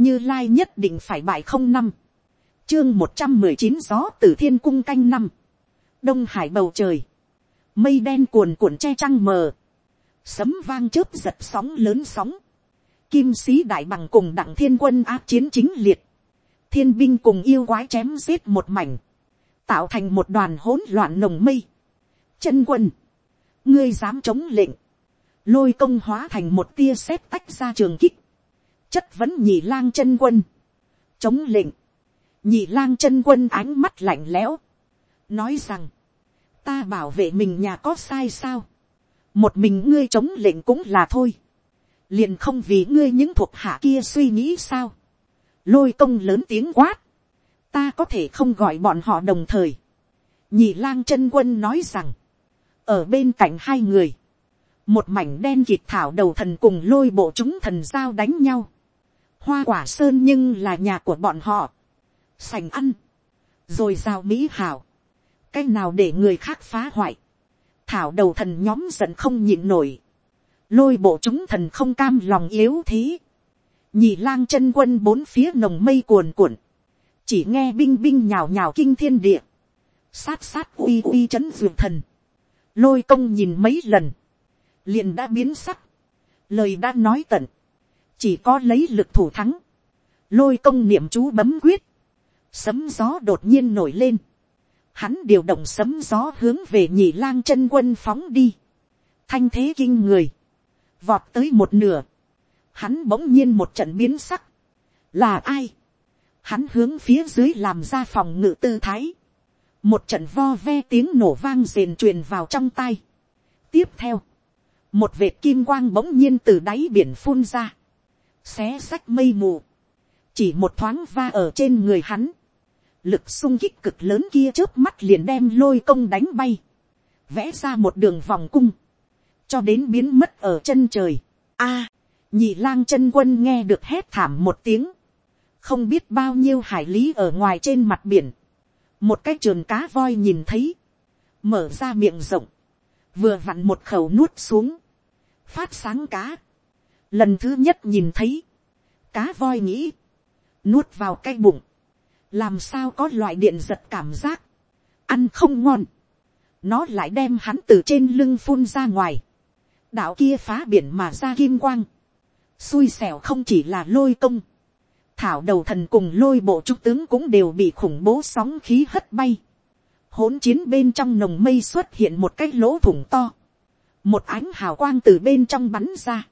như lai nhất định phải bại không năm, chương một trăm mười chín gió từ thiên cung canh năm, đông hải bầu trời, mây đen cuồn cuộn che trăng mờ, sấm vang chớp giật sóng lớn sóng, kim sĩ đại bằng cùng đặng thiên quân áp chiến chính liệt, thiên binh cùng yêu quái chém giết một mảnh, tạo thành một đoàn hỗn loạn nồng mây. chân quân, ngươi dám chống lệnh, lôi công hóa thành một tia sét tách ra trường kích, chất vấn nhị lang chân quân, chống lệnh, nhị lang chân quân ánh mắt lạnh lẽo, nói rằng, ta bảo vệ mình nhà có sai sao, một mình ngươi chống lệnh cũng là thôi, liền không vì ngươi những thuộc hạ kia suy nghĩ sao, lôi công lớn tiếng quát, ta có thể không gọi bọn họ đồng thời, nhị lang chân quân nói rằng, ở bên cạnh hai người, một mảnh đen kịt thảo đầu thần cùng lôi bộ chúng thần giao đánh nhau, hoa quả sơn nhưng là nhà của bọn họ, sành ăn, rồi giao mỹ hảo, cái nào để người khác phá hoại, thảo đầu thần nhóm giận không nhịn nổi, lôi bộ chúng thần không cam lòng yếu thế, nhị lang chân quân bốn phía nồng mây cuồn cuộn, chỉ nghe binh binh nhào nhào kinh thiên địa, sát sát uy uy c h ấ n thần, lôi công nhìn mấy lần, liền đã biến sắc, lời đã nói tận, chỉ có lấy lực thủ thắng, lôi công niệm chú bấm quyết, sấm gió đột nhiên nổi lên, hắn điều động sấm gió hướng về nhị lang chân quân phóng đi, thanh thế kinh người, vọt tới một nửa, hắn bỗng nhiên một trận biến sắc, là ai, hắn hướng phía dưới làm ra phòng ngự tư thái, một trận vo ve tiếng nổ vang rền truyền vào trong tay. tiếp theo, một vệt kim quang bỗng nhiên từ đáy biển phun ra, xé sách mây mù, chỉ một thoáng va ở trên người hắn, lực sung kích cực lớn kia trước mắt liền đem lôi công đánh bay, vẽ ra một đường vòng cung, cho đến biến mất ở chân trời. A, nhị lang chân quân nghe được hét thảm một tiếng, không biết bao nhiêu hải lý ở ngoài trên mặt biển, một cái trường cá voi nhìn thấy, mở ra miệng rộng, vừa vặn một khẩu nuốt xuống, phát sáng cá, lần thứ nhất nhìn thấy, cá voi nghĩ, nuốt vào cái bụng, làm sao có loại điện giật cảm giác, ăn không ngon, nó lại đem hắn từ trên lưng phun ra ngoài, đạo kia phá biển mà ra kim quang, xui xẻo không chỉ là lôi công, thảo đầu thần cùng lôi bộ trung tướng cũng đều bị khủng bố sóng khí hất bay. hỗn chiến bên trong nồng mây xuất hiện một cái lỗ thủng to. một ánh hào quang từ bên trong bắn ra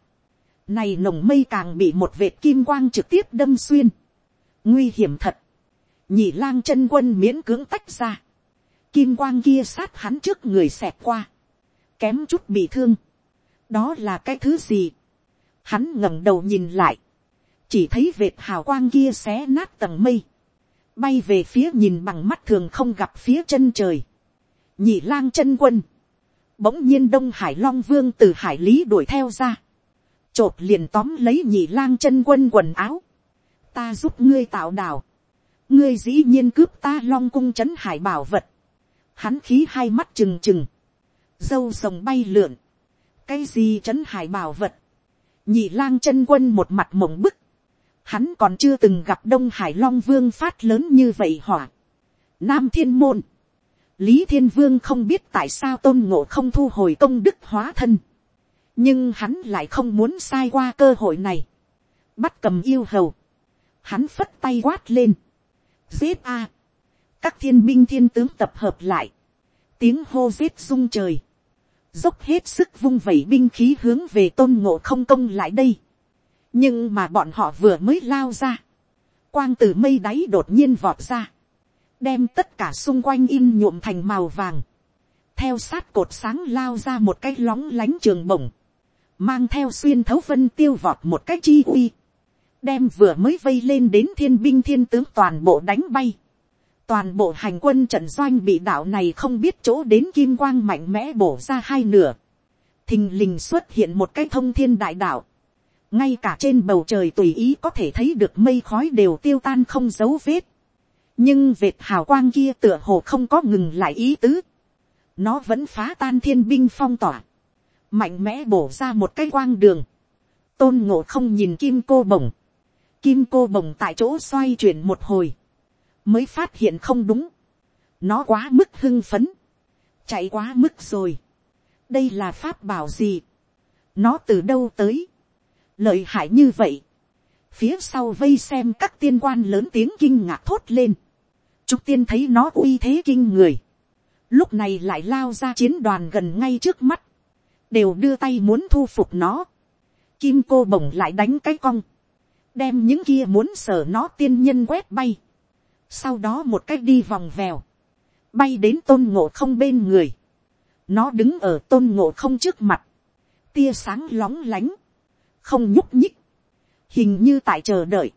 này nồng mây càng bị một vệt kim quang trực tiếp đâm xuyên. nguy hiểm thật. nhị lang chân quân miễn cưỡng tách ra. kim quang kia sát hắn trước người xẹp qua. kém chút bị thương. đó là cái thứ gì. hắn ngẩng đầu nhìn lại chỉ thấy vệt hào quang kia xé nát tầng mây, bay về phía nhìn bằng mắt thường không gặp phía chân trời, nhị lang chân quân, bỗng nhiên đông hải long vương từ hải lý đuổi theo ra, chộp liền tóm lấy nhị lang chân quân quần áo, ta giúp ngươi tạo đảo, ngươi dĩ nhiên cướp ta long cung c h ấ n hải bảo vật, hắn khí hai mắt trừng trừng, dâu rồng bay lượn, cái gì c h ấ n hải bảo vật, nhị lang chân quân một mặt mộng bức, hắn còn chưa từng gặp đông hải long vương phát lớn như vậy hỏa. nam thiên môn, lý thiên vương không biết tại sao tôn ngộ không thu hồi công đức hóa thân, nhưng hắn lại không muốn sai qua cơ hội này, bắt cầm yêu hầu, hắn phất tay quát lên, giết a, các thiên binh thiên tướng tập hợp lại, tiếng hô giết rung trời, dốc hết sức vung vẩy binh khí hướng về tôn ngộ không công lại đây, nhưng mà bọn họ vừa mới lao ra, quang từ mây đáy đột nhiên vọt ra, đem tất cả xung quanh in nhuộm thành màu vàng, theo sát cột sáng lao ra một cái lóng lánh trường bổng, mang theo xuyên thấu vân tiêu vọt một cách chi uy, đem vừa mới vây lên đến thiên binh thiên tướng toàn bộ đánh bay, toàn bộ hành quân trận doanh bị đạo này không biết chỗ đến kim quang mạnh mẽ bổ ra hai nửa, thình lình xuất hiện một cái thông thiên đại đạo, ngay cả trên bầu trời tùy ý có thể thấy được mây khói đều tiêu tan không dấu vết, nhưng vệt hào quang kia tựa hồ không có ngừng lại ý tứ, nó vẫn phá tan thiên binh phong tỏa, mạnh mẽ bổ ra một cái quang đường, tôn ngộ không nhìn kim cô bồng Kim cô bồng tại chỗ xoay chuyển một hồi. Mới phát hiện không đúng. Nó quá mức hưng phấn. Chạy quá mức rồi. Đây là pháp bảo gì? Nó từ đâu tới? Lợi hại như vậy. Phía sau vây xem các tiên quan lớn tiếng kinh ngạc thốt lên. Trúc tiên thấy nó uy thế kinh người. Lúc này lại lao ra chiến đoàn gần ngay trước mắt. Đều đưa tay muốn thu phục nó. Kim cô bổng lại đánh cái cong. Đem những kia muốn sở nó tiên nhân quét bay, sau đó một cách đi vòng vèo, bay đến tôn ngộ không bên người, nó đứng ở tôn ngộ không trước mặt, tia sáng lóng lánh, không nhúc nhích, hình như tại chờ đợi,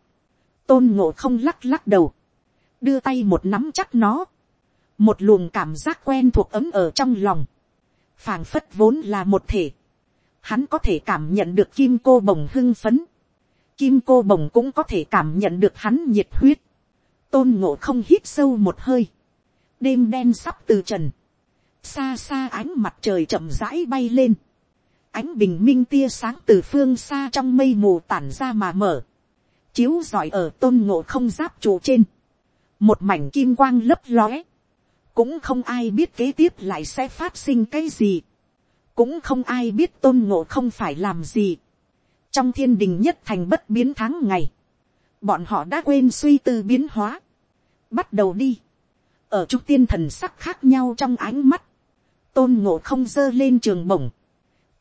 tôn ngộ không lắc lắc đầu, đưa tay một nắm chắc nó, một luồng cảm giác quen thuộc ấm ở trong lòng, phảng phất vốn là một thể, hắn có thể cảm nhận được kim cô bồng hưng phấn, Kim cô bồng cũng có thể cảm nhận được hắn nhiệt huyết. Tôn ngộ không hít sâu một hơi. Đêm đen sắp từ trần. Xa xa ánh mặt trời chậm rãi bay lên. Ánh bình minh tia sáng từ phương xa trong mây mù tản ra mà mở. Chiếu giỏi ở tôn ngộ không giáp trụ trên. Một mảnh kim quang lấp lóe. Cũng không ai biết kế tiếp lại sẽ phát sinh cái gì. Cũng không ai biết tôn ngộ không phải làm gì. Trong thiên đình nhất thành bất biến tháng ngày, bọn họ đã quên suy tư biến hóa, bắt đầu đi, ở trung tiên thần sắc khác nhau trong ánh mắt, tôn ngộ không dơ lên trường bổng,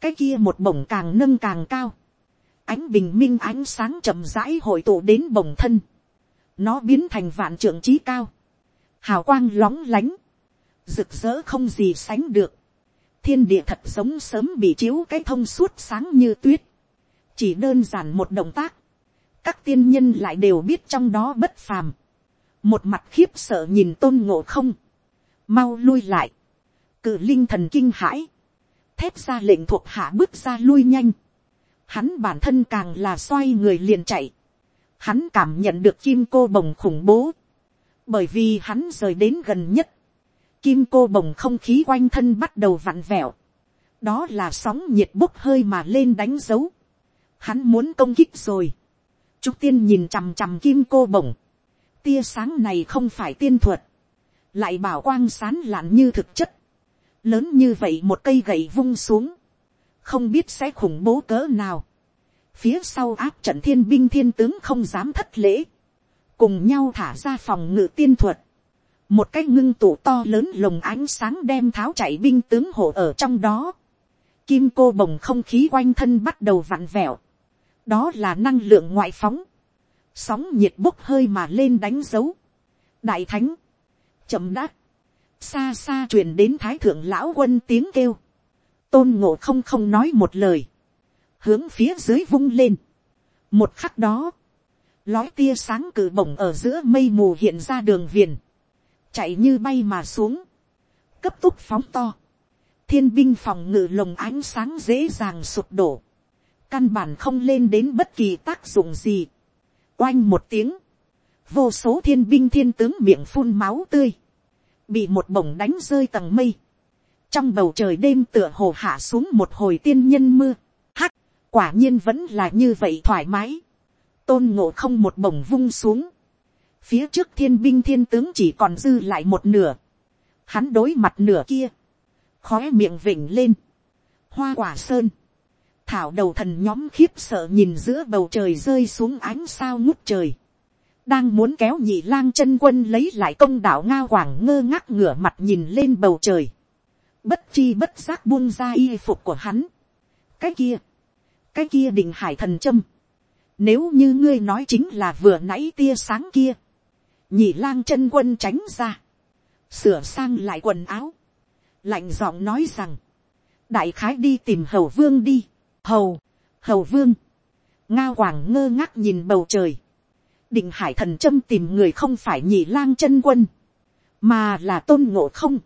cái kia một bổng càng nâng càng cao, ánh bình minh ánh sáng chậm rãi hội tụ đến bổng thân, nó biến thành vạn trưởng trí cao, hào quang lóng lánh, rực rỡ không gì sánh được, thiên địa thật giống sớm bị chiếu cái thông suốt sáng như tuyết, chỉ đơn giản một động tác, các tiên nhân lại đều biết trong đó bất phàm, một mặt khiếp sợ nhìn tôn ngộ không, mau lui lại, cử linh thần kinh hãi, thép ra lệnh thuộc hạ bước ra lui nhanh, hắn bản thân càng là xoay người liền chạy, hắn cảm nhận được kim cô bồng khủng bố, bởi vì hắn rời đến gần nhất, kim cô bồng không khí quanh thân bắt đầu vặn vẹo, đó là sóng nhiệt bốc hơi mà lên đánh dấu, hắn muốn công kích rồi. Trúc tiên nhìn chằm chằm kim cô bồng Tia sáng này không phải tiên thuật. Lại bảo quang sán lạn như thực chất. Lớn như vậy một cây gậy vung xuống. Không biết sẽ khủng bố cỡ nào. Phía sau áp trận thiên binh thiên tướng không dám thất lễ. Cùng nhau thả ra phòng ngự tiên thuật. Một cái ngưng tụ to lớn lồng ánh sáng đem tháo chạy binh tướng hộ ở trong đó. Kim cô bồng không khí quanh thân bắt đầu vặn vẹo. Đó là năng lượng ngoại phóng, sóng nhiệt bốc hơi mà lên đánh dấu, đại thánh, chậm đát, xa xa truyền đến thái thượng lão quân tiếng kêu, tôn ngộ không không nói một lời, hướng phía dưới vung lên, một khắc đó, lói tia sáng cử bổng ở giữa mây mù hiện ra đường viền, chạy như bay mà xuống, cấp tốc phóng to, thiên binh phòng ngự lồng ánh sáng dễ dàng sụp đổ, căn bản không lên đến bất kỳ tác dụng gì. oanh một tiếng, vô số thiên binh thiên tướng miệng phun máu tươi, bị một bổng đánh rơi tầng mây, trong bầu trời đêm tựa hồ hạ xuống một hồi tiên nhân mưa, hắc, quả nhiên vẫn là như vậy thoải mái, tôn ngộ không một bổng vung xuống, phía trước thiên binh thiên tướng chỉ còn dư lại một nửa, hắn đối mặt nửa kia, khóe miệng vỉnh lên, hoa quả sơn, thảo đầu thần nhóm khiếp sợ nhìn giữa bầu trời rơi xuống ánh sao ngút trời. đang muốn kéo nhị lang chân quân lấy lại công đạo nga hoàng ngơ ngác ngửa mặt nhìn lên bầu trời. bất chi bất giác buông ra y phục của hắn. cái kia, cái kia định hải thần châm. nếu như ngươi nói chính là vừa nãy tia sáng kia, nhị lang chân quân tránh ra, sửa sang lại quần áo, lạnh giọng nói rằng, đại khái đi tìm hầu vương đi. Hầu, hầu vương, nga hoàng ngơ ngác nhìn bầu trời, định hải thần châm tìm người không phải nhị lang chân quân, mà là tôn ngộ không,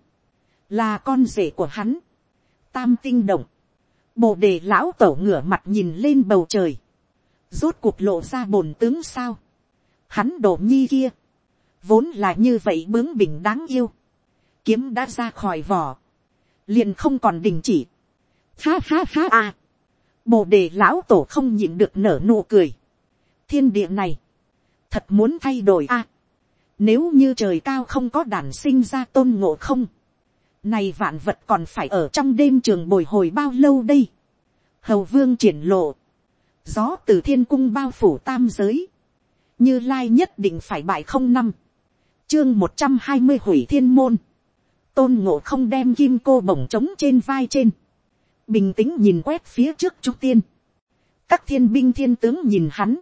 là con rể của hắn, tam tinh động, bồ đề lão tẩu ngửa mặt nhìn lên bầu trời, rốt cuộc lộ ra bồn tướng sao, hắn đổ nhi kia, vốn là như vậy bướng bỉnh đáng yêu, kiếm đã ra khỏi vỏ, liền không còn đình chỉ, ha ha ha à, bồ đề lão tổ không nhịn được nở nụ cười. thiên địa này, thật muốn thay đổi a. nếu như trời cao không có đàn sinh ra tôn ngộ không, này vạn vật còn phải ở trong đêm trường bồi hồi bao lâu đây. hầu vương triển lộ, gió từ thiên cung bao phủ tam giới, như lai nhất định phải bại không năm, chương một trăm hai mươi hủy thiên môn, tôn ngộ không đem kim cô bổng trống trên vai trên, bình tĩnh nhìn quét phía trước trung tiên, các thiên binh thiên tướng nhìn hắn,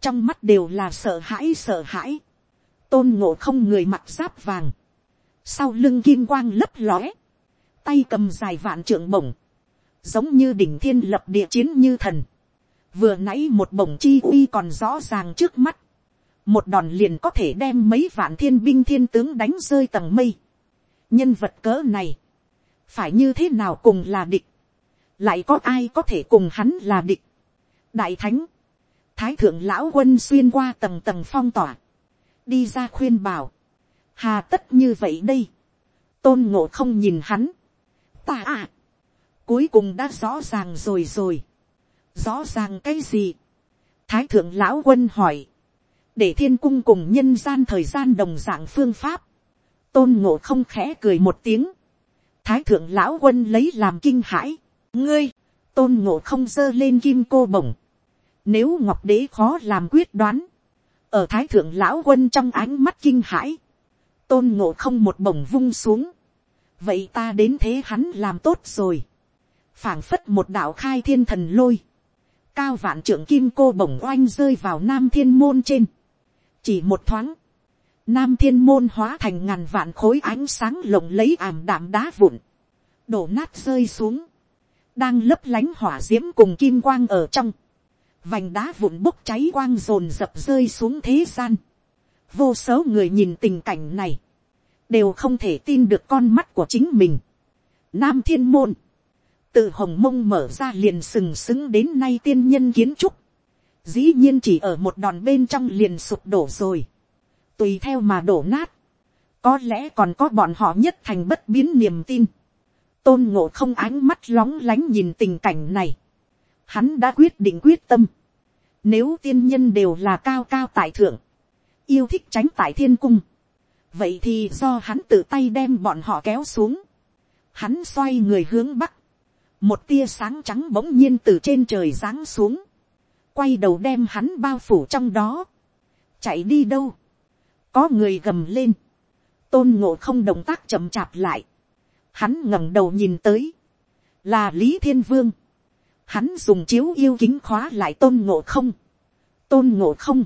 trong mắt đều là sợ hãi sợ hãi, tôn ngộ không người mặc giáp vàng, sau lưng kim quang lấp lóe, tay cầm dài vạn trượng bổng, giống như đỉnh thiên lập địa chiến như thần, vừa nãy một bổng chi uy còn rõ ràng trước mắt, một đòn liền có thể đem mấy vạn thiên binh thiên tướng đánh rơi tầng mây. nhân vật cỡ này, phải như thế nào cùng là địch, lại có ai có thể cùng hắn là địch. đại thánh, thái thượng lão quân xuyên qua tầng tầng phong tỏa, đi ra khuyên bảo, hà tất như vậy đây, tôn ngộ không nhìn hắn, ta à, cuối cùng đã rõ ràng rồi rồi, rõ ràng cái gì, thái thượng lão quân hỏi, để thiên cung cùng nhân gian thời gian đồng dạng phương pháp, tôn ngộ không khẽ cười một tiếng, thái thượng lão quân lấy làm kinh hãi, ngươi, tôn ngộ không giơ lên kim cô bổng, nếu ngọc đế khó làm quyết đoán, ở thái thượng lão quân trong ánh mắt kinh hãi, tôn ngộ không một bổng vung xuống, vậy ta đến thế hắn làm tốt rồi, phảng phất một đạo khai thiên thần lôi, cao vạn trưởng kim cô bổng oanh rơi vào nam thiên môn trên, chỉ một thoáng, nam thiên môn hóa thành ngàn vạn khối ánh sáng lộng lấy ảm đạm đá vụn, đổ nát rơi xuống, đang lấp lánh hỏa d i ễ m cùng kim quang ở trong, vành đá vụn bốc cháy quang rồn rập rơi xuống thế gian, vô số người nhìn tình cảnh này, đều không thể tin được con mắt của chính mình. Nam thiên môn, từ hồng mông mở ra liền sừng sững đến nay tiên nhân kiến trúc, dĩ nhiên chỉ ở một đòn bên trong liền sụp đổ rồi, tùy theo mà đổ nát, có lẽ còn có bọn họ nhất thành bất biến niềm tin, tôn ngộ không ánh mắt lóng lánh nhìn tình cảnh này, hắn đã quyết định quyết tâm, nếu tiên nhân đều là cao cao tại thượng, yêu thích tránh tại thiên cung, vậy thì do hắn tự tay đem bọn họ kéo xuống, hắn xoay người hướng bắc, một tia sáng trắng bỗng nhiên từ trên trời giáng xuống, quay đầu đem hắn bao phủ trong đó, chạy đi đâu, có người gầm lên, tôn ngộ không động tác chậm chạp lại, hắn ngẩng đầu nhìn tới, là lý thiên vương, hắn dùng chiếu yêu kính khóa lại tôn ngộ không, tôn ngộ không,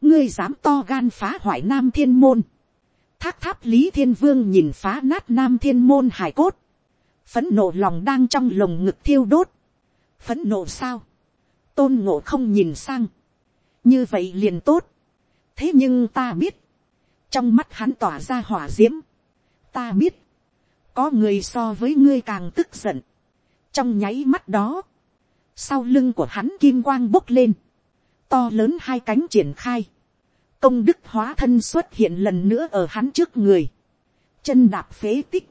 ngươi dám to gan phá hoại nam thiên môn, thác tháp lý thiên vương nhìn phá nát nam thiên môn hải cốt, phấn nộ lòng đang trong lồng ngực thiêu đốt, phấn nộ sao, tôn ngộ không nhìn sang, như vậy liền tốt, thế nhưng ta biết, trong mắt hắn tỏa ra hỏa d i ễ m ta biết, có người so với ngươi càng tức giận, trong nháy mắt đó, sau lưng của hắn kim quang bốc lên, to lớn hai cánh triển khai, công đức hóa thân xuất hiện lần nữa ở hắn trước người, chân đạp phế tích,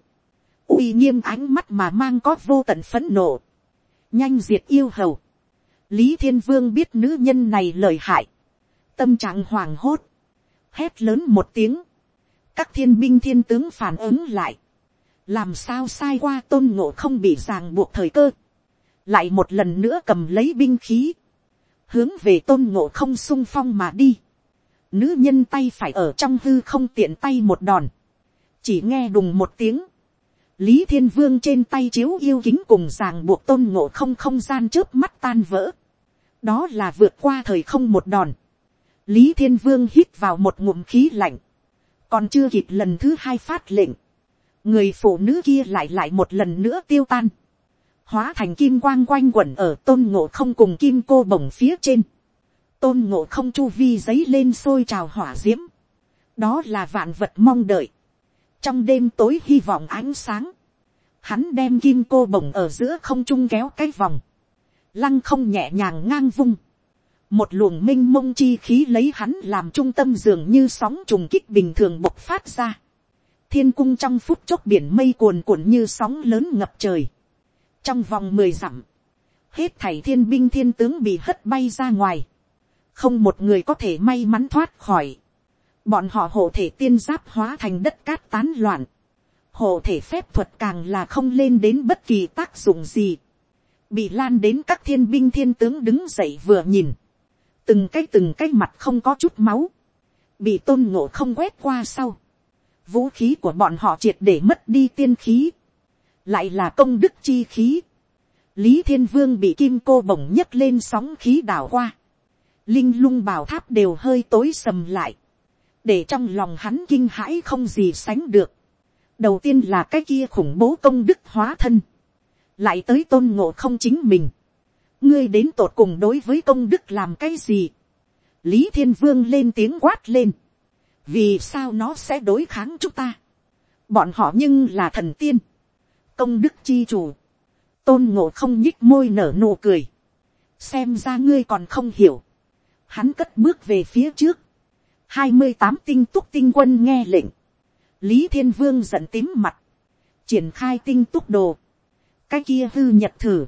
uy nghiêm ánh mắt mà mang có vô tận phấn nộ, nhanh diệt yêu hầu, lý thiên vương biết nữ nhân này lời hại, tâm trạng hoảng hốt, hét lớn một tiếng, các thiên binh thiên tướng phản ứng lại, làm sao sai qua tôn ngộ không bị ràng buộc thời cơ, lại một lần nữa cầm lấy binh khí, hướng về tôn ngộ không sung phong mà đi, nữ nhân tay phải ở trong hư không tiện tay một đòn, chỉ nghe đùng một tiếng, lý thiên vương trên tay chiếu yêu kính cùng ràng buộc tôn ngộ không không gian trước mắt tan vỡ, đó là vượt qua thời không một đòn. lý thiên vương hít vào một ngụm khí lạnh, còn chưa kịp lần thứ hai phát lệnh, người phụ nữ kia lại lại một lần nữa tiêu tan, hóa thành kim quang quanh quẩn ở tôn ngộ không cùng kim cô bồng phía trên, tôn ngộ không chu vi giấy lên sôi trào hỏa d i ễ m đó là vạn vật mong đợi, trong đêm tối hy vọng ánh sáng, hắn đem kim cô bồng ở giữa không trung kéo cái vòng, lăng không nhẹ nhàng ngang vung, một luồng m i n h mông chi khí lấy hắn làm trung tâm dường như sóng trùng kích bình thường bộc phát ra. thiên cung trong phút chốc biển mây cuồn cuộn như sóng lớn ngập trời. trong vòng mười dặm, hết thảy thiên binh thiên tướng bị hất bay ra ngoài, không một người có thể may mắn thoát khỏi, bọn họ hộ thể tiên giáp hóa thành đất cát tán loạn, hộ thể phép thuật càng là không lên đến bất kỳ tác dụng gì, bị lan đến các thiên binh thiên tướng đứng dậy vừa nhìn, từng cái từng cái mặt không có chút máu, bị tôn ngộ không quét qua sau, vũ khí của bọn họ triệt để mất đi tiên khí, lại là công đức chi khí, lý thiên vương bị kim cô bổng nhấc lên sóng khí đảo qua, linh lung bảo tháp đều hơi tối sầm lại, để trong lòng hắn kinh hãi không gì sánh được. đầu tiên là cái kia khủng bố công đức hóa thân, lại tới tôn ngộ không chính mình, ngươi đến tột cùng đối với công đức làm cái gì, lý thiên vương lên tiếng quát lên, vì sao nó sẽ đối kháng chúng ta, bọn họ nhưng là thần tiên, công đức chi chủ, tôn ngộ không nhích môi nở nụ cười, xem ra ngươi còn không hiểu, hắn cất bước về phía trước, hai mươi tám tinh túc tinh quân nghe lệnh, lý thiên vương giận tím mặt, triển khai tinh túc đồ, cái kia hư nhật thử,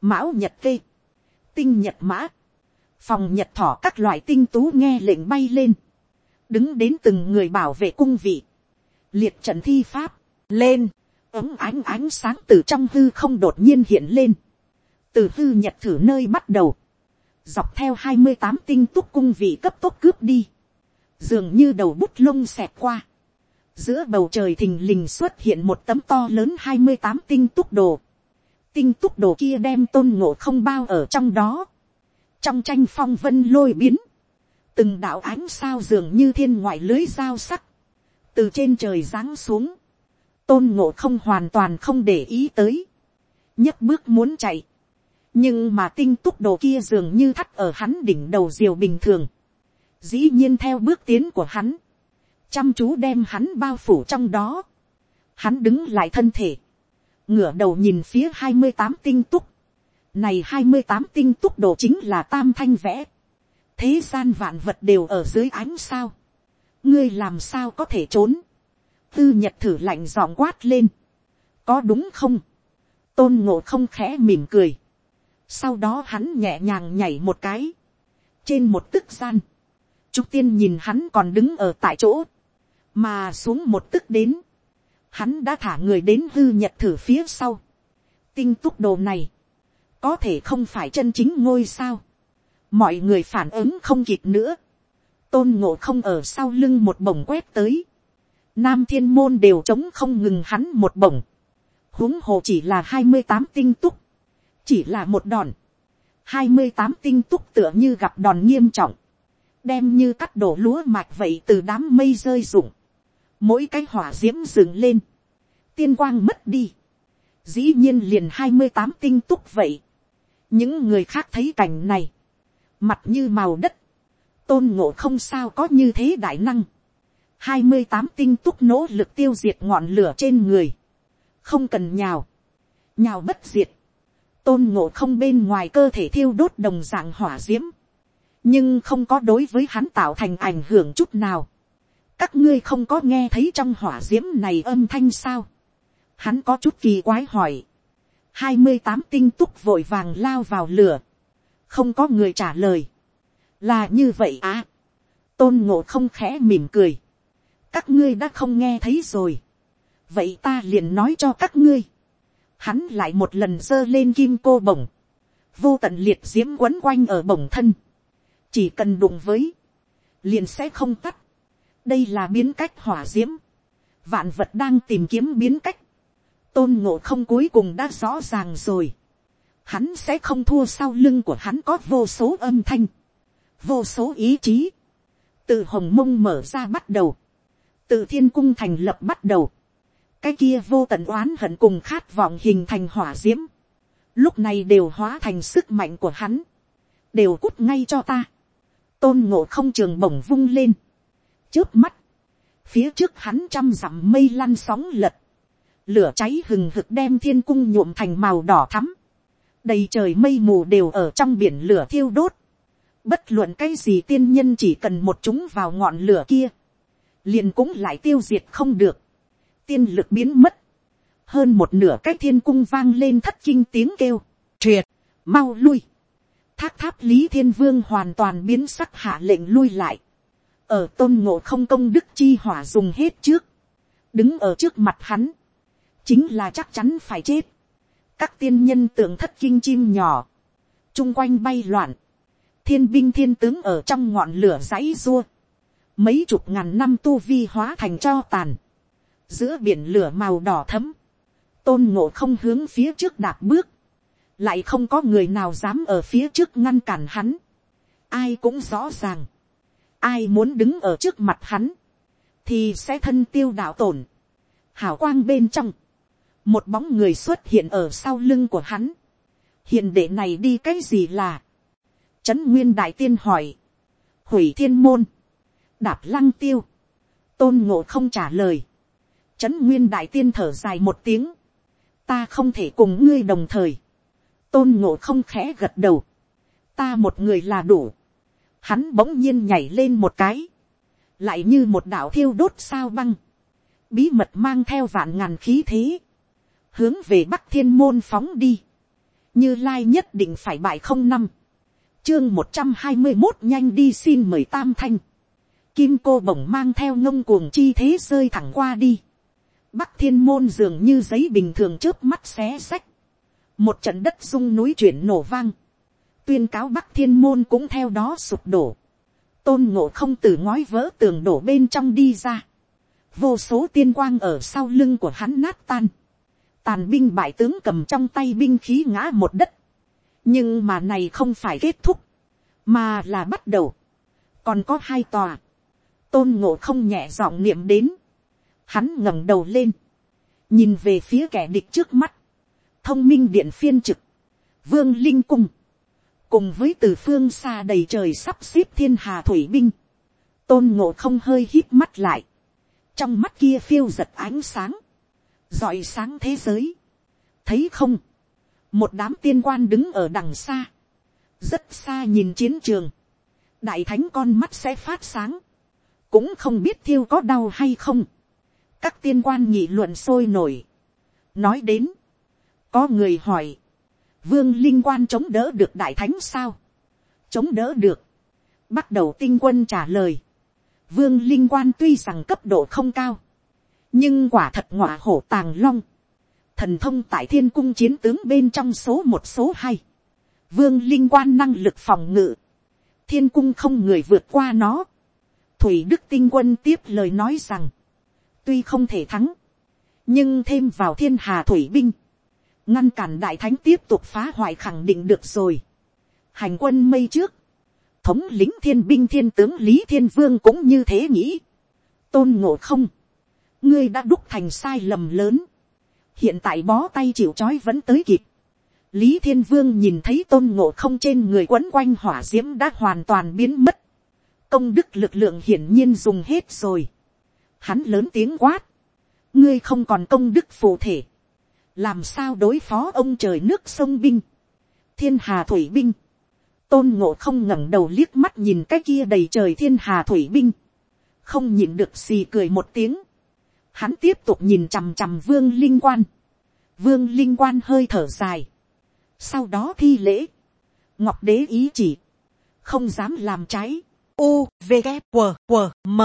mão nhật kê, tinh nhật mã, phòng nhật thỏ các loại tinh tú nghe lệnh bay lên, đứng đến từng người bảo vệ cung vị, liệt trận thi pháp, lên, ấm ánh ánh sáng từ trong hư không đột nhiên hiện lên, từ hư nhật thử nơi bắt đầu, dọc theo hai mươi tám tinh túc cung vị cấp tốc cướp đi, dường như đầu bút lông xẹt qua, giữa bầu trời thình lình xuất hiện một tấm to lớn hai mươi tám tinh túc đồ, tinh túc đồ kia đem tôn ngộ không bao ở trong đó, trong tranh phong vân lôi biến, từng đạo ánh sao dường như thiên ngoại lưới dao sắc, từ trên trời giáng xuống, tôn ngộ không hoàn toàn không để ý tới, nhấc bước muốn chạy, nhưng mà tinh túc đồ kia dường như thắt ở hắn đỉnh đầu diều bình thường, dĩ nhiên theo bước tiến của hắn, chăm chú đem hắn bao phủ trong đó, hắn đứng lại thân thể, ngửa đầu nhìn phía hai mươi tám tinh túc, này hai mươi tám tinh túc đồ chính là tam thanh vẽ, thế gian vạn vật đều ở dưới ánh sao, ngươi làm sao có thể trốn, tư nhật thử lạnh giọng quát lên, có đúng không, tôn ngộ không khẽ mỉm cười, sau đó hắn nhẹ nhàng nhảy một cái, trên một tức gian, Trúc tiên nhìn hắn còn đứng ở tại chỗ, mà xuống một tức đến, hắn đã thả người đến hư nhật thử phía sau. Tinh túc đồ này, có thể không phải chân chính ngôi sao. Mọi người phản ứng không kịp nữa. Tôn ngộ không ở sau lưng một bổng quét tới. Nam thiên môn đều chống không ngừng hắn một bổng. huống hồ chỉ là hai mươi tám tinh túc. Chỉ là một đòn. hai mươi tám tinh túc tựa như gặp đòn nghiêm trọng đem như cắt đổ lúa mạch vậy từ đám mây rơi rụng, mỗi cái hỏa d i ễ m dừng lên, tiên quang mất đi, dĩ nhiên liền hai mươi tám tinh túc vậy, những người khác thấy cảnh này, mặt như màu đất, tôn ngộ không sao có như thế đại năng, hai mươi tám tinh túc nỗ lực tiêu diệt ngọn lửa trên người, không cần nhào, nhào bất diệt, tôn ngộ không bên ngoài cơ thể thiêu đốt đồng dạng hỏa d i ễ m nhưng không có đối với hắn tạo thành ảnh hưởng chút nào các ngươi không có nghe thấy trong hỏa d i ễ m này âm thanh sao. hắn có chút kỳ quái hỏi. hai mươi tám tinh túc vội vàng lao vào lửa. không có người trả lời. là như vậy à. tôn ngộ không khẽ mỉm cười. các ngươi đã không nghe thấy rồi. vậy ta liền nói cho các ngươi. hắn lại một lần giơ lên kim cô bổng. vô tận liệt d i ễ m quấn quanh ở bổng thân chỉ cần đụng với, liền sẽ không tắt đây là biến cách hỏa d i ễ m vạn vật đang tìm kiếm biến cách, tôn ngộ không cuối cùng đã rõ ràng rồi. hắn sẽ không thua sau lưng của hắn có vô số âm thanh, vô số ý chí, từ hồng mông mở ra bắt đầu, từ thiên cung thành lập bắt đầu, cái kia vô tận oán hận cùng khát vọng hình thành hỏa d i ễ m lúc này đều hóa thành sức mạnh của hắn, đều cút ngay cho ta. Tôn ngộ không trường bổng vung lên, trước mắt, phía trước hắn trăm dặm mây lăn sóng lật, lửa cháy hừng hực đem thiên cung nhuộm thành màu đỏ thắm, đầy trời mây mù đều ở trong biển lửa thiêu đốt, bất luận cái gì tiên nhân chỉ cần một chúng vào ngọn lửa kia, liền cũng lại tiêu diệt không được, tiên lực biến mất, hơn một nửa cái thiên cung vang lên thất kinh tiếng kêu, triệt, mau lui, thác tháp lý thiên vương hoàn toàn biến sắc hạ lệnh lui lại, ở tôn ngộ không công đức chi hỏa dùng hết trước, đứng ở trước mặt hắn, chính là chắc chắn phải chết. các tiên nhân tưởng thất kinh chim nhỏ, chung quanh bay loạn, thiên binh thiên tướng ở trong ngọn lửa dãy dua, mấy chục ngàn năm tu vi hóa thành cho tàn, giữa biển lửa màu đỏ thấm, tôn ngộ không hướng phía trước đạp bước, lại không có người nào dám ở phía trước ngăn cản hắn, ai cũng rõ ràng, ai muốn đứng ở trước mặt hắn, thì sẽ thân tiêu đạo tổn, hào quang bên trong, một bóng người xuất hiện ở sau lưng của hắn, hiện đệ này đi cái gì là, trấn nguyên đại tiên hỏi, hủy thiên môn, đạp lăng tiêu, tôn ngộ không trả lời, trấn nguyên đại tiên thở dài một tiếng, ta không thể cùng ngươi đồng thời, tôn ngộ không khẽ gật đầu, ta một người là đủ, hắn bỗng nhiên nhảy lên một cái, lại như một đạo thiêu đốt sao băng, bí mật mang theo vạn ngàn khí thế, hướng về bắc thiên môn phóng đi, như lai nhất định phải bại không năm, chương một trăm hai mươi một nhanh đi xin mời tam thanh, kim cô bổng mang theo ngông cuồng chi thế rơi thẳng qua đi, bắc thiên môn dường như giấy bình thường trước mắt xé xách, một trận đất rung núi chuyển nổ vang, tuyên cáo bắc thiên môn cũng theo đó sụp đổ, tôn ngộ không từ ngói vỡ tường đổ bên trong đi ra, vô số tiên quang ở sau lưng của hắn nát tan, tàn binh bại tướng cầm trong tay binh khí ngã một đất, nhưng mà này không phải kết thúc, mà là bắt đầu, còn có hai tòa, tôn ngộ không nhẹ giọng niệm đến, hắn ngẩng đầu lên, nhìn về phía kẻ địch trước mắt, thông minh điện phiên trực, vương linh cung, cùng với từ phương xa đầy trời sắp xếp thiên hà thủy binh, tôn ngộ không hơi hít mắt lại, trong mắt kia phiêu giật ánh sáng, rọi sáng thế giới, thấy không, một đám tiên quan đứng ở đằng xa, rất xa nhìn chiến trường, đại thánh con mắt sẽ phát sáng, cũng không biết thiêu có đau hay không, các tiên quan nhị luận sôi nổi, nói đến, có người hỏi, vương linh quan chống đỡ được đại thánh sao, chống đỡ được, bắt đầu tinh quân trả lời, vương linh quan tuy rằng cấp độ không cao, nhưng quả thật ngọa hổ tàng long, thần thông tại thiên cung chiến tướng bên trong số một số hai, vương linh quan năng lực phòng ngự, thiên cung không người vượt qua nó, thủy đức tinh quân tiếp lời nói rằng, tuy không thể thắng, nhưng thêm vào thiên hà thủy binh, ngăn cản đại thánh tiếp tục phá hoại khẳng định được rồi. hành quân mây trước, thống lính thiên binh thiên tướng lý thiên vương cũng như thế nghĩ. tôn ngộ không, ngươi đã đúc thành sai lầm lớn, hiện tại bó tay chịu c h ó i vẫn tới kịp. lý thiên vương nhìn thấy tôn ngộ không trên người quấn quanh hỏa d i ễ m đã hoàn toàn biến mất. công đức lực lượng hiển nhiên dùng hết rồi. hắn lớn tiếng quát, ngươi không còn công đức phù thể, làm sao đối phó ông trời nước sông binh, thiên hà thủy binh, tôn ngộ không ngẩng đầu liếc mắt nhìn cái kia đầy trời thiên hà thủy binh, không nhìn được xì cười một tiếng, hắn tiếp tục nhìn chằm chằm vương linh quan, vương linh quan hơi thở dài, sau đó thi lễ, ngọc đế ý chỉ, không dám làm cháy u v g q q m.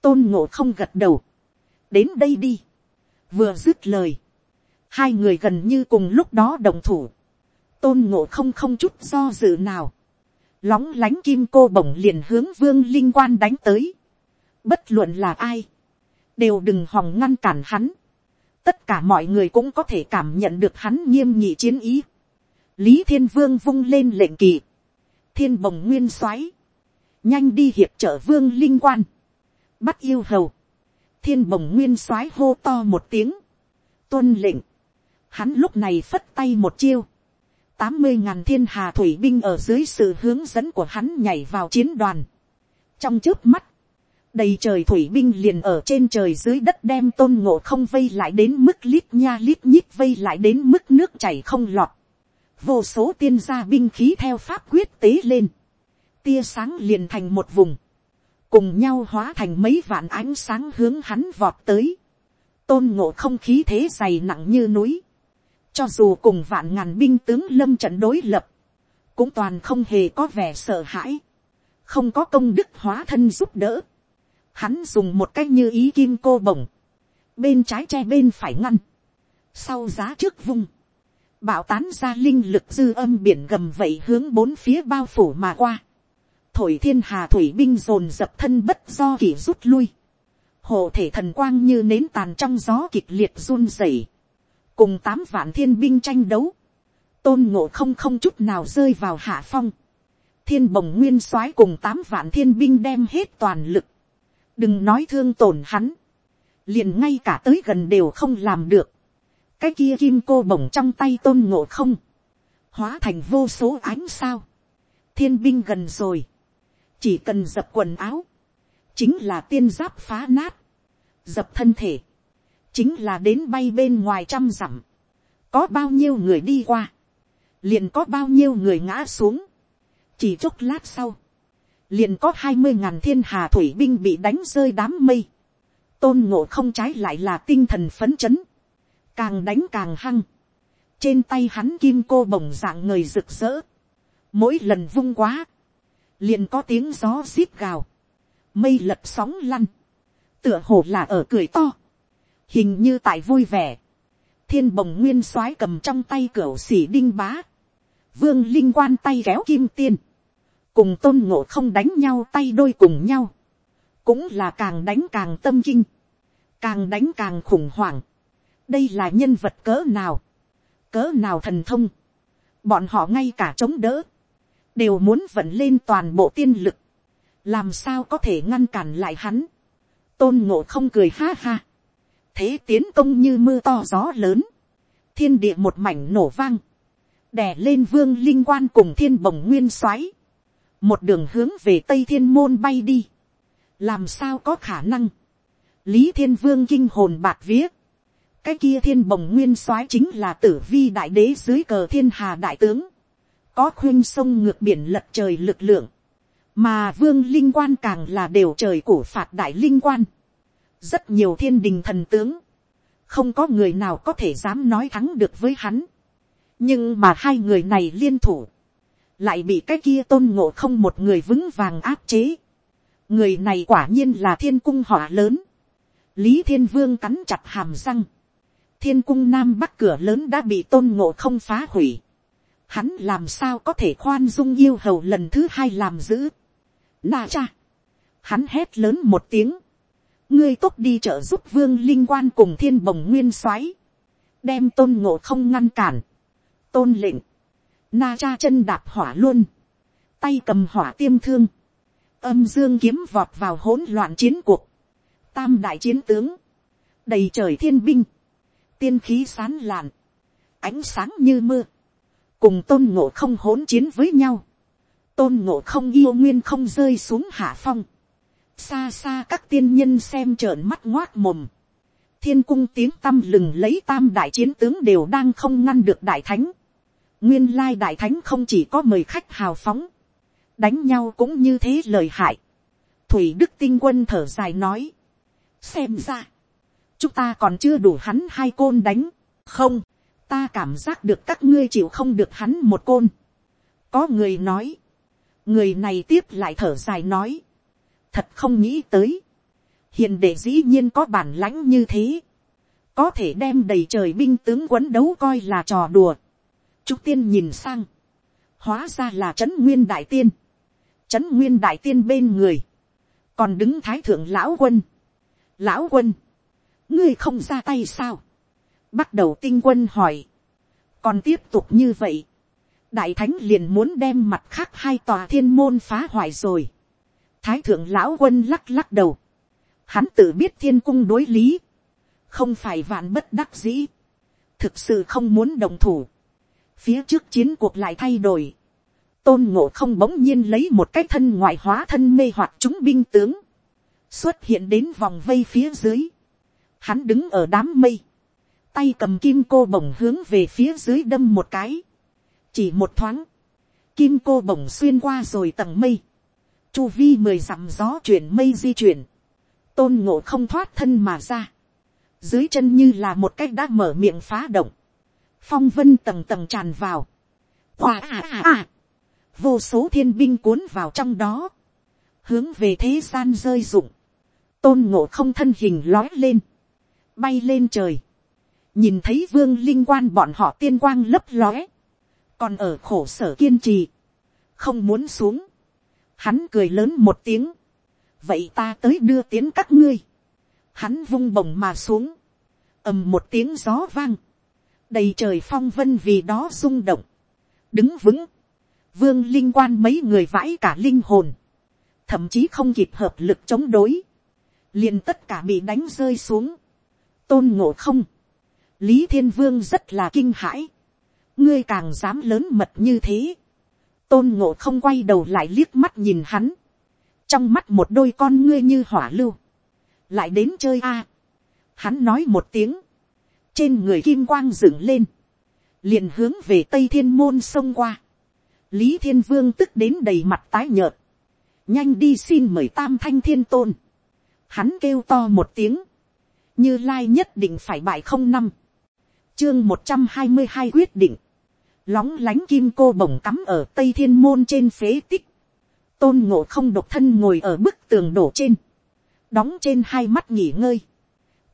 Tôn ngộ không gật đầu, đến đây đi, vừa dứt lời, hai người gần như cùng lúc đó đồng thủ, tôn ngộ không không chút do dự nào, lóng lánh kim cô bổng liền hướng vương linh quan đánh tới, bất luận là ai, đều đừng hòng ngăn cản hắn. tất cả mọi người cũng có thể cảm nhận được hắn nghiêm nhị chiến ý. lý thiên vương vung lên lệnh kỳ. thiên bồng nguyên soái. nhanh đi hiệp trở vương linh quan. bắt yêu hầu. thiên bồng nguyên soái hô to một tiếng. tuân lệnh hắn lúc này phất tay một chiêu. tám mươi ngàn thiên hà thủy binh ở dưới sự hướng dẫn của hắn nhảy vào chiến đoàn. trong trước mắt, đầy trời thủy binh liền ở trên trời dưới đất đem tôn ngộ không vây lại đến mức lít nha lít nhít vây lại đến mức nước chảy không lọt. vô số tiên gia binh khí theo pháp quyết tế lên. tia sáng liền thành một vùng. cùng nhau hóa thành mấy vạn ánh sáng hướng hắn vọt tới. tôn ngộ không khí thế dày nặng như núi cho dù cùng vạn ngàn binh tướng lâm trận đối lập, cũng toàn không hề có vẻ sợ hãi, không có công đức hóa thân giúp đỡ, hắn dùng một cách như ý kim cô bổng, bên trái che bên phải ngăn, sau giá trước vung, bạo tán ra linh lực dư âm biển gầm vậy hướng bốn phía bao phủ mà qua, thổi thiên hà thủy binh dồn dập thân bất do kỳ rút lui, hộ thể thần quang như nến tàn trong gió kịch liệt run rẩy, cùng tám vạn thiên binh tranh đấu, tôn ngộ không không chút nào rơi vào hạ phong, thiên bồng nguyên soái cùng tám vạn thiên binh đem hết toàn lực, đừng nói thương tổn hắn, liền ngay cả tới gần đều không làm được, cái kia kim cô bồng trong tay tôn ngộ không, hóa thành vô số ánh sao, thiên binh gần rồi, chỉ cần dập quần áo, chính là tiên giáp phá nát, dập thân thể, chính là đến bay bên ngoài trăm dặm, có bao nhiêu người đi qua, liền có bao nhiêu người ngã xuống, chỉ chốc lát sau, liền có hai mươi ngàn thiên hà thủy binh bị đánh rơi đám mây, tôn ngộ không trái lại là tinh thần phấn chấn, càng đánh càng hăng, trên tay hắn kim cô bồng dạng người rực rỡ, mỗi lần vung quá, liền có tiếng gió xít gào, mây lật sóng lăn, tựa hồ là ở cười to, hình như tại vui vẻ, thiên bồng nguyên soái cầm trong tay cửa xỉ đinh bá, vương linh quan tay kéo kim tiên, cùng tôn ngộ không đánh nhau tay đôi cùng nhau, cũng là càng đánh càng tâm kinh, càng đánh càng khủng hoảng, đây là nhân vật cỡ nào, cỡ nào thần thông, bọn họ ngay cả chống đỡ, đều muốn vận lên toàn bộ tiên lực, làm sao có thể ngăn cản lại hắn, tôn ngộ không cười ha ha, thế tiến công như mưa to gió lớn, thiên địa một mảnh nổ vang, đè lên vương linh quan cùng thiên bồng nguyên soái, một đường hướng về tây thiên môn bay đi, làm sao có khả năng, lý thiên vương kinh hồn bạc vía, cái kia thiên bồng nguyên soái chính là tử vi đại đế dưới cờ thiên hà đại tướng, có khuyên sông ngược biển lật trời lực lượng, mà vương linh quan càng là đều trời của phạt đại linh quan, rất nhiều thiên đình thần tướng, không có người nào có thể dám nói thắng được với hắn, nhưng mà hai người này liên thủ, lại bị cái kia tôn ngộ không một người vững vàng áp chế. người này quả nhiên là thiên cung họa lớn. lý thiên vương cắn chặt hàm răng. thiên cung nam bắc cửa lớn đã bị tôn ngộ không phá hủy. hắn làm sao có thể khoan dung yêu hầu lần thứ hai làm giữ. na cha. hắn hét lớn một tiếng ngươi tốt đi trợ giúp vương linh quan cùng thiên bồng nguyên soái đem tôn ngộ không ngăn cản. tôn lệnh Na cha chân đạp hỏa luôn. Tay cầm hỏa tiêm thương. Âm dương kiếm vọt vào hỗn loạn chiến cuộc. Tam đại chiến tướng. Đầy trời thiên binh. Tiên khí sán lạn. Ánh sáng như mưa. Cùng tôn ngộ không hỗn chiến với nhau. Tôn ngộ không yêu nguyên không rơi xuống hạ phong. Xa xa các tiên nhân xem trợn mắt ngoác mồm thiên cung tiếng tăm lừng lấy tam đại chiến tướng đều đang không ngăn được đại thánh. Nguyên lai đại thánh không chỉ có mời khách hào phóng. Đánh nhau cũng như thế lời hại. Thủy Đức Tinh Quân thở dài nói. Xem ra. Chúng ta còn chưa đủ hắn hai côn đánh. Không. Ta cảm giác được các ngươi chịu không được hắn một côn. Có người nói. Người này tiếp lại thở dài nói. Thật không nghĩ tới. Hiện đệ dĩ nhiên có bản lãnh như thế. Có thể đem đầy trời binh tướng quấn đấu coi là trò đùa Trúc tiên nhìn sang. Hóa ra là trấn nguyên đại tiên. Trấn nguyên đại tiên bên người. Còn đứng thái thượng lão quân. Lão quân. Ngươi không ra tay sao? Bắt đầu tinh quân hỏi. Còn tiếp tục như vậy. Đại thánh liền muốn đem mặt khác hai tòa thiên môn phá hoại rồi. Thái thượng lão quân lắc lắc đầu. Hắn tự biết thiên cung đối lý. Không phải vạn bất đắc dĩ. Thực sự không muốn đồng thủ. Phía trước chiến cuộc lại thay đổi, tôn ngộ không bỗng nhiên lấy một cái thân ngoại hóa thân mê hoặc chúng binh tướng, xuất hiện đến vòng vây phía dưới, hắn đứng ở đám mây, tay cầm kim cô bổng hướng về phía dưới đâm một cái, chỉ một thoáng, kim cô bổng xuyên qua rồi tầng mây, chu vi mười dặm gió chuyển mây di chuyển, tôn ngộ không thoát thân mà ra, dưới chân như là một cách đã mở miệng phá động, phong vân tầng tầng tràn vào. Hòa à à à. vô số thiên binh cuốn vào trong đó, hướng về thế gian rơi rụng, tôn ngộ không thân hình lói lên, bay lên trời, nhìn thấy vương linh quan bọn họ tiên quang lấp lóe, còn ở khổ sở kiên trì, không muốn xuống, hắn cười lớn một tiếng, vậy ta tới đưa tiến các ngươi, hắn vung bổng mà xuống, ầm một tiếng gió vang, đầy trời phong vân vì đó rung động, đứng vững, vương linh quan mấy người vãi cả linh hồn, thậm chí không kịp hợp lực chống đối, liền tất cả bị đánh rơi xuống, tôn ngộ không, lý thiên vương rất là kinh hãi, ngươi càng dám lớn mật như thế, tôn ngộ không quay đầu lại liếc mắt nhìn hắn, trong mắt một đôi con ngươi như hỏa lưu, lại đến chơi a, hắn nói một tiếng, trên người kim quang dựng lên, liền hướng về tây thiên môn xông qua, lý thiên vương tức đến đầy mặt tái nhợt, nhanh đi xin mời tam thanh thiên tôn, hắn kêu to một tiếng, như lai nhất định phải bại không năm, chương một trăm hai mươi hai quyết định, lóng lánh kim cô bồng cắm ở tây thiên môn trên phế tích, tôn ngộ không độc thân ngồi ở bức tường đổ trên, đóng trên hai mắt nghỉ ngơi,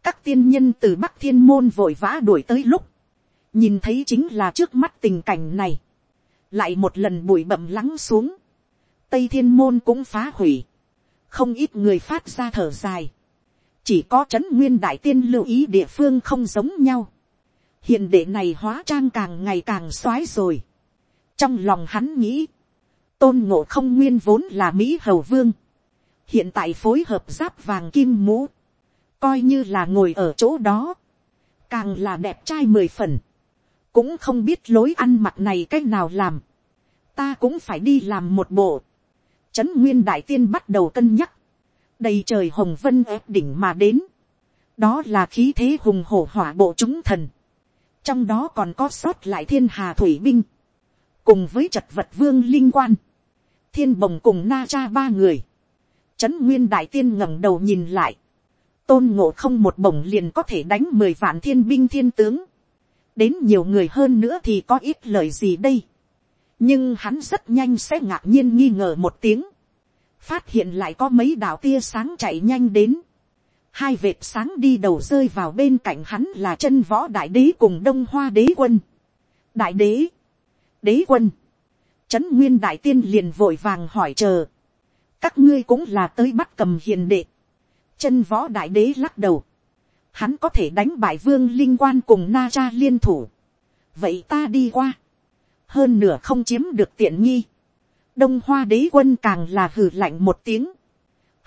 các tiên nhân từ bắc thiên môn vội vã đuổi tới lúc, nhìn thấy chính là trước mắt tình cảnh này, lại một lần bụi bậm lắng xuống, tây thiên môn cũng phá hủy, không ít người phát ra thở dài, chỉ có c h ấ n nguyên đại tiên lưu ý địa phương không giống nhau, hiện đệ này hóa trang càng ngày càng x o á i rồi, trong lòng hắn nghĩ, tôn ngộ không nguyên vốn là mỹ hầu vương, hiện tại phối hợp giáp vàng kim mũ, coi như là ngồi ở chỗ đó, càng là đẹp trai mười phần, cũng không biết lối ăn mặc này c á c h nào làm, ta cũng phải đi làm một bộ, Trấn Nguyên Đại Tiên bắt đầu cân nhắc. Đầy trời hồng vân ép đỉnh mà đến. Đó là khí thế hùng hổ hỏa bộ chúng thần. Trong đó còn có sót lại thiên hà thủy binh. Cùng với chật vật vương linh quan. Thiên bồng cùng na cha ba người. Trấn Nguyên Đại Tiên ngẩng đầu nhìn lại. Tôn ngộ không một bổng liền có thể đánh mười vạn thiên binh thiên tướng. Đến nhiều người hơn nữa thì có ít lời gì đây nhưng hắn rất nhanh sẽ ngạc nhiên nghi ngờ một tiếng, phát hiện lại có mấy đạo tia sáng chạy nhanh đến, hai vệt sáng đi đầu rơi vào bên cạnh hắn là chân võ đại đế cùng đông hoa đế quân, đại đế, đế quân, trấn nguyên đại tiên liền vội vàng hỏi chờ, các ngươi cũng là tới bắt cầm hiền đệ, chân võ đại đế lắc đầu, hắn có thể đánh bại vương linh quan cùng na cha liên thủ, vậy ta đi qua, hơn nửa không chiếm được tiện nghi. đông hoa đế quân càng là hừ lạnh một tiếng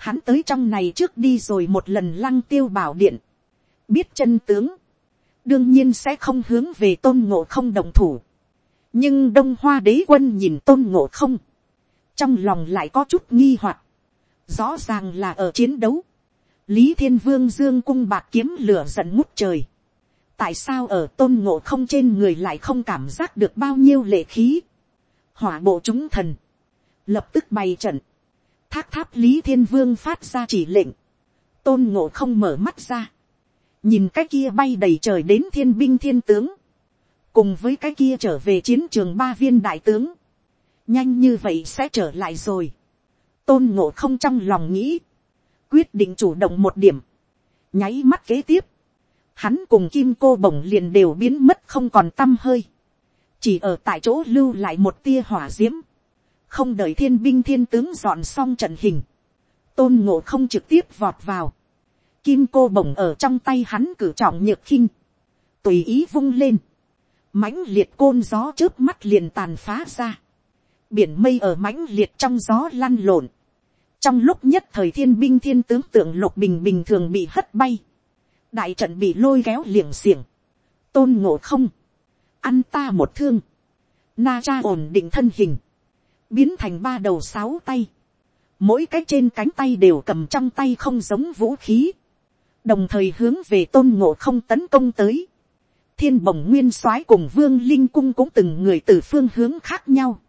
hắn tới trong này trước đi rồi một lần lăng tiêu bảo điện. biết chân tướng. đương nhiên sẽ không hướng về tôn ngộ không đồng thủ. nhưng đông hoa đế quân nhìn tôn ngộ không. trong lòng lại có chút nghi hoặc. rõ ràng là ở chiến đấu. lý thiên vương dương cung bạc kiếm lửa giận ngút trời tại sao ở tôn ngộ không trên người lại không cảm giác được bao nhiêu lệ khí. hỏa bộ chúng thần, lập tức bày trận, thác tháp lý thiên vương phát ra chỉ lệnh, tôn ngộ không mở mắt ra, nhìn cái kia bay đầy trời đến thiên binh thiên tướng, cùng với cái kia trở về chiến trường ba viên đại tướng, nhanh như vậy sẽ trở lại rồi. tôn ngộ không trong lòng nghĩ, quyết định chủ động một điểm, nháy mắt kế tiếp, hắn cùng kim cô bổng liền đều biến mất không còn t â m hơi, chỉ ở tại chỗ lưu lại một tia hỏa d i ễ m không đợi thiên binh thiên tướng dọn xong trận hình, tôn ngộ không trực tiếp vọt vào, kim cô bổng ở trong tay hắn cử trọng nhược khinh, tùy ý vung lên, mãnh liệt côn gió trước mắt liền tàn phá ra, biển mây ở mãnh liệt trong gió lăn lộn, trong lúc nhất thời thiên binh thiên tướng tượng lục bình bình thường bị hất bay, đại trận bị lôi kéo liềng xiềng, tôn ngộ không, ăn ta một thương, na cha ổn định thân hình, biến thành ba đầu sáu tay, mỗi cái trên cánh tay đều cầm trong tay không giống vũ khí, đồng thời hướng về tôn ngộ không tấn công tới, thiên bồng nguyên soái cùng vương linh cung cũng từng người từ phương hướng khác nhau,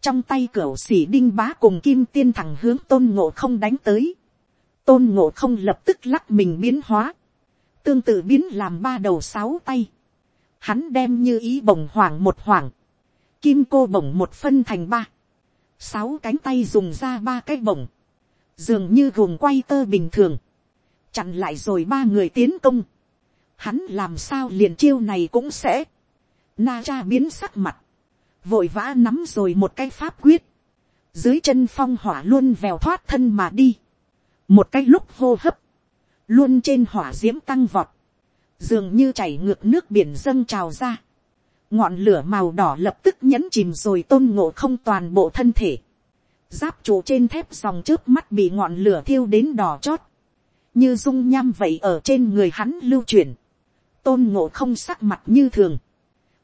trong tay cửa xỉ đinh bá cùng kim tiên thẳng hướng tôn ngộ không đánh tới, tôn ngộ không lập tức lắc mình biến hóa, tương tự biến làm ba đầu sáu tay, hắn đem như ý bồng hoảng một hoảng, kim cô bồng một phân thành ba, sáu cánh tay dùng ra ba cái bổng, dường như gồm quay tơ bình thường, chặn lại rồi ba người tiến công, hắn làm sao liền chiêu này cũng sẽ, na cha biến sắc mặt, vội vã nắm rồi một cái pháp quyết, dưới chân phong hỏa luôn vèo thoát thân mà đi, một cái lúc hô hấp, luôn trên hỏa d i ễ m tăng vọt, dường như chảy ngược nước biển dâng trào ra, ngọn lửa màu đỏ lập tức nhẫn chìm rồi tôn ngộ không toàn bộ thân thể, giáp trụ trên thép dòng trước mắt bị ngọn lửa thiêu đến đỏ chót, như dung nham vậy ở trên người hắn lưu chuyển, tôn ngộ không sắc mặt như thường,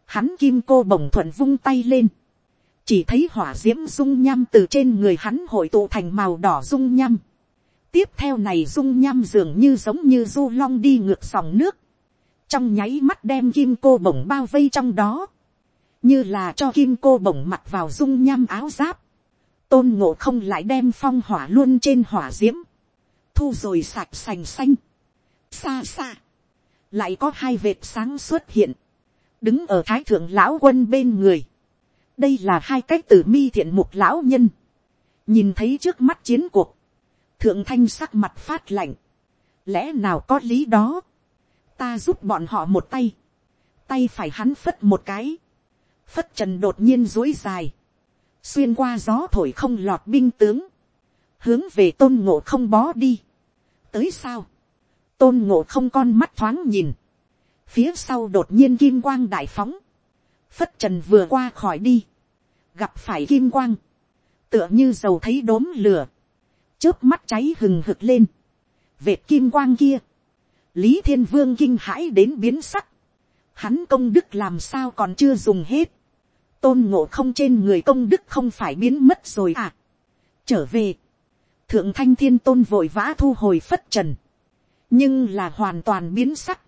hắn kim cô bồng thuận vung tay lên, chỉ thấy hỏa d i ễ m dung nham từ trên người hắn hội tụ thành màu đỏ dung nham, tiếp theo này dung nham dường như giống như du long đi ngược dòng nước, trong nháy mắt đem kim cô bổng bao vây trong đó, như là cho kim cô bổng mặc vào dung nham áo giáp, tôn ngộ không lại đem phong hỏa luôn trên hỏa d i ễ m thu rồi sạch sành xanh, xa xa, lại có hai vệt sáng xuất hiện, đứng ở thái thượng lão quân bên người, đây là hai cách tử mi thiện mục lão nhân, nhìn thấy trước mắt chiến cuộc, thượng thanh sắc mặt phát lạnh, lẽ nào có lý đó, ta giúp bọn họ một tay, tay phải hắn phất một cái, phất trần đột nhiên dối dài, xuyên qua gió thổi không lọt binh tướng, hướng về tôn ngộ không bó đi, tới sao, tôn ngộ không con mắt thoáng nhìn, phía sau đột nhiên kim quang đại phóng, phất trần vừa qua khỏi đi, gặp phải kim quang, tựa như dầu thấy đốm lửa, chớp mắt cháy hừng hực lên, vệt kim quang kia, lý thiên vương kinh hãi đến biến sắc, hắn công đức làm sao còn chưa dùng hết, tôn ngộ không trên người công đức không phải biến mất rồi à. trở về, thượng thanh thiên tôn vội vã thu hồi phất trần, nhưng là hoàn toàn biến sắc,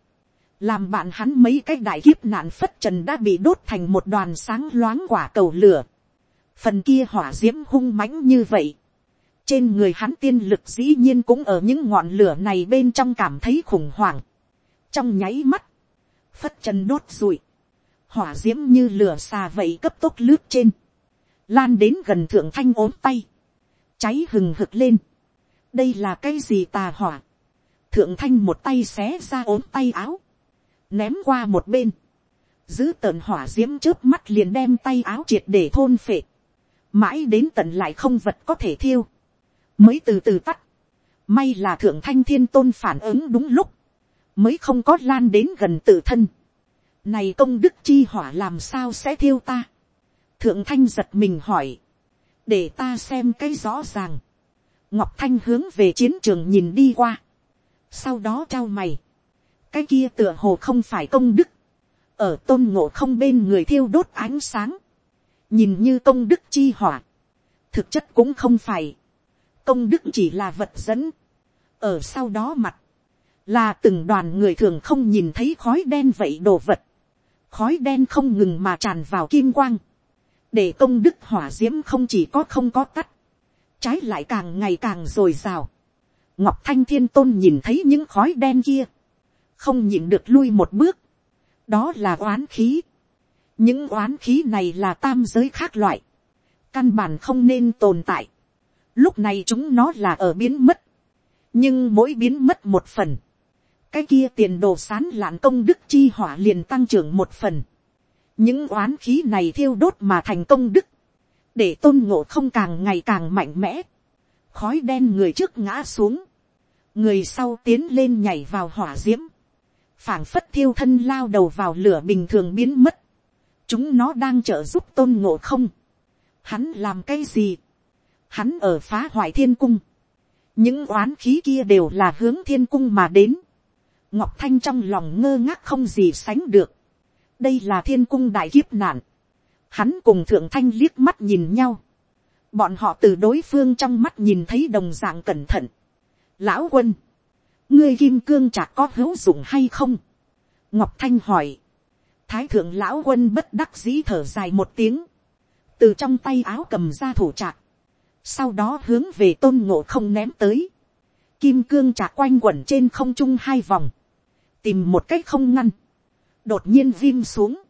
làm bạn hắn mấy cái đại kiếp nạn phất trần đã bị đốt thành một đoàn sáng loáng quả cầu lửa, phần kia hỏa d i ễ m hung mãnh như vậy, trên người hắn tiên lực dĩ nhiên cũng ở những ngọn lửa này bên trong cảm thấy khủng hoảng. trong nháy mắt, phất chân đốt rụi, hỏa d i ễ m như lửa xà vậy cấp tốc lướt trên, lan đến gần thượng thanh ốm tay, cháy hừng hực lên. đây là cái gì tà hỏa, thượng thanh một tay xé ra ốm tay áo, ném qua một bên, giữ tợn hỏa d i ễ m trước mắt liền đem tay áo triệt để thôn phệ, mãi đến tận lại không vật có thể thiêu, mới từ từ tắt. May là thượng thanh thiên tôn phản ứng đúng lúc, mới không có lan đến gần tự thân. Này công đức chi hỏa làm sao sẽ thiêu ta? Thượng thanh giật mình hỏi, để ta xem cái rõ ràng. Ngọc thanh hướng về chiến trường nhìn đi qua. Sau đó trao mày, cái kia tựa hồ không phải công đức. Ở tôn ngộ không bên người thiêu đốt ánh sáng. Nhìn như công đức chi hỏa. Thực chất cũng không phải công đức chỉ là vật dẫn, ở sau đó mặt, là từng đoàn người thường không nhìn thấy khói đen vậy đồ vật, khói đen không ngừng mà tràn vào kim quang, để công đức hỏa d i ễ m không chỉ có không có tắt, trái lại càng ngày càng r ồ i r à o ngọc thanh thiên tôn nhìn thấy những khói đen kia, không nhìn được lui một bước, đó là oán khí, những oán khí này là tam giới khác loại, căn bản không nên tồn tại, lúc này chúng nó là ở biến mất, nhưng mỗi biến mất một phần, cái kia tiền đồ sán lạn công đức chi hỏa liền tăng trưởng một phần, những oán khí này thiêu đốt mà thành công đức, để tôn ngộ không càng ngày càng mạnh mẽ, khói đen người trước ngã xuống, người sau tiến lên nhảy vào hỏa d i ễ m phảng phất thiêu thân lao đầu vào lửa bình thường biến mất, chúng nó đang trợ giúp tôn ngộ không, hắn làm cái gì, hắn ở phá hoại thiên cung, những oán khí kia đều là hướng thiên cung mà đến, ngọc thanh trong lòng ngơ ngác không gì sánh được, đây là thiên cung đại kiếp nạn, hắn cùng thượng thanh liếc mắt nhìn nhau, bọn họ từ đối phương trong mắt nhìn thấy đồng d ạ n g cẩn thận, lão quân, ngươi kim cương chả có hữu dụng hay không, ngọc thanh hỏi, thái thượng lão quân bất đắc dĩ thở dài một tiếng, từ trong tay áo cầm ra thủ trạc, sau đó hướng về tôn ngộ không ném tới, kim cương trả quanh quẩn trên không trung hai vòng, tìm một cách không ngăn, đột nhiên viêm xuống,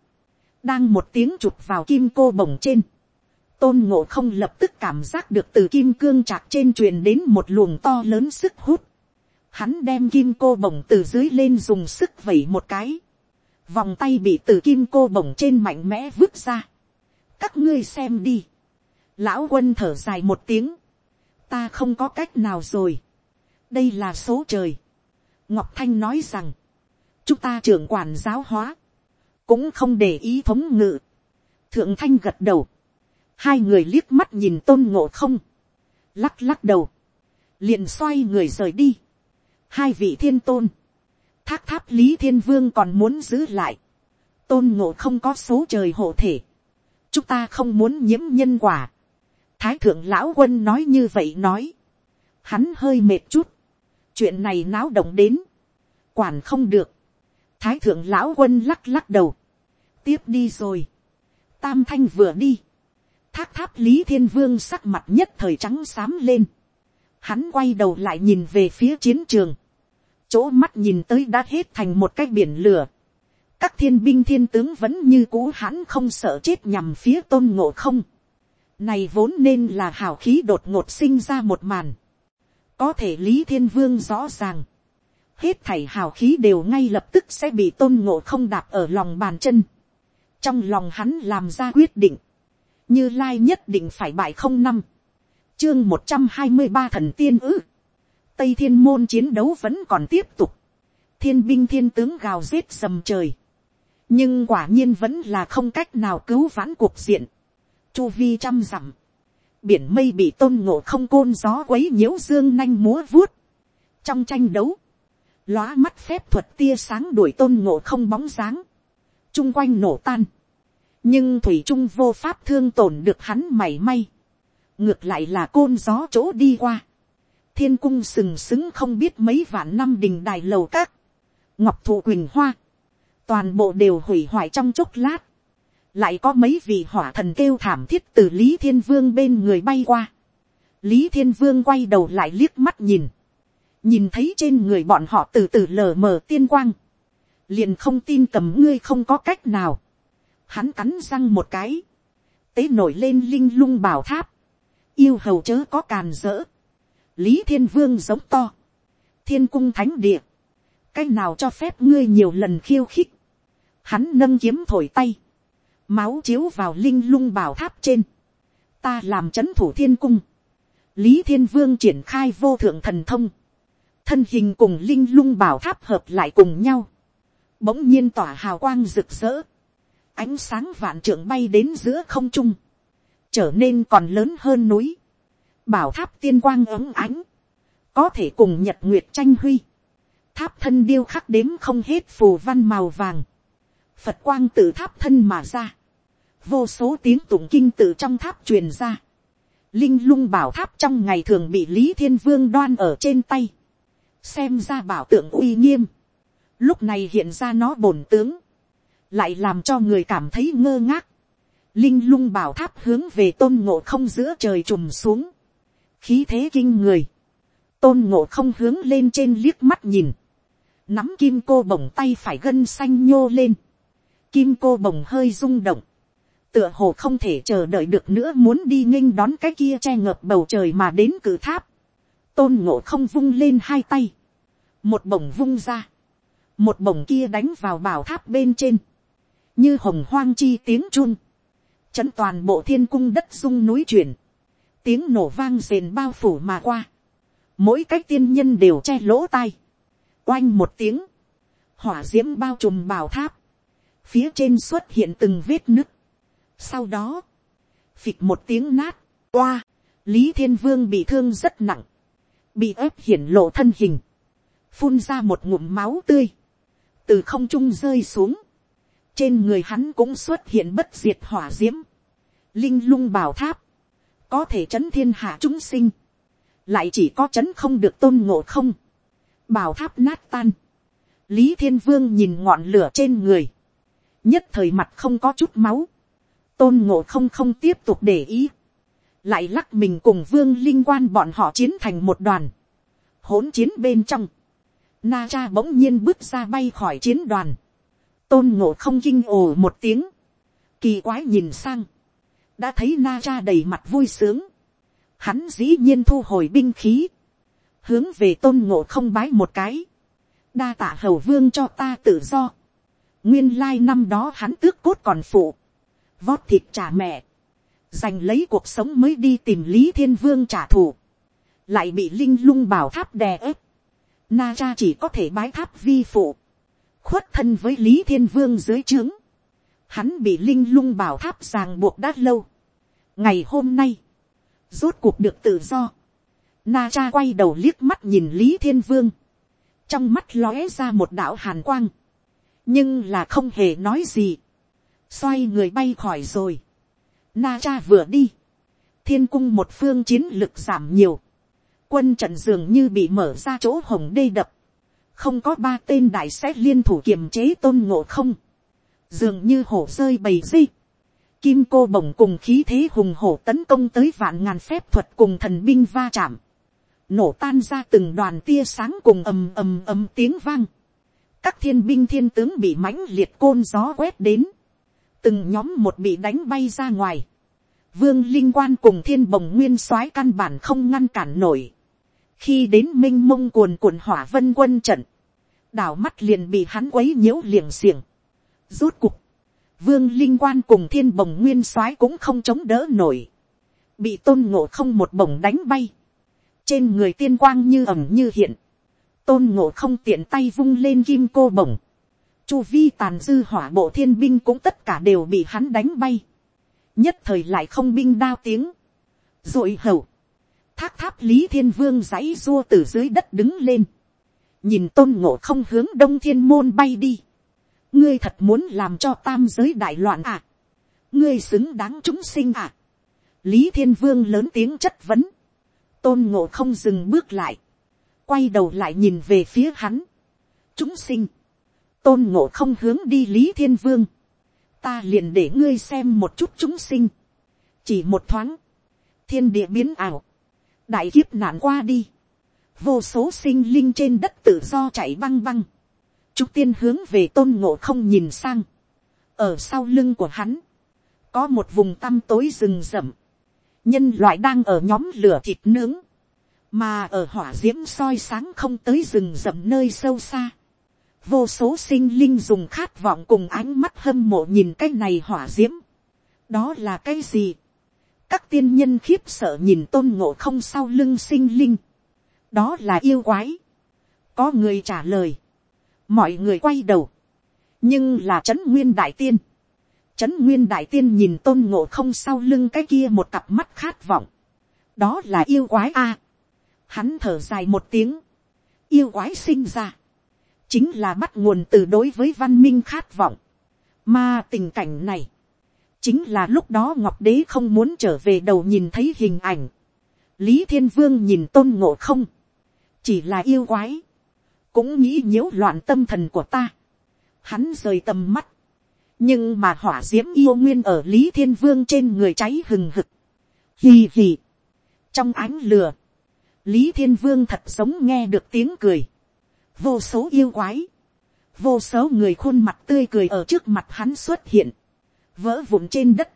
đang một tiếng chụp vào kim cô bồng trên, tôn ngộ không lập tức cảm giác được từ kim cương chạc trên truyền đến một luồng to lớn sức hút. Hắn đem kim cô bổng từ dưới lên dùng sức vẩy một cái. Vòng tay bị từ kim cô bổng trên mạnh mẽ vứt ra. Các ngươi xem đi. Lão quân thở dài một tiếng. Ta không có cách nào rồi. Đây là số trời. Ngọc Thanh nói rằng. Chúng ta trưởng quản giáo hóa. Cũng không để ý thống ngự. Thượng Thanh gật đầu hai người liếc mắt nhìn tôn ngộ không, lắc lắc đầu, liền xoay người rời đi. hai vị thiên tôn, thác tháp lý thiên vương còn muốn giữ lại, tôn ngộ không có số trời hộ thể, chúng ta không muốn nhiễm nhân quả thái thượng lão quân nói như vậy nói, hắn hơi mệt chút, chuyện này náo động đến, quản không được, thái thượng lão quân lắc lắc đầu, tiếp đi rồi, tam thanh vừa đi, thác tháp lý thiên vương sắc mặt nhất thời trắng xám lên. Hắn quay đầu lại nhìn về phía chiến trường. Chỗ mắt nhìn tới đã hết thành một cái biển lửa. Các thiên binh thiên tướng vẫn như cũ hắn không sợ chết nhằm phía tôn ngộ không. Này vốn nên là hào khí đột ngột sinh ra một màn. Có thể lý thiên vương rõ ràng. Hết thảy hào khí đều ngay lập tức sẽ bị tôn ngộ không đạp ở lòng bàn chân. Trong lòng hắn làm ra quyết định như lai nhất định phải bại không năm, chương một trăm hai mươi ba thần tiên ư, tây thiên môn chiến đấu vẫn còn tiếp tục, thiên binh thiên tướng gào rết sầm trời, nhưng quả nhiên vẫn là không cách nào cứu vãn cuộc diện, chu vi trăm dặm, biển mây bị tôn ngộ không côn gió quấy nhiễu dương nanh múa vuốt, trong tranh đấu, lóa mắt phép thuật tia sáng đuổi tôn ngộ không bóng dáng, chung quanh nổ tan, nhưng thủy trung vô pháp thương tổn được hắn mảy may, ngược lại là côn gió chỗ đi qua, thiên cung sừng sững không biết mấy vạn năm đình đài lầu các, ngọc thụ quỳnh hoa, toàn bộ đều hủy hoại trong chốc lát, lại có mấy vị hỏa thần kêu thảm thiết từ lý thiên vương bên người bay qua, lý thiên vương quay đầu lại liếc mắt nhìn, nhìn thấy trên người bọn họ từ từ lờ mờ tiên quang, liền không tin cầm ngươi không có cách nào, hắn cắn răng một cái, tế nổi lên linh lung bảo tháp, yêu hầu chớ có càn rỡ, lý thiên vương giống to, thiên cung thánh địa, cái nào cho phép ngươi nhiều lần khiêu khích, hắn nâng kiếm thổi tay, máu chiếu vào linh lung bảo tháp trên, ta làm c h ấ n thủ thiên cung, lý thiên vương triển khai vô thượng thần thông, thân hình cùng linh lung bảo tháp hợp lại cùng nhau, bỗng nhiên tỏa hào quang rực rỡ, ánh sáng vạn trượng bay đến giữa không trung, trở nên còn lớn hơn núi, bảo tháp tiên quang ấm ánh, có thể cùng nhật nguyệt tranh huy, tháp thân điêu khắc đếm không hết phù văn màu vàng, phật quang từ tháp thân mà ra, vô số tiếng tụng kinh từ trong tháp truyền ra, linh lung bảo tháp trong ngày thường bị lý thiên vương đoan ở trên tay, xem ra bảo tượng uy nghiêm, lúc này hiện ra nó bổn tướng, lại làm cho người cảm thấy ngơ ngác. Linh lung bảo tháp hướng về tôn ngộ không giữa trời trùm xuống. Khí thế kinh người. Tôn ngộ không hướng lên trên liếc mắt nhìn. Nắm kim cô bồng tay phải gân xanh nhô lên. Kim cô bồng hơi rung động. Tựa hồ không thể chờ đợi được nữa muốn đi nghinh đón cái kia che ngợp bầu trời mà đến cử tháp. Tôn ngộ không vung lên hai tay. Một bổng vung ra. Một bổng kia đánh vào bảo tháp bên trên. Như hồng hoang chi tiếng chun, chấn toàn bộ thiên cung đất rung núi chuyển, tiếng nổ vang rền bao phủ mà qua, mỗi cách tiên nhân đều che lỗ tai, oanh một tiếng, hỏa diễm bao trùm bảo tháp, phía trên xuất hiện từng vết nứt, sau đó, phịch một tiếng nát, qua lý thiên vương bị thương rất nặng, bị ép hiển lộ thân hình, phun ra một ngụm máu tươi, từ không trung rơi xuống, trên người hắn cũng xuất hiện bất diệt hỏa d i ễ m linh lung bảo tháp, có thể c h ấ n thiên hạ chúng sinh, lại chỉ có c h ấ n không được tôn ngộ không, bảo tháp nát tan, lý thiên vương nhìn ngọn lửa trên người, nhất thời mặt không có chút máu, tôn ngộ không không tiếp tục để ý, lại lắc mình cùng vương linh quan bọn họ chiến thành một đoàn, hỗn chiến bên trong, na cha bỗng nhiên bước ra bay khỏi chiến đoàn, tôn ngộ không kinh ồ một tiếng, kỳ quái nhìn sang, đã thấy na cha đầy mặt vui sướng, hắn dĩ nhiên thu hồi binh khí, hướng về tôn ngộ không bái một cái, đa tạ hầu vương cho ta tự do, nguyên lai năm đó hắn tước cốt còn phụ, vót thịt trả mẹ, giành lấy cuộc sống mới đi tìm lý thiên vương trả thù, lại bị linh lung bảo tháp đè ép, na cha chỉ có thể bái tháp vi phụ, khuất thân với lý thiên vương dưới trướng, hắn bị linh lung bảo tháp ràng buộc đã lâu. ngày hôm nay, rốt cuộc được tự do, na cha quay đầu liếc mắt nhìn lý thiên vương, trong mắt lóe ra một đạo hàn quang, nhưng là không hề nói gì, xoay người bay khỏi rồi, na cha vừa đi, thiên cung một phương chiến lực giảm nhiều, quân trận dường như bị mở ra chỗ hồng đê đập, không có ba tên đại xét liên thủ kiềm chế tôn ngộ không, dường như hổ rơi bầy di. Kim cô bổng cùng khí thế hùng hổ tấn công tới vạn ngàn phép thuật cùng thần binh va chạm. Nổ tan ra từng đoàn tia sáng cùng ầm ầm ầm tiếng vang. Các thiên binh thiên tướng bị mãnh liệt côn gió quét đến. Từng nhóm một bị đánh bay ra ngoài. Vương Linh Quan cùng thiên bồng nguyên soái căn bản không ngăn cản nổi. Khi đến minh mông cuồn cuộn hỏa vân quân trận. Đảo mắt liền bị hắn quấy nhiễu liềng xiềng Rốt cục, vương linh quan cùng thiên bồng nguyên soái cũng không chống đỡ nổi. Bị tôn ngộ không một bổng đánh bay. Trên người tiên quang như ẩm như hiện. Tôn ngộ không tiện tay vung lên kim cô bổng. Chu vi tàn dư hỏa bộ thiên binh cũng tất cả đều bị hắn đánh bay. Nhất thời lại không binh đao tiếng. Rồi hầu. Thác tháp lý thiên vương dãy dua từ dưới đất đứng lên. Nhìn tôn ngộ không hướng đông thiên môn bay đi ngươi thật muốn làm cho tam giới đại loạn à. ngươi xứng đáng chúng sinh à. lý thiên vương lớn tiếng chất vấn. tôn ngộ không dừng bước lại. quay đầu lại nhìn về phía hắn. chúng sinh tôn ngộ không hướng đi lý thiên vương. ta liền để ngươi xem một chút chúng sinh. chỉ một thoáng. thiên địa biến ảo. đại kiếp nạn qua đi. vô số sinh linh trên đất tự do chạy băng băng Trúc tiên hướng về tôn ngộ không nhìn sang. Ở sau lưng của hắn. Có một vùng tăm tối rừng rậm. Nhân loại đang ở nhóm lửa thịt nướng. Mà ở hỏa diễm soi sáng không tới rừng rậm nơi sâu xa. Vô số sinh linh dùng khát vọng cùng ánh mắt hâm mộ nhìn cái này hỏa diễm. Đó là cái gì? Các tiên nhân khiếp sợ nhìn tôn ngộ không sau lưng sinh linh. Đó là yêu quái. Có người trả lời mọi người quay đầu, nhưng là trấn nguyên đại tiên, trấn nguyên đại tiên nhìn tôn ngộ không sau lưng cái kia một cặp mắt khát vọng, đó là yêu quái a, hắn thở dài một tiếng, yêu quái sinh ra, chính là bắt nguồn từ đối với văn minh khát vọng, mà tình cảnh này, chính là lúc đó ngọc đế không muốn trở về đầu nhìn thấy hình ảnh, lý thiên vương nhìn tôn ngộ không, chỉ là yêu quái, cũng nghĩ nhiễu loạn tâm thần của ta. Hắn rời tầm mắt. nhưng mà hỏa d i ễ m yêu nguyên ở lý thiên vương trên người cháy hừng hực. hì hì. trong ánh lửa, lý thiên vương thật sống nghe được tiếng cười vô số yêu quái. vô số người khuôn mặt tươi cười ở trước mặt hắn xuất hiện. vỡ vụn trên đất.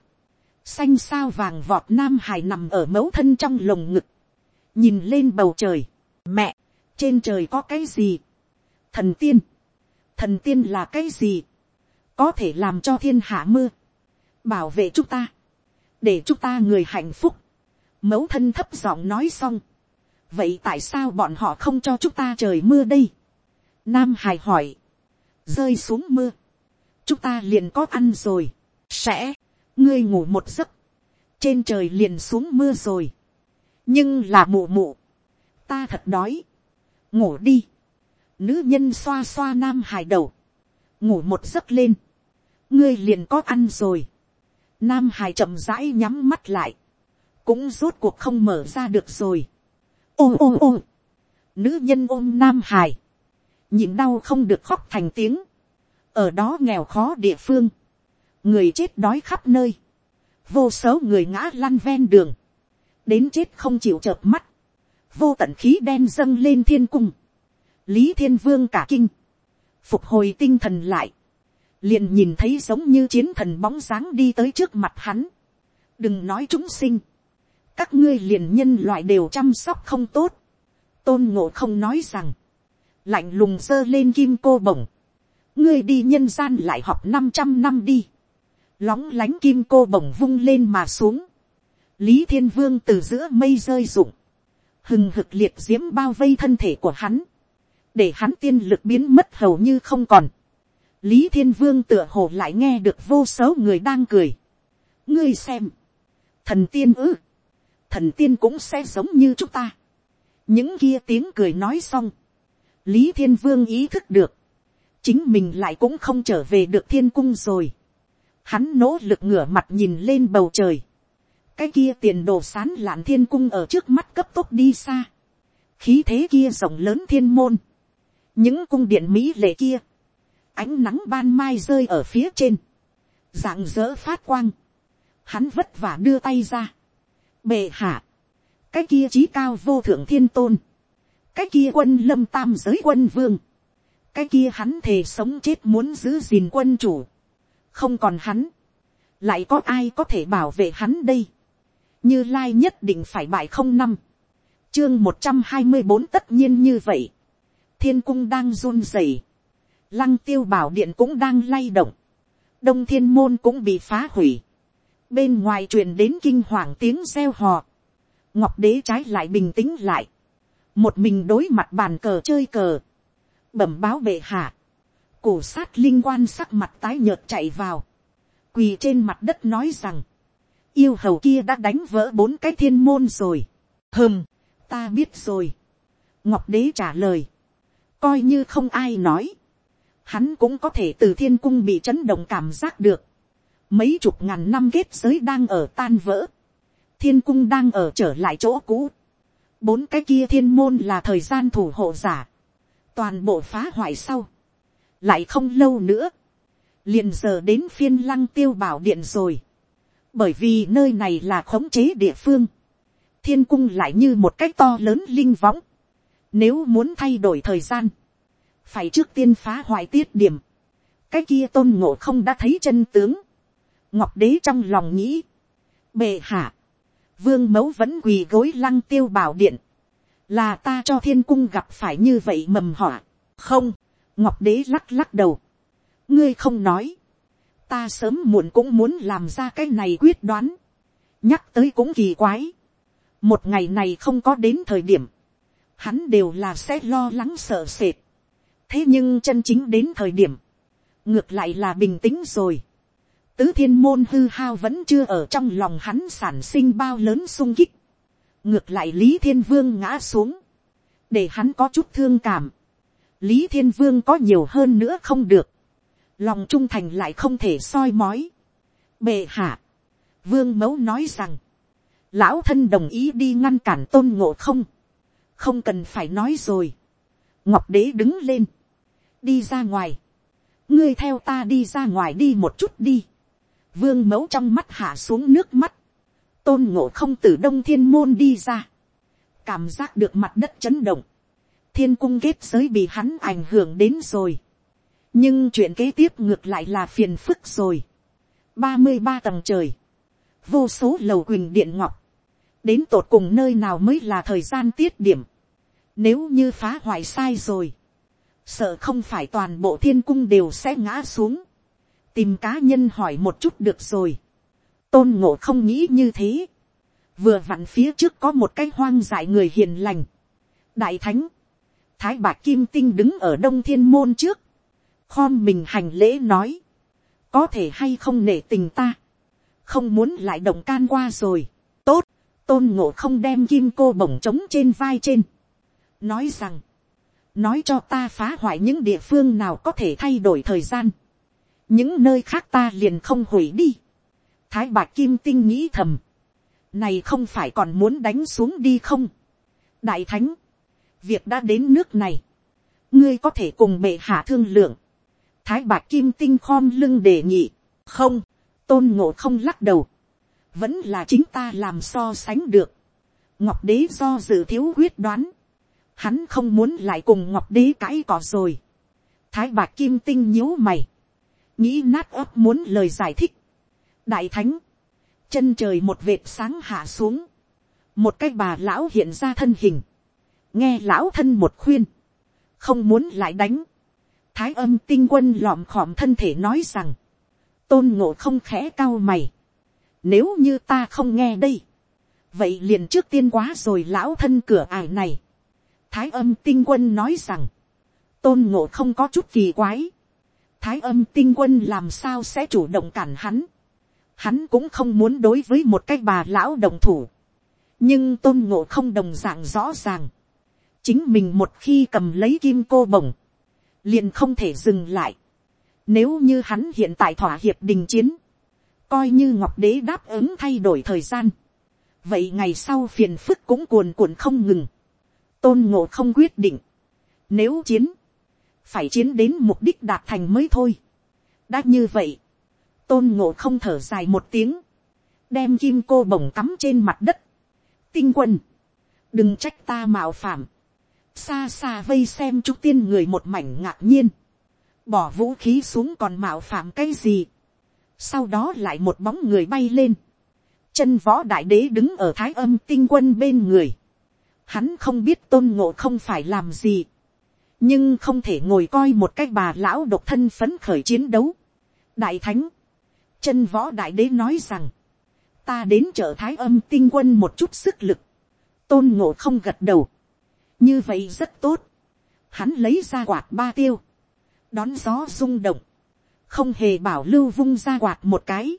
xanh sao vàng vọt nam hải nằm ở mẫu thân trong lồng ngực. nhìn lên bầu trời. mẹ, trên trời có cái gì thần tiên, thần tiên là cái gì, có thể làm cho thiên hạ mưa, bảo vệ chúng ta, để chúng ta người hạnh phúc, mẫu thân thấp giọng nói xong, vậy tại sao bọn họ không cho chúng ta trời mưa đây, nam hải hỏi, rơi xuống mưa, chúng ta liền có ăn rồi, sẽ, ngươi ngủ một giấc, trên trời liền xuống mưa rồi, nhưng là mụ mụ, ta thật đói, ngủ đi, Nữ nhân xoa xoa nam hải đầu. Ngủ một giấc lên. Ngươi liền có ăn rồi. Nam hải chậm rãi nhắm mắt lại. Cũng rốt cuộc không mở ra được rồi. Ôm ôm ôm. Nữ nhân ôm nam hải. Nhịn đau không được khóc thành tiếng. Ở đó nghèo khó địa phương. Người chết đói khắp nơi. Vô số người ngã lăn ven đường. Đến chết không chịu chợp mắt. Vô tận khí đen dâng lên thiên cung lý thiên vương cả kinh, phục hồi tinh thần lại, liền nhìn thấy giống như chiến thần bóng sáng đi tới trước mặt hắn, đừng nói chúng sinh, các ngươi liền nhân loại đều chăm sóc không tốt, tôn ngộ không nói rằng, lạnh lùng giơ lên kim cô bổng, ngươi đi nhân gian lại học năm trăm năm đi, lóng lánh kim cô bổng vung lên mà xuống, lý thiên vương từ giữa mây rơi rụng, hừng hực liệt diễm bao vây thân thể của hắn, để hắn tiên lực biến mất hầu như không còn. lý thiên vương tựa hồ lại nghe được vô số người đang cười. ngươi xem, thần tiên ư, thần tiên cũng sẽ giống như chúng ta. những kia tiếng cười nói xong, lý thiên vương ý thức được, chính mình lại cũng không trở về được thiên cung rồi. hắn nỗ lực ngửa mặt nhìn lên bầu trời, cái kia tiền đồ sán lạn thiên cung ở trước mắt cấp tốc đi xa, khí thế kia rộng lớn thiên môn, những cung điện mỹ lệ kia, ánh nắng ban mai rơi ở phía trên, dạng dỡ phát quang, hắn vất vả đưa tay ra, bệ hạ, cái kia trí cao vô thượng thiên tôn, cái kia quân lâm tam giới quân vương, cái kia hắn thề sống chết muốn giữ gìn quân chủ, không còn hắn, lại có ai có thể bảo vệ hắn đây, như lai nhất định phải bại không năm, chương một trăm hai mươi bốn tất nhiên như vậy, thiên cung đang run rẩy, lăng tiêu bảo điện cũng đang lay động, đông thiên môn cũng bị phá hủy, bên ngoài truyền đến kinh hoàng tiếng reo hò, ngọc đế trái lại bình tĩnh lại, một mình đối mặt bàn cờ chơi cờ, bẩm báo bệ hạ, cổ sát linh quan sắc mặt tái nhợt chạy vào, quỳ trên mặt đất nói rằng, yêu hầu kia đã đánh vỡ bốn cái thiên môn rồi, hơm, ta biết rồi, ngọc đế trả lời, coi như không ai nói, hắn cũng có thể từ thiên cung bị chấn động cảm giác được, mấy chục ngàn năm kết giới đang ở tan vỡ, thiên cung đang ở trở lại chỗ cũ, bốn cái kia thiên môn là thời gian thủ hộ giả, toàn bộ phá hoại sau, lại không lâu nữa, liền giờ đến phiên lăng tiêu bảo điện rồi, bởi vì nơi này là khống chế địa phương, thiên cung lại như một cái to lớn linh võng, nếu muốn thay đổi thời gian, phải trước tiên phá hoại tiết điểm, cái kia tôn ngộ không đã thấy chân tướng, ngọc đế trong lòng nghĩ, bệ hạ, vương mẫu vẫn quỳ gối lăng tiêu bảo điện, là ta cho thiên cung gặp phải như vậy mầm họa, không, ngọc đế lắc lắc đầu, ngươi không nói, ta sớm muộn cũng muốn làm ra cái này quyết đoán, nhắc tới cũng kỳ quái, một ngày này không có đến thời điểm, hắn đều là sẽ lo lắng sợ sệt, thế nhưng chân chính đến thời điểm, ngược lại là bình tĩnh rồi, tứ thiên môn hư hao vẫn chưa ở trong lòng hắn sản sinh bao lớn sung kích, ngược lại lý thiên vương ngã xuống, để hắn có chút thương cảm, lý thiên vương có nhiều hơn nữa không được, lòng trung thành lại không thể soi mói. bệ hạ, vương mẫu nói rằng, lão thân đồng ý đi ngăn cản tôn ngộ không, không cần phải nói rồi. ngọc đế đứng lên, đi ra ngoài, ngươi theo ta đi ra ngoài đi một chút đi, vương mẫu trong mắt hạ xuống nước mắt, tôn ngộ không từ đông thiên môn đi ra, cảm giác được mặt đất chấn động, thiên cung kết giới bị hắn ảnh hưởng đến rồi, nhưng chuyện kế tiếp ngược lại là phiền phức rồi, ba mươi ba tầng trời, vô số lầu quỳnh điện ngọc, đến tột cùng nơi nào mới là thời gian tiết điểm, nếu như phá hoại sai rồi, sợ không phải toàn bộ thiên cung đều sẽ ngã xuống, tìm cá nhân hỏi một chút được rồi, tôn ngộ không nghĩ như thế, vừa vặn phía trước có một cái hoang dại người hiền lành, đại thánh, thái bạc kim tinh đứng ở đông thiên môn trước, khom mình hành lễ nói, có thể hay không nể tình ta, không muốn lại động can qua rồi, tốt, tôn ngộ không đem kim cô bổng trống trên vai trên, nói rằng, nói cho ta phá hoại những địa phương nào có thể thay đổi thời gian, những nơi khác ta liền không hủy đi. thái bạc kim tinh nghĩ thầm, này không phải còn muốn đánh xuống đi không. đại thánh, việc đã đến nước này, ngươi có thể cùng bệ hạ thương lượng. thái bạc kim tinh khom lưng đề nghị, không, tôn ngộ không lắc đầu, vẫn là chính ta làm so sánh được. ngọc đế do dự thiếu quyết đoán, hắn không muốn lại cùng ngọc đế cãi cỏ rồi. thái bạc kim tinh nhíu mày, nghĩ nát ấp muốn lời giải thích. đại thánh, chân trời một vệt sáng hạ xuống, một cái bà lão hiện ra thân hình, nghe lão thân một khuyên, không muốn lại đánh, thái âm tinh quân lọm khọm thân thể nói rằng, tôn ngộ không khẽ cao mày, nếu như ta không nghe đây, vậy liền trước tiên quá rồi lão thân cửa ải này, thái âm tinh quân nói rằng, tôn ngộ không có chút kỳ quái, thái âm tinh quân làm sao sẽ chủ động cản hắn, hắn cũng không muốn đối với một cái bà lão đồng thủ, nhưng tôn ngộ không đồng dạng rõ ràng, chính mình một khi cầm lấy kim cô bồng, liền không thể dừng lại. Nếu như hắn hiện tại thỏa hiệp đình chiến, coi như ngọc đế đáp ứng thay đổi thời gian, vậy ngày sau phiền phức cũng cuồn cuộn không ngừng. tôn ngộ không quyết định, nếu chiến, phải chiến đến mục đích đạt thành mới thôi. đã như vậy, tôn ngộ không thở dài một tiếng, đem kim cô bổng cắm trên mặt đất. tinh quân, đừng trách ta mạo phạm, xa xa vây xem chúc tiên người một mảnh ngạc nhiên, bỏ vũ khí xuống còn mạo phạm cái gì, sau đó lại một bóng người bay lên, chân võ đại đế đứng ở thái âm tinh quân bên người, hắn không biết tôn ngộ không phải làm gì, nhưng không thể ngồi coi một cái bà lão độc thân phấn khởi chiến đấu. đại thánh, chân võ đại đế nói rằng, ta đến chợ thái âm tinh quân một chút sức lực, tôn ngộ không gật đầu, như vậy rất tốt, hắn lấy ra quạt ba tiêu, đón gió rung động, không hề bảo lưu vung ra quạt một cái,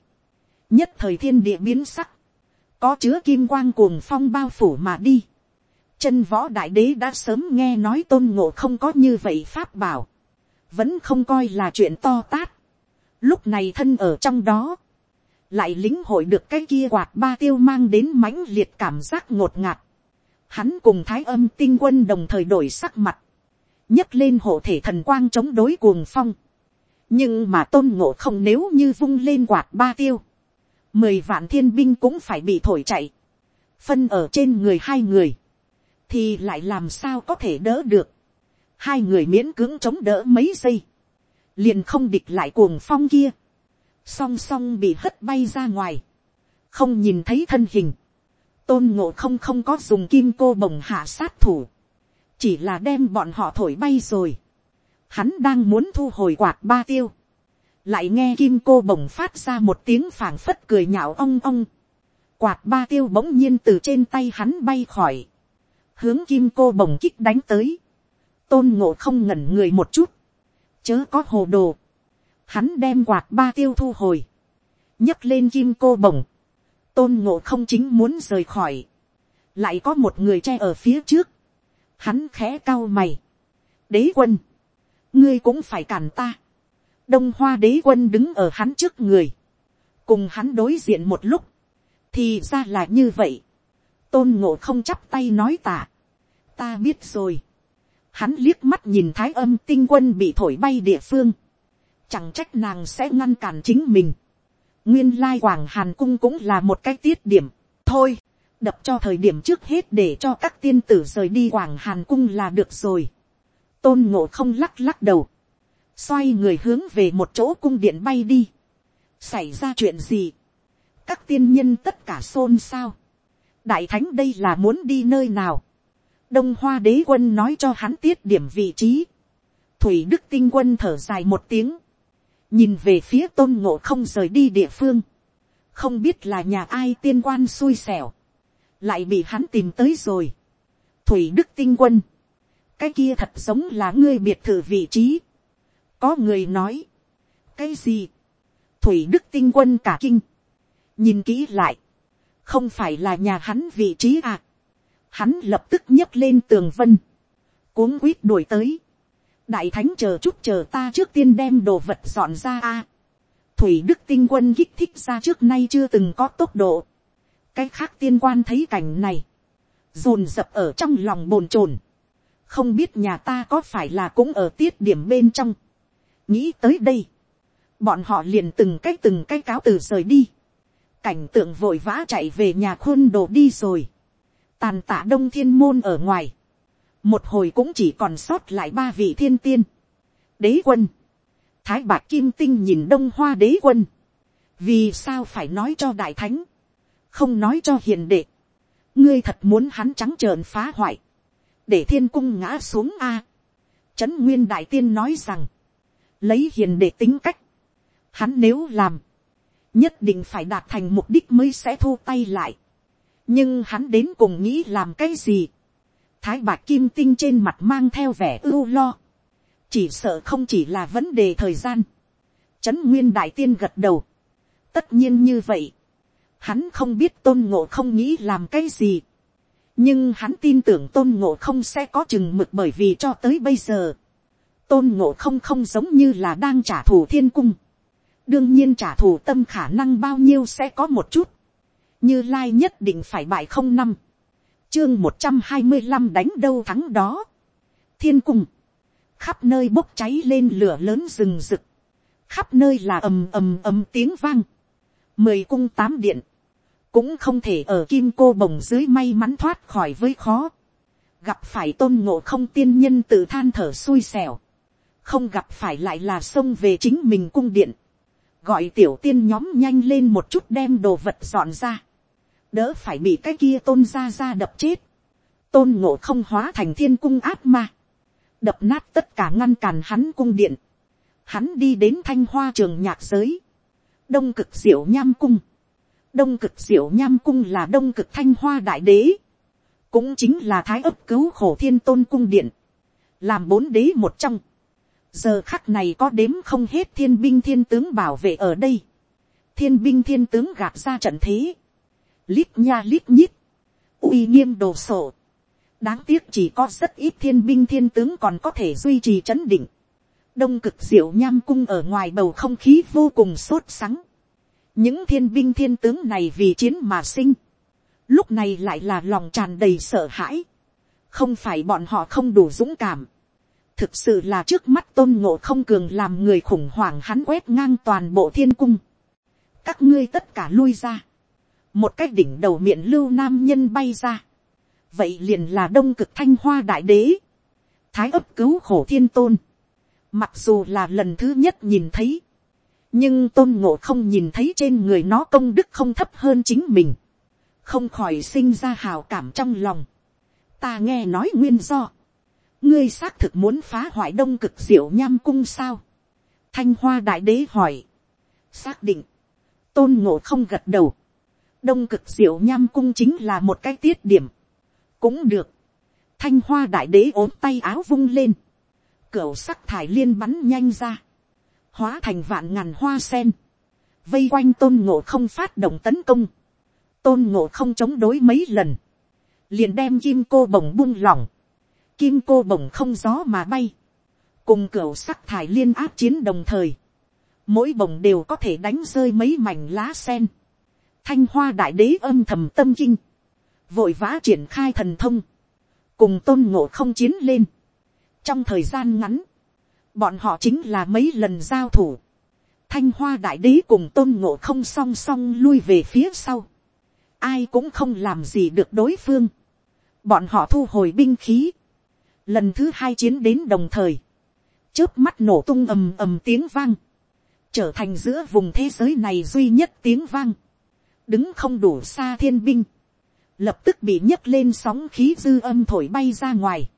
nhất thời thiên địa biến sắc, có chứa kim quang cuồng phong bao phủ mà đi, chân võ đại đế đã sớm nghe nói tôn ngộ không có như vậy pháp bảo, vẫn không coi là chuyện to tát, lúc này thân ở trong đó, lại lính hội được cái kia quạt ba tiêu mang đến mãnh liệt cảm giác ngột ngạt, hắn cùng thái âm tinh quân đồng thời đổi sắc mặt, nhấc lên hộ thể thần quang chống đối cuồng phong, nhưng mà tôn ngộ không nếu như vung lên quạt ba tiêu, mười vạn thiên binh cũng phải bị thổi chạy, phân ở trên người hai người, thì lại làm sao có thể đỡ được, hai người miễn cưỡng chống đỡ mấy giây, liền không địch lại cuồng phong kia, song song bị hất bay ra ngoài, không nhìn thấy thân hình, tôn ngộ không không có dùng kim cô bồng hạ sát thủ, chỉ là đem bọn họ thổi bay rồi, hắn đang muốn thu hồi quạt ba tiêu, lại nghe kim cô bồng phát ra một tiếng phảng phất cười nhạo ong ong, quạt ba tiêu bỗng nhiên từ trên tay hắn bay khỏi, hướng kim cô bồng kích đánh tới, tôn ngộ không ngẩn người một chút, chớ có hồ đồ, hắn đem quạt ba tiêu thu hồi, nhấc lên kim cô bồng, tôn ngộ không chính muốn rời khỏi, lại có một người che ở phía trước, hắn khẽ cao mày, đế quân, ngươi cũng phải cản ta, đông hoa đế quân đứng ở hắn trước người, cùng hắn đối diện một lúc, thì ra là như vậy, tôn ngộ không chắp tay nói tạ, ta biết rồi, hắn liếc mắt nhìn thái âm tinh quân bị thổi bay địa phương, chẳng trách nàng sẽ ngăn cản chính mình, nguyên lai quảng hàn cung cũng là một cái tiết điểm, thôi, đập cho thời điểm trước hết để cho các tiên tử rời đi quảng hàn cung là được rồi, tôn ngộ không lắc lắc đầu, xoay người hướng về một chỗ cung điện bay đi, xảy ra chuyện gì, các tiên nhân tất cả xôn xao, đại thánh đây là muốn đi nơi nào, đông hoa đế quân nói cho hắn tiết điểm vị trí, thủy đức tinh quân thở dài một tiếng, nhìn về phía tôn ngộ không rời đi địa phương, không biết là nhà ai tiên quan xui xẻo, lại bị hắn tìm tới rồi. thủy đức tinh quân, cái kia thật giống là ngươi biệt thự vị trí. có người nói, cái gì, thủy đức tinh quân cả kinh, nhìn kỹ lại, không phải là nhà hắn vị trí à. hắn lập tức nhấc lên tường vân, cuống quýt đuổi tới, đại thánh chờ chút chờ ta trước tiên đem đồ vật dọn ra a. thủy đức tinh quân kích thích ra trước nay chưa từng có tốc độ. cái khác tiên quan thấy cảnh này, dồn dập ở trong lòng bồn chồn. không biết nhà ta có phải là cũng ở tiết điểm bên trong. nghĩ tới đây, bọn họ liền từng cái từng cái cáo từ rời đi cảnh tượng vội vã chạy về nhà khôn đồ đi rồi. tàn tạ đông thiên môn ở ngoài. Một hồi cũng chỉ còn sót lại ba vị thiên tiên. đế quân, thái bạc kim tinh nhìn đông hoa đế quân, vì sao phải nói cho đại thánh, không nói cho hiền đệ, ngươi thật muốn hắn trắng trợn phá hoại, để thiên cung ngã xuống a. Trấn nguyên đại tiên nói rằng, lấy hiền đệ tính cách, hắn nếu làm, nhất định phải đạt thành mục đích mới sẽ thu tay lại. nhưng hắn đến cùng nghĩ làm cái gì. thái bạc kim tinh trên mặt mang theo vẻ ưu lo. chỉ sợ không chỉ là vấn đề thời gian. trấn nguyên đại tiên gật đầu. tất nhiên như vậy. hắn không biết tôn ngộ không nghĩ làm cái gì. nhưng hắn tin tưởng tôn ngộ không sẽ có chừng mực bởi vì cho tới bây giờ. tôn ngộ không không giống như là đang trả thù thiên cung đương nhiên trả thù tâm khả năng bao nhiêu sẽ có một chút, như lai nhất định phải bại không năm, chương một trăm hai mươi năm đánh đâu thắng đó, thiên cung, khắp nơi bốc cháy lên lửa lớn rừng rực, khắp nơi là ầm ầm ầm tiếng vang, mười cung tám điện, cũng không thể ở kim cô bồng dưới may mắn thoát khỏi với khó, gặp phải tôn ngộ không tiên nhân tự than thở xui xẻo, không gặp phải lại là xông về chính mình cung điện, gọi tiểu tiên nhóm nhanh lên một chút đem đồ vật dọn ra, đỡ phải bị cái kia tôn ra ra đập chết, tôn ngộ không hóa thành thiên cung áp ma, đập nát tất cả ngăn cản hắn cung điện, hắn đi đến thanh hoa trường nhạc giới, đông cực diệu nham cung, đông cực diệu nham cung là đông cực thanh hoa đại đế, cũng chính là thái ấp cứu khổ thiên tôn cung điện, làm bốn đế một trong, giờ khắc này có đếm không hết thiên binh thiên tướng bảo vệ ở đây, thiên binh thiên tướng gạt ra trận thế, lít nha lít nhít, uy nghiêm đồ sổ, đáng tiếc chỉ có rất ít thiên binh thiên tướng còn có thể duy trì c h ấ n định, đông cực diệu nham cung ở ngoài bầu không khí vô cùng sốt sắng, những thiên binh thiên tướng này vì chiến mà sinh, lúc này lại là lòng tràn đầy sợ hãi, không phải bọn họ không đủ dũng cảm, thực sự là trước mắt tôn ngộ không cường làm người khủng hoảng hắn quét ngang toàn bộ thiên cung. các ngươi tất cả lui ra. một cái đỉnh đầu miệng lưu nam nhân bay ra. vậy liền là đông cực thanh hoa đại đế. thái ấp cứu khổ thiên tôn. mặc dù là lần thứ nhất nhìn thấy. nhưng tôn ngộ không nhìn thấy trên người nó công đức không thấp hơn chính mình. không khỏi sinh ra hào cảm trong lòng. ta nghe nói nguyên do ngươi xác thực muốn phá hoại đông cực diệu nham cung sao. thanh hoa đại đế hỏi. xác định. tôn ngộ không gật đầu. đông cực diệu nham cung chính là một cái tiết điểm. cũng được. thanh hoa đại đế ốm tay áo vung lên. cửu sắc thải liên bắn nhanh ra. hóa thành vạn ngàn hoa sen. vây quanh tôn ngộ không phát động tấn công. tôn ngộ không chống đối mấy lần. liền đem kim cô bồng bung lỏng kim cô bổng không gió mà bay, cùng cửa sắc thải liên áp chiến đồng thời, mỗi bổng đều có thể đánh rơi mấy mảnh lá sen, thanh hoa đại đế âm thầm tâm kinh, vội vã triển khai thần thông, cùng tôn ngộ không chiến lên. trong thời gian ngắn, bọn họ chính là mấy lần giao thủ, thanh hoa đại đế cùng tôn ngộ không song song lui về phía sau, ai cũng không làm gì được đối phương, bọn họ thu hồi binh khí, lần thứ hai chiến đến đồng thời, chớp mắt nổ tung ầm ầm tiếng vang, trở thành giữa vùng thế giới này duy nhất tiếng vang, đứng không đủ xa thiên binh, lập tức bị nhấc lên sóng khí dư âm thổi bay ra ngoài,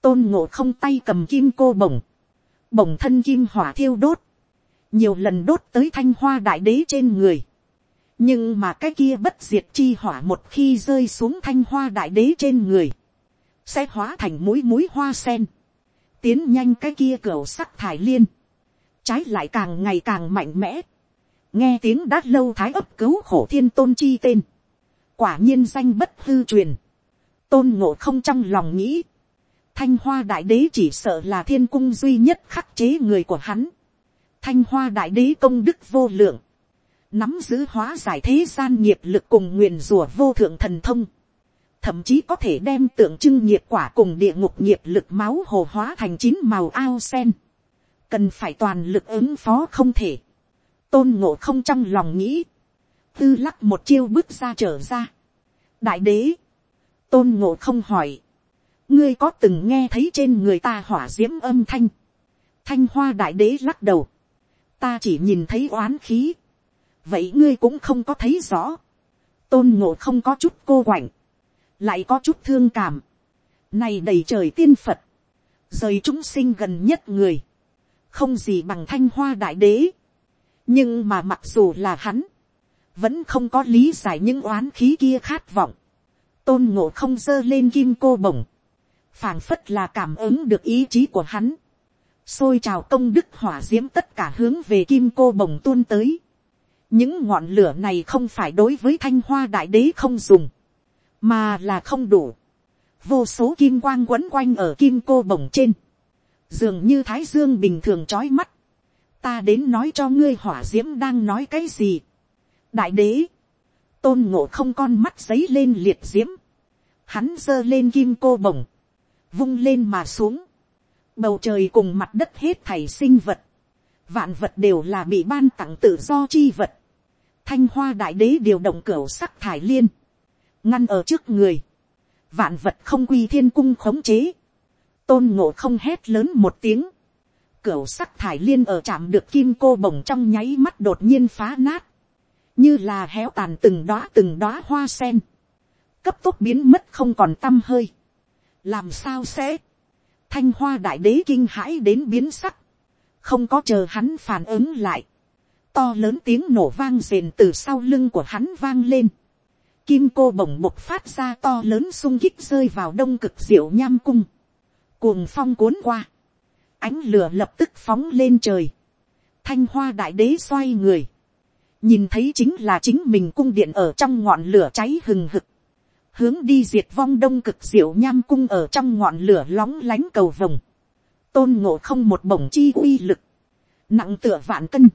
tôn ngộ không tay cầm kim cô bổng, bổng thân kim hỏa thiêu đốt, nhiều lần đốt tới thanh hoa đại đế trên người, nhưng mà cái kia bất diệt chi hỏa một khi rơi xuống thanh hoa đại đế trên người, sẽ hóa thành mũi mũi hoa sen, tiến nhanh cái kia cửa sắc thải liên, trái lại càng ngày càng mạnh mẽ, nghe tiếng đã lâu thái ấp cứu khổ thiên tôn chi tên, quả nhiên danh bất hư truyền, tôn ngộ không trong lòng nghĩ, thanh hoa đại đế chỉ sợ là thiên cung duy nhất khắc chế người của hắn, thanh hoa đại đế công đức vô lượng, nắm giữ hóa giải thế gian nghiệp lực cùng nguyền rùa vô thượng thần thông, thậm chí có thể đem tượng trưng nghiệp quả cùng địa ngục nghiệp lực máu hồ hóa thành chín màu ao sen. Cần phải toàn lực ứng phó không thể. Tôn ngộ không trong lòng nghĩ. Tư lắc một chiêu bước ra trở ra. Đại đế. Tôn ngộ không hỏi. Ngươi có từng nghe thấy trên người ta hỏa diễm âm thanh. Thanh hoa đại đế lắc đầu. Ta chỉ nhìn thấy oán khí. Vậy ngươi cũng không có thấy rõ tôn ngộ không có chút cô quạnh, lại có chút thương cảm, này đầy trời tiên phật, rời chúng sinh gần nhất người, không gì bằng thanh hoa đại đế, nhưng mà mặc dù là hắn, vẫn không có lý giải những oán khí kia khát vọng, tôn ngộ không giơ lên kim cô bổng, phảng phất là cảm ứng được ý chí của hắn, xôi trào công đức hỏa d i ễ m tất cả hướng về kim cô bồng tuôn tới. những ngọn lửa này không phải đối với thanh hoa đại đế không dùng, mà là không đủ. vô số kim quang quấn quanh ở kim cô bồng trên, dường như thái dương bình thường trói mắt. ta đến nói cho ngươi hỏa d i ễ m đang nói cái gì. đại đế, tôn ngộ không con mắt giấy lên liệt d i ễ m hắn giơ lên kim cô bồng, vung lên mà xuống. Bầu trời cùng mặt đất hết thảy sinh vật, vạn vật đều là bị ban tặng tự do chi vật, thanh hoa đại đế điều động cửa sắc thải liên, ngăn ở trước người, vạn vật không quy thiên cung khống chế, tôn ngộ không hét lớn một tiếng, cửa sắc thải liên ở chạm được kim cô bồng trong nháy mắt đột nhiên phá nát, như là héo tàn từng đóa từng đóa hoa sen, cấp tốc biến mất không còn t hơi, làm sao sẽ, thanh hoa đại đế kinh hãi đến biến sắc, không có chờ hắn phản ứng lại, to lớn tiếng nổ vang rền từ sau lưng của hắn vang lên, kim cô bổng bộc phát ra to lớn sung kích rơi vào đông cực diệu nham cung, cuồng phong cuốn qua, ánh lửa lập tức phóng lên trời, thanh hoa đại đế xoay người, nhìn thấy chính là chính mình cung điện ở trong ngọn lửa cháy hừng hực, hướng đi diệt vong đông cực diệu nham cung ở trong ngọn lửa lóng lánh cầu vồng, tôn ngộ không một bổng chi uy lực, nặng tựa vạn cân,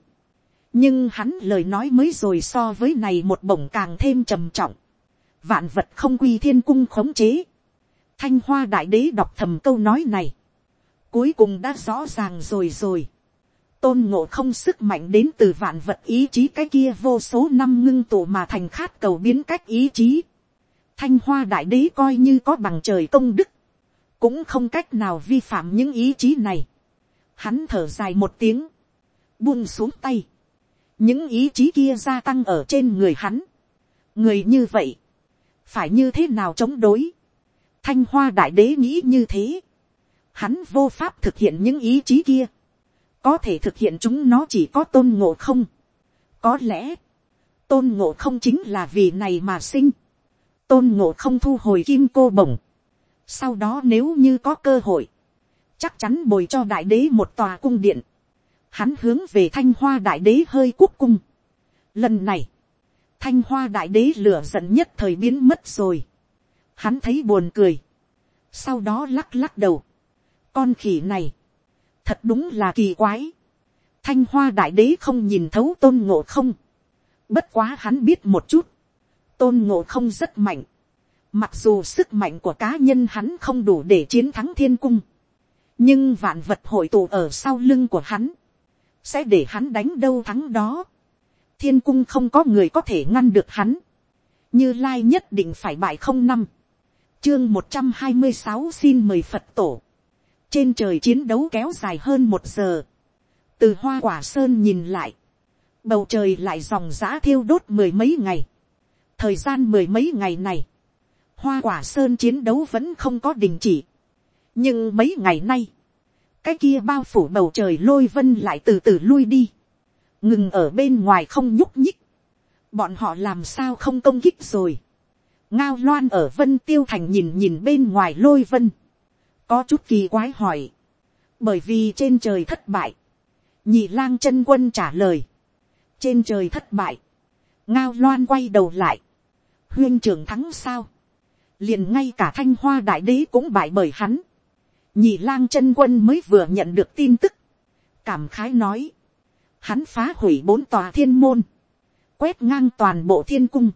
nhưng hắn lời nói mới rồi so với này một bổng càng thêm trầm trọng, vạn vật không quy thiên cung khống chế, thanh hoa đại đế đọc thầm câu nói này, cuối cùng đã rõ ràng rồi rồi, tôn ngộ không sức mạnh đến từ vạn vật ý chí cái kia vô số năm ngưng tụ mà thành khát cầu biến cách ý chí, thanh hoa đại đế coi như có bằng trời công đức, cũng không cách nào vi phạm những ý chí này. Hắn thở dài một tiếng, buông xuống tay, những ý chí kia gia tăng ở trên người hắn. người như vậy, phải như thế nào chống đối. thanh hoa đại đế nghĩ như thế, hắn vô pháp thực hiện những ý chí kia, có thể thực hiện chúng nó chỉ có tôn ngộ không. có lẽ, tôn ngộ không chính là vì này mà sinh tôn ngộ không thu hồi kim cô bổng. sau đó nếu như có cơ hội, chắc chắn bồi cho đại đế một tòa cung điện hắn hướng về thanh hoa đại đế hơi quốc cung. lần này, thanh hoa đại đế lửa giận nhất thời biến mất rồi. hắn thấy buồn cười. sau đó lắc lắc đầu. con khỉ này, thật đúng là kỳ quái. thanh hoa đại đế không nhìn thấu tôn ngộ không. bất quá hắn biết một chút tôn ngộ không rất mạnh. Mặc dù sức mạnh của cá nhân hắn không đủ để chiến thắng thiên cung. Nhưng vạn vật hội tụ ở sau lưng của hắn. Sẽ để hắn đánh đâu thắng đó. Thiên cung không có người có thể ngăn được hắn. Như Lai nhất định phải bại không năm. Chương một trăm hai mươi sáu xin mời Phật tổ. Trên trời chiến đấu kéo dài hơn một giờ. Từ hoa quả sơn nhìn lại. Bầu trời lại dòng giã thiêu đốt mười mấy ngày thời gian mười mấy ngày này, hoa quả sơn chiến đấu vẫn không có đình chỉ. nhưng mấy ngày nay, cái kia bao phủ bầu trời lôi vân lại từ từ lui đi, ngừng ở bên ngoài không nhúc nhích, bọn họ làm sao không công kích rồi. ngao loan ở vân tiêu thành nhìn nhìn bên ngoài lôi vân, có chút kỳ quái hỏi, bởi vì trên trời thất bại, nhị lang chân quân trả lời, trên trời thất bại, ngao loan quay đầu lại, huyên trưởng thắng sao, liền ngay cả thanh hoa đại đế cũng bại bởi hắn, nhị lang chân quân mới vừa nhận được tin tức, cảm khái nói, hắn phá hủy bốn tòa thiên môn, quét ngang toàn bộ thiên cung,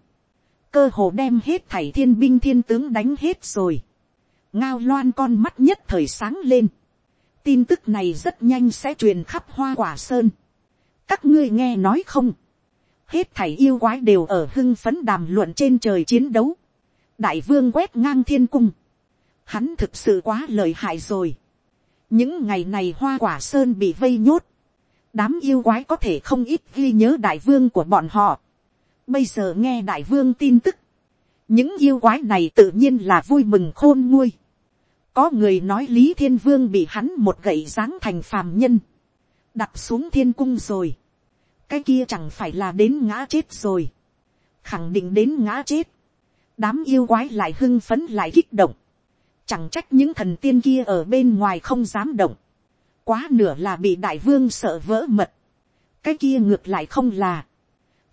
cơ hồ đem hết thảy thiên binh thiên tướng đánh hết rồi, ngao loan con mắt nhất thời sáng lên, tin tức này rất nhanh sẽ truyền khắp hoa quả sơn, các ngươi nghe nói không, hết thảy yêu quái đều ở hưng phấn đàm luận trên trời chiến đấu. đại vương quét ngang thiên cung hắn thực sự quá lợi hại rồi. những ngày này hoa quả sơn bị vây nhốt. đám yêu quái có thể không ít ghi nhớ đại vương của bọn họ. Bây giờ nghe đại vương tin tức. Những yêu quái này tự nhiên là vui mừng khôn nguôi. Có người nói Lý Thiên Vương bị hắn một gậy dáng thành phàm nhân. Đặt xuống thiên cung rồi. Cái kia chẳng phải là đến ngã chết rồi. Khẳng định đến ngã chết. Đám yêu quái lại hưng phấn lại kích động. Chẳng trách những thần tiên kia ở bên ngoài không dám động. Quá nửa là bị đại vương sợ vỡ mật. Cái kia ngược lại không là.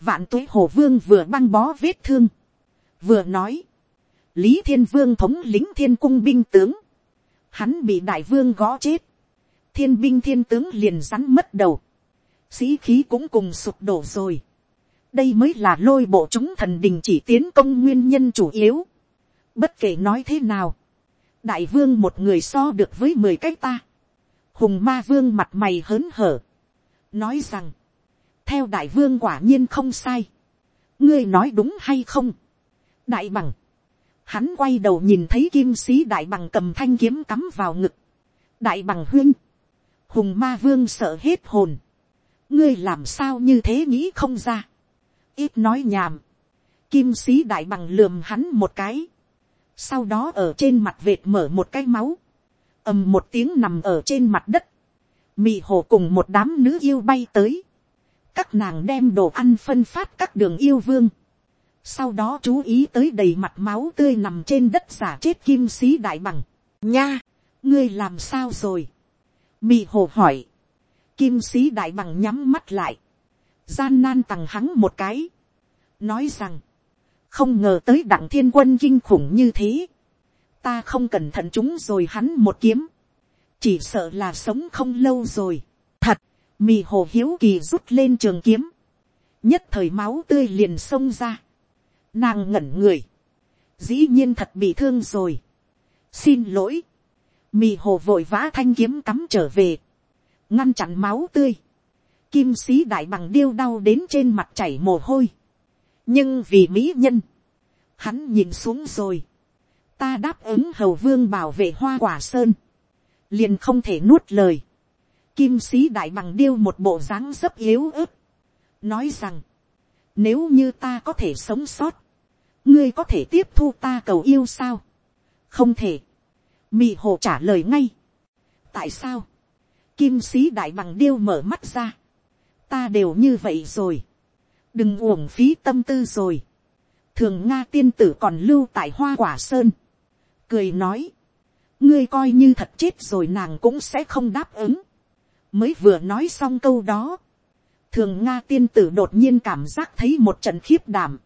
Vạn tuế hồ vương vừa băng bó vết thương. Vừa nói. Lý thiên vương thống lính thiên cung binh tướng. Hắn bị đại vương gõ chết. Thiên binh thiên tướng liền rắn mất đầu. Sĩ khí cũng cùng sụp đổ rồi. Đây mới là lôi bộ chúng thần đình chỉ tiến công nguyên nhân chủ yếu. Bất kể nói thế nào. Đại vương một người so được với mười cách ta. Hùng ma vương mặt mày hớn hở. Nói rằng. Theo đại vương quả nhiên không sai. Ngươi nói đúng hay không? Đại bằng. Hắn quay đầu nhìn thấy kim sĩ đại bằng cầm thanh kiếm cắm vào ngực. Đại bằng huyên. Hùng ma vương sợ hết hồn. Ngươi làm sao như thế nghĩ không ra. Ít nói nhảm. Kim sĩ đại bằng lườm hắn một cái. Sau đó ở trên mặt vệt mở một cái máu. ầm một tiếng nằm ở trên mặt đất. Mị hồ cùng một đám nữ yêu bay tới. Các nàng đem đồ ăn phân phát các đường yêu vương sau đó chú ý tới đầy mặt máu tươi nằm trên đất giả chết kim sĩ đại bằng. nha, ngươi làm sao rồi. mị hồ hỏi. kim sĩ đại bằng nhắm mắt lại. gian nan tằng hắng một cái. nói rằng, không ngờ tới đặng thiên quân kinh khủng như thế. ta không cẩn thận chúng rồi hắn một kiếm. chỉ sợ là sống không lâu rồi. thật, mì hồ hiếu kỳ rút lên trường kiếm. nhất thời máu tươi liền xông ra Nàng ngẩn người. Dĩ nhiên thật bị thương rồi. Xin lỗi. Mì hồ vội vã thanh kiếm cắm trở về. Ngăn chặn máu tươi. Kim sĩ đại bằng điêu đau đến trên mặt chảy mồ hôi. Nhưng vì mỹ nhân. Hắn nhìn xuống rồi. Ta đáp ứng hầu vương bảo vệ hoa quả sơn. Liền không thể nuốt lời. Kim sĩ đại bằng điêu một bộ dáng rất yếu ớt. Nói rằng, nếu như ta có thể sống sót. Ngươi có thể tiếp thu ta cầu yêu sao? Không thể. Mị hồ trả lời ngay. Tại sao? Kim sĩ đại bằng điêu mở mắt ra. Ta đều như vậy rồi. Đừng uổng phí tâm tư rồi. Thường Nga tiên tử còn lưu tại hoa quả sơn. Cười nói. Ngươi coi như thật chết rồi nàng cũng sẽ không đáp ứng. Mới vừa nói xong câu đó thường nga tiên tử đột nhiên cảm giác thấy một trận khiếp đảm.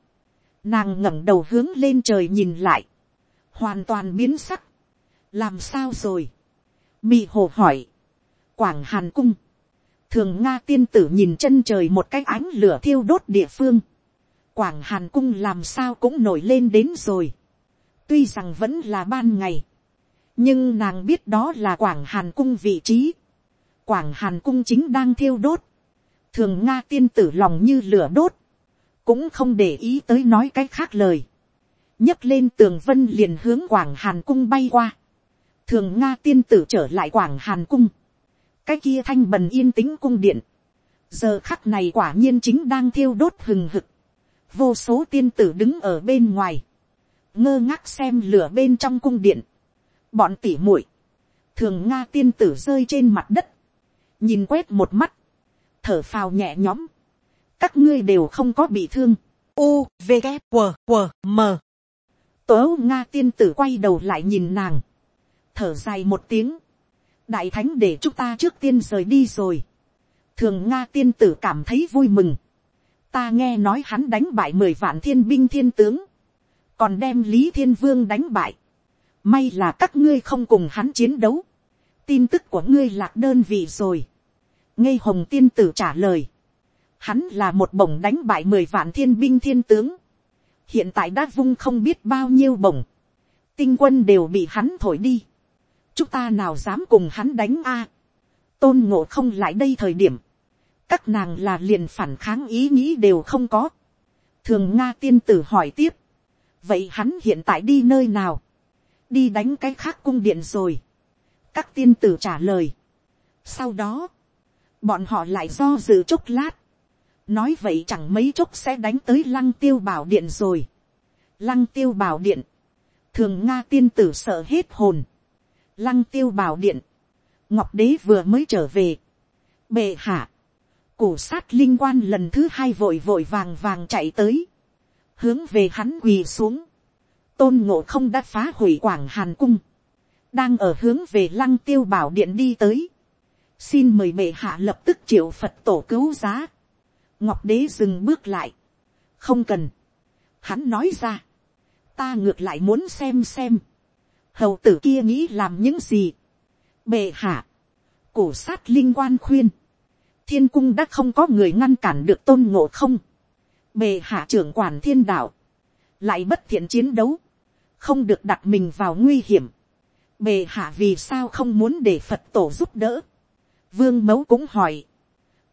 nàng ngẩng đầu hướng lên trời nhìn lại, hoàn toàn biến sắc. làm sao rồi. mị hồ hỏi, quảng hàn cung, thường nga tiên tử nhìn chân trời một cái ánh lửa thiêu đốt địa phương, quảng hàn cung làm sao cũng nổi lên đến rồi. tuy rằng vẫn là ban ngày, nhưng nàng biết đó là quảng hàn cung vị trí. quảng hàn cung chính đang thiêu đốt. Thường nga tiên tử lòng như lửa đốt, cũng không để ý tới nói cái khác lời, nhấc lên tường vân liền hướng quảng hàn cung bay qua, thường nga tiên tử trở lại quảng hàn cung, cái kia thanh bần yên tĩnh cung điện, giờ khắc này quả nhiên chính đang thiêu đốt hừng hực, vô số tiên tử đứng ở bên ngoài, ngơ ngác xem lửa bên trong cung điện, bọn tỉ muội, thường nga tiên tử rơi trên mặt đất, nhìn quét một mắt, thở phào nhẹ nhõm. các ngươi đều không có bị thương. u v g q q m tố nga tiên tử quay đầu lại nhìn nàng. thở dài một tiếng đại thánh để chúng ta trước tiên rời đi rồi. thường nga tiên tử cảm thấy vui mừng. ta nghe nói hắn đánh bại mười vạn thiên binh thiên tướng. còn đem lý thiên vương đánh bại. may là các ngươi không cùng hắn chiến đấu. tin tức của ngươi lạc đơn vị rồi ngây hồng tiên tử trả lời, hắn là một bổng đánh bại mười vạn thiên binh thiên tướng, hiện tại đã vung không biết bao nhiêu bổng, tinh quân đều bị hắn thổi đi, chúng ta nào dám cùng hắn đánh a, tôn ngộ không lại đây thời điểm, các nàng là liền phản kháng ý nghĩ đều không có, thường nga tiên tử hỏi tiếp, vậy hắn hiện tại đi nơi nào, đi đánh cái khác cung điện rồi, các tiên tử trả lời, sau đó, bọn họ lại do dự chốc lát, nói vậy chẳng mấy chốc sẽ đánh tới lăng tiêu bảo điện rồi. lăng tiêu bảo điện, thường nga tiên tử sợ hết hồn lăng tiêu bảo điện, ngọc đế vừa mới trở về. bệ hạ, củ sát linh quan lần thứ hai vội vội vàng vàng chạy tới, hướng về hắn quỳ xuống, tôn ngộ không đã phá hủy quảng hàn cung, đang ở hướng về lăng tiêu bảo điện đi tới, xin mời bệ hạ lập tức triệu phật tổ cứu giá, ngọc đế dừng bước lại, không cần, hắn nói ra, ta ngược lại muốn xem xem, hầu tử kia nghĩ làm những gì, bệ hạ, cổ sát linh quan khuyên, thiên cung đã không có người ngăn cản được tôn ngộ không, bề hạ trưởng quản thiên đạo, lại bất thiện chiến đấu, không được đặt mình vào nguy hiểm, bề hạ vì sao không muốn để phật tổ giúp đỡ, vương mẫu cũng hỏi,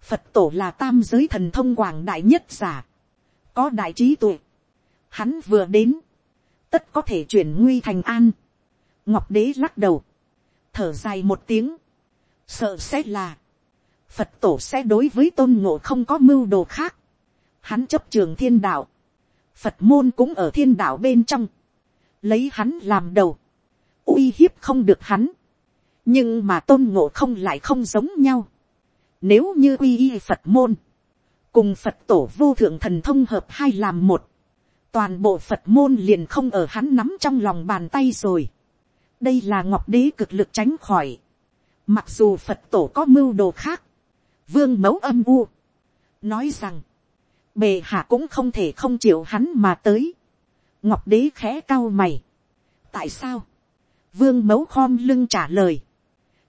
phật tổ là tam giới thần thông quảng đại nhất giả, có đại trí tuệ, hắn vừa đến, tất có thể chuyển nguy thành an, ngọc đế lắc đầu, thở dài một tiếng, sợ sẽ là, phật tổ sẽ đối với tôn ngộ không có mưu đồ khác, hắn chấp trường thiên đạo, phật môn cũng ở thiên đạo bên trong, lấy hắn làm đầu, uy hiếp không được hắn, nhưng mà tôn ngộ không lại không giống nhau, nếu như uy y phật môn, cùng phật tổ vô thượng thần thông hợp hai làm một, toàn bộ phật môn liền không ở hắn nắm trong lòng bàn tay rồi đây là ngọc đế cực lực tránh khỏi. mặc dù phật tổ có mưu đồ khác, vương mẫu âm u, nói rằng, bề hạ cũng không thể không chịu hắn mà tới. ngọc đế khẽ cao mày. tại sao, vương mẫu khom lưng trả lời,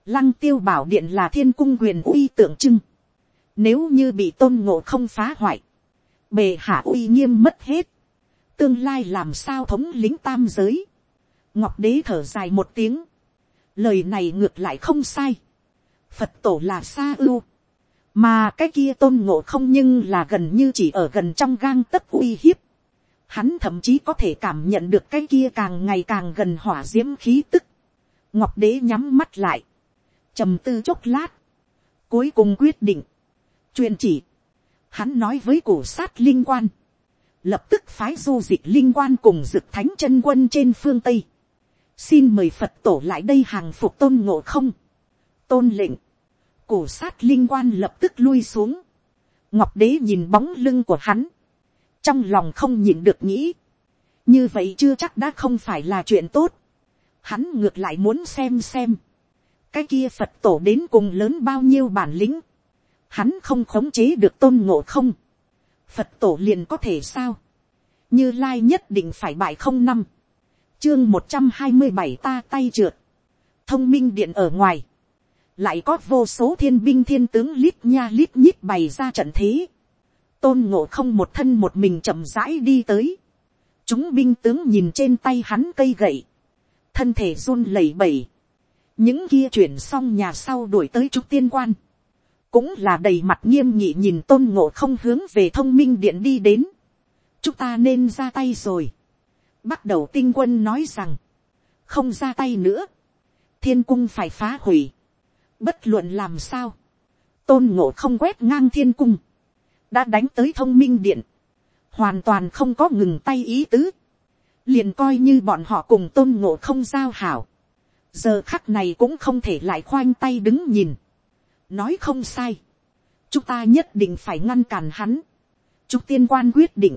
lăng tiêu bảo điện là thiên cung quyền uy tượng trưng, nếu như bị tôn ngộ không phá hoại, bề hạ uy nghiêm mất hết, tương lai làm sao thống lính tam giới, ngọc đế thở dài một tiếng, lời này ngược lại không sai, phật tổ là xa ưu, mà cái kia tôn ngộ không nhưng là gần như chỉ ở gần trong gang tất uy hiếp. Hắn thậm chí có thể cảm nhận được cái kia càng ngày càng gần hỏa d i ễ m khí tức. ngọc đế nhắm mắt lại, trầm tư chốc lát, cuối cùng quyết định, truyền chỉ, hắn nói với cổ sát linh quan, lập tức phái du dịch linh quan cùng dực thánh chân quân trên phương tây, xin mời phật tổ lại đây hàng phục tôn ngộ không, tôn lệnh, cổ sát linh quan lập tức lui xuống. ngọc đế nhìn bóng lưng của hắn, trong lòng không nhìn được nghĩ, như vậy chưa chắc đã không phải là chuyện tốt. hắn ngược lại muốn xem xem, cái kia phật tổ đến cùng lớn bao nhiêu bản lĩnh, hắn không khống chế được tôn ngộ không, phật tổ liền có thể sao, như lai nhất định phải bại không năm, chương một trăm hai mươi bảy ta tay trượt, thông minh điện ở ngoài, lại có vô số thiên binh thiên tướng lít nha lít nhít bày ra trận thế, tôn ngộ không một thân một mình chậm rãi đi tới, chúng binh tướng nhìn trên tay hắn cây gậy, thân thể run lẩy bẩy, những kia chuyển xong nhà sau đuổi tới trúc tiên quan, cũng là đầy mặt nghiêm nghị nhìn tôn ngộ không hướng về thông minh điện đi đến, chúng ta nên ra tay rồi, bắt đầu tinh quân nói rằng, không ra tay nữa, thiên cung phải phá hủy, Bất luận làm sao. Tôn ngộ không quét ngang thiên cung. Đã đánh tới thông minh điện. Hoàn toàn không có ngừng tay ý tứ. Liền coi như bọn họ cùng tôn ngộ không giao hảo. Giờ khắc này cũng không thể lại khoanh tay đứng nhìn. Nói không sai. Chúng ta nhất định phải ngăn cản hắn. Chúng tiên quan quyết định.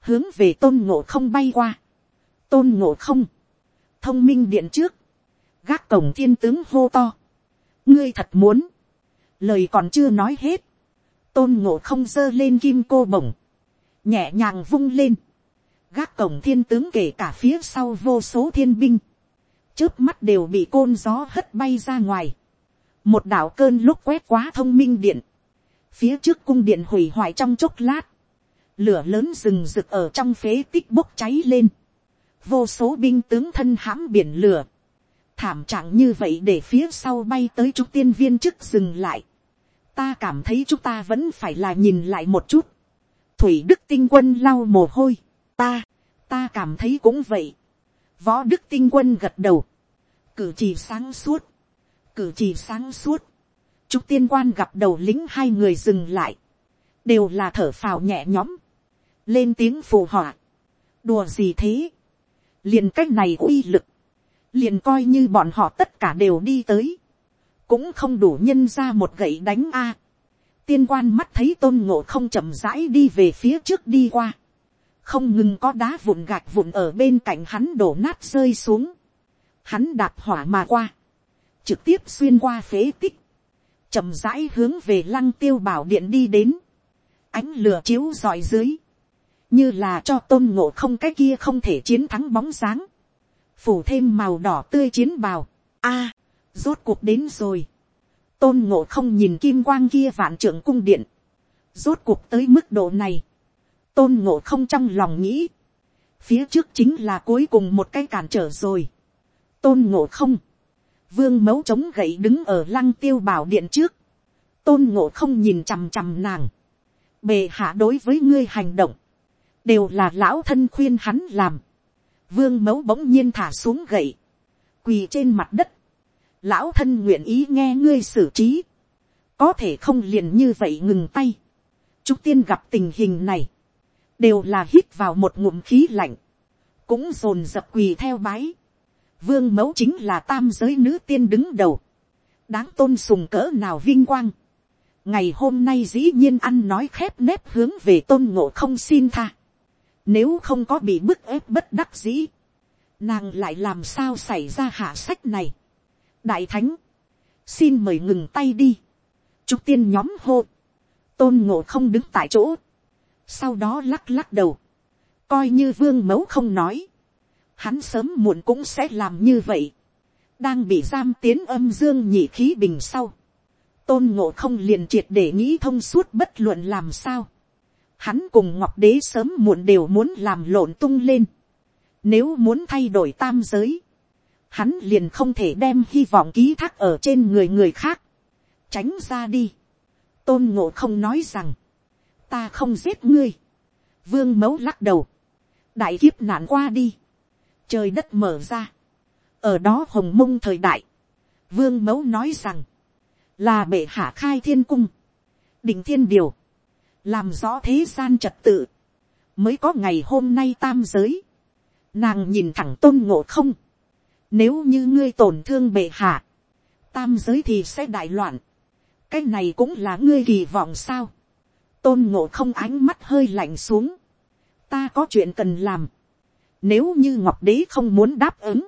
Hướng về tôn ngộ không bay qua. Tôn ngộ không. Thông minh điện trước. Gác cổng thiên tướng hô to. Ngươi thật muốn, lời còn chưa nói hết, tôn ngộ không giơ lên kim cô bổng, nhẹ nhàng vung lên, gác cổng thiên tướng kể cả phía sau vô số thiên binh, trước mắt đều bị côn gió hất bay ra ngoài, một đảo cơn lúc quét quá thông minh điện, phía trước cung điện hủy hoại trong chốc lát, lửa lớn rừng rực ở trong phế tích bốc cháy lên, vô số binh tướng thân hãm biển lửa, thảm trạng như vậy để phía sau bay tới chúc tiên viên chức dừng lại. ta cảm thấy chúng ta vẫn phải là nhìn lại một chút. thủy đức tinh quân lau mồ hôi. ta, ta cảm thấy cũng vậy. võ đức tinh quân gật đầu. cử chỉ sáng suốt. cử chỉ sáng suốt. chúc tiên quan gặp đầu lính hai người dừng lại. đều là thở phào nhẹ nhõm, lên tiếng phù họa, đùa gì thế, liền cách này uy lực, liền coi như bọn họ tất cả đều đi tới, cũng không đủ nhân ra một gậy đánh a. tiên quan mắt thấy tôn ngộ không chậm rãi đi về phía trước đi qua, không ngừng có đá vụn gạch vụn ở bên cạnh hắn đổ nát rơi xuống, hắn đạp hỏa mà qua, trực tiếp xuyên qua phế tích, chậm rãi hướng về lăng tiêu bảo điện đi đến, ánh lửa chiếu dọi dưới, như là cho tôn ngộ không cái kia không thể chiến thắng bóng dáng, phủ thêm màu đỏ tươi chiến bào, a, rốt cuộc đến rồi, tôn ngộ không nhìn kim quang kia vạn trưởng cung điện, rốt cuộc tới mức độ này, tôn ngộ không trong lòng nghĩ, phía trước chính là cuối cùng một cái cản trở rồi, tôn ngộ không, vương mấu chống gậy đứng ở lăng tiêu bảo điện trước, tôn ngộ không nhìn chằm chằm nàng, bề hạ đối với ngươi hành động, đều là lão thân khuyên hắn làm. Vương mẫu bỗng nhiên thả xuống gậy, quỳ trên mặt đất. Lão thân nguyện ý nghe ngươi xử trí, có thể không liền như vậy ngừng tay. Trúc tiên gặp tình hình này, đều là hít vào một ngụm khí lạnh, cũng dồn dập quỳ theo bái. Vương mẫu chính là tam giới nữ tiên đứng đầu, đáng tôn sùng cỡ nào vinh quang. ngày hôm nay dĩ nhiên ăn nói khép nép hướng về tôn ngộ không xin tha. Nếu không có bị bức ép bất đắc dĩ. Nàng lại làm sao xảy ra hạ sách này. Đại thánh. Xin mời ngừng tay đi. Trúc tiên nhóm hô. Tôn ngộ không đứng tại chỗ. Sau đó lắc lắc đầu. Coi như vương mẫu không nói. Hắn sớm muộn cũng sẽ làm như vậy. Đang bị giam tiến âm dương nhị khí bình sau. Tôn ngộ không liền triệt để nghĩ thông suốt bất luận làm sao hắn cùng ngọc đế sớm muộn đều muốn làm lộn tung lên. Nếu muốn thay đổi tam giới, hắn liền không thể đem hy vọng ký thác ở trên người người khác. Tránh ra đi. Tôn ngộ không nói rằng, ta không giết ngươi. Vương mẫu lắc đầu. Đại kiếp nạn qua đi. Trời đất mở ra. Ở đó hồng mông thời đại. Vương mẫu nói rằng, là bệ hạ khai thiên cung. Đình thiên điều làm rõ thế gian trật tự, mới có ngày hôm nay tam giới. Nàng nhìn thẳng tôn ngộ không, nếu như ngươi tổn thương bệ hạ, tam giới thì sẽ đại loạn, cái này cũng là ngươi kỳ vọng sao. tôn ngộ không ánh mắt hơi lạnh xuống, ta có chuyện cần làm, nếu như ngọc đế không muốn đáp ứng,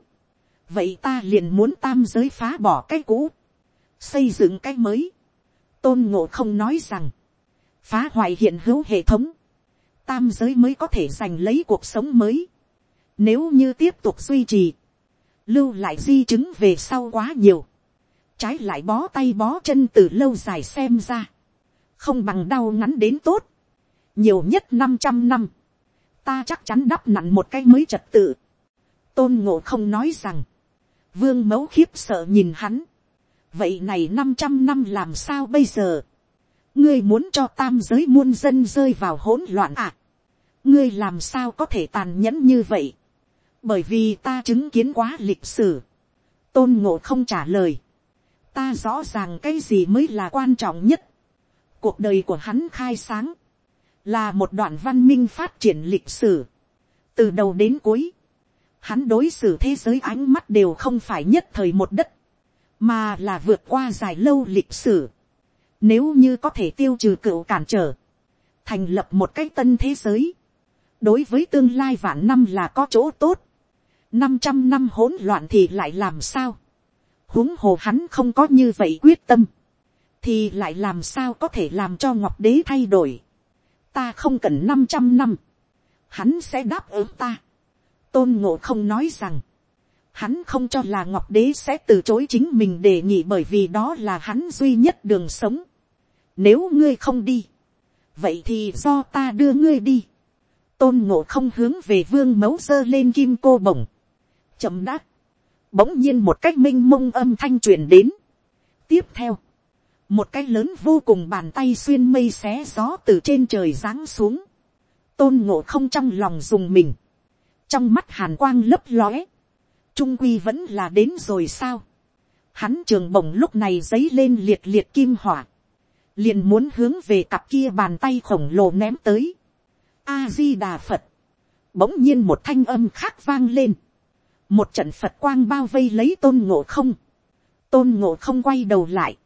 vậy ta liền muốn tam giới phá bỏ cái cũ, xây dựng cái mới. tôn ngộ không nói rằng, phá hoại hiện hữu hệ thống, tam giới mới có thể giành lấy cuộc sống mới. Nếu như tiếp tục duy trì, lưu lại di chứng về sau quá nhiều, trái lại bó tay bó chân từ lâu dài xem ra, không bằng đau ngắn đến tốt, nhiều nhất năm trăm năm, ta chắc chắn đắp nặn một cái mới trật tự. tôn ngộ không nói rằng, vương mẫu khiếp sợ nhìn hắn, vậy này năm trăm năm làm sao bây giờ, ngươi muốn cho tam giới muôn dân rơi vào hỗn loạn à. ngươi làm sao có thể tàn nhẫn như vậy. bởi vì ta chứng kiến quá lịch sử. tôn ngộ không trả lời. ta rõ ràng cái gì mới là quan trọng nhất. cuộc đời của hắn khai sáng, là một đoạn văn minh phát triển lịch sử. từ đầu đến cuối, hắn đối xử thế giới ánh mắt đều không phải nhất thời một đất, mà là vượt qua dài lâu lịch sử nếu như có thể tiêu trừ cựu cản trở. Thành lập một cái tân thế giới. Đối với tương lai vạn năm là có chỗ tốt. năm trăm năm hỗn loạn thì lại làm sao? huống hồ hắn không có như vậy quyết tâm. Thì lại làm sao có thể làm cho Ngọc Đế thay đổi. Ta không cần năm trăm năm. Hắn sẽ đáp ứng ta. Tôn Ngộ không nói rằng, hắn không cho là ngọc đế sẽ từ chối chính mình đề nghị bởi vì đó là hắn duy nhất đường sống. Nếu ngươi không đi, vậy thì do ta đưa ngươi đi. Tôn ngộ không hướng về vương mấu dơ lên kim cô bổng. Chậm đáp. Bỗng nhiên một cách minh mông âm thanh truyền đến. Tiếp theo. Một cái lớn vô cùng bàn tay xuyên mây xé gió từ trên trời giáng xuống. Tôn ngộ không trong lòng dùng mình. Trong mắt hàn quang lấp lóe. Trung quy vẫn là đến rồi sao. Hắn trường bổng lúc này dấy lên liệt liệt kim hỏa liền muốn hướng về cặp kia bàn tay khổng lồ ném tới. a di đà phật, bỗng nhiên một thanh âm khác vang lên, một trận phật quang bao vây lấy tôn ngộ không, tôn ngộ không quay đầu lại,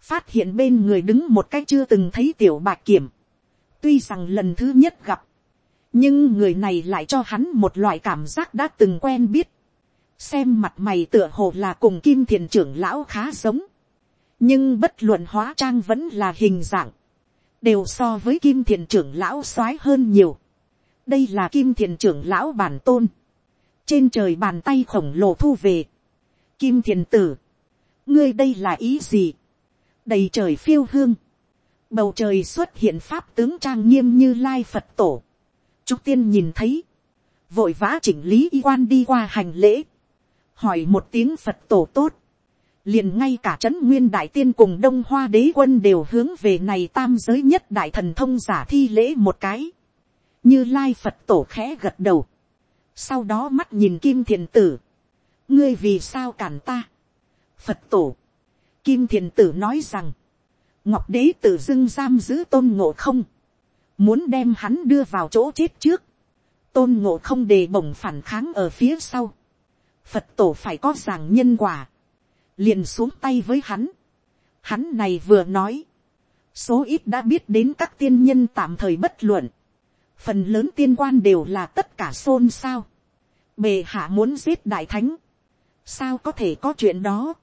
phát hiện bên người đứng một cái chưa từng thấy tiểu bạc kiểm, tuy rằng lần thứ nhất gặp, nhưng người này lại cho hắn một loại cảm giác đã từng quen biết, xem mặt mày tựa hồ là cùng kim thiền trưởng lão khá giống, nhưng bất luận hóa trang vẫn là hình dạng, đều so với kim thiền trưởng lão soái hơn nhiều. đây là kim thiền trưởng lão bản tôn, trên trời bàn tay khổng lồ thu về, kim thiền tử, ngươi đây là ý gì, đầy trời phiêu hương, bầu trời xuất hiện pháp tướng trang nghiêm như lai phật tổ, trúc tiên nhìn thấy, vội vã chỉnh lý y quan đi qua hành lễ, hỏi một tiếng phật tổ tốt, liền ngay cả trấn nguyên đại tiên cùng đông hoa đế quân đều hướng về này tam giới nhất đại thần thông giả thi lễ một cái, như lai phật tổ khẽ gật đầu, sau đó mắt nhìn kim thiền tử, ngươi vì sao cản ta, phật tổ, kim thiền tử nói rằng, ngọc đế tự dưng giam giữ tôn ngộ không, muốn đem hắn đưa vào chỗ chết trước, tôn ngộ không đề bổng phản kháng ở phía sau, phật tổ phải có giảng nhân quả, liền xuống tay với hắn. Hắn này vừa nói, số ít đã biết đến các tiên nhân tạm thời bất luận, phần lớn tiên quan đều là tất cả xôn xao. Bề hạ muốn giết đại thánh, sao có thể có chuyện đó.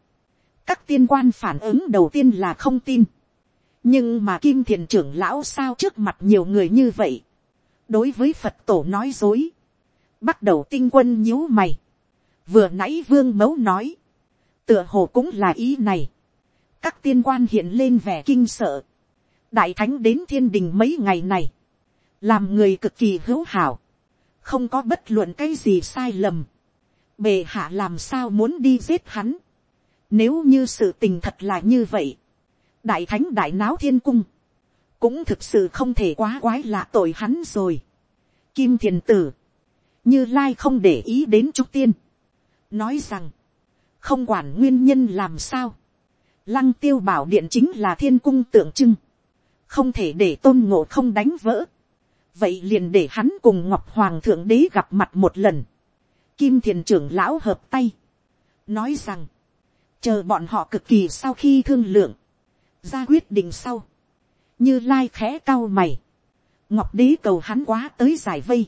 Các tiên quan phản ứng đầu tiên là không tin. nhưng mà kim thiền trưởng lão sao trước mặt nhiều người như vậy. đối với phật tổ nói dối, bắt đầu tinh quân nhíu mày. vừa nãy vương mẫu nói, tựa hồ cũng là ý này. các tiên quan hiện lên vẻ kinh sợ. đại thánh đến thiên đình mấy ngày này, làm người cực kỳ hữu hảo, không có bất luận cái gì sai lầm. bề hạ làm sao muốn đi giết hắn. nếu như sự tình thật là như vậy, đại thánh đại náo thiên cung, cũng thực sự không thể quá quái lạ tội hắn rồi. Kim thiền tử, như lai không để ý đến trúc tiên, nói rằng, không quản nguyên nhân làm sao, lăng tiêu bảo điện chính là thiên cung tượng trưng, không thể để tôn ngộ không đánh vỡ, vậy liền để hắn cùng ngọc hoàng thượng đế gặp mặt một lần, kim thiền trưởng lão hợp tay, nói rằng, chờ bọn họ cực kỳ sau khi thương lượng, ra quyết định sau, như lai khẽ cao mày, ngọc đế cầu hắn quá tới giải vây,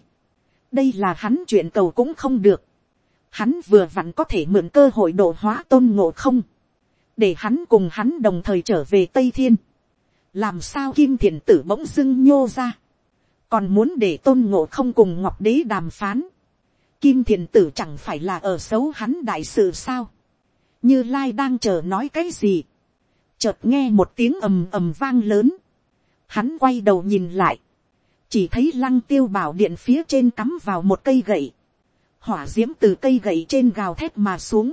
đây là hắn chuyện cầu cũng không được, hắn vừa vặn có thể mượn cơ hội độ hóa tôn ngộ không, để hắn cùng hắn đồng thời trở về tây thiên, làm sao kim thiền tử bỗng dưng nhô ra, còn muốn để tôn ngộ không cùng ngọc đế đàm phán, kim thiền tử chẳng phải là ở xấu hắn đại sự sao, như lai đang chờ nói cái gì, chợt nghe một tiếng ầm ầm vang lớn, hắn quay đầu nhìn lại, chỉ thấy lăng tiêu bảo điện phía trên cắm vào một cây gậy, hỏa d i ễ m từ cây gậy trên gào thét mà xuống,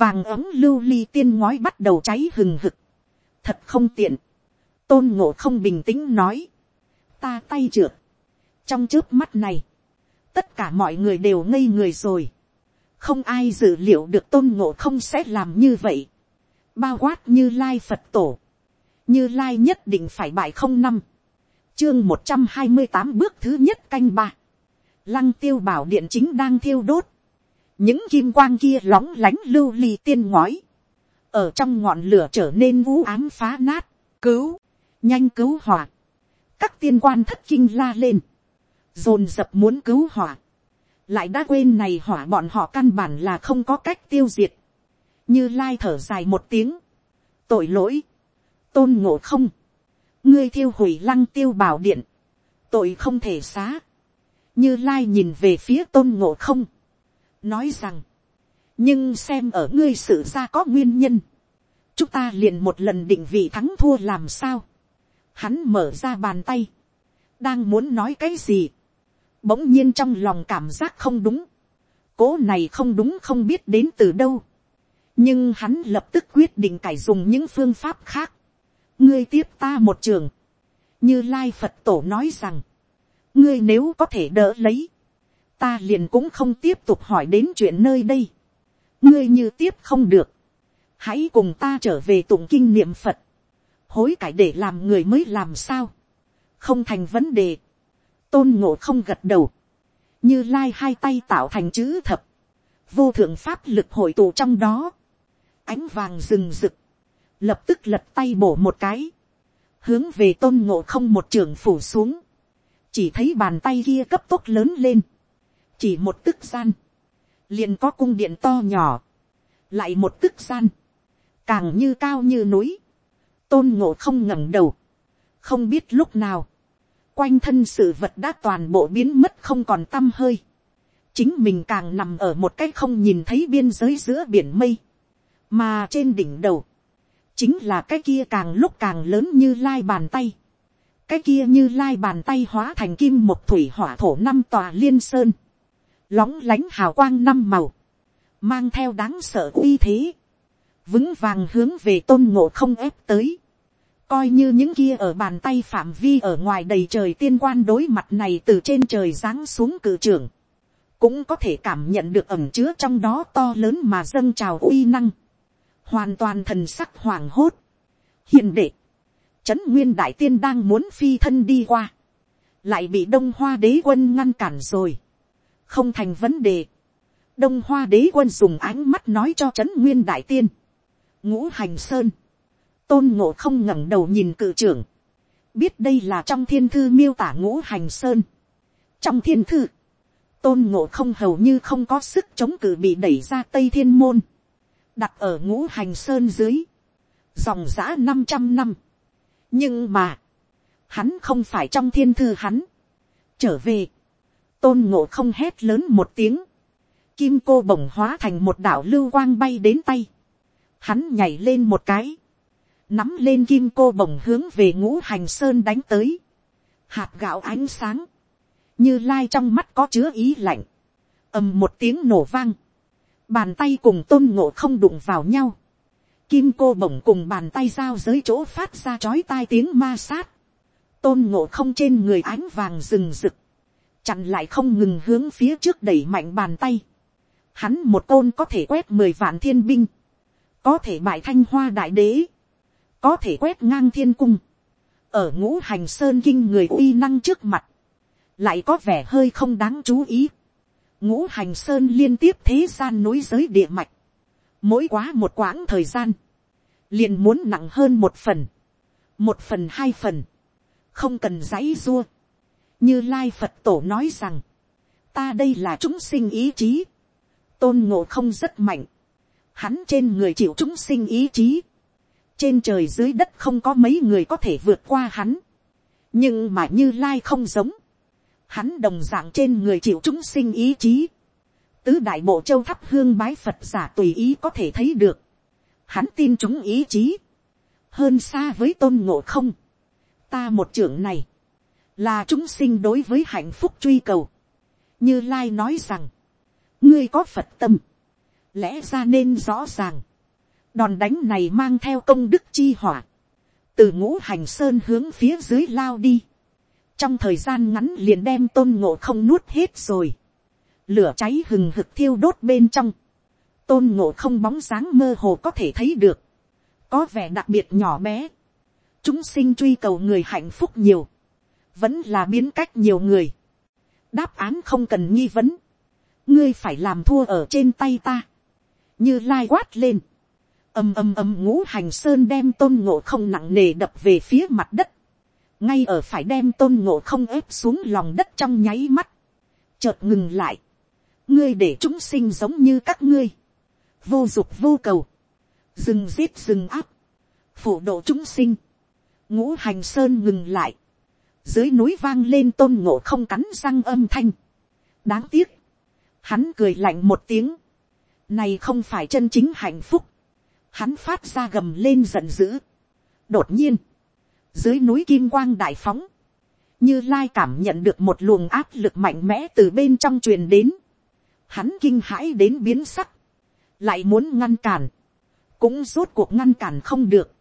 vàng ấm lưu ly tiên ngói bắt đầu cháy hừng hực, thật không tiện, tôn ngộ không bình tĩnh nói, ta tay trượt, trong trước mắt này, tất cả mọi người đều ngây người rồi, không ai dự liệu được tôn ngộ không sẽ làm như vậy, bao quát như lai phật tổ, như lai nhất định phải bại không năm, chương một trăm hai mươi tám bước thứ nhất canh ba, lăng tiêu bảo điện chính đang thiêu đốt, những kim quang kia lóng lánh lưu ly tiên ngói, ở trong ngọn lửa trở nên vũ ám phá nát, cứu, nhanh cứu hỏa, các tiên quan thất kinh la lên, dồn dập muốn cứu hỏa, lại đã quên này hỏa bọn họ căn bản là không có cách tiêu diệt, như lai thở dài một tiếng, tội lỗi, tôn ngộ không, ngươi thiêu hủy lăng tiêu bảo điện, tội không thể xá, như lai nhìn về phía tôn ngộ không, nói rằng, nhưng xem ở ngươi sự ra có nguyên nhân, chúng ta liền một lần định vị thắng thua làm sao, hắn mở ra bàn tay, đang muốn nói cái gì, bỗng nhiên trong lòng cảm giác không đúng, cố này không đúng không biết đến từ đâu, nhưng hắn lập tức quyết định cải dùng những phương pháp khác, ngươi tiếp ta một trường, như lai phật tổ nói rằng, ngươi nếu có thể đỡ lấy, ta liền cũng không tiếp tục hỏi đến chuyện nơi đây. ngươi như tiếp không được, hãy cùng ta trở về tụng kinh niệm phật, hối cải để làm người mới làm sao, không thành vấn đề, tôn ngộ không gật đầu, như lai hai tay tạo thành chữ thập, vô thượng pháp lực hội tụ trong đó, ánh vàng rừng rực, lập tức lật tay bổ một cái, hướng về tôn ngộ không một trường phủ xuống, chỉ thấy bàn tay kia cấp tốc lớn lên, chỉ một tức gian, liền có cung điện to nhỏ, lại một tức gian, càng như cao như núi, tôn ngộ không ngẩng đầu, không biết lúc nào, quanh thân sự vật đã toàn bộ biến mất không còn t â m hơi, chính mình càng nằm ở một cái không nhìn thấy biên giới giữa biển mây, mà trên đỉnh đầu, chính là cái kia càng lúc càng lớn như lai bàn tay, cái kia như lai bàn tay hóa thành kim một thủy hỏa thổ năm tòa liên sơn, lóng lánh hào quang năm màu, mang theo đáng sợ uy thế, vững vàng hướng về tôn ngộ không ép tới, coi như những kia ở bàn tay phạm vi ở ngoài đầy trời tiên quan đối mặt này từ trên trời giáng xuống cử trưởng, cũng có thể cảm nhận được ẩm chứa trong đó to lớn mà dâng trào uy năng, hoàn toàn thần sắc hoảng hốt. hiền đệ, trấn nguyên đại tiên đang muốn phi thân đi qua, lại bị đông hoa đế quân ngăn cản rồi, không thành vấn đề. đông hoa đế quân dùng ánh mắt nói cho trấn nguyên đại tiên, ngũ hành sơn, tôn ngộ không ngẩng đầu nhìn cự trưởng, biết đây là trong thiên thư miêu tả ngũ hành sơn. trong thiên thư, tôn ngộ không hầu như không có sức chống cự bị đẩy ra tây thiên môn, đặt ở ngũ hành sơn dưới, dòng giã năm trăm năm nhưng mà, hắn không phải trong thiên thư hắn, trở về, tôn ngộ không hét lớn một tiếng, kim cô bổng hóa thành một đảo lưu quang bay đến tay, hắn nhảy lên một cái, nắm lên kim cô bồng hướng về ngũ hành sơn đánh tới, hạt gạo ánh sáng, như lai trong mắt có chứa ý lạnh, ầm một tiếng nổ vang, bàn tay cùng tôn ngộ không đụng vào nhau, kim cô bổng cùng bàn tay giao dưới chỗ phát ra chói tai tiếng ma sát, tôn ngộ không trên người ánh vàng rừng rực, chặn lại không ngừng hướng phía trước đẩy mạnh bàn tay, hắn một tôn có thể quét mười vạn thiên binh, có thể bại thanh hoa đại đế, có thể quét ngang thiên cung, ở ngũ hành sơn kinh người uy năng trước mặt, lại có vẻ hơi không đáng chú ý. ngũ hành sơn liên tiếp thế gian núi giới địa mạch, mỗi quá một quãng thời gian, liền muốn nặng hơn một phần, một phần hai phần, không cần giấy dua. như lai phật tổ nói rằng, ta đây là chúng sinh ý chí, tôn ngộ không rất mạnh, hắn trên người chịu chúng sinh ý chí, trên trời dưới đất không có mấy người có thể vượt qua hắn. nhưng mà như lai không giống. hắn đồng d ạ n g trên người chịu chúng sinh ý chí tứ đại bộ châu thắp hương bái phật giả tùy ý có thể thấy được. hắn tin chúng ý chí. hơn xa với tôn ngộ không. ta một trưởng này, là chúng sinh đối với hạnh phúc truy cầu. như lai nói rằng, ngươi có phật tâm, lẽ ra nên rõ ràng đòn đánh này mang theo công đức chi hỏa, từ ngũ hành sơn hướng phía dưới lao đi, trong thời gian ngắn liền đem tôn ngộ không nuốt hết rồi, lửa cháy hừng hực thiêu đốt bên trong, tôn ngộ không bóng dáng mơ hồ có thể thấy được, có vẻ đặc biệt nhỏ bé, chúng sinh truy cầu người hạnh phúc nhiều, vẫn là biến cách nhiều người, đáp án không cần nghi vấn, ngươi phải làm thua ở trên tay ta, như lai quát lên, ầm ầm ầm ngũ hành sơn đem tôn ngộ không nặng nề đập về phía mặt đất, ngay ở phải đem tôn ngộ không ép xuống lòng đất trong nháy mắt, chợt ngừng lại, ngươi để chúng sinh giống như các ngươi, vô dục vô cầu, dừng giết dừng áp, phổ độ chúng sinh, ngũ hành sơn ngừng lại, dưới núi vang lên tôn ngộ không cắn răng âm thanh, đáng tiếc, hắn cười lạnh một tiếng, này không phải chân chính hạnh phúc, hắn phát ra gầm lên giận dữ. đột nhiên, dưới núi kim quang đại phóng, như lai cảm nhận được một luồng áp lực mạnh mẽ từ bên trong truyền đến hắn kinh hãi đến biến sắc, lại muốn ngăn cản, cũng rốt cuộc ngăn cản không được.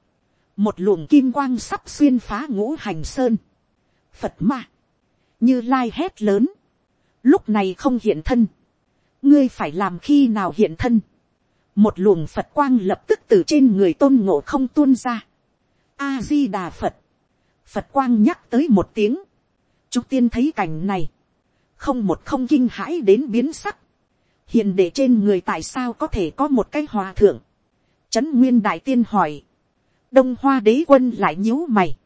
một luồng kim quang sắp xuyên phá ngũ hành sơn. phật ma, như lai hét lớn, lúc này không hiện thân, ngươi phải làm khi nào hiện thân, một luồng phật quang lập tức từ trên người tôn ngộ không tuôn ra, a di đà phật, phật quang nhắc tới một tiếng, trúc tiên thấy cảnh này, không một không kinh hãi đến biến sắc, hiền để trên người tại sao có thể có một cái hòa thượng, trấn nguyên đại tiên hỏi, đông hoa đế quân lại nhíu mày,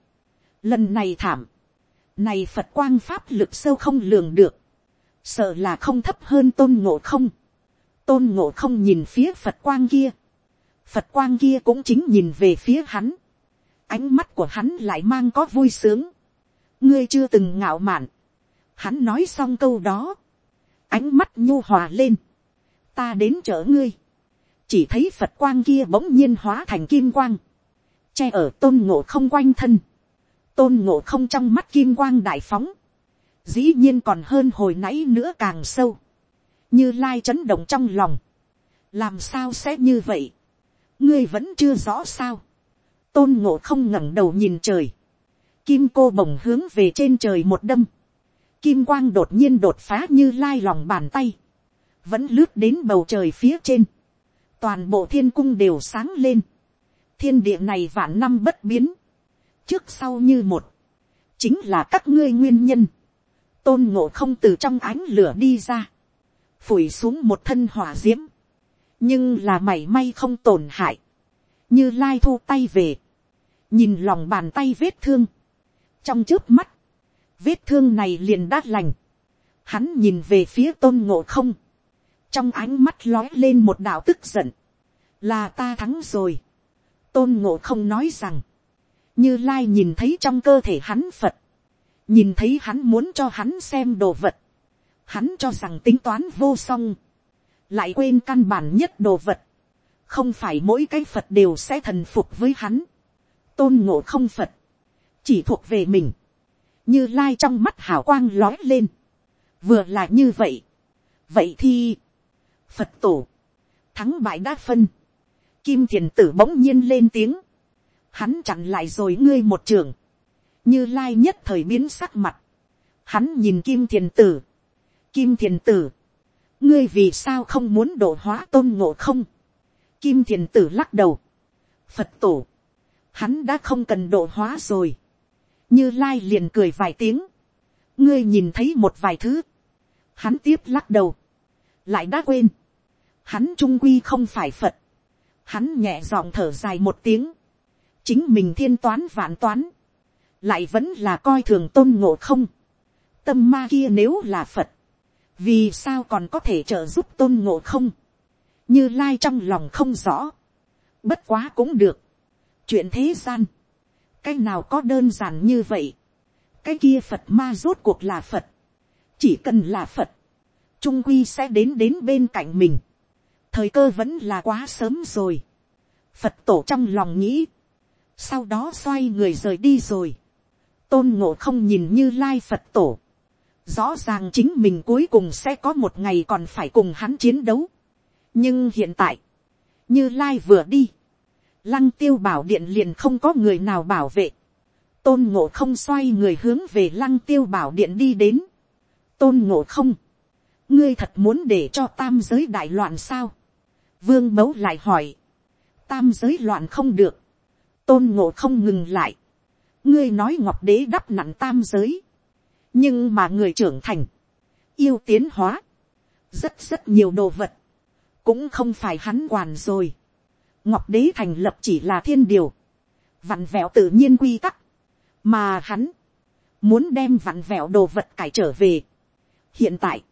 lần này thảm, này phật quang pháp lực sâu không lường được, sợ là không thấp hơn tôn ngộ không, tôn ngộ không nhìn phía phật quang kia, phật quang kia cũng chính nhìn về phía hắn, ánh mắt của hắn lại mang có vui sướng, ngươi chưa từng ngạo mạn, hắn nói xong câu đó, ánh mắt nhu hòa lên, ta đến chở ngươi, chỉ thấy phật quang kia bỗng nhiên hóa thành kim quang, che ở tôn ngộ không quanh thân, tôn ngộ không trong mắt kim quang đại phóng, dĩ nhiên còn hơn hồi nãy nữa càng sâu, như lai chấn động trong lòng, làm sao sẽ như vậy, ngươi vẫn chưa rõ sao, tôn ngộ không ngẩng đầu nhìn trời, kim cô bồng hướng về trên trời một đâm, kim quang đột nhiên đột phá như lai lòng bàn tay, vẫn lướt đến bầu trời phía trên, toàn bộ thiên cung đều sáng lên, thiên địa này vạn năm bất biến, trước sau như một, chính là các ngươi nguyên nhân, tôn ngộ không từ trong ánh lửa đi ra, phủi xuống một thân hỏa d i ễ m nhưng là mảy may không tổn hại, như lai thu tay về, nhìn lòng bàn tay vết thương, trong trước mắt, vết thương này liền đát lành, hắn nhìn về phía tôn ngộ không, trong ánh mắt lói lên một đạo tức giận, là ta thắng rồi, tôn ngộ không nói rằng, như lai nhìn thấy trong cơ thể hắn phật, nhìn thấy hắn muốn cho hắn xem đồ vật, hắn cho rằng tính toán vô song, lại quên căn bản nhất đồ vật, không phải mỗi cái phật đều sẽ thần phục với hắn, tôn ngộ không phật, chỉ thuộc về mình, như lai trong mắt hào quang lói lên, vừa là như vậy, vậy thì, phật tổ, thắng bại đã phân, kim thiền tử bỗng nhiên lên tiếng, hắn chặn lại rồi ngươi một trường, như lai nhất thời biến sắc mặt, hắn nhìn kim thiền tử, kim thiền tử, ngươi vì sao không muốn độ hóa tôn ngộ không, kim thiền tử lắc đầu, phật tổ, hắn đã không cần độ hóa rồi, như lai liền cười vài tiếng, ngươi nhìn thấy một vài thứ, hắn tiếp lắc đầu, lại đã quên, hắn trung quy không phải phật, hắn nhẹ giọng thở dài một tiếng, chính mình thiên toán vạn toán, lại vẫn là coi thường tôn ngộ không. Tâm ma kia nếu là Phật, vì sao còn có thể trợ giúp tôn ngộ không. Như lai trong lòng không rõ. Bất quá cũng được. Chuyện thế gian. Cái nào có đơn giản như vậy. Cái kia Phật ma rốt cuộc là Phật. Chỉ cần là Phật. Trung quy sẽ đến đến bên cạnh mình. Thời cơ vẫn là quá sớm rồi. Phật tổ trong lòng nghĩ. Sau đó xoay người rời đi rồi tôn ngộ không nhìn như lai phật tổ. rõ ràng chính mình cuối cùng sẽ có một ngày còn phải cùng hắn chiến đấu. nhưng hiện tại, như lai vừa đi, lăng tiêu bảo điện liền không có người nào bảo vệ. tôn ngộ không xoay người hướng về lăng tiêu bảo điện đi đến. tôn ngộ không, ngươi thật muốn để cho tam giới đại loạn sao vương mẫu lại hỏi, tam giới loạn không được. tôn ngộ không ngừng lại. Ngươi nói ngọc đế đắp nặng tam giới, nhưng mà người trưởng thành, yêu tiến hóa, rất rất nhiều đồ vật, cũng không phải hắn quản rồi. ngọc đế thành lập chỉ là thiên điều, vặn vẹo tự nhiên quy tắc, mà hắn, muốn đem vặn vẹo đồ vật cải trở về. hiện tại,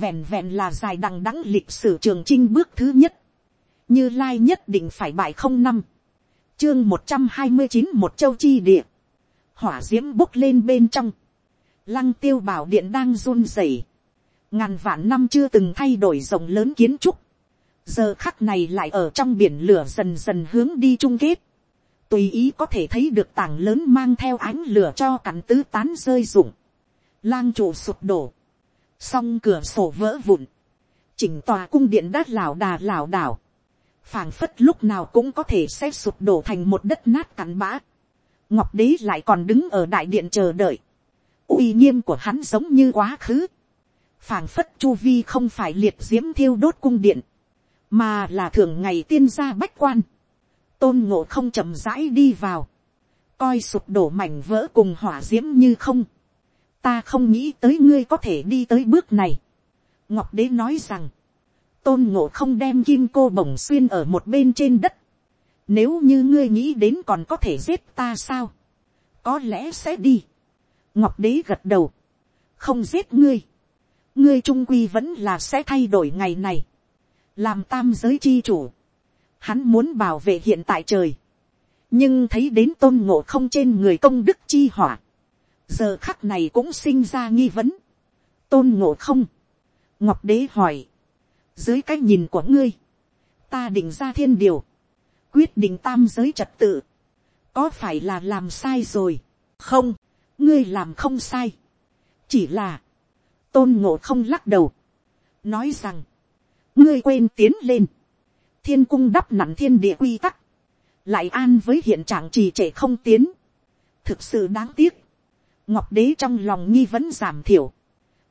vẹn vẹn là dài đằng đẵng lịch sử trường trinh bước thứ nhất, như lai nhất định phải bại không năm, chương một trăm hai mươi chín một châu chi địa, hỏa d i ễ m bốc lên bên trong, lăng tiêu bảo điện đang run rẩy, ngàn vạn năm chưa từng thay đổi rộng lớn kiến trúc, giờ khắc này lại ở trong biển lửa dần dần hướng đi chung kết, tùy ý có thể thấy được tảng lớn mang theo ánh lửa cho cắn tứ tán rơi rụng, lang trụ sụp đổ, song cửa sổ vỡ vụn, chỉnh tòa cung điện đát lảo đà lảo đảo, phảng phất lúc nào cũng có thể sẽ sụp đổ thành một đất nát cắn bã. Ngọc đế lại còn đứng ở đại điện chờ đợi, uy nghiêm của hắn giống như quá khứ, phảng phất chu vi không phải liệt diễm thiêu đốt cung điện, mà là thường ngày tiên gia bách quan, tôn ngộ không chậm rãi đi vào, coi sụp đổ mảnh vỡ cùng hỏa d i ễ m như không, ta không nghĩ tới ngươi có thể đi tới bước này. ngọc đế nói rằng, tôn ngộ không đem kim cô bổng xuyên ở một bên trên đất. nếu như ngươi nghĩ đến còn có thể giết ta sao, có lẽ sẽ đi. ngọc đế gật đầu, không giết ngươi, ngươi trung quy vẫn là sẽ thay đổi ngày này, làm tam giới chi chủ, hắn muốn bảo vệ hiện tại trời, nhưng thấy đến tôn ngộ không trên người công đức chi hỏa, giờ khắc này cũng sinh ra nghi vấn. tôn ngộ không, ngọc đế hỏi, dưới cái nhìn của ngươi, ta định ra thiên điều, quyết định tam giới trật tự, có phải là làm sai rồi, không, ngươi làm không sai, chỉ là, tôn ngộ không lắc đầu, nói rằng, ngươi quên tiến lên, thiên cung đắp nặn thiên địa quy tắc, lại an với hiện trạng trì trệ không tiến, thực sự đáng tiếc, ngọc đế trong lòng nghi vấn giảm thiểu,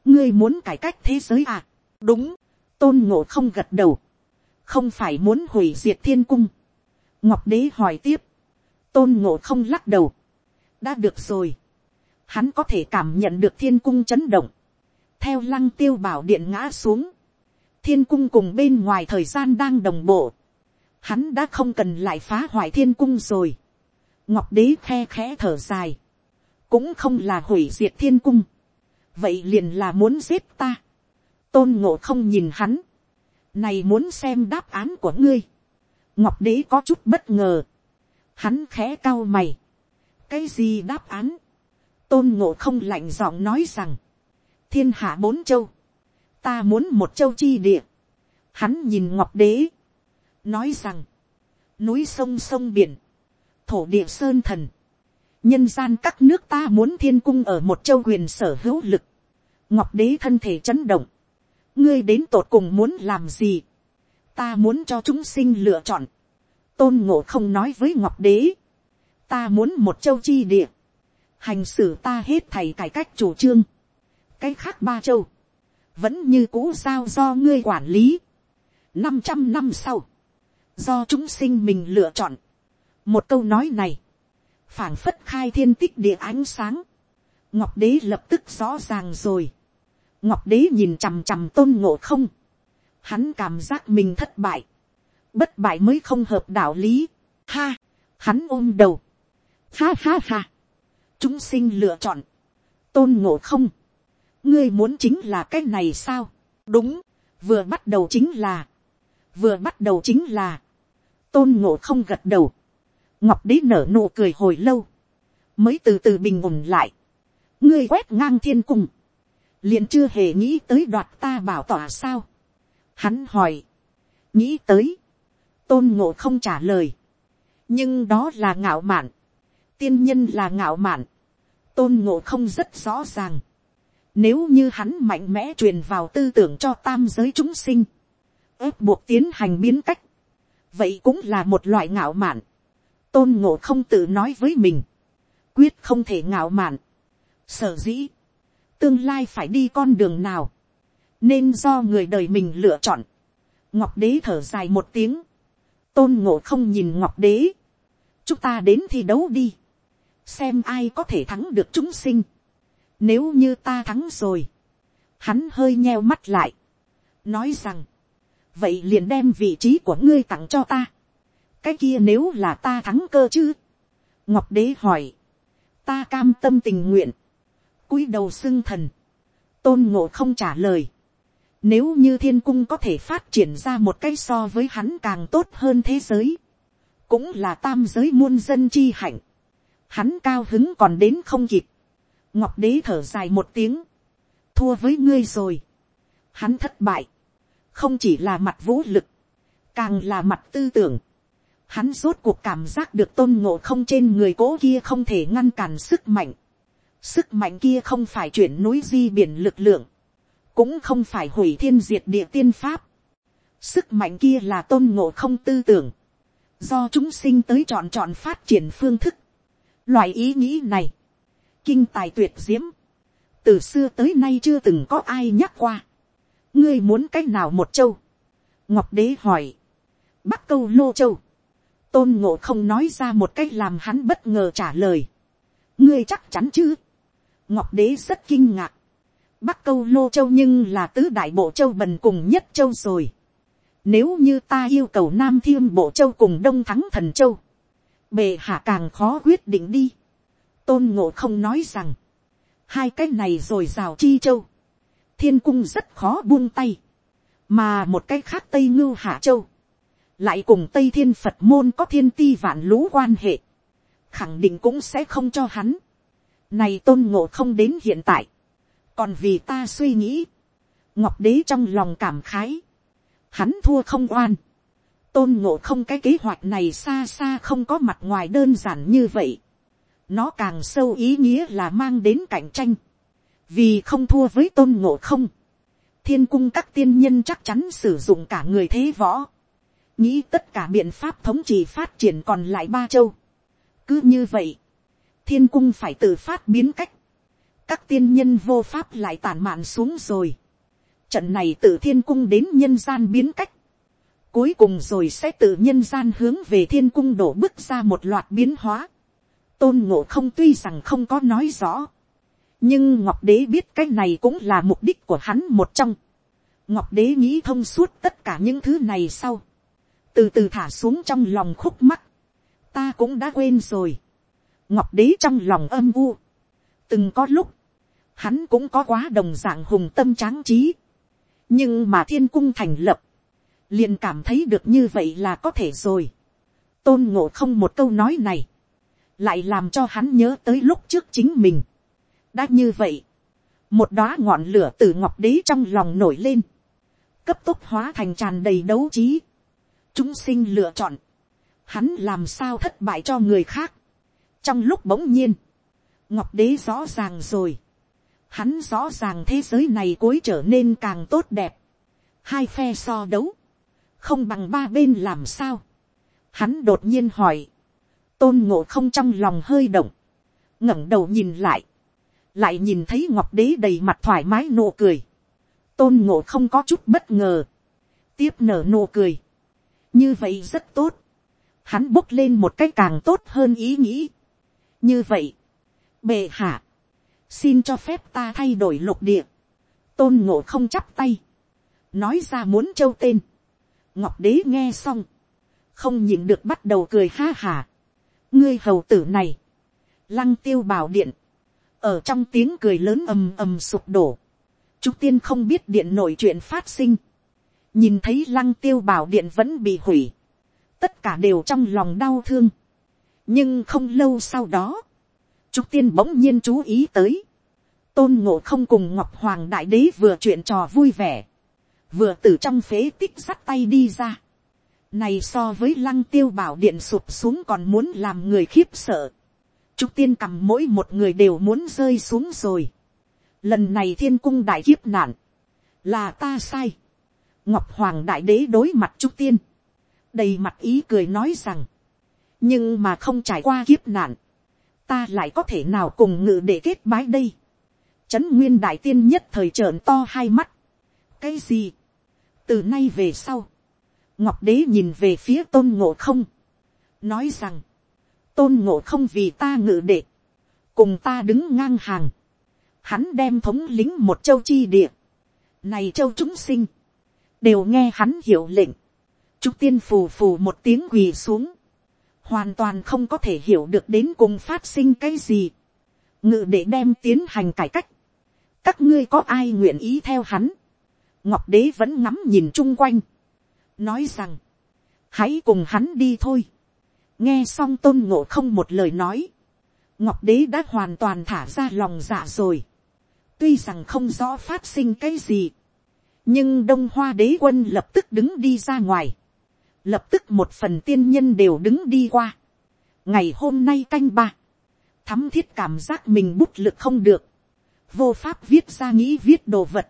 ngươi muốn cải cách thế giới à, đúng, tôn ngộ không gật đầu, không phải muốn hủy diệt thiên cung, ngọc đế hỏi tiếp, tôn ngộ không lắc đầu, đã được rồi, hắn có thể cảm nhận được thiên cung chấn động, theo lăng tiêu bảo điện ngã xuống, thiên cung cùng bên ngoài thời gian đang đồng bộ, hắn đã không cần lại phá hoại thiên cung rồi. ngọc đế khe khẽ thở dài, cũng không là hủy diệt thiên cung, vậy liền là muốn giết ta. tôn ngộ không nhìn hắn, này muốn xem đáp án của ngươi. ngọc đế có chút bất ngờ, hắn khẽ cao mày, cái gì đáp án, tôn ngộ không lạnh giọng nói rằng, thiên hạ bốn châu, ta muốn một châu chi địa, hắn nhìn ngọc đế, nói rằng, núi sông sông biển, thổ địa sơn thần, nhân gian các nước ta muốn thiên cung ở một châu quyền sở hữu lực, ngọc đế thân thể chấn động, ngươi đến tột cùng muốn làm gì, ta muốn cho chúng sinh lựa chọn, tôn ngộ không nói với ngọc đế, ta muốn một châu chi địa, hành xử ta hết thầy cải cách chủ trương, cái khác ba châu, vẫn như cũ sao do ngươi quản lý, năm trăm năm sau, do chúng sinh mình lựa chọn. một câu nói này, phảng phất khai thiên tích địa ánh sáng, ngọc đế lập tức rõ ràng rồi. ngọc đế nhìn chằm chằm tôn ngộ không, hắn cảm giác mình thất bại, bất bại mới không hợp đạo lý, ha, hắn ôm đầu, ha ha ha, chúng sinh lựa chọn, tôn ngộ không, ngươi muốn chính là cái này sao, đúng, vừa bắt đầu chính là, vừa bắt đầu chính là, tôn ngộ không gật đầu, ngọc đế nở nụ cười hồi lâu, mới từ từ bình ổn lại, ngươi quét ngang thiên cung, liền chưa hề nghĩ tới đoạt ta bảo tỏa sao. Hắn hỏi, nghĩ tới, tôn ngộ không trả lời, nhưng đó là ngạo mạn, tiên nhân là ngạo mạn, tôn ngộ không rất rõ ràng, nếu như hắn mạnh mẽ truyền vào tư tưởng cho tam giới chúng sinh, ép buộc tiến hành biến cách, vậy cũng là một loại ngạo mạn tôn ngộ không tự nói với mình, quyết không thể ngạo mạn. sở dĩ, tương lai phải đi con đường nào, nên do người đời mình lựa chọn. ngọc đế thở dài một tiếng, tôn ngộ không nhìn ngọc đế, chúng ta đến thi đấu đi, xem ai có thể thắng được chúng sinh. Nếu như ta thắng rồi, hắn hơi nheo mắt lại, nói rằng, vậy liền đem vị trí của ngươi tặng cho ta cái kia nếu là ta thắng cơ chứ. ngọc đế hỏi, ta cam tâm tình nguyện, cúi đầu xưng thần, tôn ngộ không trả lời. Nếu như thiên cung có thể phát triển ra một cái so với hắn càng tốt hơn thế giới, cũng là tam giới muôn dân chi hạnh, hắn cao hứng còn đến không kịp. ngọc đế thở dài một tiếng, thua với ngươi rồi, hắn thất bại, không chỉ là mặt vũ lực, càng là mặt tư tưởng. Hắn rốt cuộc cảm giác được tôn ngộ không trên người cố kia không thể ngăn cản sức mạnh. Sức mạnh kia không phải chuyển núi di biển lực lượng, cũng không phải hủy thiên diệt địa tiên pháp. Sức mạnh kia là tôn ngộ không tư tưởng, do chúng sinh tới chọn chọn phát triển phương thức. Loại ý nghĩ này, kinh tài tuyệt diễm, từ xưa tới nay chưa từng có ai nhắc qua. Ngươi muốn cách nào một châu, ngọc đế hỏi, bắc câu lô châu, tôn ngộ không nói ra một cách làm hắn bất ngờ trả lời. ngươi chắc chắn chứ. ngọc đế rất kinh ngạc. bắc câu lô châu nhưng là tứ đại bộ châu bần cùng nhất châu rồi. nếu như ta yêu cầu nam thiên bộ châu cùng đông thắng thần châu, bề hạ càng khó quyết định đi. tôn ngộ không nói rằng, hai cái này rồi rào chi châu, thiên cung rất khó buông tay, mà một cái khác tây ngưu hạ châu, lại cùng tây thiên phật môn có thiên ti vạn lũ quan hệ, khẳng định cũng sẽ không cho hắn. Này tôn ngộ không đến hiện tại, còn vì ta suy nghĩ, ngọc đế trong lòng cảm khái, hắn thua không oan, tôn ngộ không cái kế hoạch này xa xa không có mặt ngoài đơn giản như vậy, nó càng sâu ý nghĩa là mang đến cạnh tranh, vì không thua với tôn ngộ không, thiên cung các tiên nhân chắc chắn sử dụng cả người thế võ, nghĩ tất cả biện pháp thống trị phát triển còn lại ba châu. cứ như vậy, thiên cung phải tự phát biến cách, các tiên nhân vô pháp lại tàn mạn xuống rồi. trận này từ thiên cung đến nhân gian biến cách, cuối cùng rồi sẽ tự nhân gian hướng về thiên cung đổ bước ra một loạt biến hóa. tôn ngộ không tuy rằng không có nói rõ, nhưng ngọc đế biết cái này cũng là mục đích của hắn một trong. ngọc đế nghĩ thông suốt tất cả những thứ này sau từ từ thả xuống trong lòng khúc mắt ta cũng đã quên rồi, ngọc đế trong lòng âm u, từng có lúc, hắn cũng có quá đồng d ạ n g hùng tâm tráng trí, nhưng mà thiên cung thành lập, liền cảm thấy được như vậy là có thể rồi, tôn ngộ không một câu nói này, lại làm cho hắn nhớ tới lúc trước chính mình, đã như vậy, một đoá ngọn lửa từ ngọc đế trong lòng nổi lên, cấp tốc hóa thành tràn đầy đấu trí, chúng sinh lựa chọn, hắn làm sao thất bại cho người khác. trong lúc bỗng nhiên, ngọc đế rõ ràng rồi, hắn rõ ràng thế giới này cuối trở nên càng tốt đẹp, hai phe so đấu, không bằng ba bên làm sao. Hắn đột nhiên hỏi, tôn ngộ không trong lòng hơi động, ngẩng đầu nhìn lại, lại nhìn thấy ngọc đế đầy mặt thoải mái nụ cười, tôn ngộ không có chút bất ngờ, tiếp nở nụ cười, như vậy rất tốt, hắn bốc lên một cách càng tốt hơn ý nghĩ. như vậy, bệ hạ, xin cho phép ta thay đổi lục địa, tôn ngộ không chắp tay, nói ra muốn châu tên, ngọc đế nghe xong, không nhìn được bắt đầu cười ha hà, ngươi hầu tử này, lăng tiêu bảo điện, ở trong tiếng cười lớn ầm ầm sụp đổ, chú tiên không biết điện nội chuyện phát sinh, nhìn thấy lăng tiêu bảo điện vẫn bị hủy, tất cả đều trong lòng đau thương. nhưng không lâu sau đó, trúc tiên bỗng nhiên chú ý tới, tôn ngộ không cùng ngọc hoàng đại đế vừa chuyện trò vui vẻ, vừa từ trong phế tích sắt tay đi ra. này so với lăng tiêu bảo điện sụp xuống còn muốn làm người khiếp sợ. trúc tiên cầm mỗi một người đều muốn rơi xuống rồi. lần này thiên cung đại kiếp nạn, là ta sai ngọc hoàng đại đế đối mặt trúc tiên, đầy mặt ý cười nói rằng, nhưng mà không trải qua kiếp nạn, ta lại có thể nào cùng ngự để kết bái đây. Trấn nguyên đại tiên nhất thời trợn to hai mắt. cái gì, từ nay về sau, ngọc đế nhìn về phía tôn ngộ không, nói rằng, tôn ngộ không vì ta ngự đệ, cùng ta đứng ngang hàng, hắn đem thống lính một châu chi địa, này châu chúng sinh, đều nghe hắn hiểu lệnh, Trúc tiên phù phù một tiếng quỳ xuống, hoàn toàn không có thể hiểu được đến cùng phát sinh cái gì, ngự để đem tiến hành cải cách, các ngươi có ai nguyện ý theo hắn, ngọc đế vẫn ngắm nhìn chung quanh, nói rằng, hãy cùng hắn đi thôi, nghe xong tôn ngộ không một lời nói, ngọc đế đã hoàn toàn thả ra lòng dạ rồi, tuy rằng không rõ phát sinh cái gì, nhưng đông hoa đế quân lập tức đứng đi ra ngoài, lập tức một phần tiên nhân đều đứng đi qua. ngày hôm nay canh ba, thắm thiết cảm giác mình bút lực không được, vô pháp viết ra nghĩ viết đồ vật,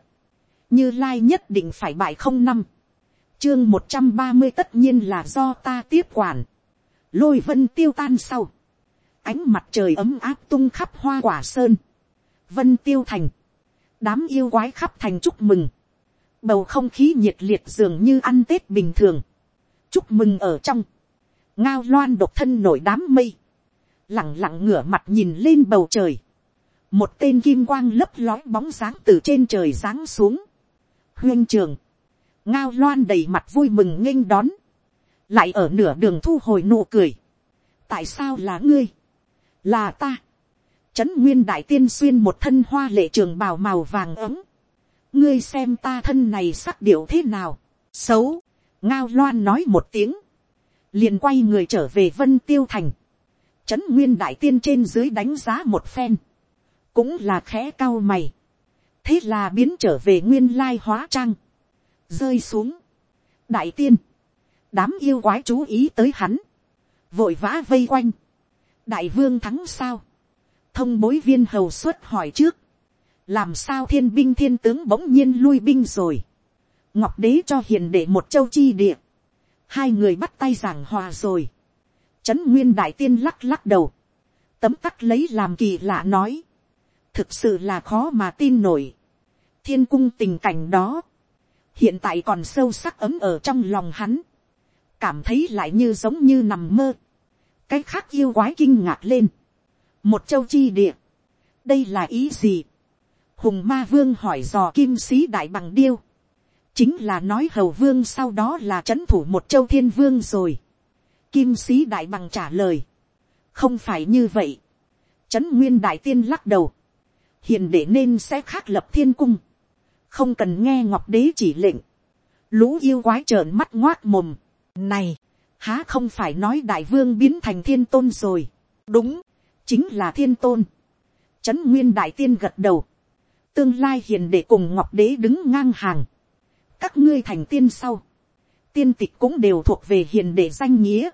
như lai nhất định phải bại không năm, chương một trăm ba mươi tất nhiên là do ta tiếp quản, lôi vân tiêu tan sau, ánh mặt trời ấm áp tung khắp hoa quả sơn, vân tiêu thành, đám yêu quái khắp thành chúc mừng, bầu không khí nhiệt liệt dường như ăn tết bình thường, chúc mừng ở trong, ngao loan độc thân nổi đám mây, lẳng lặng ngửa mặt nhìn lên bầu trời, một tên kim quang lấp lói bóng dáng từ trên trời giáng xuống, huyên trường, ngao loan đầy mặt vui mừng nghênh đón, lại ở nửa đường thu hồi nụ cười, tại sao là ngươi, là ta, trấn nguyên đại tiên xuyên một thân hoa lệ trường bào màu vàng ấm, ngươi xem ta thân này sắc điệu thế nào, xấu, ngao loan nói một tiếng, liền quay người trở về vân tiêu thành, trấn nguyên đại tiên trên dưới đánh giá một phen, cũng là khẽ cao mày, thế là biến trở về nguyên lai hóa trang, rơi xuống, đại tiên, đám yêu quái chú ý tới hắn, vội vã vây quanh, đại vương thắng sao, thông bối viên hầu xuất hỏi trước, làm sao thiên binh thiên tướng bỗng nhiên lui binh rồi, ngọc đế cho hiền để một châu chi địa, hai người bắt tay giảng hòa rồi, trấn nguyên đại tiên lắc lắc đầu, tấm tắc lấy làm kỳ lạ nói, thực sự là khó mà tin nổi, thiên cung tình cảnh đó, hiện tại còn sâu sắc ấm ở trong lòng hắn, cảm thấy lại như giống như nằm mơ, cái khác yêu quái kinh ngạc lên, một châu chi địa, đây là ý gì, hùng ma vương hỏi dò kim sĩ đại bằng điêu, chính là nói hầu vương sau đó là c h ấ n thủ một châu thiên vương rồi, kim sĩ đại bằng trả lời, không phải như vậy, trấn nguyên đại tiên lắc đầu, hiền để nên sẽ khác lập thiên cung, không cần nghe ngọc đế chỉ lệnh, lũ yêu quái trợn mắt ngoác mồm, này, há không phải nói đại vương biến thành thiên tôn rồi, đúng, chính là thiên tôn, trấn nguyên đại tiên gật đầu, tương lai hiền để cùng ngọc đế đứng ngang hàng, các ngươi thành tiên sau, tiên tịch cũng đều thuộc về hiền để danh nghĩa,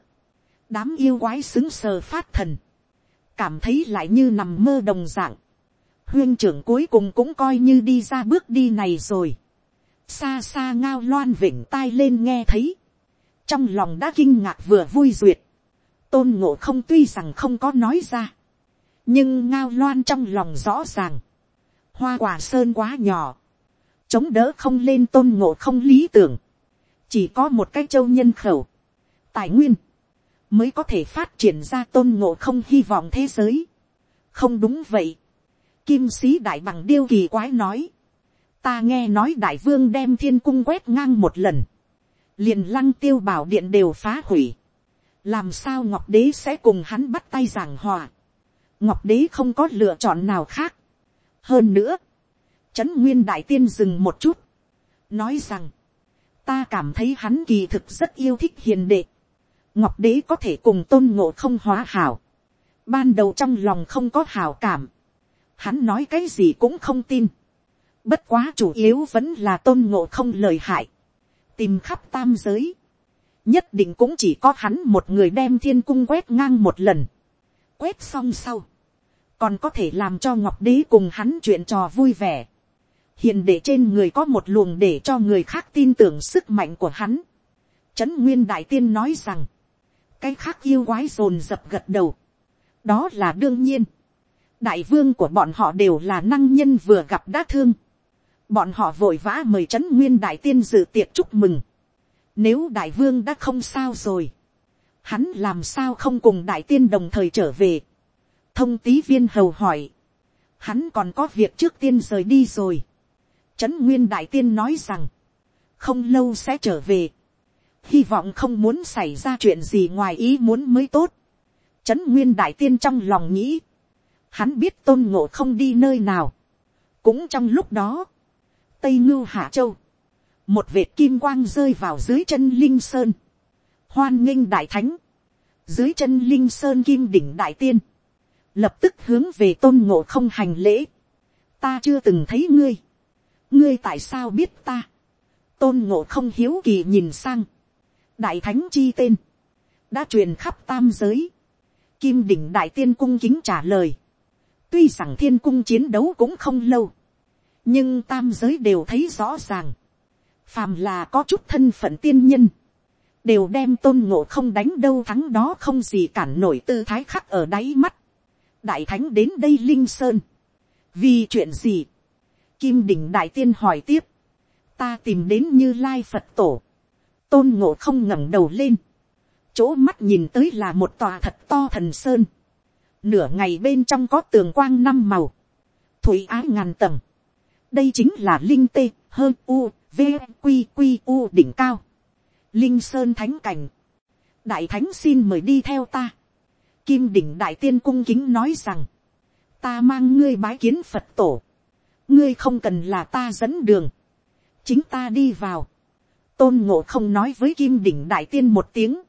đám yêu quái xứng sờ phát thần, cảm thấy lại như nằm mơ đồng dạng, huyên trưởng cuối cùng cũng coi như đi ra bước đi này rồi, xa xa ngao loan vỉnh tai lên nghe thấy, trong lòng đã kinh ngạc vừa vui duyệt, tôn ngộ không tuy rằng không có nói ra, nhưng ngao loan trong lòng rõ ràng, hoa quả sơn quá nhỏ, chống đỡ không lên tôn ngộ không lý tưởng, chỉ có một cái châu nhân khẩu, tài nguyên, mới có thể phát triển ra tôn ngộ không hy vọng thế giới. không đúng vậy. kim sĩ đại bằng điêu kỳ quái nói, ta nghe nói đại vương đem thiên cung quét ngang một lần, liền lăng tiêu bảo điện đều phá hủy, làm sao ngọc đế sẽ cùng hắn bắt tay giảng hòa, ngọc đế không có lựa chọn nào khác hơn nữa, Trấn Nguyên Đại Tiên dừng một chút. Nói rằng. Ta cảm thấy hắn kỳ thực rất yêu thích hiền đệ. Ngọc Đế có thể cùng tôn ngộ không hóa hảo. Ban đầu trong lòng không có hảo cảm. Hắn nói cái gì cũng không tin. Bất quá chủ yếu vẫn là tôn ngộ không lời hại. Tìm khắp tam giới. Nhất định cũng chỉ có hắn một người đem thiên cung quét ngang một lần. Quét xong sau còn có thể làm cho ngọc đế cùng hắn chuyện trò vui vẻ hiện để trên người có một luồng để cho người khác tin tưởng sức mạnh của hắn. Trấn nguyên đại tiên nói rằng, cái khác yêu quái rồn dập gật đầu. đó là đương nhiên. đại vương của bọn họ đều là năng nhân vừa gặp đã thương. bọn họ vội vã mời trấn nguyên đại tiên dự tiệc chúc mừng. nếu đại vương đã không sao rồi, hắn làm sao không cùng đại tiên đồng thời trở về thông tí viên hầu hỏi, hắn còn có việc trước tiên rời đi rồi Trấn Nguyên Đại Tiên nói rằng, không lâu sẽ trở về. Hy vọng không muốn xảy ra chuyện gì ngoài ý muốn mới tốt. Trấn Nguyên Đại Tiên trong lòng nghĩ, hắn biết tôn ngộ không đi nơi nào. Cũng trong lúc đó, Tây Ngưu Hạ Châu, một vệt kim quang rơi vào dưới chân Linh Sơn. Hoan nghênh Đại Thánh, dưới chân Linh Sơn Kim Đỉnh Đại Tiên. Lập tức hướng về tôn ngộ không hành lễ. Ta chưa từng thấy ngươi. Ngươi tại sao biết ta, tôn ngộ không hiếu kỳ nhìn sang, đại thánh chi tên, đã truyền khắp tam giới, kim đỉnh đại tiên cung kính trả lời, tuy rằng thiên cung chiến đấu cũng không lâu, nhưng tam giới đều thấy rõ ràng, phàm là có chút thân phận tiên nhân, đều đem tôn ngộ không đánh đâu thắng đó không gì cản nổi tư thái khắc ở đáy mắt đại thánh đến đây linh sơn, vì chuyện gì, Kim đỉnh đại tiên hỏi tiếp. Ta tìm đến như lai Phật tổ. Tôn ngộ không ngẩng đầu lên. chỗ mắt nhìn tới là một tòa thật to thần sơn, nửa ngày bên trong có tường quang năm màu, thủy ái ngàn tầng, đây chính là linh tê hơn u v q q u đỉnh cao, linh sơn thánh cảnh, đại thánh xin mời đi theo ta, kim đỉnh đại tiên cung kính nói rằng, ta mang ngươi bái kiến phật tổ, ngươi không cần là ta dẫn đường, chính ta đi vào, tôn ngộ không nói với kim đỉnh đại tiên một tiếng,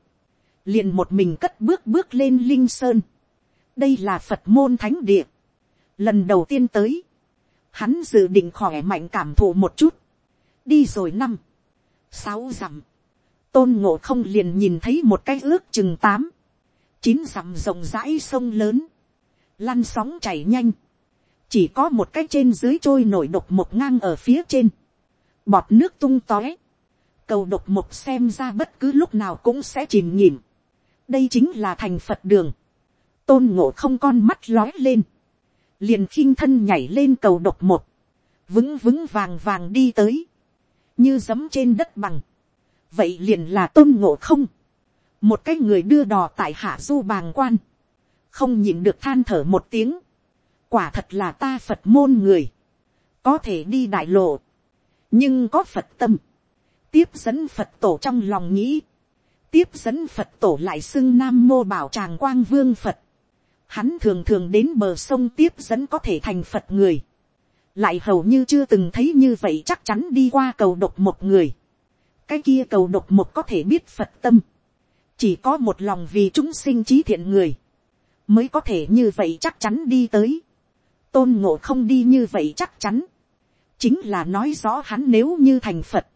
liền một mình cất bước bước lên linh sơn, đây là phật môn thánh địa, lần đầu tiên tới, hắn dự định khỏe mạnh cảm thụ một chút, đi rồi năm, sáu dặm, tôn ngộ không liền nhìn thấy một cái ước chừng tám, chín dặm rộng rãi sông lớn, lăn sóng chảy nhanh, chỉ có một cái trên dưới trôi nổi độc một ngang ở phía trên, bọt nước tung tóe, cầu độc một xem ra bất cứ lúc nào cũng sẽ chìm nhìm, đây chính là thành phật đường, tôn ngộ không con mắt lói lên, liền khinh thân nhảy lên cầu độc một, vững vững vàng vàng đi tới, như giấm trên đất bằng, vậy liền là tôn ngộ không, một cái người đưa đò tại hạ du bàng quan, không nhịn được than thở một tiếng, quả thật là ta phật môn người, có thể đi đại lộ, nhưng có phật tâm, tiếp dẫn phật tổ trong lòng nghĩ, tiếp dẫn phật tổ lại xưng nam mô bảo tràng quang vương phật, hắn thường thường đến bờ sông tiếp dẫn có thể thành phật người, lại hầu như chưa từng thấy như vậy chắc chắn đi qua cầu độc một người, cái kia cầu độc một có thể biết phật tâm, chỉ có một lòng vì chúng sinh trí thiện người, mới có thể như vậy chắc chắn đi tới, tôn ngộ không đi như vậy chắc chắn, chính là nói rõ hắn nếu như thành phật,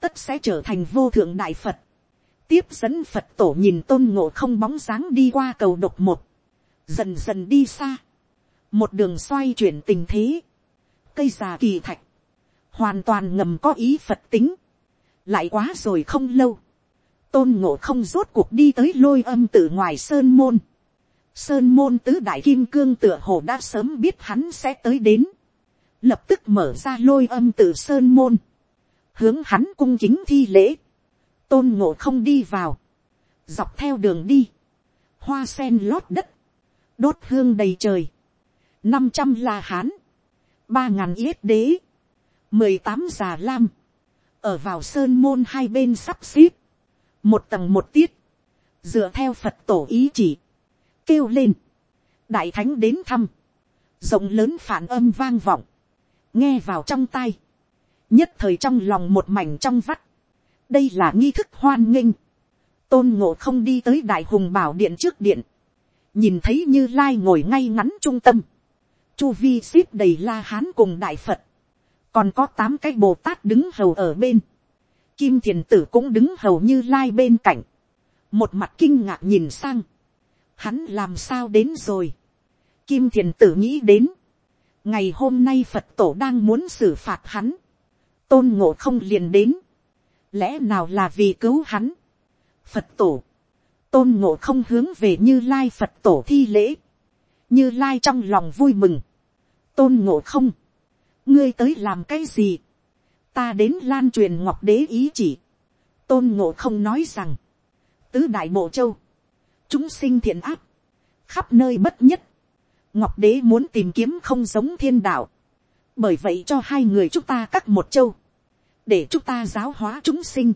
tất sẽ trở thành vô thượng đại phật, tiếp dẫn phật tổ nhìn tôn ngộ không bóng dáng đi qua cầu độc một, dần dần đi xa, một đường xoay chuyển tình thế, cây già kỳ thạch, hoàn toàn ngầm có ý phật tính, lại quá rồi không lâu, tôn ngộ không rốt cuộc đi tới lôi âm tự ngoài sơn môn, sơn môn tứ đại kim cương tựa hồ đã sớm biết hắn sẽ tới đến, lập tức mở ra lôi âm tự sơn môn, hướng hắn cung chính thi lễ, tôn ngộ không đi vào, dọc theo đường đi, hoa sen lót đất, đốt hương đầy trời, năm trăm la hán, ba ngàn yết đế, mười tám già lam, ở vào sơn môn hai bên sắp xếp, một tầng một tiết, dựa theo phật tổ ý chỉ, kêu lên, đại thánh đến thăm, rộng lớn phản âm vang vọng, nghe vào trong tai, nhất thời trong lòng một mảnh trong vắt, đây là nghi thức hoan nghênh, tôn ngộ không đi tới đại hùng bảo điện trước điện, nhìn thấy như lai ngồi ngay ngắn trung tâm, chu vi ship đầy la hán cùng đại phật, còn có tám cái bồ tát đứng hầu ở bên, kim thiền tử cũng đứng hầu như lai bên cạnh, một mặt kinh ngạc nhìn sang, hắn làm sao đến rồi, kim thiền tử nghĩ đến, ngày hôm nay phật tổ đang muốn xử phạt hắn, tôn ngộ không liền đến, lẽ nào là vì cứu hắn, phật tổ, tôn ngộ không hướng về như lai phật tổ thi lễ, như lai trong lòng vui mừng, tôn ngộ không, ngươi tới làm cái gì, ta đến lan truyền ngọc đế ý chỉ, tôn ngộ không nói rằng, tứ đại bộ châu, chúng sinh thiện áp, khắp nơi bất nhất, ngọc đế muốn tìm kiếm không giống thiên đạo, bởi vậy cho hai người chúng ta cắt một châu, để chúng ta giáo hóa chúng sinh,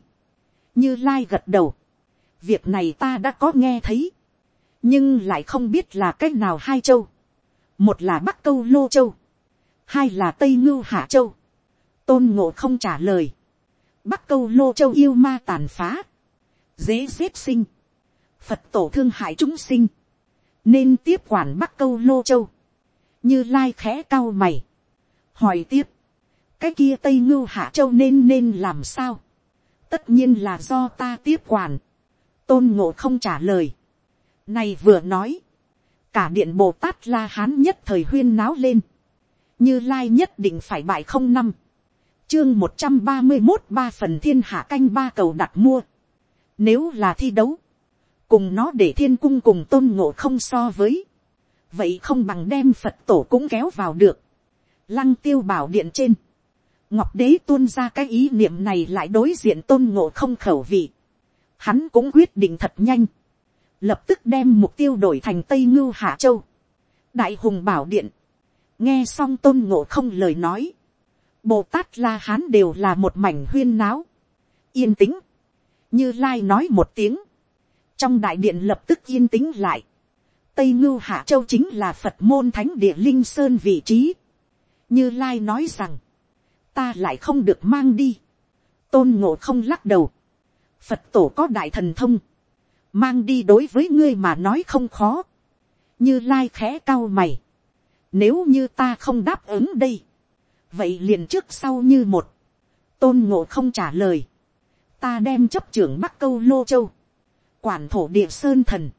như lai gật đầu, việc này ta đã có nghe thấy, nhưng lại không biết là c á c h nào hai châu, một là bắc câu lô châu, hai là tây ngưu hạ châu, tôn ngộ không trả lời, bắc câu lô châu yêu ma tàn phá, dễ xếp sinh, phật tổ thương hại chúng sinh, nên tiếp quản bắc câu lô châu, như lai khẽ cao mày, hỏi tiếp, cái kia tây ngưu hạ châu nên nên làm sao, tất nhiên là do ta tiếp quản, tôn ngộ không trả lời. Này vừa nói, cả điện bồ tát la hán nhất thời huyên náo lên, như lai nhất định phải bại không năm, chương một trăm ba mươi một ba phần thiên hạ canh ba cầu đặt mua, nếu là thi đấu, cùng nó để thiên cung cùng tôn ngộ không so với, vậy không bằng đem phật tổ cũng kéo vào được, lăng tiêu bảo điện trên, ngọc đế tuôn ra cái ý niệm này lại đối diện tôn ngộ không khẩu vị, hắn cũng quyết định thật nhanh, lập tức đem mục tiêu đổi thành tây ngưu hạ châu, đại hùng bảo điện, nghe xong tôn ngộ không lời nói, bồ tát la hán đều là một mảnh huyên náo, yên tĩnh, như lai nói một tiếng, trong đại điện lập tức yên tĩnh lại, tây ngưu hạ châu chính là phật môn thánh địa linh sơn vị trí, như lai nói rằng, ta lại không được mang đi, tôn ngộ không lắc đầu, phật tổ có đại thần thông, mang đi đối với ngươi mà nói không khó, như lai khẽ cao mày, nếu như ta không đáp ứng đây, vậy liền trước sau như một, tôn ngộ không trả lời, ta đem chấp trưởng bắc câu lô châu, quản thổ địa sơn thần,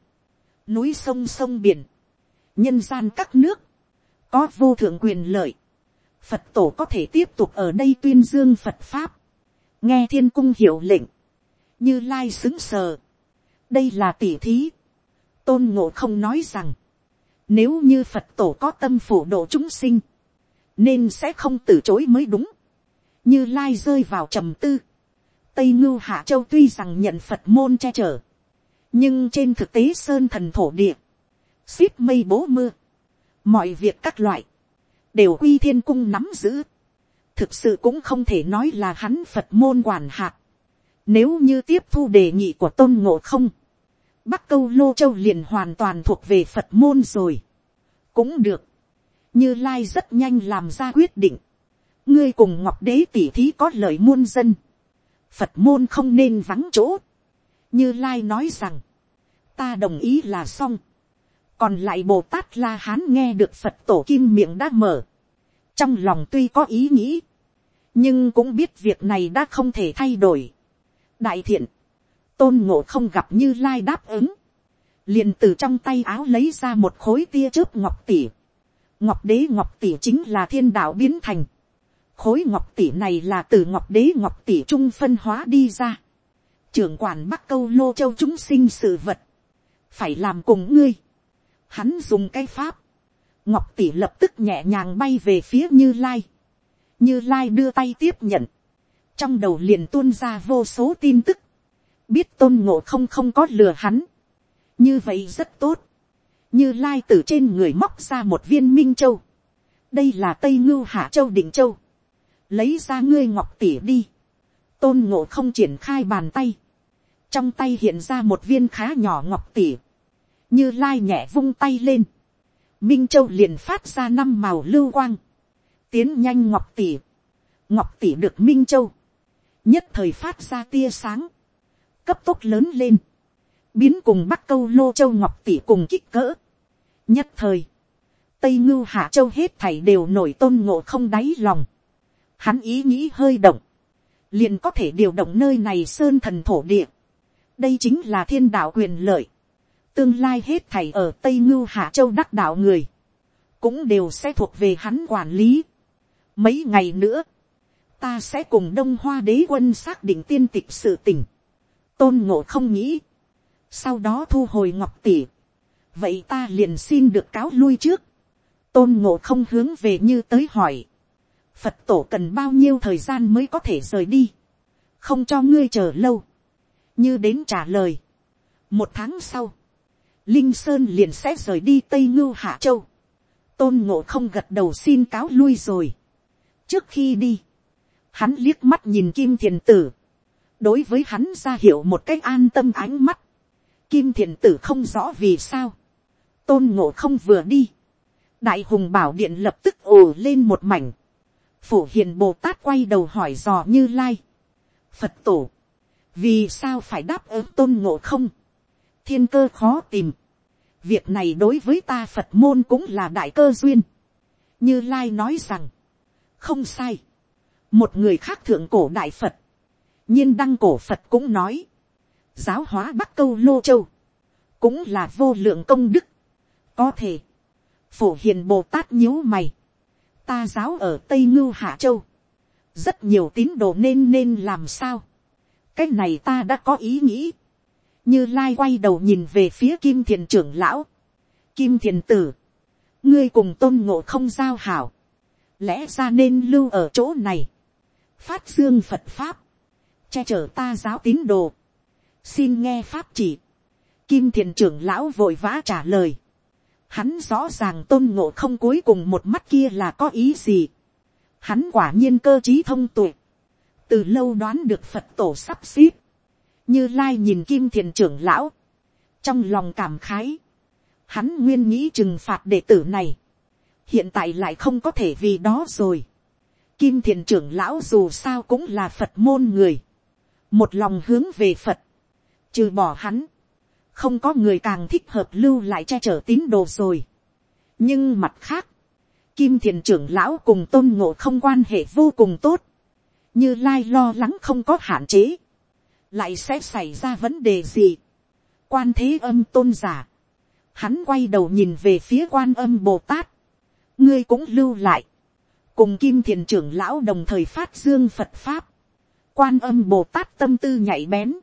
núi sông sông biển, nhân gian các nước, có vô thượng quyền lợi, phật tổ có thể tiếp tục ở đây tuyên dương phật pháp, nghe thiên cung hiệu lệnh, như lai xứng sờ, đây là tỉ thí, tôn ngộ không nói rằng, nếu như phật tổ có tâm phủ độ chúng sinh, nên sẽ không từ chối mới đúng, như lai rơi vào trầm tư, tây ngưu hạ châu tuy rằng nhận phật môn che chở, nhưng trên thực tế sơn thần thổ địa, ship mây bố mưa, mọi việc các loại, đều quy thiên cung nắm giữ, thực sự cũng không thể nói là hắn phật môn quản hạt, nếu như tiếp thu đề nghị của tôn ngộ không, bắc câu lô châu liền hoàn toàn thuộc về phật môn rồi, cũng được, như lai rất nhanh làm ra quyết định, ngươi cùng ngọc đế tỷ thí có lời muôn dân, phật môn không nên vắng chỗ, như lai nói rằng, ta đồng ý là xong, còn lại bồ tát la hán nghe được phật tổ kim miệng đã mở, trong lòng tuy có ý nghĩ, nhưng cũng biết việc này đã không thể thay đổi. đại thiện, tôn ngộ không gặp như lai đáp ứng, liền từ trong tay áo lấy ra một khối tia chớp ngọc tỉ ngọc đế ngọc tỷ chính là thiên đạo biến thành. khối ngọc tỷ này là từ ngọc đế ngọc tỷ trung phân hóa đi ra. trưởng quản bắc câu lô châu chúng sinh sự vật. phải làm cùng ngươi. hắn dùng cái pháp. ngọc tỷ lập tức nhẹ nhàng bay về phía như lai. như lai đưa tay tiếp nhận. trong đầu liền tuôn ra vô số tin tức. biết tôn ngộ không không có lừa hắn như vậy rất tốt, như lai từ trên người móc ra một viên minh châu, đây là tây ngưu hạ châu định châu, lấy ra ngươi ngọc tỉ đi, tôn ngộ không triển khai bàn tay, trong tay hiện ra một viên khá nhỏ ngọc tỉ, như lai nhẹ vung tay lên, minh châu liền phát ra năm màu lưu quang, tiến nhanh ngọc tỉ, ngọc tỉ được minh châu, nhất thời phát ra tia sáng, cấp tốc lớn lên, biến cùng bắc câu lô châu ngọc tỷ cùng kích cỡ nhất thời, tây ngưu hạ châu hết thảy đều nổi tôn ngộ không đáy lòng. hắn ý nghĩ hơi động, liền có thể điều động nơi này sơn thần thổ địa. đây chính là thiên đạo quyền lợi. tương lai hết thảy ở tây ngưu hạ châu đắc đạo người, cũng đều sẽ thuộc về hắn quản lý. mấy ngày nữa, ta sẽ cùng đông hoa đế quân xác định tiên tịch sự tỉnh. tôn ngộ không nghĩ, sau đó thu hồi ngọc tỷ, vậy ta liền xin được cáo lui trước, tôn ngộ không hướng về như tới hỏi, phật tổ cần bao nhiêu thời gian mới có thể rời đi, không cho ngươi chờ lâu, như đến trả lời, một tháng sau, linh sơn liền sẽ rời đi tây ngưu hạ châu, tôn ngộ không gật đầu xin cáo lui rồi. trước khi đi, hắn liếc mắt nhìn kim thiền tử, đối với hắn ra hiệu một cách an tâm ánh mắt, Kim thiền tử không rõ vì sao. Tôn ngộ không vừa đi. Đại hùng bảo điện lập tức ồ lên một mảnh. Phổ hiền Bồ Tát quay đầu hỏi dò như lai. Phật tổ. Vì sao phải đáp ứng tôn ngộ không? Thiên cơ khó tìm. Việc này đối với ta Phật môn cũng là đại cơ duyên. Như Lai nói rằng. Không sai. Một người khác thượng cổ đại Phật. nhiên đăng cổ Phật cũng nói giáo hóa bắc câu lô châu, cũng là vô lượng công đức có thể, phổ hiền bồ tát nhíu mày, ta giáo ở tây ngưu hạ châu, rất nhiều tín đồ nên nên làm sao, cái này ta đã có ý nghĩ, như lai quay đầu nhìn về phía kim thiền trưởng lão, kim thiền tử, ngươi cùng tôn ngộ không giao hảo, lẽ ra nên lưu ở chỗ này, phát dương phật pháp, che chở ta giáo tín đồ, xin nghe pháp chỉ, kim thiền trưởng lão vội vã trả lời, hắn rõ ràng tôn ngộ không cuối cùng một mắt kia là có ý gì, hắn quả nhiên cơ trí thông tuệ, từ lâu đoán được phật tổ sắp xếp, như lai nhìn kim thiền trưởng lão, trong lòng cảm khái, hắn nguyên nghĩ trừng phạt đệ tử này, hiện tại lại không có thể vì đó rồi. Kim thiền trưởng lão dù sao cũng là phật môn người, một lòng hướng về phật, trừ bỏ hắn, không có người càng thích hợp lưu lại che chở tín đồ rồi. nhưng mặt khác, kim thiền trưởng lão cùng tôn ngộ không quan hệ vô cùng tốt, như lai lo lắng không có hạn chế, lại sẽ xảy ra vấn đề gì. quan thế âm tôn giả, hắn quay đầu nhìn về phía quan âm bồ tát, ngươi cũng lưu lại, cùng kim thiền trưởng lão đồng thời phát dương phật pháp, quan âm bồ tát tâm tư nhạy bén,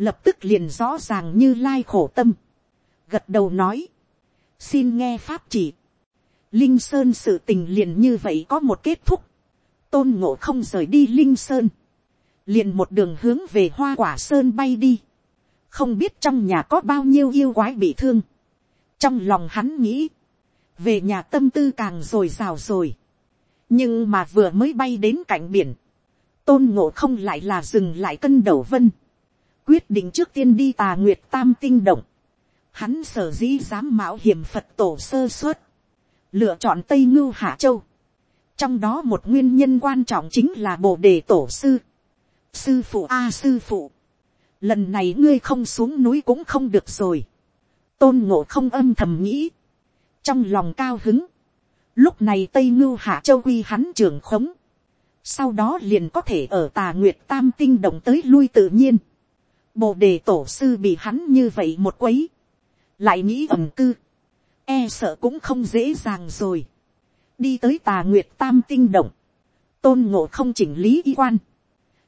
lập tức liền rõ ràng như lai khổ tâm, gật đầu nói, xin nghe pháp chỉ, linh sơn sự tình liền như vậy có một kết thúc, tôn ngộ không rời đi linh sơn, liền một đường hướng về hoa quả sơn bay đi, không biết trong nhà có bao nhiêu yêu quái bị thương, trong lòng hắn nghĩ, về nhà tâm tư càng r ồ i r à o rồi, nhưng mà vừa mới bay đến cạnh biển, tôn ngộ không lại là dừng lại cân đầu vân, quyết định trước tiên đi tà nguyệt tam tinh động. Hắn sở dĩ dám mạo hiểm Phật tổ sơ suất. Lựa chọn Tây Ngưu Hạ Châu. Trong đó một nguyên nhân quan trọng chính là Bồ Đề Tổ Sư. Sư phụ A Sư phụ. Lần này ngươi không xuống núi cũng không được rồi. Tôn ngộ không âm thầm nghĩ. Trong lòng cao hứng. Lúc này Tây Ngưu Hạ Châu quy hắn trưởng khống. Sau đó liền có thể ở tà nguyệt tam tinh động tới lui tự nhiên Bồ đề tổ sư bị hắn như vậy một quấy. Lại nghĩ ẩm cư. E sợ cũng không dễ dàng rồi. Đi tới tà nguyệt tam tinh động. Tôn ngộ không chỉnh lý y quan.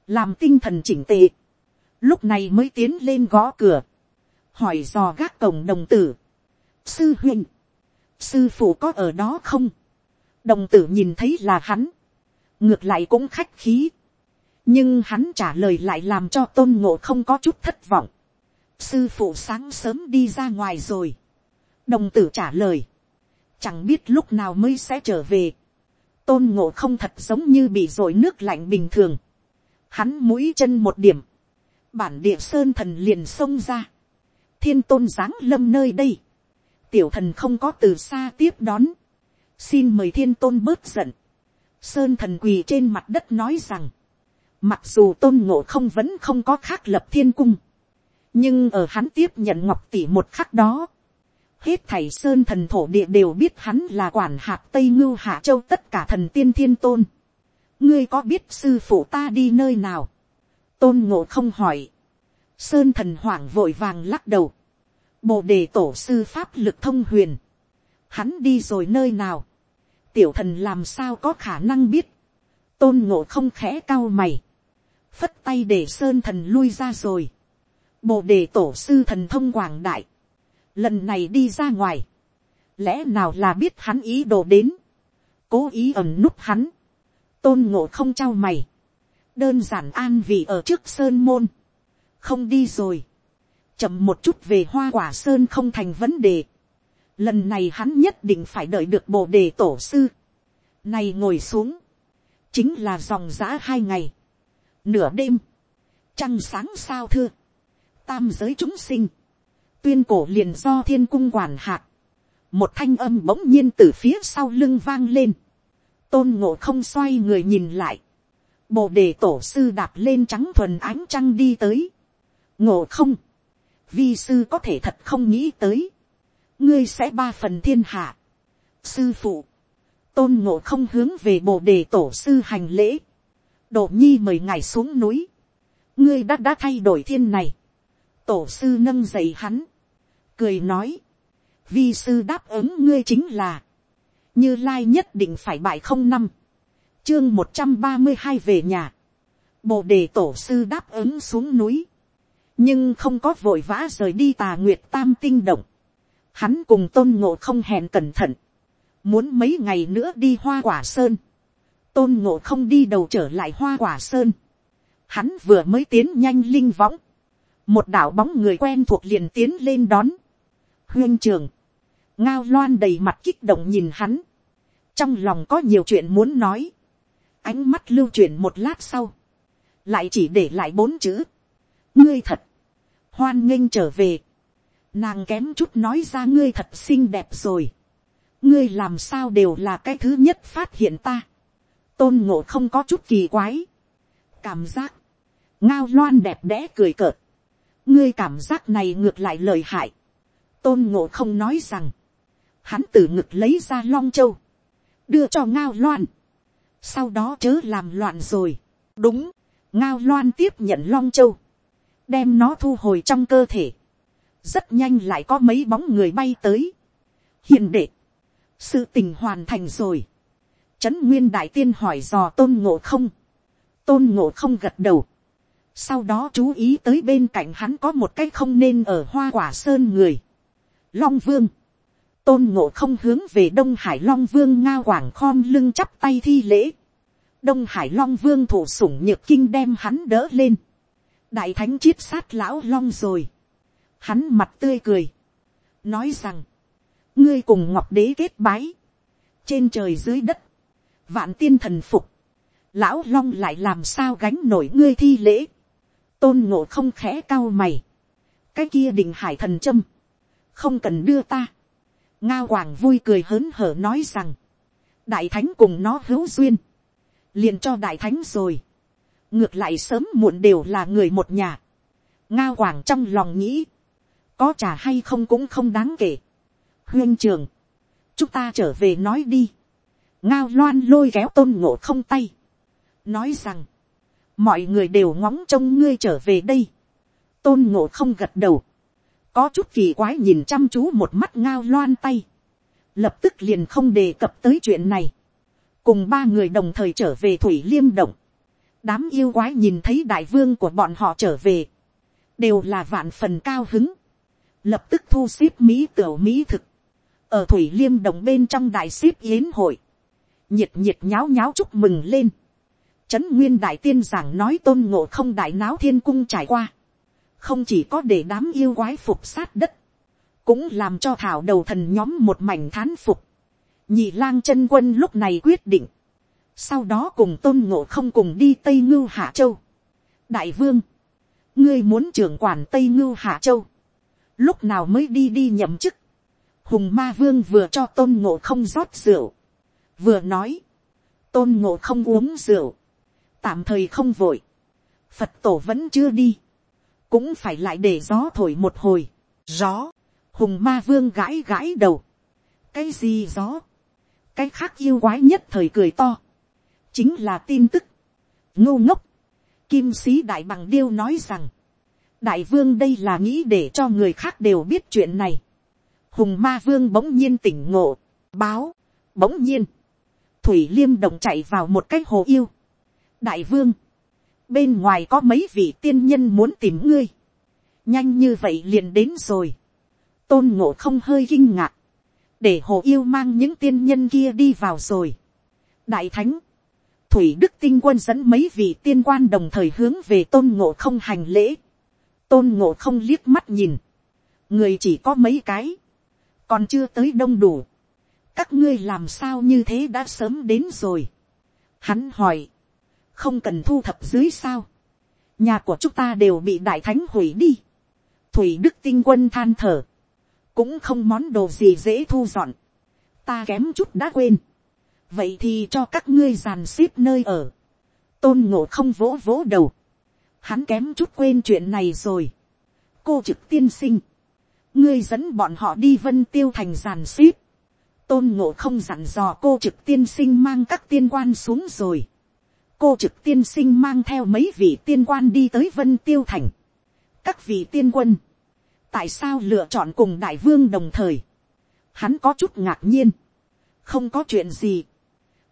Làm tinh thần chỉnh tệ. Lúc này mới tiến lên gõ cửa. Hỏi dò gác cổng đồng tử. Sư huynh. Sư phụ có ở đó không? Đồng tử nhìn thấy là hắn. Ngược lại cũng khách khí nhưng hắn trả lời lại làm cho tôn ngộ không có chút thất vọng. sư phụ sáng sớm đi ra ngoài rồi. đồng tử trả lời. chẳng biết lúc nào mới sẽ trở về. tôn ngộ không thật giống như bị r nước lạnh bình thường. hắn mũi chân một điểm. bản địa sơn thần liền xông ra. thiên tôn giáng lâm nơi đây. tiểu thần không có từ xa tiếp đón. xin mời thiên tôn bớt giận. sơn thần quỳ trên mặt đất nói rằng, Mặc dù tôn ngộ không vẫn không có khác lập thiên cung. Nhưng ở hắn tiếp nhận ngọc tỷ một khắc đó. Hết thảy sơn thần thổ địa đều biết hắn là quản hạt Tây Ngưu Hạ Châu tất cả thần tiên thiên tôn. Ngươi có biết sư phụ ta đi nơi nào? Tôn ngộ không hỏi. Sơn thần hoảng vội vàng lắc đầu. Bồ đề tổ sư pháp lực thông huyền. Hắn đi rồi nơi nào? Tiểu thần làm sao có khả năng biết? Tôn ngộ không khẽ cao mày phất tay để sơn thần lui ra rồi. Bồ đề tổ sư thần thông quảng đại. Lần này đi ra ngoài. Lẽ nào là biết hắn ý đồ đến. Cố ý ẩn núp hắn. Tôn ngộ không trao mày. Đơn giản an vị ở trước sơn môn. Không đi rồi. Chậm một chút về hoa quả sơn không thành vấn đề. Lần này hắn nhất định phải đợi được bồ đề tổ sư. Này ngồi xuống. Chính là dòng giã hai ngày Nửa đêm, trăng sáng sao thưa, tam giới chúng sinh, tuyên cổ liền do thiên cung quản hạt, một thanh âm bỗng nhiên từ phía sau lưng vang lên, tôn ngộ không xoay người nhìn lại, bồ đề tổ sư đạp lên trắng thuần ánh trăng đi tới, ngộ không, vi sư có thể thật không nghĩ tới, ngươi sẽ ba phần thiên hạ, sư phụ, tôn ngộ không hướng về bồ đề tổ sư hành lễ, độ nhi mời ngài xuống núi, ngươi đã đã thay đổi thiên này, tổ sư nâng dậy hắn, cười nói, vi sư đáp ứng ngươi chính là, như lai nhất định phải bại không năm, chương một trăm ba mươi hai về nhà, bồ đề tổ sư đáp ứng xuống núi, nhưng không có vội vã rời đi tà nguyệt tam tinh động, hắn cùng tôn ngộ không hẹn cẩn thận, muốn mấy ngày nữa đi hoa quả sơn, tôn ngộ không đi đầu trở lại hoa quả sơn. Hắn vừa mới tiến nhanh linh võng. một đạo bóng người quen thuộc liền tiến lên đón, huyên trường, ngao loan đầy mặt kích động nhìn hắn, trong lòng có nhiều chuyện muốn nói, ánh mắt lưu chuyển một lát sau, lại chỉ để lại bốn chữ, ngươi thật, hoan nghênh trở về, nàng kém chút nói ra ngươi thật xinh đẹp rồi, ngươi làm sao đều là cái thứ nhất phát hiện ta, tôn ngộ không có chút kỳ quái, cảm giác, ngao loan đẹp đẽ cười cợt, ngươi cảm giác này ngược lại lời hại, tôn ngộ không nói rằng, hắn từ ngực lấy ra long châu, đưa cho ngao loan, sau đó chớ làm loạn rồi, đúng, ngao loan tiếp nhận long châu, đem nó thu hồi trong cơ thể, rất nhanh lại có mấy bóng người bay tới, hiền đệ, sự tình hoàn thành rồi, trấn nguyên đại tiên hỏi dò tôn ngộ không, tôn ngộ không gật đầu, sau đó chú ý tới bên cạnh hắn có một cái không nên ở hoa quả sơn người, long vương, tôn ngộ không hướng về đông hải long vương nga quảng khom lưng chắp tay thi lễ, đông hải long vương thủ sủng nhược kinh đem hắn đỡ lên, đại thánh chiết sát lão long rồi, hắn mặt tươi cười, nói rằng, ngươi cùng ngọc đế kết bái, trên trời dưới đất, vạn tiên thần phục, lão long lại làm sao gánh nổi ngươi thi lễ, tôn ngộ không khẽ cao mày, cái kia đình hải thần châm, không cần đưa ta, nga hoàng vui cười hớn hở nói rằng, đại thánh cùng nó hữu duyên, liền cho đại thánh rồi, ngược lại sớm muộn đều là người một nhà, nga hoàng trong lòng nghĩ, có trả hay không cũng không đáng kể, huyên trường, chúng ta trở về nói đi, ngao loan lôi kéo tôn ngộ không tay, nói rằng, mọi người đều ngóng trông ngươi trở về đây, tôn ngộ không gật đầu, có chút kỳ quái nhìn chăm chú một mắt ngao loan tay, lập tức liền không đề cập tới chuyện này, cùng ba người đồng thời trở về thủy liêm động, đám yêu quái nhìn thấy đại vương của bọn họ trở về, đều là vạn phần cao hứng, lập tức thu xếp mỹ tiểu mỹ thực, ở thủy liêm động bên trong đại xếp yến hội, nhiệt nhiệt nháo nháo chúc mừng lên, trấn nguyên đại tiên giảng nói tôn ngộ không đại náo thiên cung trải qua, không chỉ có để đám yêu quái phục sát đất, cũng làm cho thảo đầu thần nhóm một mảnh thán phục. nhị lang chân quân lúc này quyết định, sau đó cùng tôn ngộ không cùng đi tây ngưu hạ châu. đại vương, ngươi muốn trưởng quản tây ngưu hạ châu, lúc nào mới đi đi nhậm chức, hùng ma vương vừa cho tôn ngộ không rót rượu, vừa nói, tôn ngộ không uống rượu, tạm thời không vội, phật tổ vẫn chưa đi, cũng phải lại để gió thổi một hồi, gió, hùng ma vương gãi gãi đầu, cái gì gió, cái khác yêu quái nhất thời cười to, chính là tin tức, ngô ngốc, kim sĩ đại bằng điêu nói rằng, đại vương đây là nghĩ để cho người khác đều biết chuyện này, hùng ma vương bỗng nhiên tỉnh ngộ, báo, bỗng nhiên, thủy liêm đồng chạy vào một cái hồ yêu, đại vương, bên ngoài có mấy vị tiên nhân muốn tìm ngươi, nhanh như vậy liền đến rồi, tôn ngộ không hơi kinh ngạc, để hồ yêu mang những tiên nhân kia đi vào rồi. đại thánh, thủy đức tinh quân dẫn mấy vị tiên quan đồng thời hướng về tôn ngộ không hành lễ, tôn ngộ không liếc mắt nhìn, người chỉ có mấy cái, còn chưa tới đông đủ, các ngươi làm sao như thế đã sớm đến rồi. Hắn hỏi, không cần thu thập dưới sao, nhà của chúng ta đều bị đại thánh hủy đi. thủy đức tinh quân than thở, cũng không món đồ gì dễ thu dọn, ta kém chút đã quên, vậy thì cho các ngươi dàn xếp nơi ở, tôn ngộ không vỗ vỗ đầu, hắn kém chút quên chuyện này rồi, cô trực tiên sinh, ngươi dẫn bọn họ đi vân tiêu thành giàn xếp, tôn ngộ không dặn dò cô trực tiên sinh mang các tiên quan xuống rồi, cô trực tiên sinh mang theo mấy vị tiên quan đi tới vân tiêu thành, các vị tiên quân, tại sao lựa chọn cùng đại vương đồng thời, hắn có chút ngạc nhiên, không có chuyện gì,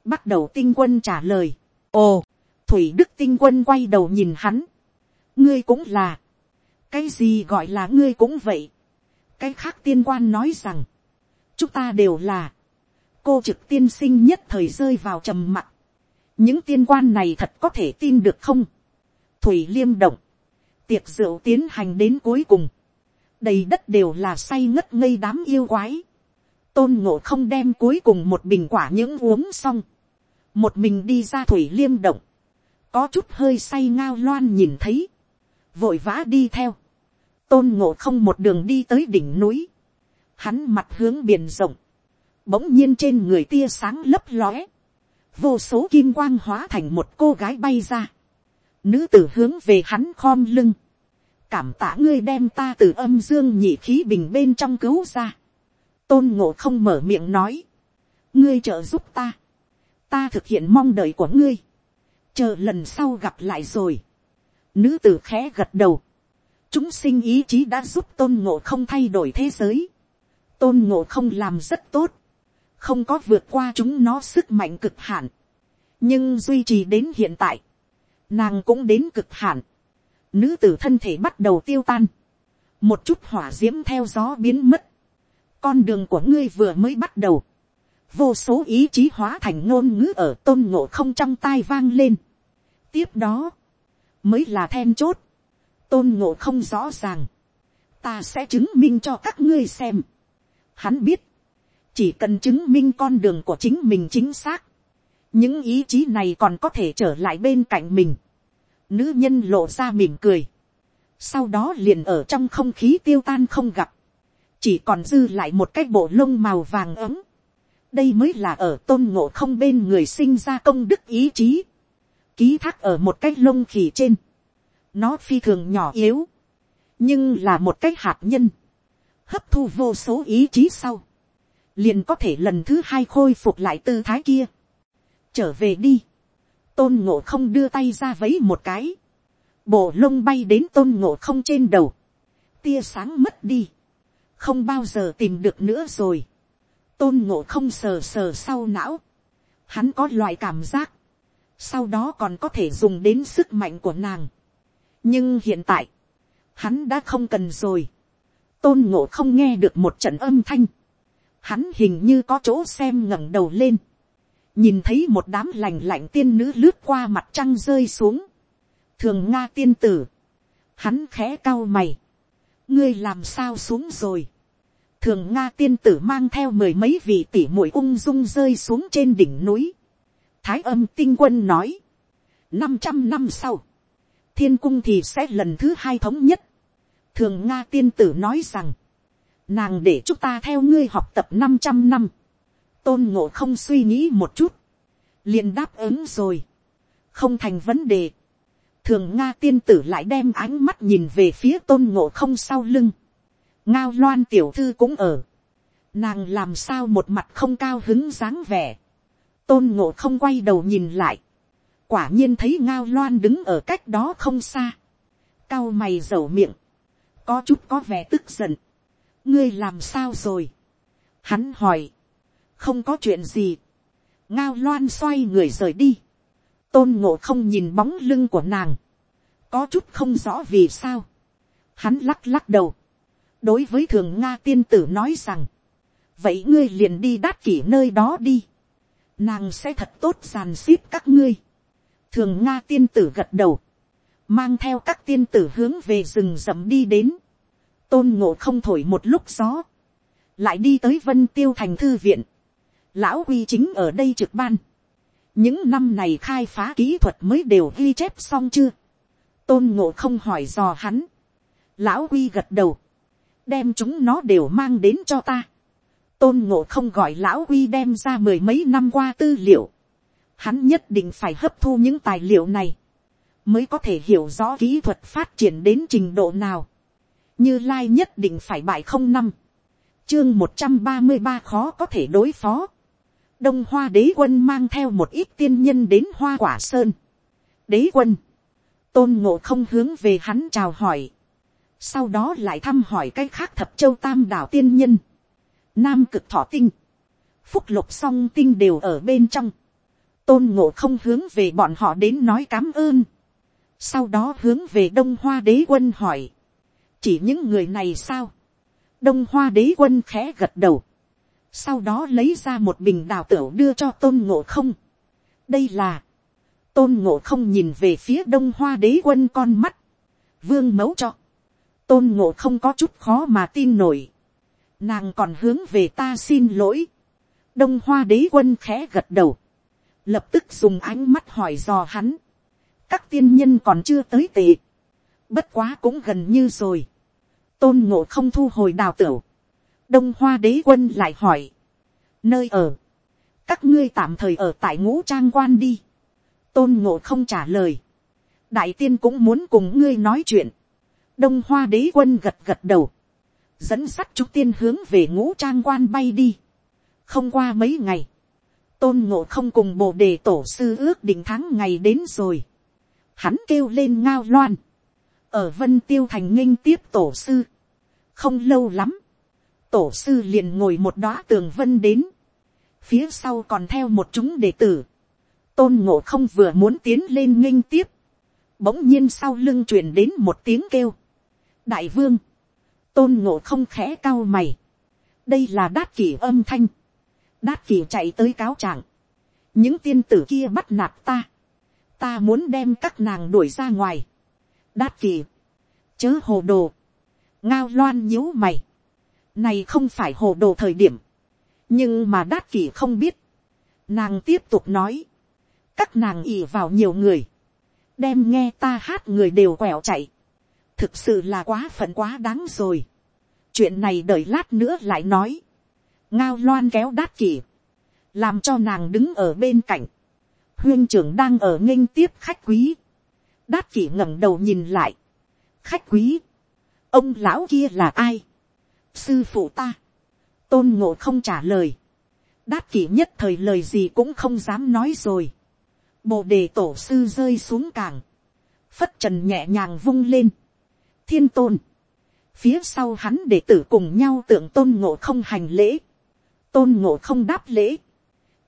bắt đầu tinh quân trả lời, ồ, thủy đức tinh quân quay đầu nhìn hắn, ngươi cũng là, cái gì gọi là ngươi cũng vậy, cái khác tiên quan nói rằng, chúng ta đều là, cô trực tiên sinh nhất thời rơi vào trầm mặc, những tiên quan này thật có thể tin được không, thủy liêm động, tiệc rượu tiến hành đến cuối cùng, đầy đất đều là say ngất ngây đám yêu quái, tôn ngộ không đem cuối cùng một bình quả những uống xong, một mình đi ra thủy liêm động, có chút hơi say ngao loan nhìn thấy, vội vã đi theo, tôn ngộ không một đường đi tới đỉnh núi, hắn mặt hướng biển rộng, bỗng nhiên trên người tia sáng lấp lóe, vô số kim quang hóa thành một cô gái bay ra, nữ tử hướng về hắn khom lưng, cảm tạ ngươi đem ta từ âm dương nhị khí bình bên trong cứu ra, tôn ngộ không mở miệng nói, ngươi trợ giúp ta, ta thực hiện mong đợi của ngươi, chờ lần sau gặp lại rồi, nữ tử khẽ gật đầu, chúng sinh ý chí đã giúp tôn ngộ không thay đổi thế giới, tôn ngộ không làm rất tốt, không có vượt qua chúng nó sức mạnh cực hạn, nhưng duy trì đến hiện tại, nàng cũng đến cực hạn, nữ tử thân thể bắt đầu tiêu tan, một chút hỏa d i ễ m theo gió biến mất, con đường của ngươi vừa mới bắt đầu, vô số ý chí hóa thành ngôn ngữ ở tôn ngộ không trong tai vang lên. tiếp đó, mới là then chốt, tôn ngộ không rõ ràng, ta sẽ chứng minh cho các ngươi xem. Hắn biết, chỉ cần chứng minh con đường của chính mình chính xác, những ý chí này còn có thể trở lại bên cạnh mình Nữ nhân lộ ra mỉm cười. Sau đó liền ở trong không khí tiêu tan không gặp. Chỉ còn dư lại một cái bộ lông màu vàng ấm. Đây mới là ở tôn ngộ không bên người sinh ra công đức ý chí. Ký thác ở một cái lông khỉ trên. Nó phi thường nhỏ yếu. Nhưng là một cái hạt nhân. Hấp thu vô số ý chí sau. Liền có thể lần thứ hai khôi phục lại tư thái kia. Trở về đi. Tôn ngộ không đưa tay ra vấy một cái, bộ lông bay đến tôn ngộ không trên đầu, tia sáng mất đi, không bao giờ tìm được nữa rồi, tôn ngộ không sờ sờ sau não, hắn có loại cảm giác, sau đó còn có thể dùng đến sức mạnh của nàng. nhưng hiện tại, hắn đã không cần rồi, tôn ngộ không nghe được một trận âm thanh, hắn hình như có chỗ xem ngẩng đầu lên, nhìn thấy một đám lành lạnh tiên nữ lướt qua mặt trăng rơi xuống, thường nga tiên tử, hắn khẽ cao mày, ngươi làm sao xuống rồi, thường nga tiên tử mang theo mười mấy vị tỷ muội ung dung rơi xuống trên đỉnh núi, thái âm tinh quân nói, năm trăm năm sau, thiên cung thì sẽ lần thứ hai thống nhất, thường nga tiên tử nói rằng, nàng để chúng ta theo ngươi học tập năm trăm năm, tôn ngộ không suy nghĩ một chút, liền đáp ứng rồi, không thành vấn đề, thường nga tiên tử lại đem ánh mắt nhìn về phía tôn ngộ không sau lưng, ngao loan tiểu thư cũng ở, nàng làm sao một mặt không cao hứng dáng vẻ, tôn ngộ không quay đầu nhìn lại, quả nhiên thấy ngao loan đứng ở cách đó không xa, cao mày dầu miệng, có chút có vẻ tức giận, ngươi làm sao rồi, hắn hỏi, không có chuyện gì. ngao loan xoay người rời đi. tôn ngộ không nhìn bóng lưng của nàng. có chút không rõ vì sao. hắn lắc lắc đầu. đối với thường nga tiên tử nói rằng, vậy ngươi liền đi đát kỷ nơi đó đi. nàng sẽ thật tốt giàn xếp các ngươi. thường nga tiên tử gật đầu mang theo các tiên tử hướng về rừng rậm đi đến. tôn ngộ không thổi một lúc gió. lại đi tới vân tiêu thành thư viện lão quy chính ở đây trực ban. những năm này khai phá kỹ thuật mới đều ghi chép xong chưa. tôn ngộ không hỏi dò hắn. lão quy gật đầu. đem chúng nó đều mang đến cho ta. tôn ngộ không gọi lão quy đem ra mười mấy năm qua tư liệu. hắn nhất định phải hấp thu những tài liệu này mới có thể hiểu rõ kỹ thuật phát triển đến trình độ nào. như lai nhất định phải bại không năm chương một trăm ba mươi ba khó có thể đối phó đông hoa đế quân mang theo một ít tiên nhân đến hoa quả sơn. đế quân, tôn ngộ không hướng về hắn chào hỏi. sau đó lại thăm hỏi cái khác thập châu tam đảo tiên nhân. nam cực thọ tinh, phúc lục song tinh đều ở bên trong. tôn ngộ không hướng về bọn họ đến nói cám ơn sau đó hướng về đông hoa đế quân hỏi. chỉ những người này sao. đông hoa đế quân khẽ gật đầu. Sau đó lấy ra một bình đào tửu đưa cho tôn ngộ không. đây là, tôn ngộ không nhìn về phía đông hoa đế quân con mắt, vương mẫu cho, tôn ngộ không có chút khó mà tin nổi, nàng còn hướng về ta xin lỗi, đông hoa đế quân khẽ gật đầu, lập tức dùng ánh mắt hỏi dò hắn, các tiên nhân còn chưa tới tệ, bất quá cũng gần như rồi, tôn ngộ không thu hồi đào tửu, đông hoa đế quân lại hỏi, nơi ở, các ngươi tạm thời ở tại ngũ trang quan đi, tôn ngộ không trả lời, đại tiên cũng muốn cùng ngươi nói chuyện, đông hoa đế quân gật gật đầu, dẫn sắt chú tiên hướng về ngũ trang quan bay đi, không qua mấy ngày, tôn ngộ không cùng bộ đề tổ sư ước định tháng ngày đến rồi, hắn kêu lên ngao loan, ở vân tiêu thành nghinh tiếp tổ sư, không lâu lắm, tổ sư liền ngồi một đoá tường vân đến, phía sau còn theo một chúng đệ tử, tôn ngộ không vừa muốn tiến lên nghinh tiếp, bỗng nhiên sau lưng truyền đến một tiếng kêu, đại vương, tôn ngộ không khẽ cao mày, đây là đát kỷ âm thanh, đát kỷ chạy tới cáo trạng, những tiên tử kia bắt nạt ta, ta muốn đem các nàng đuổi ra ngoài, đát kỷ, chớ hồ đồ, ngao loan nhíu mày, này không phải hồ đồ thời điểm, nhưng mà đát kỷ không biết, nàng tiếp tục nói, các nàng ì vào nhiều người, đem nghe ta hát người đều quẹo chạy, thực sự là quá phận quá đáng rồi, chuyện này đợi lát nữa lại nói, ngao loan kéo đát kỷ, làm cho nàng đứng ở bên cạnh, huyên trưởng đang ở nghênh tiếp khách quý, đát kỷ ngẩng đầu nhìn lại, khách quý, ông lão kia là ai, sư phụ ta, tôn ngộ không trả lời, đát kỷ nhất thời lời gì cũng không dám nói rồi, bồ đề tổ sư rơi xuống càng, phất trần nhẹ nhàng vung lên, thiên tôn, phía sau hắn đệ tử cùng nhau tượng tôn ngộ không hành lễ, tôn ngộ không đáp lễ,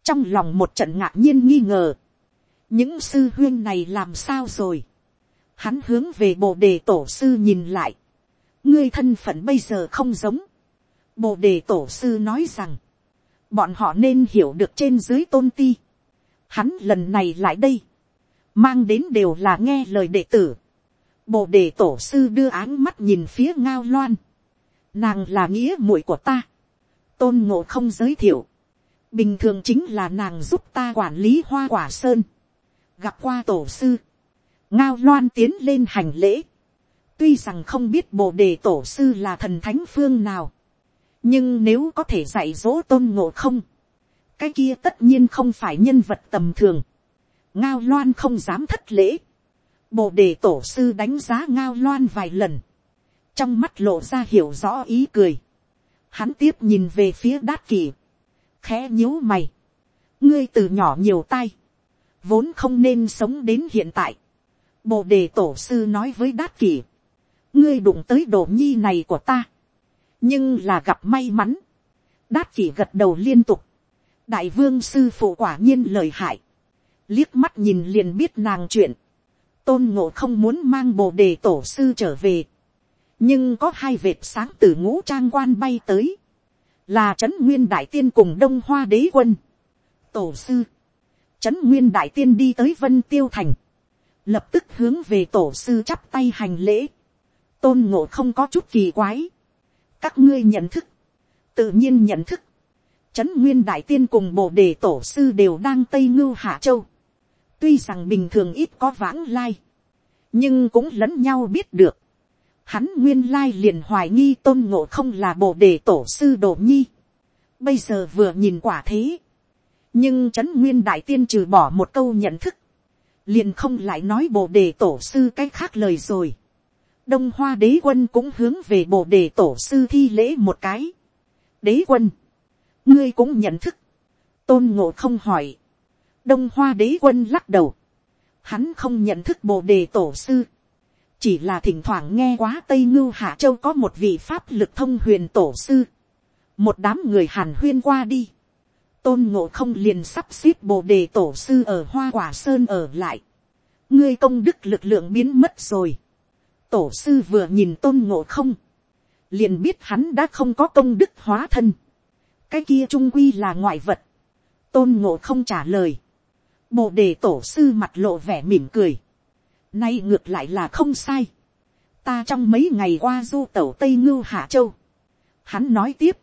trong lòng một trận ngạc nhiên nghi ngờ, những sư huyên này làm sao rồi, hắn hướng về bồ đề tổ sư nhìn lại, ngươi thân phận bây giờ không giống, bồ đề tổ sư nói rằng, bọn họ nên hiểu được trên dưới tôn ti, hắn lần này lại đây, mang đến đều là nghe lời đệ tử, bồ đề tổ sư đưa áng mắt nhìn phía ngao loan, nàng là nghĩa muội của ta, tôn ngộ không giới thiệu, bình thường chính là nàng giúp ta quản lý hoa quả sơn, gặp qua tổ sư, ngao loan tiến lên hành lễ, tuy rằng không biết bồ đề tổ sư là thần thánh phương nào, nhưng nếu có thể dạy dỗ tôn ngộ không, cái kia tất nhiên không phải nhân vật tầm thường, ngao loan không dám thất lễ, bồ đề tổ sư đánh giá ngao loan vài lần, trong mắt lộ ra hiểu rõ ý cười, hắn tiếp nhìn về phía đát kỳ, khẽ nhíu mày, ngươi từ nhỏ nhiều tay, vốn không nên sống đến hiện tại, bồ đề tổ sư nói với đát kỷ, ngươi đụng tới đồ nhi này của ta, nhưng là gặp may mắn, đát kỷ gật đầu liên tục, đại vương sư phụ quả nhiên lời hại, liếc mắt nhìn liền biết nàng chuyện, tôn ngộ không muốn mang bồ đề tổ sư trở về, nhưng có hai vệt sáng từ ngũ trang quan bay tới, là trấn nguyên đại tiên cùng đông hoa đế quân, tổ sư, trấn nguyên đại tiên đi tới vân tiêu thành, lập tức hướng về tổ sư chắp tay hành lễ, tôn ngộ không có chút kỳ quái, các ngươi nhận thức, tự nhiên nhận thức, trấn nguyên đại tiên cùng bồ đề tổ sư đều đang tây ngưu hạ châu, tuy rằng bình thường ít có vãng lai, nhưng cũng lẫn nhau biết được, hắn nguyên lai liền hoài nghi tôn ngộ không là bồ đề tổ sư đồ nhi, bây giờ vừa nhìn quả thế, nhưng trấn nguyên đại tiên trừ bỏ một câu nhận thức, liền không lại nói bồ đề tổ sư cái khác lời rồi. đông hoa đế quân cũng hướng về bồ đề tổ sư thi lễ một cái. đế quân, ngươi cũng nhận thức, tôn ngộ không hỏi, đông hoa đế quân lắc đầu, hắn không nhận thức bồ đề tổ sư, chỉ là thỉnh thoảng nghe quá tây ngưu hạ châu có một vị pháp lực thông huyền tổ sư, một đám người hàn huyên qua đi, tôn ngộ không liền sắp xếp bồ đề tổ sư ở hoa quả sơn ở lại, ngươi công đức lực lượng biến mất rồi, tổ sư vừa nhìn tôn ngộ không, liền biết hắn đã không có công đức hóa thân, cái kia trung quy là ngoại vật, tôn ngộ không trả lời, bồ đề tổ sư mặt lộ vẻ mỉm cười, nay ngược lại là không sai, ta trong mấy ngày qua du tẩu tây ngưu hạ châu, hắn nói tiếp,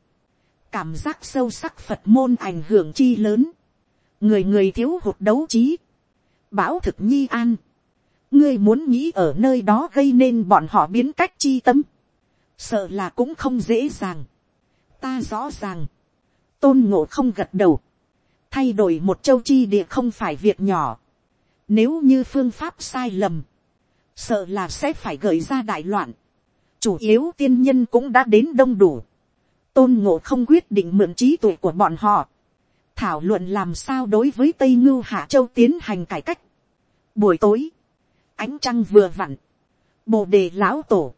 cảm giác sâu sắc phật môn ảnh hưởng chi lớn, người người thiếu hụt đấu trí, bảo thực nhi an, ngươi muốn nghĩ ở nơi đó gây nên bọn họ biến cách chi tâm, sợ là cũng không dễ dàng, ta rõ ràng, tôn ngộ không gật đầu, thay đổi một châu chi địa không phải việc nhỏ, nếu như phương pháp sai lầm, sợ là sẽ phải gợi ra đại loạn, chủ yếu tiên nhân cũng đã đến đông đủ, tôn ngộ không quyết định mượn trí tuệ của bọn họ, thảo luận làm sao đối với tây ngưu hạ châu tiến hành cải cách. buổi tối, ánh trăng vừa vặn, bồ đề lão tổ,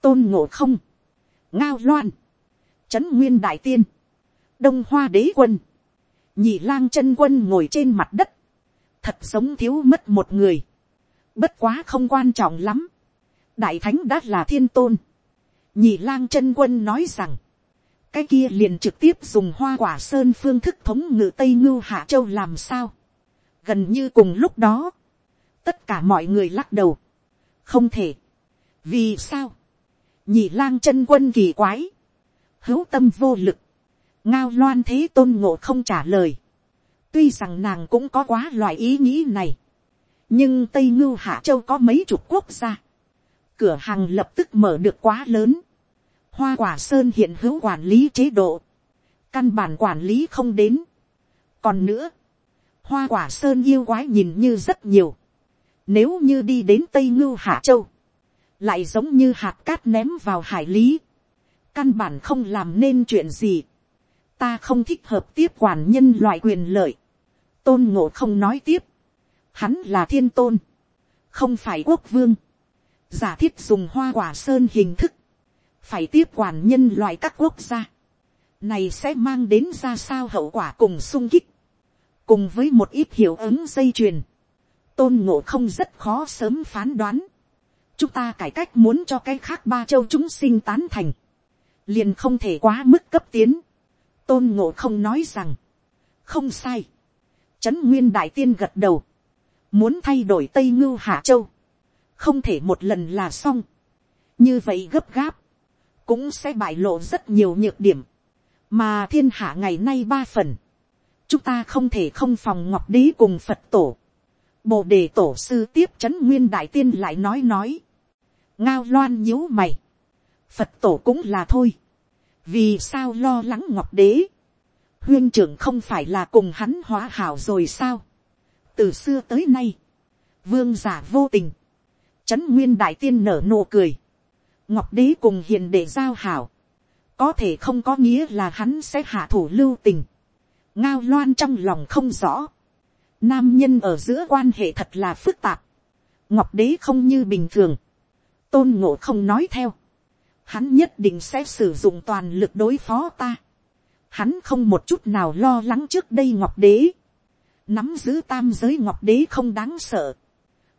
tôn ngộ không, ngao loan, trấn nguyên đại tiên, đông hoa đế quân, nhị lang chân quân ngồi trên mặt đất, thật sống thiếu mất một người, bất quá không quan trọng lắm, đại thánh đã là thiên tôn, nhị lang chân quân nói rằng, cái kia liền trực tiếp dùng hoa quả sơn phương thức thống ngự tây ngưu hạ châu làm sao. gần như cùng lúc đó, tất cả mọi người lắc đầu, không thể, vì sao, nhị lang chân quân kỳ quái, hữu tâm vô lực, ngao loan thế tôn ngộ không trả lời, tuy rằng nàng cũng có quá loại ý nghĩ này, nhưng tây ngưu hạ châu có mấy chục quốc gia, cửa hàng lập tức mở được quá lớn, hoa quả sơn hiện hữu quản lý chế độ, căn bản quản lý không đến. còn nữa, hoa quả sơn yêu quái nhìn như rất nhiều, nếu như đi đến tây ngưu hạ châu, lại giống như hạt cát ném vào hải lý, căn bản không làm nên chuyện gì, ta không thích hợp tiếp quản nhân loại quyền lợi, tôn ngộ không nói tiếp, hắn là thiên tôn, không phải quốc vương, giả thiết dùng hoa quả sơn hình thức, phải tiếp quản nhân loại các quốc gia, này sẽ mang đến ra sao hậu quả cùng sung kích, cùng với một ít hiệu ứng dây chuyền, tôn ngộ không rất khó sớm phán đoán, chúng ta cải cách muốn cho cái khác ba châu chúng sinh tán thành, liền không thể quá mức cấp tiến, tôn ngộ không nói rằng, không sai, trấn nguyên đại tiên gật đầu, muốn thay đổi tây ngưu hạ châu, không thể một lần là xong, như vậy gấp gáp, cũng sẽ bại lộ rất nhiều nhược điểm, mà thiên hạ ngày nay ba phần, chúng ta không thể không phòng ngọc đế cùng phật tổ, bồ đề tổ sư tiếp c h ấ n nguyên đại tiên lại nói nói, ngao loan nhíu mày, phật tổ cũng là thôi, vì sao lo lắng ngọc đế, huyên trưởng không phải là cùng hắn hóa hảo rồi sao, từ xưa tới nay, vương giả vô tình, c h ấ n nguyên đại tiên nở nụ cười, ngọc đế cùng hiền để giao hảo, có thể không có nghĩa là hắn sẽ hạ thủ lưu tình, ngao loan trong lòng không rõ, nam nhân ở giữa quan hệ thật là phức tạp, ngọc đế không như bình thường, tôn ngộ không nói theo, hắn nhất định sẽ sử dụng toàn lực đối phó ta, hắn không một chút nào lo lắng trước đây ngọc đế, nắm giữ tam giới ngọc đế không đáng sợ,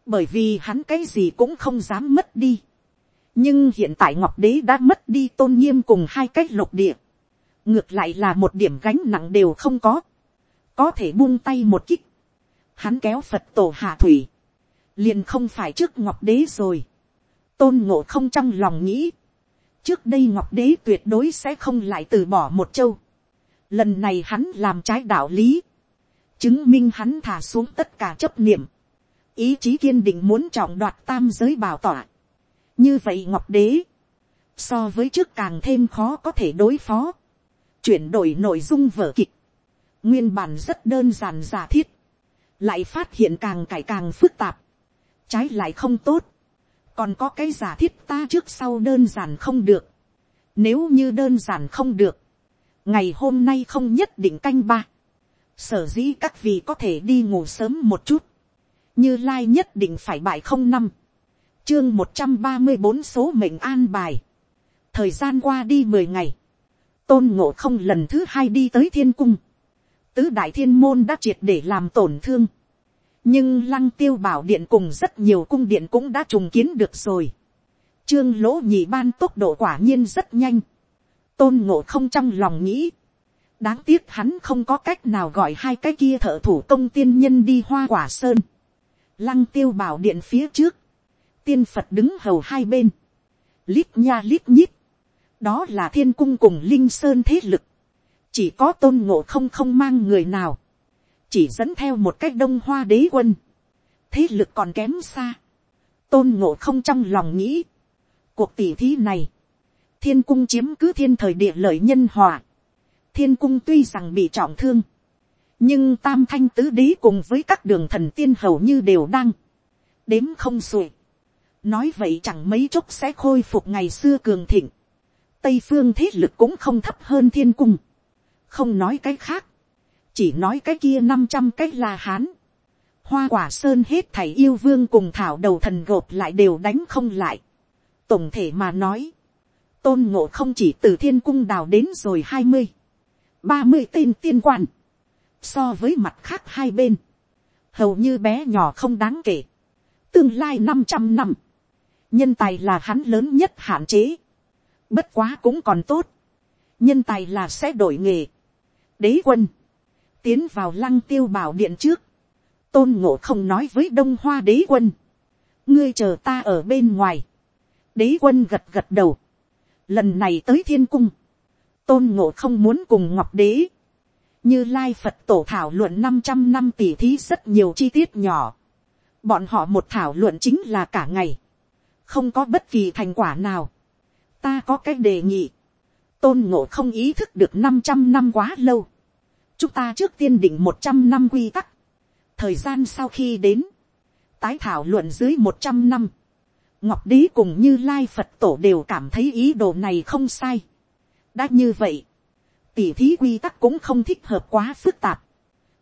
bởi vì hắn cái gì cũng không dám mất đi nhưng hiện tại ngọc đế đã mất đi tôn nghiêm cùng hai cách lục địa, ngược lại là một điểm gánh nặng đều không có, có thể buông tay một kích, hắn kéo phật tổ hạ thủy, liền không phải trước ngọc đế rồi, tôn ngộ không trong lòng nghĩ, trước đây ngọc đế tuyệt đối sẽ không lại từ bỏ một châu, lần này hắn làm trái đạo lý, chứng minh hắn thả xuống tất cả chấp niệm, ý chí kiên định muốn trọng đoạt tam giới bảo tỏa, như vậy ngọc đế, so với trước càng thêm khó có thể đối phó, chuyển đổi nội dung vở kịch, nguyên bản rất đơn giản giả thiết, lại phát hiện càng cải càng phức tạp, trái lại không tốt, còn có cái giả thiết ta trước sau đơn giản không được, nếu như đơn giản không được, ngày hôm nay không nhất định canh ba, sở dĩ các vị có thể đi ngủ sớm một chút, như lai nhất định phải bại không năm, chương một trăm ba mươi bốn số mệnh an bài. thời gian qua đi mười ngày, tôn ngộ không lần thứ hai đi tới thiên cung. tứ đại thiên môn đã triệt để làm tổn thương. nhưng lăng tiêu bảo điện cùng rất nhiều cung điện cũng đã trùng kiến được rồi. trương lỗ nhị ban tốc độ quả nhiên rất nhanh. tôn ngộ không trong lòng nghĩ. đáng tiếc hắn không có cách nào gọi hai cái kia thợ thủ công tiên nhân đi hoa quả sơn. lăng tiêu bảo điện phía trước tiên phật đứng hầu hai bên, lít nha lít nhít, đó là thiên cung cùng linh sơn thế lực, chỉ có tôn ngộ không không mang người nào, chỉ dẫn theo một cách đông hoa đế quân, thế lực còn kém xa, tôn ngộ không trong lòng nghĩ, cuộc tỉ thí này, thiên cung chiếm cứ thiên thời địa lợi nhân hòa, thiên cung tuy rằng bị trọng thương, nhưng tam thanh tứ đế cùng với các đường thần tiên hầu như đều đang. Đếm không xuể nói vậy chẳng mấy chốc sẽ khôi phục ngày xưa cường thịnh. tây phương thế lực cũng không thấp hơn thiên cung. không nói cái khác, chỉ nói cái kia năm trăm cái là hán. hoa quả sơn hết thảy yêu vương cùng thảo đầu thần gộp lại đều đánh không lại. tổng thể mà nói, tôn ngộ không chỉ từ thiên cung đào đến rồi hai mươi, ba mươi tên tiên quan so với mặt khác hai bên, hầu như bé nhỏ không đáng kể. Tương lai năm trăm năm, nhân tài là hắn lớn nhất hạn chế. Bất quá cũng còn tốt. Nhân tài là sẽ đổi nghề. Đế quân, tiến vào lăng tiêu bảo điện trước. Tôn ngộ không nói với đông hoa đế quân. Ngươi chờ ta ở bên ngoài. Đế quân gật gật đầu. Lần này tới thiên cung. Tôn ngộ không muốn cùng ngọc đế như lai phật tổ thảo luận năm trăm năm tỷ thí rất nhiều chi tiết nhỏ. bọn họ một thảo luận chính là cả ngày không có bất kỳ thành quả nào. ta có cái đề nghị. tôn ngộ không ý thức được năm trăm năm quá lâu. chúng ta trước tiên định một trăm năm quy tắc. thời gian sau khi đến, tái thảo luận dưới một trăm năm. ngọc đế cùng như lai phật tổ đều cảm thấy ý đồ này không sai. đã như vậy, tỉ thí quy tắc cũng không thích hợp quá phức tạp.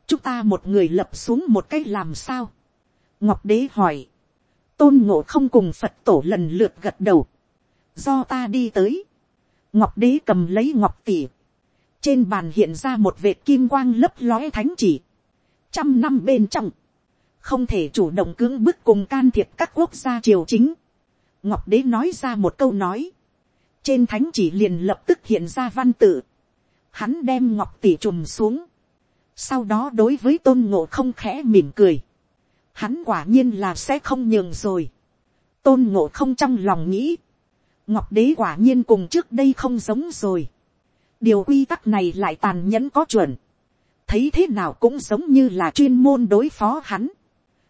chúng ta một người lập xuống một cách làm sao. ngọc đế hỏi tôn ngộ không cùng phật tổ lần lượt gật đầu. do ta đi tới. ngọc đế cầm lấy ngọc tỉ. trên bàn hiện ra một vệt kim quang lấp lóe thánh chỉ. trăm năm bên trong. không thể chủ động cưỡng bức cùng can thiệp các quốc gia triều chính. ngọc đế nói ra một câu nói. trên thánh chỉ liền lập tức hiện ra văn tự hắn đem ngọc tỷ trùm xuống, sau đó đối với tôn ngộ không khẽ mỉm cười, hắn quả nhiên là sẽ không nhường rồi, tôn ngộ không trong lòng nghĩ, ngọc đế quả nhiên cùng trước đây không giống rồi, điều quy tắc này lại tàn nhẫn có chuẩn, thấy thế nào cũng giống như là chuyên môn đối phó hắn,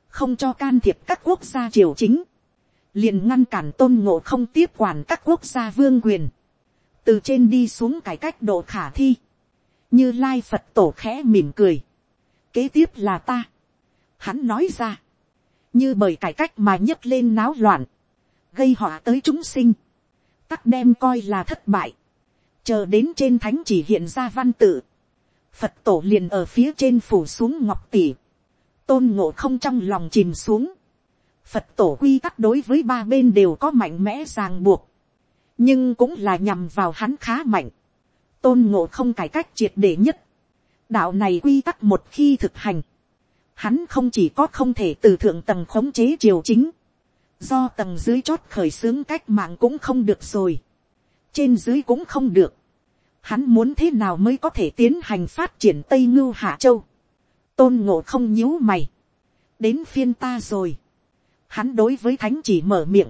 không cho can thiệp các quốc gia triều chính, liền ngăn cản tôn ngộ không tiếp quản các quốc gia vương quyền, từ trên đi xuống cải cách độ khả thi, như lai phật tổ khẽ mỉm cười, kế tiếp là ta, hắn nói ra, như bởi cải cách mà nhấc lên náo loạn, gây họa tới chúng sinh, tắc đem coi là thất bại, chờ đến trên thánh chỉ hiện ra văn tự, phật tổ liền ở phía trên phủ xuống ngọc tỷ, tôn ngộ không trong lòng chìm xuống, phật tổ quy tắc đối với ba bên đều có mạnh mẽ ràng buộc, nhưng cũng là nhằm vào hắn khá mạnh, tôn ngộ không cải cách triệt để nhất, đạo này quy tắc một khi thực hành, hắn không chỉ có không thể từ thượng tầng khống chế triều chính, do tầng dưới chót khởi xướng cách mạng cũng không được rồi, trên dưới cũng không được, hắn muốn thế nào mới có thể tiến hành phát triển tây ngưu hạ châu, tôn ngộ không nhíu mày, đến phiên ta rồi, hắn đối với thánh chỉ mở miệng,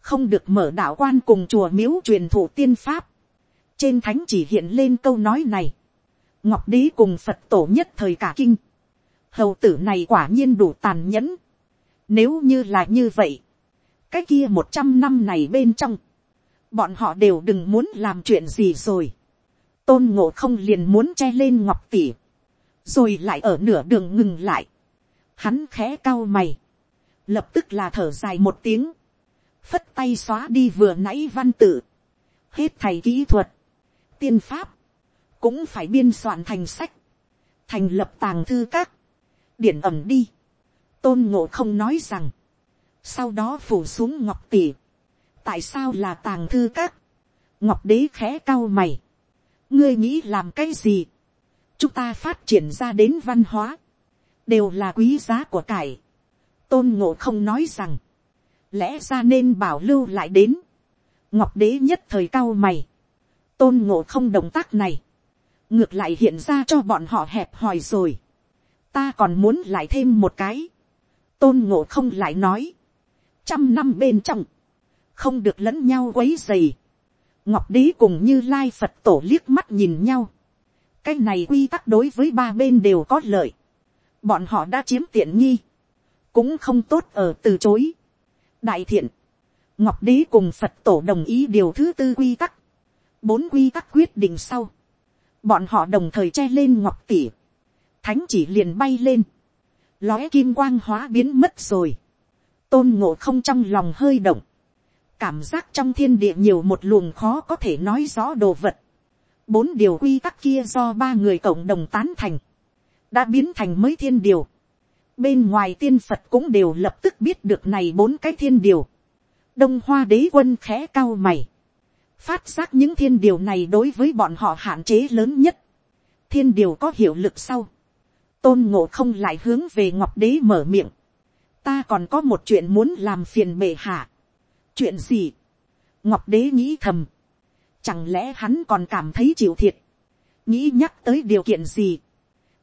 không được mở đạo quan cùng chùa miếu truyền thụ tiên pháp. trên thánh chỉ hiện lên câu nói này. ngọc đế cùng phật tổ nhất thời cả kinh hầu tử này quả nhiên đủ tàn nhẫn. nếu như là như vậy, cái kia một trăm năm này bên trong, bọn họ đều đừng muốn làm chuyện gì rồi. tôn ngộ không liền muốn che lên ngọc tỉ, rồi lại ở nửa đường ngừng lại. hắn khẽ cao mày, lập tức là thở dài một tiếng, phất tay xóa đi vừa nãy văn tự, hết thầy kỹ thuật, tiên pháp, cũng phải biên soạn thành sách, thành lập tàng thư các, điện ẩm đi, tôn ngộ không nói rằng, sau đó phủ xuống ngọc tỷ, tại sao là tàng thư các, ngọc đế khẽ cao mày, ngươi nghĩ làm cái gì, chúng ta phát triển ra đến văn hóa, đều là quý giá của cải, tôn ngộ không nói rằng, lẽ ra nên bảo lưu lại đến. ngọc đế nhất thời cao mày, tôn ngộ không động tác này, ngược lại hiện ra cho bọn họ hẹp hòi rồi ta còn muốn lại thêm một cái. tôn ngộ không lại nói, trăm năm bên trong, không được lẫn nhau quấy dày. ngọc đế cùng như lai phật tổ liếc mắt nhìn nhau. cái này quy tắc đối với ba bên đều có lợi. bọn họ đã chiếm tiện nghi. cũng không tốt ở từ chối. đại thiện, ngọc đế cùng phật tổ đồng ý điều thứ tư quy tắc. bốn quy tắc quyết định sau. bọn họ đồng thời che lên ngọc tỉ thánh chỉ liền bay lên. lóe kim quang hóa biến mất rồi. tôn ngộ không trong lòng hơi động cảm giác trong thiên địa nhiều một luồng khó có thể nói rõ đồ vật. bốn điều quy tắc kia do ba người cộng đồng tán thành, đã biến thành mới thiên điều. bên ngoài tiên phật cũng đều lập tức biết được này bốn cái thiên điều. đông hoa đế quân khẽ cao mày. phát giác những thiên điều này đối với bọn họ hạn chế lớn nhất. thiên điều có hiệu lực sau tôn ngộ không lại hướng về ngọc đế mở miệng. ta còn có một chuyện muốn làm phiền bệ hạ. chuyện gì, ngọc đế nghĩ thầm, chẳng lẽ hắn còn cảm thấy chịu thiệt, nghĩ nhắc tới điều kiện gì,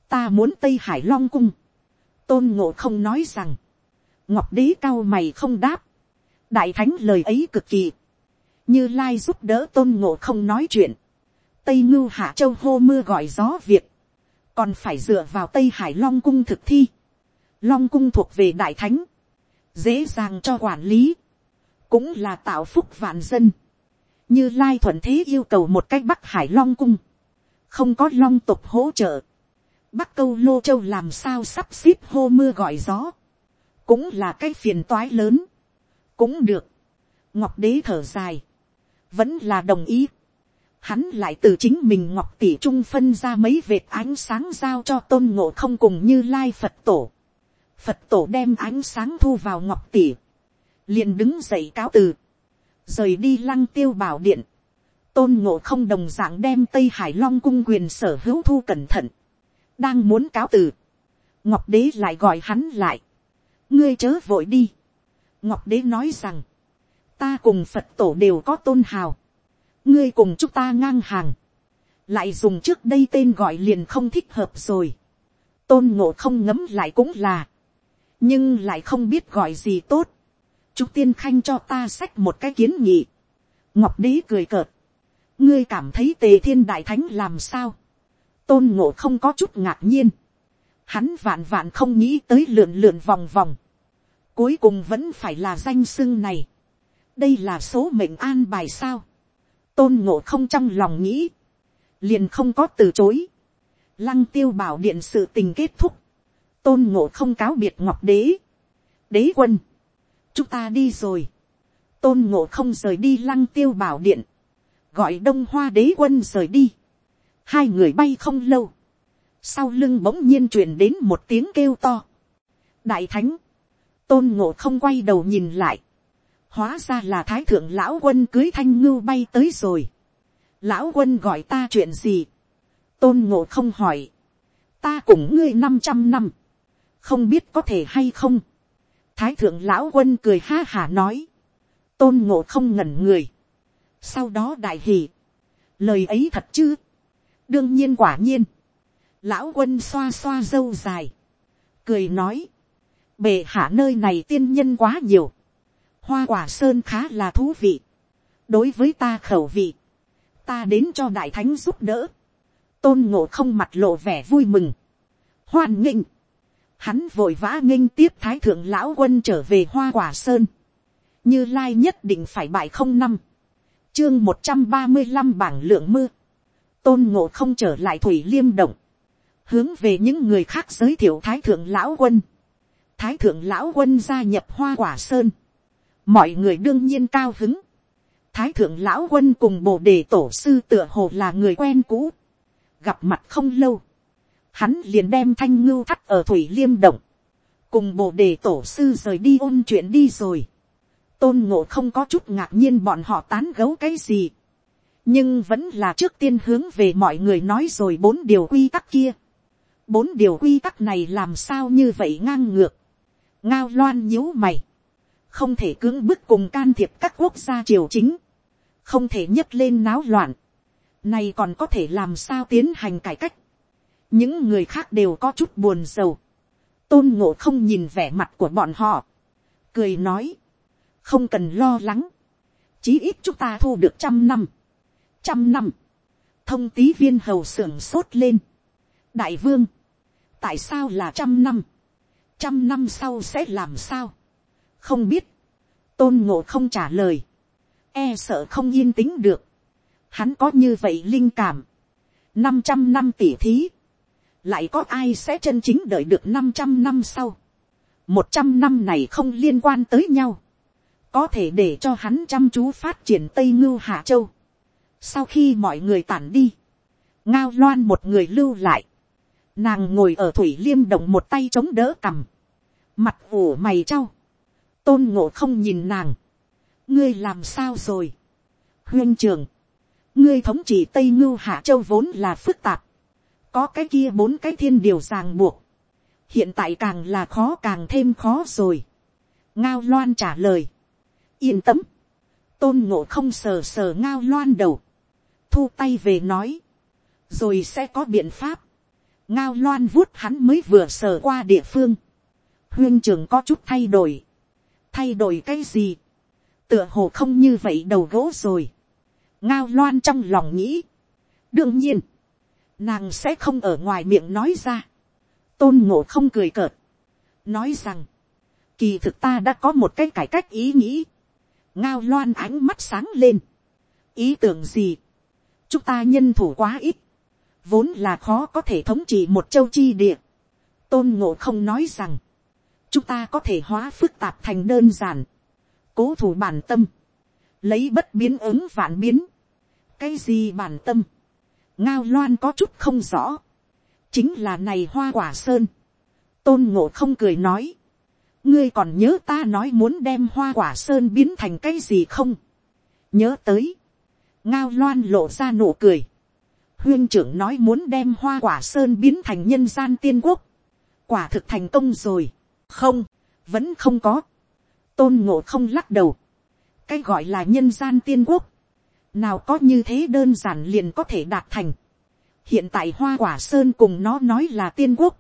ta muốn tây hải long cung, tôn ngộ không nói rằng, ngọc đế cao mày không đáp, đại thánh lời ấy cực kỳ, như lai giúp đỡ tôn ngộ không nói chuyện, tây ngưu hạ châu hô mưa gọi gió việt, còn phải dựa vào tây hải long cung thực thi, long cung thuộc về đại thánh, dễ dàng cho quản lý, cũng là tạo phúc vạn dân. như lai thuận thế yêu cầu một cách bắc hải long cung, không có long tục hỗ trợ. bắc câu lô châu làm sao sắp xếp hô mưa gọi gió, cũng là cái phiền toái lớn. cũng được, ngọc đế thở dài, vẫn là đồng ý. Hắn lại từ chính mình ngọc tỷ trung phân ra mấy vệt ánh sáng giao cho tôn ngộ không cùng như lai Phật tổ. Phật tổ đem ánh sáng thu vào ngọc tỷ. Liền đứng dậy cáo từ, rời đi lăng tiêu bảo điện, tôn ngộ không đồng d ạ n g đem tây hải long cung quyền sở hữu thu cẩn thận, đang muốn cáo từ, ngọc đế lại gọi hắn lại, ngươi chớ vội đi, ngọc đế nói rằng, ta cùng phật tổ đều có tôn hào, ngươi cùng chúng ta ngang hàng, lại dùng trước đây tên gọi liền không thích hợp rồi, tôn ngộ không ngấm lại cũng là, nhưng lại không biết gọi gì tốt, chú tiên khanh cho ta sách một cái kiến nghị. Ngọc đế cười cợt. Ngươi cảm thấy tề thiên đại thánh làm sao? Tôn ngộ không có chút ngạc nhiên. Hắn vạn vạn không nghĩ tới lượn lượn vòng vòng. Cuối cùng vẫn phải là danh sưng này. Đây là số mệnh an bài sao. Tôn ngộ không trong lòng nghĩ. Liền không có từ chối. Lăng tiêu bảo điện sự tình kết thúc. Tôn ngộ không cáo biệt ngọc đế. Đế quân chúng ta đi rồi. tôn ngộ không rời đi lăng tiêu bảo điện, gọi đông hoa đế quân rời đi. hai người bay không lâu, sau lưng bỗng nhiên truyền đến một tiếng kêu to. đại thánh, tôn ngộ không quay đầu nhìn lại, hóa ra là thái thượng lão quân cưới thanh ngưu bay tới rồi. lão quân gọi ta chuyện gì, tôn ngộ không hỏi, ta cùng ngươi năm trăm năm, không biết có thể hay không, thái thượng lão quân cười ha hả nói, tôn ngộ không ngẩn người, sau đó đại hỉ, lời ấy thật chứ, đương nhiên quả nhiên, lão quân xoa xoa dâu dài, cười nói, bề hạ nơi này tiên nhân quá nhiều, hoa quả sơn khá là thú vị, đối với ta khẩu vị, ta đến cho đại thánh giúp đỡ, tôn ngộ không mặt lộ vẻ vui mừng, hoan nghênh, hắn vội vã nghênh tiếp thái thượng lão quân trở về hoa quả sơn, như lai nhất định phải bại không năm, chương một trăm ba mươi năm bảng lượng mưa, tôn ngộ không trở lại thủy liêm động, hướng về những người khác giới thiệu thái thượng lão quân, thái thượng lão quân gia nhập hoa quả sơn, mọi người đương nhiên cao hứng, thái thượng lão quân cùng bồ đề tổ sư tựa hồ là người quen cũ, gặp mặt không lâu, hắn liền đem thanh ngưu thắt ở thủy liêm động, cùng bồ đề tổ sư rời đi ôn chuyện đi rồi. tôn ngộ không có chút ngạc nhiên bọn họ tán gấu cái gì, nhưng vẫn là trước tiên hướng về mọi người nói rồi bốn điều quy tắc kia. bốn điều quy tắc này làm sao như vậy ngang ngược, ngao loan nhíu mày, không thể cưỡng bức cùng can thiệp các quốc gia triều chính, không thể nhấc lên náo loạn, nay còn có thể làm sao tiến hành cải cách, những người khác đều có chút buồn rầu, tôn ngộ không nhìn vẻ mặt của bọn họ, cười nói, không cần lo lắng, chí ít chúng ta thu được trăm năm, trăm năm, thông tí viên hầu sưởng sốt lên, đại vương, tại sao là trăm năm, trăm năm sau sẽ làm sao, không biết, tôn ngộ không trả lời, e sợ không yên tĩnh được, hắn có như vậy linh cảm, năm trăm năm tỉ thí, lại có ai sẽ chân chính đợi được năm trăm năm sau, một trăm năm này không liên quan tới nhau, có thể để cho hắn chăm chú phát triển tây ngưu hạ châu. sau khi mọi người tản đi, ngao loan một người lưu lại, nàng ngồi ở thủy liêm động một tay chống đỡ cằm, mặt ủ mày trao, tôn ngộ không nhìn nàng, ngươi làm sao rồi, huyên trường, ngươi thống trị tây ngưu hạ châu vốn là phức tạp, có cái kia bốn cái thiên điều ràng buộc, hiện tại càng là khó càng thêm khó rồi. ngao loan trả lời, yên tâm, tôn ngộ không sờ sờ ngao loan đầu, thu tay về nói, rồi sẽ có biện pháp, ngao loan vuốt hắn mới vừa sờ qua địa phương, huyên trường có chút thay đổi, thay đổi cái gì, tựa hồ không như vậy đầu gỗ rồi, ngao loan trong lòng nghĩ, đương nhiên, nàng sẽ không ở ngoài miệng nói ra, tôn ngộ không cười cợt, nói rằng, kỳ thực ta đã có một cái cải cách ý nghĩ, ngao loan ánh mắt sáng lên, ý tưởng gì, chúng ta nhân thủ quá ít, vốn là khó có thể thống trị một châu chi địa, tôn ngộ không nói rằng, chúng ta có thể hóa phức tạp thành đơn giản, cố thủ bản tâm, lấy bất biến ứng vạn biến, cái gì bản tâm, ngao loan có chút không rõ, chính là này hoa quả sơn. tôn ngộ không cười nói, ngươi còn nhớ ta nói muốn đem hoa quả sơn biến thành cái gì không. nhớ tới, ngao loan lộ ra nụ cười. huyên trưởng nói muốn đem hoa quả sơn biến thành nhân gian tiên quốc. quả thực thành công rồi không, vẫn không có. tôn ngộ không lắc đầu. cái gọi là nhân gian tiên quốc. nào có như thế đơn giản liền có thể đạt thành hiện tại hoa quả sơn cùng nó nói là tiên quốc,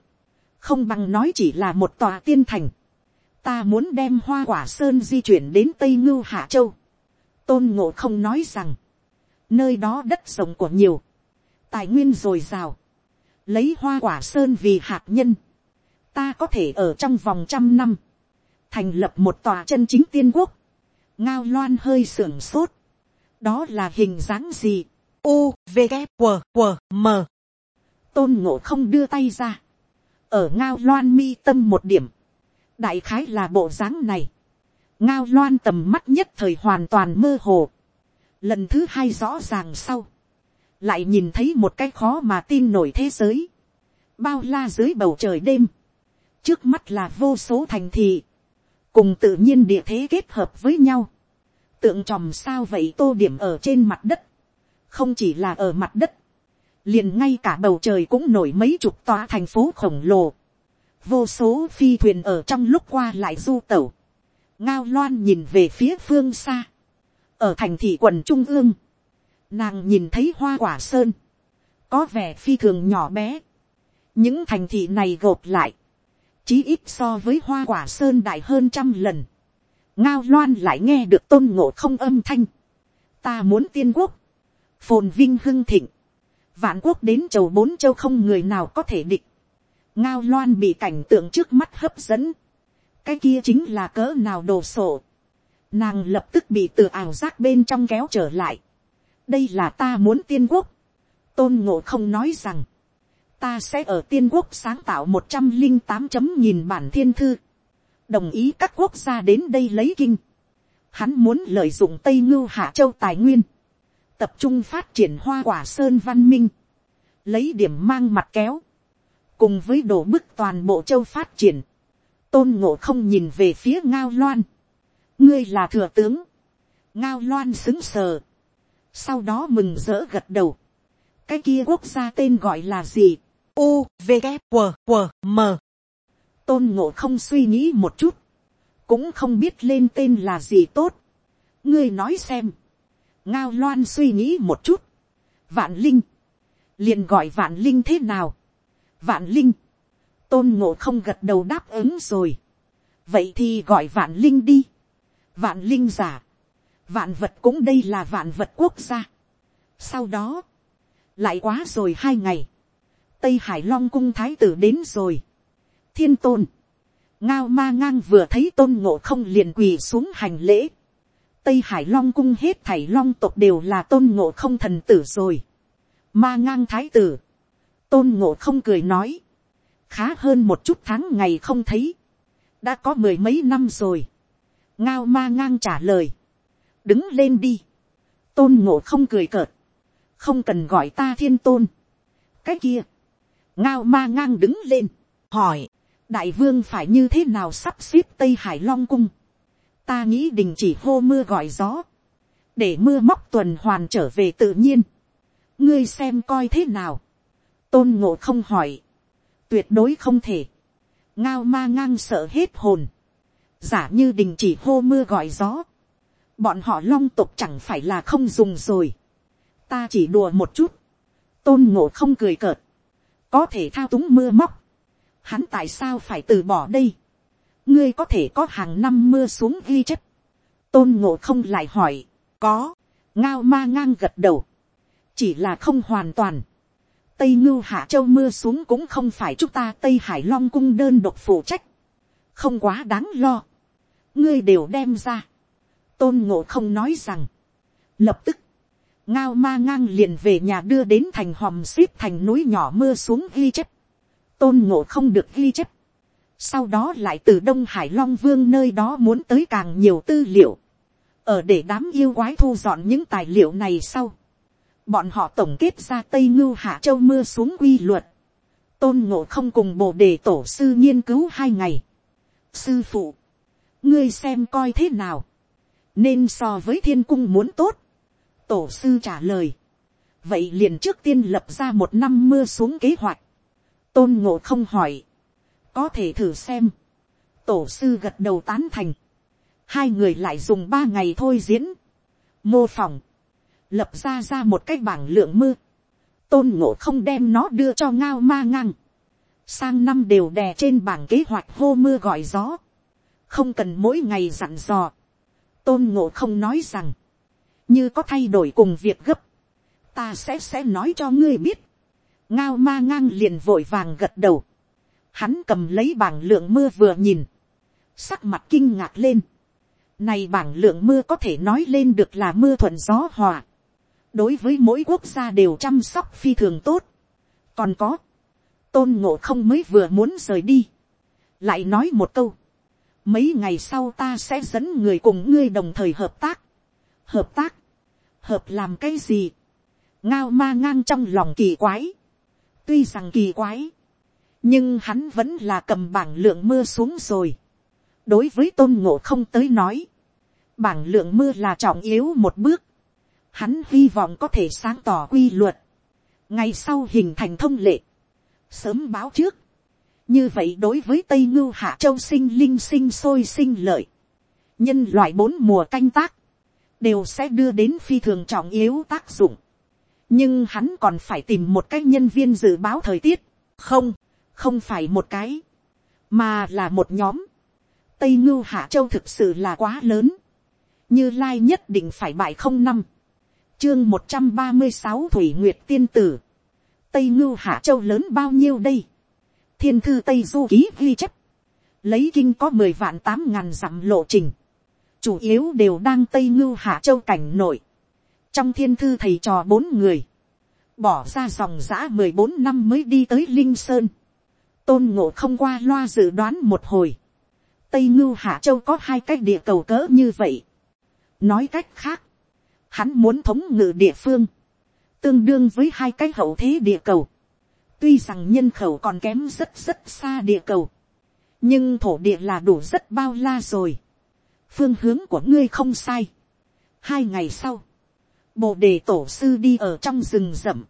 không bằng nói chỉ là một tòa tiên thành. ta muốn đem hoa quả sơn di chuyển đến tây ngưu hạ châu. tôn ngộ không nói rằng, nơi đó đất rộng của nhiều, tài nguyên dồi dào, lấy hoa quả sơn vì hạt nhân, ta có thể ở trong vòng trăm năm, thành lập một tòa chân chính tiên quốc, ngao loan hơi sưởng sốt, đó là hình dáng gì, u v g q q m. tôn ngộ không đưa tay ra ở ngao loan mi tâm một điểm đại khái là bộ dáng này ngao loan tầm mắt nhất thời hoàn toàn mơ hồ lần thứ hai rõ ràng sau lại nhìn thấy một cái khó mà tin nổi thế giới bao la dưới bầu trời đêm trước mắt là vô số thành thị. Cùng tự nhiên địa thế kết hợp với nhau. Tượng tròm sao vậy tô điểm ở trên mặt đất. Không chỉ là ở mặt đất, liền ngay cả bầu trời cũng nổi mấy chục tòa thành phố khổng lồ, vô số phi thuyền ở trong lúc qua lại du tẩu, ngao loan nhìn về phía phương xa, ở thành thị quần trung ương, nàng nhìn thấy hoa quả sơn, có vẻ phi thường nhỏ bé, những thành thị này gộp lại, chí ít so với hoa quả sơn đại hơn trăm lần, ngao loan lại nghe được tôn ngộ không âm thanh, ta muốn tiên quốc, phồn vinh hưng thịnh, vạn quốc đến chầu bốn châu không người nào có thể địch, ngao loan bị cảnh tượng trước mắt hấp dẫn, cái kia chính là cỡ nào đồ sổ, nàng lập tức bị từ ảo giác bên trong kéo trở lại, đây là ta muốn tiên quốc, tôn ngộ không nói rằng, ta sẽ ở tiên quốc sáng tạo một trăm linh tám chấm nghìn bản thiên thư, đồng ý các quốc gia đến đây lấy kinh, hắn muốn lợi dụng tây ngưu hạ châu tài nguyên, tập trung phát triển hoa quả sơn văn minh, lấy điểm mang mặt kéo, cùng với đổ bức toàn bộ châu phát triển, tôn ngộ không nhìn về phía ngao loan, ngươi là thừa tướng, ngao loan xứng sờ, sau đó mừng rỡ gật đầu, cái kia quốc gia tên gọi là gì, u v g q q m. Tôn ngộ không suy nghĩ một chút, cũng không biết lên tên là gì tốt, ngươi nói xem, ngao loan suy nghĩ một chút, vạn linh, liền gọi vạn linh thế nào, vạn linh, tôn ngộ không gật đầu đáp ứng rồi, vậy thì gọi vạn linh đi, vạn linh giả, vạn vật cũng đây là vạn vật quốc gia. sau đó, lại quá rồi hai ngày, tây hải long cung thái tử đến rồi, thiên tôn, ngao ma ngang vừa thấy tôn ngộ không liền quỳ xuống hành lễ, tây hải long cung hết thảy long tộc đều là tôn ngộ không thần tử rồi, ma ngang thái tử, tôn ngộ không cười nói, khá hơn một chút tháng ngày không thấy, đã có mười mấy năm rồi, ngao ma ngang trả lời, đứng lên đi, tôn ngộ không cười cợt, không cần gọi ta thiên tôn, cái kia, ngao ma ngang đứng lên, hỏi, đại vương phải như thế nào sắp xếp tây hải long cung, ta nghĩ đình chỉ hô mưa gọi gió, để mưa móc tuần hoàn trở về tự nhiên, ngươi xem coi thế nào, tôn ngộ không hỏi, tuyệt đối không thể, ngao ma ngang sợ hết hồn, giả như đình chỉ hô mưa gọi gió, bọn họ long tục chẳng phải là không dùng rồi, ta chỉ đùa một chút, tôn ngộ không cười cợt, có thể thao túng mưa móc, hắn tại sao phải từ bỏ đây, ngươi có thể có hàng năm mưa xuống ghi chép, tôn ngộ không lại hỏi, có, ngao ma ngang gật đầu, chỉ là không hoàn toàn, tây ngưu hạ châu mưa xuống cũng không phải chúng ta tây hải long cung đơn độc phụ trách, không quá đáng lo, ngươi đều đem ra, tôn ngộ không nói rằng, lập tức, ngao ma ngang liền về nhà đưa đến thành hòm xếp thành núi nhỏ mưa xuống ghi chép, tôn ngộ không được ghi chép, sau đó lại từ đông hải long vương nơi đó muốn tới càng nhiều tư liệu, ở để đám yêu quái thu dọn những tài liệu này sau, bọn họ tổng kết ra tây ngưu hạ châu mưa xuống quy luật, tôn ngộ không cùng bồ đề tổ sư nghiên cứu hai ngày. sư phụ, ngươi xem coi thế nào, nên so với thiên cung muốn tốt, tổ sư trả lời, vậy liền trước tiên lập ra một năm mưa xuống kế hoạch, tôn ngộ không hỏi, có thể thử xem, tổ sư gật đầu tán thành, hai người lại dùng ba ngày thôi diễn, mô phỏng, lập ra ra một cái bảng lượng mưa, tôn ngộ không đem nó đưa cho ngao ma ngang, sang năm đều đè trên bảng kế hoạch hô mưa gọi gió, không cần mỗi ngày dặn dò, tôn ngộ không nói rằng, như có thay đổi cùng việc gấp, ta sẽ sẽ nói cho ngươi biết, ngao ma ngang liền vội vàng gật đầu, hắn cầm lấy bảng lượng mưa vừa nhìn, sắc mặt kinh ngạc lên, này bảng lượng mưa có thể nói lên được là mưa thuận gió hòa, đối với mỗi quốc gia đều chăm sóc phi thường tốt. còn có, tôn ngộ không mới vừa muốn rời đi, lại nói một câu, mấy ngày sau ta sẽ dẫn người cùng ngươi đồng thời hợp tác, hợp tác, hợp làm cái gì, ngao ma ngang trong lòng kỳ quái, tuy rằng kỳ quái, nhưng hắn vẫn là cầm bảng lượng mưa xuống rồi. đối với tôn ngộ không tới nói, bảng lượng mưa là trọng yếu một bước, hắn hy vọng có thể sáng tỏ quy luật, ngày sau hình thành thông lệ, sớm báo trước, như vậy đối với tây ngưu hạ châu sinh linh sinh sôi sinh lợi, nhân loại bốn mùa canh tác, đều sẽ đưa đến phi thường trọng yếu tác dụng. nhưng hắn còn phải tìm một cái nhân viên dự báo thời tiết, không, không phải một cái, mà là một nhóm. tây ngưu hạ châu thực sự là quá lớn, như lai nhất định phải bại không năm, chương một trăm ba mươi sáu thủy nguyệt tiên tử, tây ngưu hạ châu lớn bao nhiêu đây, thiên thư tây du ký ghi chép, lấy kinh có mười vạn tám ngàn dặm lộ trình, chủ yếu đều đang tây ngưu hạ châu cảnh nội, trong thiên thư thầy trò bốn người, bỏ ra dòng giã mười bốn năm mới đi tới linh sơn, tôn ngộ không qua loa dự đoán một hồi, tây ngưu hạ châu có hai cái địa cầu cỡ như vậy, nói cách khác, hắn muốn thống ngự địa phương, tương đương với hai cái hậu thế địa cầu, tuy rằng nhân khẩu còn kém rất rất xa địa cầu, nhưng thổ địa là đủ rất bao la rồi, phương hướng của ngươi không sai. hai ngày sau, bồ đề tổ sư đi ở trong rừng rậm,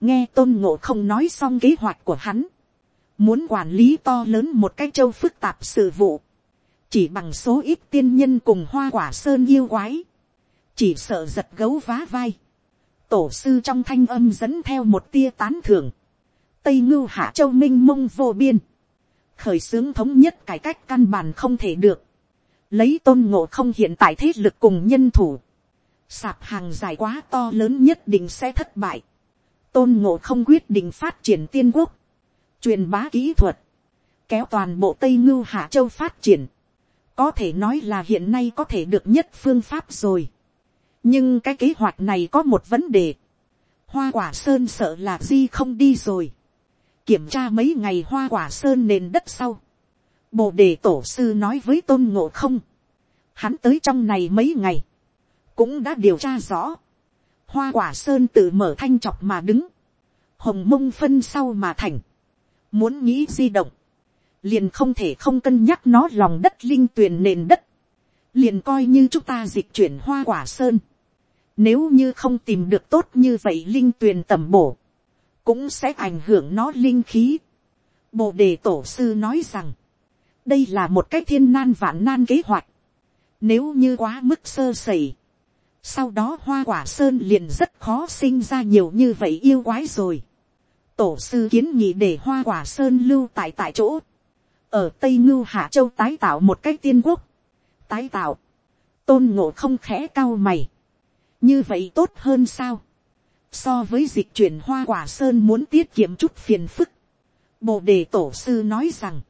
nghe tôn ngộ không nói xong kế hoạch của hắn, muốn quản lý to lớn một cái châu phức tạp sự vụ, chỉ bằng số ít tiên nhân cùng hoa quả sơn yêu quái, chỉ sợ giật gấu vá vai, tổ sư trong thanh âm dẫn theo một tia tán thưởng, tây ngưu hạ châu minh mông vô biên, khởi xướng thống nhất cải cách căn bản không thể được, lấy tôn ngộ không hiện tại thế lực cùng nhân thủ, sạp hàng dài quá to lớn nhất định sẽ thất bại, tôn ngộ không quyết định phát triển tiên quốc, truyền bá kỹ thuật, kéo toàn bộ tây ngưu hạ châu phát triển, có thể nói là hiện nay có thể được nhất phương pháp rồi. nhưng cái kế hoạch này có một vấn đề, hoa quả sơn sợ là di không đi rồi, kiểm tra mấy ngày hoa quả sơn nền đất sau, bồ đề tổ sư nói với tôn ngộ không, hắn tới trong này mấy ngày, cũng đã điều tra rõ, hoa quả sơn tự mở thanh chọc mà đứng, hồng mông phân sau mà thành, muốn nghĩ di động, liền không thể không cân nhắc nó lòng đất linh tuyền nền đất, liền coi như chúng ta dịch chuyển hoa quả sơn, nếu như không tìm được tốt như vậy linh tuyền tầm bổ, cũng sẽ ảnh hưởng nó linh khí. Bồ đề tổ sư nói rằng, đây là một cái thiên nan vạn nan kế hoạch. Nếu như quá mức sơ sẩy, sau đó hoa quả sơn liền rất khó sinh ra nhiều như vậy yêu quái rồi. Tổ sư kiến nghị để hoa quả sơn lưu tại tại chỗ. Ở Tây Ngưu Hạ Châu tái tạo một cái tiên quốc. Tái tạo. Tôn ngộ không khẽ cao mày. Như vậy tốt hơn sao? So với dịch chuyển hoa quả sơn muốn tiết kiệm chút phiền phức. Bồ đề tổ sư nói rằng.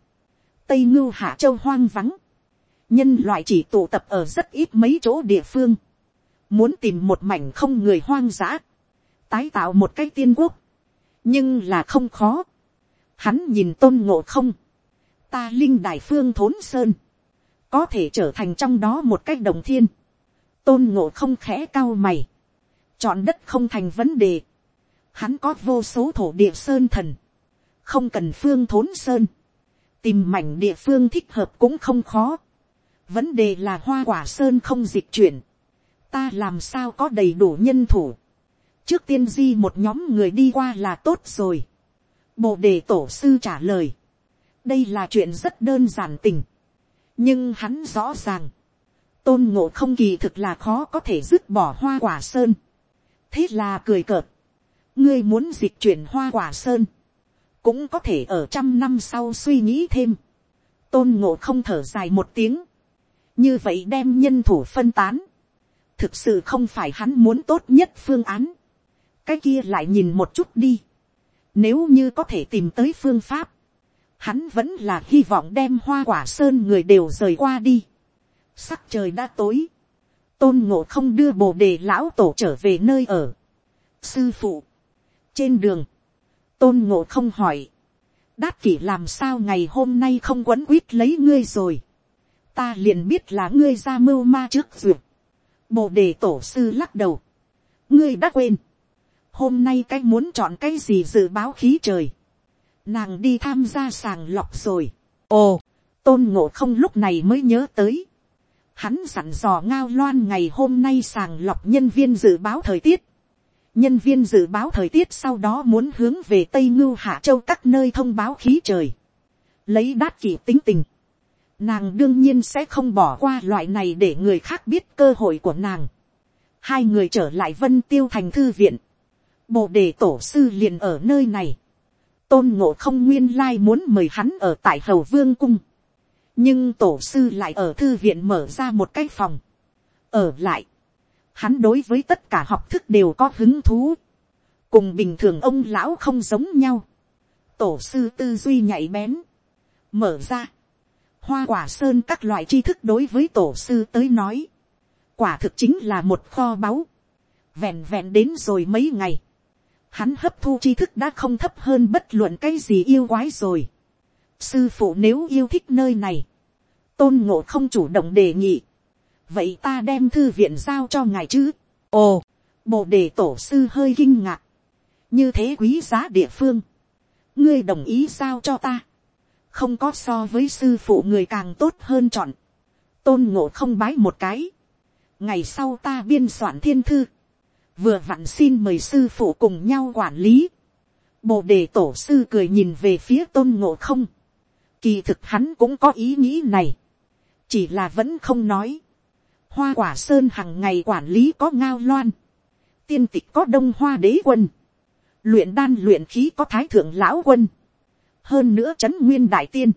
Tây Ngưu Hạ Châu hoang vắng. Nhân loại chỉ tụ tập ở rất ít mấy chỗ địa phương. Muốn tìm một mảnh không người hoang dã. Tái tạo một cái tiên quốc. Nhưng là không khó. Hắn nhìn tôn ngộ không. Ta linh đại phương thốn sơn. Có thể trở thành trong đó một cách đồng thiên. Tôn ngộ không khẽ cao mày. Chọn đất không thành vấn đề. Hắn có vô số thổ địa sơn thần. Không cần phương thốn sơn tìm mảnh địa phương thích hợp cũng không khó. vấn đề là hoa quả sơn không dịch chuyển. ta làm sao có đầy đủ nhân thủ. trước tiên di một nhóm người đi qua là tốt rồi. bộ đề tổ sư trả lời. đây là chuyện rất đơn giản tình. nhưng hắn rõ ràng. tôn ngộ không kỳ thực là khó có thể dứt bỏ hoa quả sơn. thế là cười cợt. ngươi muốn dịch chuyển hoa quả sơn cũng có thể ở trăm năm sau suy nghĩ thêm, tôn ngộ không thở dài một tiếng, như vậy đem nhân thủ phân tán, thực sự không phải hắn muốn tốt nhất phương án, cái kia lại nhìn một chút đi, nếu như có thể tìm tới phương pháp, hắn vẫn là hy vọng đem hoa quả sơn người đều rời qua đi, sắc trời đã tối, tôn ngộ không đưa bồ đề lão tổ trở về nơi ở, sư phụ, trên đường, tôn ngộ không hỏi, đát kỷ làm sao ngày hôm nay không quấn quýt lấy ngươi rồi, ta liền biết là ngươi ra mưu ma trước duyệt, bồ đề tổ sư lắc đầu, ngươi đã quên, hôm nay cái muốn chọn cái gì dự báo khí trời, nàng đi tham gia sàng lọc rồi, ồ, tôn ngộ không lúc này mới nhớ tới, hắn dặn dò ngao loan ngày hôm nay sàng lọc nhân viên dự báo thời tiết, nhân viên dự báo thời tiết sau đó muốn hướng về tây ngưu hạ châu các nơi thông báo khí trời, lấy đát kỷ tính tình, nàng đương nhiên sẽ không bỏ qua loại này để người khác biết cơ hội của nàng. hai người trở lại vân tiêu thành thư viện, bộ đề tổ sư liền ở nơi này, tôn ngộ không nguyên lai muốn mời hắn ở tại hầu vương cung, nhưng tổ sư lại ở thư viện mở ra một cái phòng, ở lại, hắn đối với tất cả học thức đều có hứng thú, cùng bình thường ông lão không giống nhau, tổ sư tư duy nhạy bén, mở ra, hoa quả sơn các loại tri thức đối với tổ sư tới nói, quả thực chính là một kho báu, vẹn vẹn đến rồi mấy ngày, hắn hấp thu tri thức đã không thấp hơn bất luận cái gì yêu quái rồi. sư phụ nếu yêu thích nơi này, tôn ngộ không chủ động đề nghị, vậy ta đem thư viện giao cho ngài chứ. ồ, bồ đề tổ sư hơi kinh ngạc. như thế quý giá địa phương. ngươi đồng ý giao cho ta. không có so với sư phụ người càng tốt hơn chọn. tôn ngộ không bái một cái. ngày sau ta biên soạn thiên thư. vừa vặn xin mời sư phụ cùng nhau quản lý. bồ đề tổ sư cười nhìn về phía tôn ngộ không. kỳ thực hắn cũng có ý nghĩ này. chỉ là vẫn không nói hoa quả sơn hằng ngày quản lý có ngao loan, tiên tịch có đông hoa đế quân, luyện đan luyện khí có thái thượng lão quân, hơn nữa trấn nguyên đại tiên,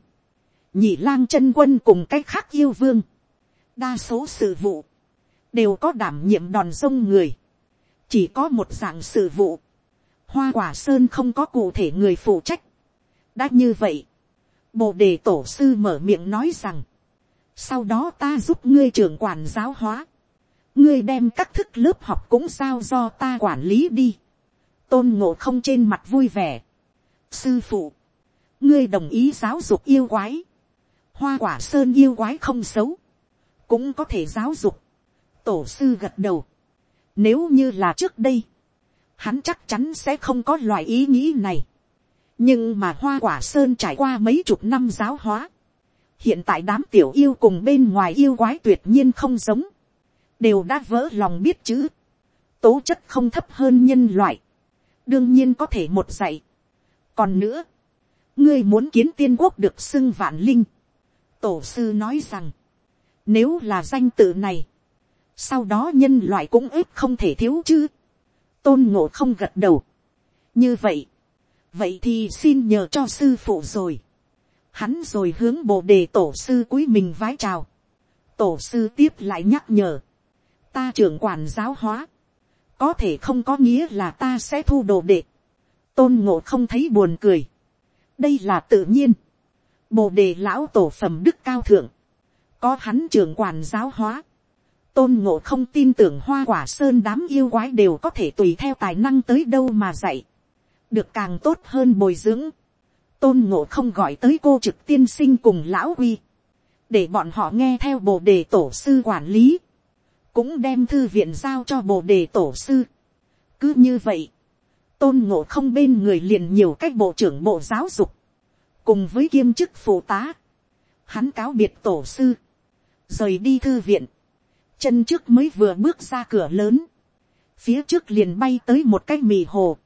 nhị lang chân quân cùng cái khác yêu vương, đa số sự vụ, đều có đảm nhiệm đòn sông người, chỉ có một dạng sự vụ, hoa quả sơn không có cụ thể người phụ trách. đã như vậy, bồ đề tổ sư mở miệng nói rằng, sau đó ta giúp ngươi trưởng quản giáo hóa, ngươi đem các thức lớp học cũng sao do ta quản lý đi, tôn ngộ không trên mặt vui vẻ, sư phụ, ngươi đồng ý giáo dục yêu quái, hoa quả sơn yêu quái không xấu, cũng có thể giáo dục, tổ sư gật đầu, nếu như là trước đây, hắn chắc chắn sẽ không có loại ý nghĩ này. nhưng mà hoa quả sơn trải qua mấy chục năm giáo hóa, hiện tại đám tiểu yêu cùng bên ngoài yêu quái tuyệt nhiên không giống, đều đã vỡ lòng biết chữ, tố chất không thấp hơn nhân loại, đương nhiên có thể một dạy. còn nữa, ngươi muốn kiến tiên quốc được xưng vạn linh, tổ sư nói rằng, nếu là danh tự này, sau đó nhân loại cũng ít không thể thiếu chứ, tôn ngộ không gật đầu. như vậy, vậy thì xin nhờ cho sư phụ rồi hắn rồi hướng bồ đề tổ sư cúi mình vái chào. tổ sư tiếp lại nhắc nhở. ta trưởng quản giáo hóa. có thể không có nghĩa là ta sẽ thu đồ đệ. tôn ngộ không thấy buồn cười. đây là tự nhiên. bồ đề lão tổ phẩm đức cao thượng. có hắn trưởng quản giáo hóa tôn ngộ không tin tưởng hoa quả sơn đám yêu quái đều có thể tùy theo tài năng tới đâu mà dạy. được càng tốt hơn bồi dưỡng tôn ngộ không gọi tới cô trực tiên sinh cùng lão huy để bọn họ nghe theo bồ đề tổ sư quản lý. cũng đem thư viện giao cho bồ đề tổ sư. cứ như vậy, tôn ngộ không bên người liền nhiều cách bộ trưởng bộ giáo dục. cùng với kiêm chức phụ tá. hắn cáo biệt tổ sư. rời đi thư viện chân trước mới vừa bước ra cửa lớn, phía trước liền bay tới một cái mì hồ.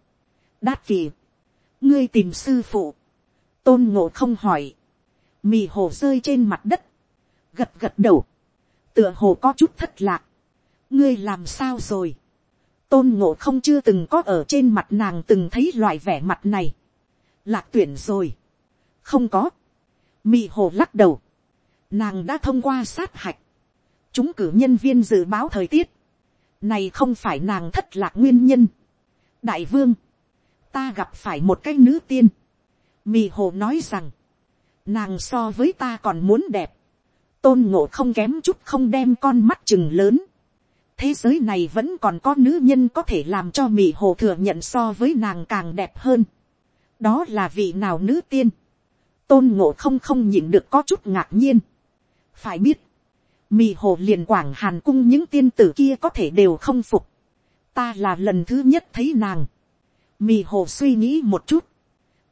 đát kỳ, ngươi tìm sư phụ, tôn ngộ không hỏi, mì hồ rơi trên mặt đất, gật gật đầu, tựa hồ có chút thất lạc, ngươi làm sao rồi, tôn ngộ không chưa từng có ở trên mặt nàng từng thấy loại vẻ mặt này, lạc tuyển rồi, không có, mì hồ lắc đầu, nàng đã thông qua sát hạch, chúng cử nhân viên dự báo thời tiết, này không phải nàng thất lạc nguyên nhân. đại vương, ta gặp phải một cái nữ tiên, mì hồ nói rằng, nàng so với ta còn muốn đẹp, tôn ngộ không kém chút không đem con mắt chừng lớn. thế giới này vẫn còn có nữ nhân có thể làm cho mì hồ thừa nhận so với nàng càng đẹp hơn. đó là vị nào nữ tiên. tôn ngộ không không nhịn được có chút ngạc nhiên. phải biết, mì hồ liền quảng hàn cung những tiên tử kia có thể đều không phục. ta là lần thứ nhất thấy nàng. mì hồ suy nghĩ một chút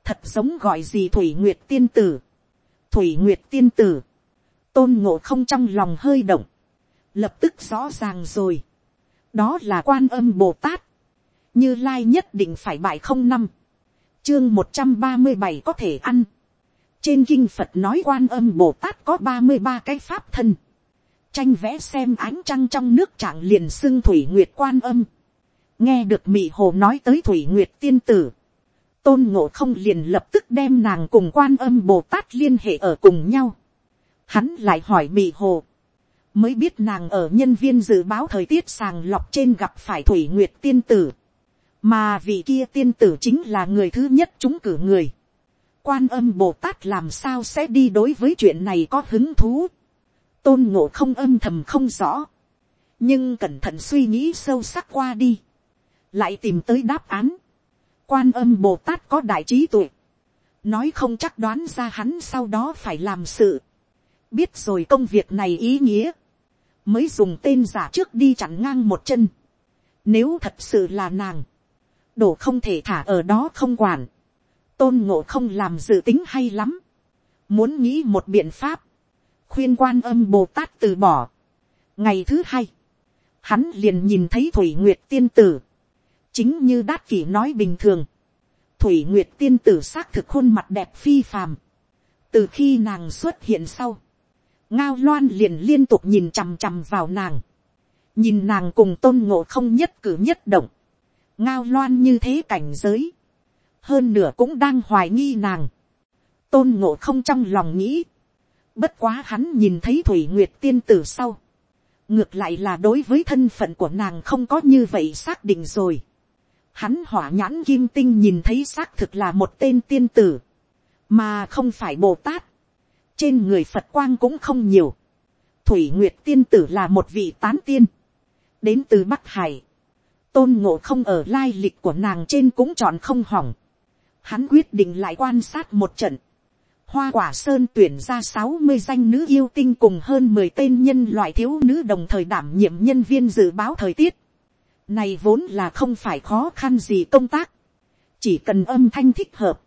thật giống gọi gì thủy nguyệt tiên tử. thủy nguyệt tiên tử. tôn ngộ không trong lòng hơi động. lập tức rõ ràng rồi. đó là quan âm bồ tát. như lai nhất định phải bại không năm. chương một trăm ba mươi bảy có thể ăn. trên kinh phật nói quan âm bồ tát có ba mươi ba cái pháp thân tranh vẽ xem ánh trăng trong nước trạng liền xưng thủy nguyệt quan âm. nghe được mị hồ nói tới thủy nguyệt tiên tử tôn ngộ không liền lập tức đem nàng cùng quan âm bồ tát liên hệ ở cùng nhau. hắn lại hỏi mị hồ. mới biết nàng ở nhân viên dự báo thời tiết sàng lọc trên gặp phải thủy nguyệt tiên tử. mà vị kia tiên tử chính là người thứ nhất chúng cử người. quan âm bồ tát làm sao sẽ đi đối với chuyện này có hứng thú tôn ngộ không âm thầm không rõ, nhưng cẩn thận suy nghĩ sâu sắc qua đi, lại tìm tới đáp án quan âm bồ tát có đại trí tuệ, nói không chắc đoán ra hắn sau đó phải làm sự, biết rồi công việc này ý nghĩa, mới dùng tên giả trước đi chặn ngang một chân. Nếu thật sự là nàng, đổ không thể thả ở đó không quản, tôn ngộ không làm dự tính hay lắm, muốn nghĩ một biện pháp, khuyên quan âm bồ tát từ bỏ. ngày thứ hai, hắn liền nhìn thấy thủy nguyệt tiên tử, chính như đát kỷ nói bình thường, thủy nguyệt tiên tử xác thực khuôn mặt đẹp phi phàm, từ khi nàng xuất hiện sau, ngao loan liền liên tục nhìn chằm chằm vào nàng, nhìn nàng cùng tôn ngộ không nhất cử nhất động, ngao loan như thế cảnh giới, hơn nửa cũng đang hoài nghi nàng, tôn ngộ không trong lòng nghĩ, Bất quá hắn nhìn thấy Thủy Nguyệt tiên tử sau. ngược lại là đối với thân phận của nàng không có như vậy xác định rồi. Hắn hỏa nhãn kim tinh nhìn thấy xác thực là một tên tiên tử, mà không phải bồ tát. trên người phật quang cũng không nhiều. thủy nguyệt tiên tử là một vị tán tiên, đến từ bắc hải. tôn ngộ không ở lai lịch của nàng trên cũng chọn không hỏng. hắn quyết định lại quan sát một trận Hoa quả sơn tuyển ra sáu mươi danh nữ yêu tinh cùng hơn mười tên nhân loại thiếu nữ đồng thời đảm nhiệm nhân viên dự báo thời tiết. Này vốn là không phải khó khăn gì công tác. Chỉ cần âm thanh thích hợp.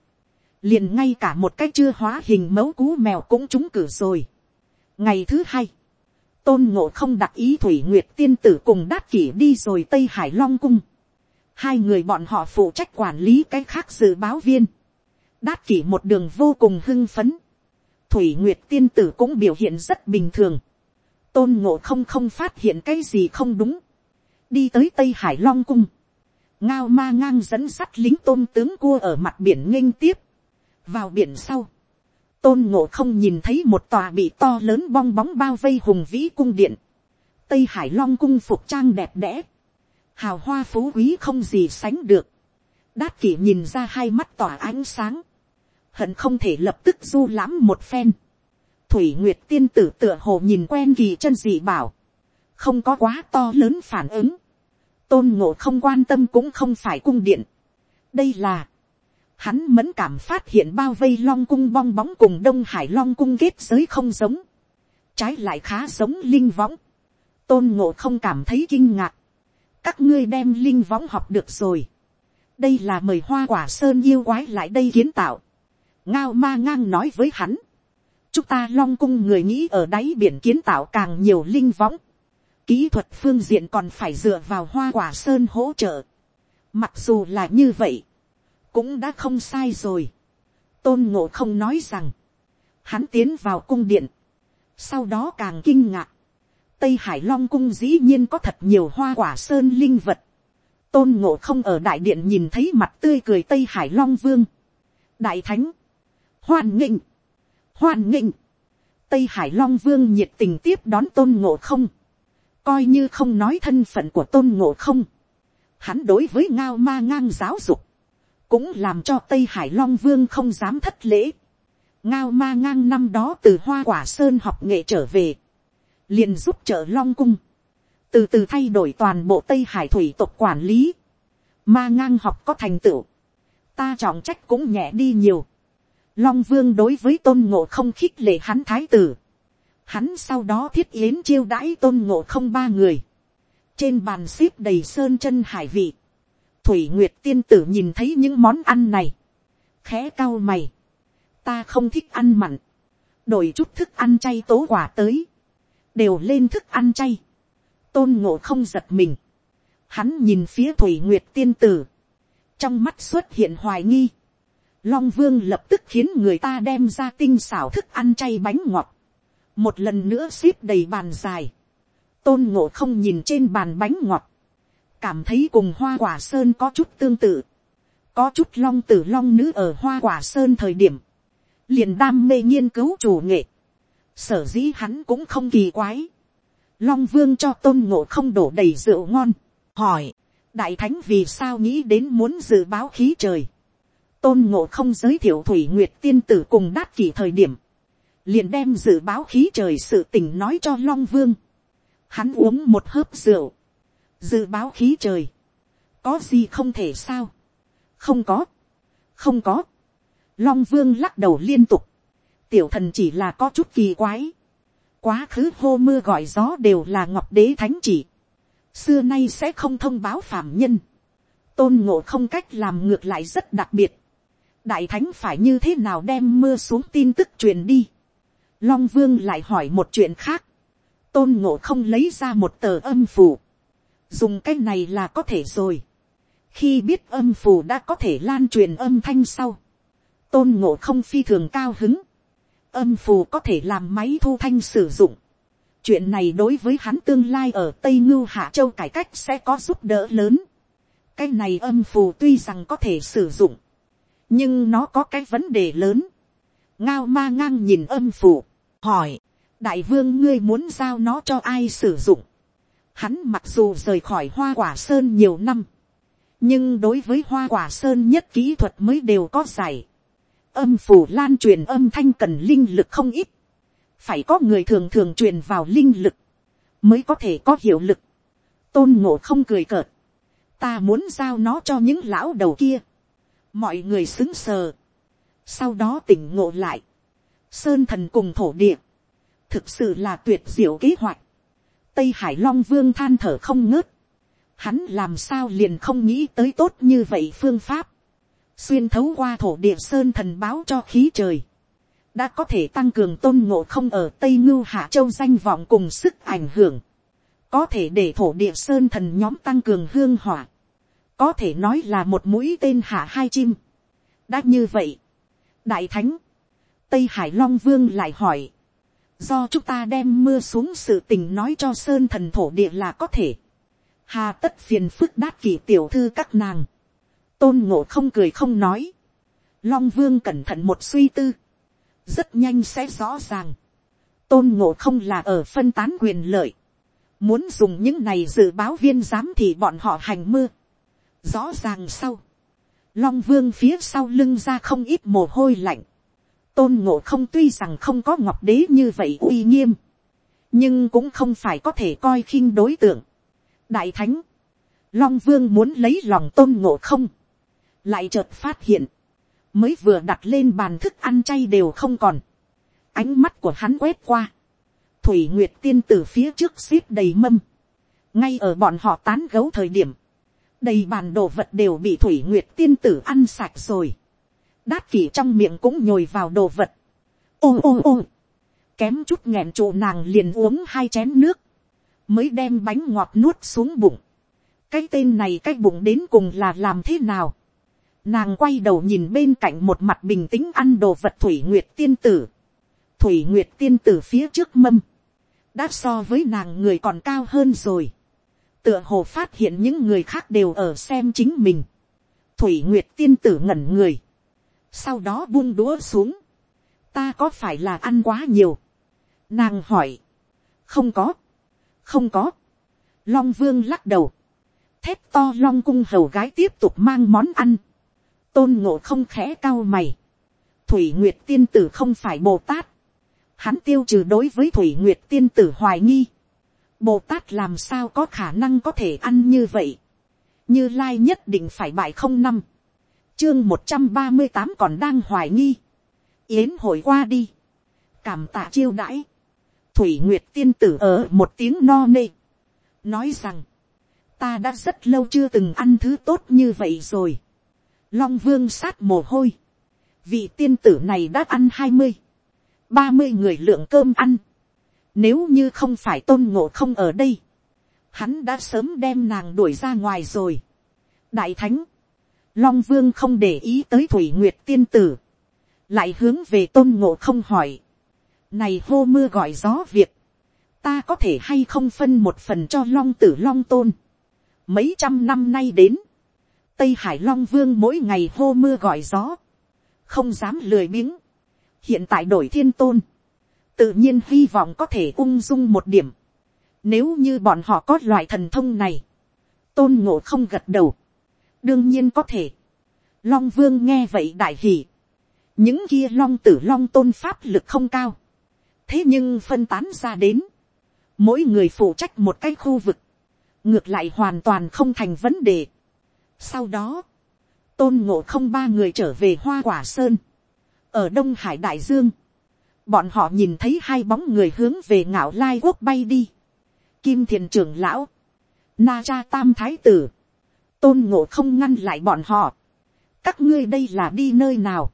Liền ngay cả một cái chưa hóa hình mẫu cú mèo cũng trúng cử rồi. Ngày thứ hai. Tôn ngộ không đặt ý Thủy Nguyệt tiên tử cùng đát kỷ đi rồi Tây Hải Long Cung. Hai người bọn họ phụ trách quản lý cái khác dự báo viên đát kỷ một đường vô cùng hưng phấn. Thủy Nguyệt tiên tử cũng biểu hiện rất bình thường. Tôn ngộ không không phát hiện cái gì không đúng. Đi tới Tây Hải Long Cung. Ngao ma ngang dẫn sắt lính tôn tướng cua ở mặt biển nghênh tiếp. Vào biển sau. Tôn ngộ không nhìn thấy một tòa bị to lớn bong bóng bao vây hùng vĩ cung điện. Tây Hải Long Cung phục trang đẹp đẽ. Hào hoa phú quý không gì sánh được. Đát kỷ nhìn ra hai mắt tỏa ánh sáng hận không thể lập tức du lãm một phen. Thủy Nguyệt tiên tử tựa hồ nhìn quen kỳ chân dị bảo. Không có quá to lớn phản ứng. Tôn ngộ không quan tâm cũng không phải cung điện. Đây là. Hắn mẫn cảm phát hiện bao vây long cung bong bóng cùng Đông Hải long cung kết giới không giống. Trái lại khá giống linh võng. Tôn ngộ không cảm thấy kinh ngạc. Các ngươi đem linh võng học được rồi. Đây là mời hoa quả sơn yêu quái lại đây kiến tạo ngao ma ngang nói với hắn, chúng ta long cung người nghĩ ở đáy biển kiến tạo càng nhiều linh võng, kỹ thuật phương diện còn phải dựa vào hoa quả sơn hỗ trợ. Mặc dù là như vậy, cũng đã không sai rồi. Tôn ngộ không nói rằng, hắn tiến vào cung điện, sau đó càng kinh ngạc. Tây Hải Long cung dĩ nhiên có thật nhiều hoa quả sơn linh vật. Tôn ngộ không ở đại điện nhìn thấy mặt tươi cười Tây Hải Long vương. Đại thánh, hoan nghịnh. hoan nghịnh. tây hải long vương nhiệt tình tiếp đón tôn ngộ không, coi như không nói thân phận của tôn ngộ không, hắn đối với ngao ma ngang giáo dục, cũng làm cho tây hải long vương không dám thất lễ, ngao ma ngang năm đó từ hoa quả sơn học nghệ trở về, liền giúp trợ long cung, từ từ thay đổi toàn bộ tây hải thủy tộc quản lý, ma ngang học có thành tựu, ta trọng trách cũng nhẹ đi nhiều, Long vương đối với tôn ngộ không khích lệ hắn thái tử. Hắn sau đó thiết yến chiêu đãi tôn ngộ không ba người. Trên bàn xếp đầy sơn chân hải vị. Thủy Nguyệt tiên tử nhìn thấy những món ăn này. Khẽ cao mày. Ta không thích ăn mặn. Đổi chút thức ăn chay tố quả tới. Đều lên thức ăn chay. Tôn ngộ không giật mình. Hắn nhìn phía Thủy Nguyệt tiên tử. Trong mắt xuất hiện hoài nghi Long Vương lập tức khiến người ta đem ra tinh xảo thức ăn chay bánh ngọt. Một lần nữa xếp đầy bàn dài. Tôn ngộ không nhìn trên bàn bánh ngọt. Cảm thấy cùng hoa quả sơn có chút tương tự. Có chút long tử long nữ ở hoa quả sơn thời điểm. Liền đam mê nghiên cứu chủ nghệ. Sở dĩ hắn cũng không kỳ quái. Long vương cho tôn ngộ không đổ đầy rượu ngon. Hỏi. Đại thánh vì sao nghĩ đến muốn dự báo khí trời tôn ngộ không giới thiệu thủy nguyệt tiên tử cùng đát kỷ thời điểm, liền đem dự báo khí trời sự tình nói cho long vương. Hắn uống một hớp rượu, dự báo khí trời, có gì không thể sao, không có, không có, long vương lắc đầu liên tục, tiểu thần chỉ là có chút kỳ quái, quá khứ hô mưa gọi gió đều là ngọc đế thánh chỉ, xưa nay sẽ không thông báo phạm nhân, tôn ngộ không cách làm ngược lại rất đặc biệt, đại thánh phải như thế nào đem mưa xuống tin tức truyền đi long vương lại hỏi một chuyện khác. tôn ngộ không lấy ra một tờ âm phù. dùng cái này là có thể rồi. khi biết âm phù đã có thể lan truyền âm thanh sau. tôn ngộ không phi thường cao hứng. âm phù có thể làm máy thu thanh sử dụng. chuyện này đối với hắn tương lai ở tây ngưu hạ châu cải cách sẽ có giúp đỡ lớn. cái này âm phù tuy rằng có thể sử dụng nhưng nó có cái vấn đề lớn. ngao ma ngang nhìn âm phủ, hỏi, đại vương ngươi muốn giao nó cho ai sử dụng. Hắn mặc dù rời khỏi hoa quả sơn nhiều năm, nhưng đối với hoa quả sơn nhất kỹ thuật mới đều có giải. Âm phủ lan truyền âm thanh cần linh lực không ít. Phải có người thường thường truyền vào linh lực, mới có thể có hiệu lực. Tôn ngộ không cười cợt. Ta muốn giao nó cho những lão đầu kia. Mọi người xứng sờ. Sau đó tỉnh ngộ lại. Sơn thần cùng thổ địa. Thực sự là tuyệt diệu kế hoạch. Tây Hải Long Vương than thở không ngớt. Hắn làm sao liền không nghĩ tới tốt như vậy phương pháp. Xuyên thấu qua thổ địa Sơn thần báo cho khí trời. Đã có thể tăng cường tôn ngộ không ở Tây Ngưu Hạ Châu danh vọng cùng sức ảnh hưởng. Có thể để thổ địa Sơn thần nhóm tăng cường hương hỏa. Có thể nói là một mũi tên hạ hai chim. Đã như vậy. Đại Thánh. Tây Hải Long Vương lại hỏi do chúng ta đem mưa xuống sự tình nói cho sơn thần thổ địa là có thể. hà tất phiền phức đát kỷ tiểu thư các nàng. tôn ngộ không cười không nói. long vương cẩn thận một suy tư. rất nhanh sẽ rõ ràng. tôn ngộ không là ở phân tán quyền lợi. muốn dùng những này dự báo viên giám thì bọn họ hành mưa. rõ ràng sau. long vương phía sau lưng ra không ít mồ hôi lạnh tôn ngộ không tuy rằng không có ngọc đế như vậy uy nghiêm, nhưng cũng không phải có thể coi khinh đối tượng. đại thánh, long vương muốn lấy lòng tôn ngộ không, lại chợt phát hiện, mới vừa đặt lên bàn thức ăn chay đều không còn, ánh mắt của hắn quét qua, thủy nguyệt tiên từ phía trước xếp đầy mâm, ngay ở bọn họ tán gấu thời điểm, đầy bàn đồ vật đều bị thủy nguyệt tiên tử ăn sạch rồi đát kỷ trong miệng cũng nhồi vào đồ vật. ôm ôm ôm, kém chút nghẹn trụ nàng liền uống hai chén nước, mới đem bánh ngọt nuốt xuống bụng. cái tên này cái bụng đến cùng là làm thế nào. nàng quay đầu nhìn bên cạnh một mặt bình tĩnh ăn đồ vật thủy nguyệt tiên tử. thủy nguyệt tiên tử phía trước mâm, đã so với nàng người còn cao hơn rồi. tựa hồ phát hiện những người khác đều ở xem chính mình. thủy nguyệt tiên tử ngẩn người sau đó buông đũa xuống, ta có phải là ăn quá nhiều, nàng hỏi, không có, không có, long vương lắc đầu, thép to long cung hầu gái tiếp tục mang món ăn, tôn ngộ không khẽ cao mày, thủy nguyệt tiên tử không phải bồ tát, hắn tiêu trừ đối với thủy nguyệt tiên tử hoài nghi, bồ tát làm sao có khả năng có thể ăn như vậy, như lai nhất định phải bại không năm, chương một trăm ba mươi tám còn đang hoài nghi. Yến hồi qua đi. Cảm tạ chiêu đãi. Thủy Nguyệt tiên tử ở một tiếng no nê. Nói rằng. Ta đã rất lâu chưa từng ăn thứ tốt như vậy rồi. Long vương sát mồ hôi. Vị tiên tử này đã ăn hai mươi. Ba mươi người lượng cơm ăn. Nếu như không phải tôn ngộ không ở đây. Hắn đã sớm đem nàng đuổi ra ngoài rồi. Đại thánh Long Vương không để ý tới Thủy Nguyệt tiên tử. Lại hướng về tôn ngộ không hỏi. Này hô mưa gọi gió việc. Ta có thể hay không phân một phần cho Long tử Long tôn. Mấy trăm năm nay đến. Tây Hải Long Vương mỗi ngày hô mưa gọi gió. Không dám lười biếng. Hiện tại đổi thiên tôn. Tự nhiên hy vọng có thể ung dung một điểm. Nếu như bọn họ có loại thần thông này. Tôn ngộ không gật đầu đương nhiên có thể. Long vương nghe vậy đại hỉ. những kia long tử long tôn pháp lực không cao. thế nhưng phân tán ra đến. mỗi người phụ trách một cái khu vực. ngược lại hoàn toàn không thành vấn đề. sau đó, tôn ngộ không ba người trở về hoa quả sơn. ở đông hải đại dương, bọn họ nhìn thấy hai bóng người hướng về ngạo lai quốc bay đi. kim thiền trưởng lão, na cha tam thái tử, tôn ngộ không ngăn lại bọn họ. các ngươi đây là đi nơi nào.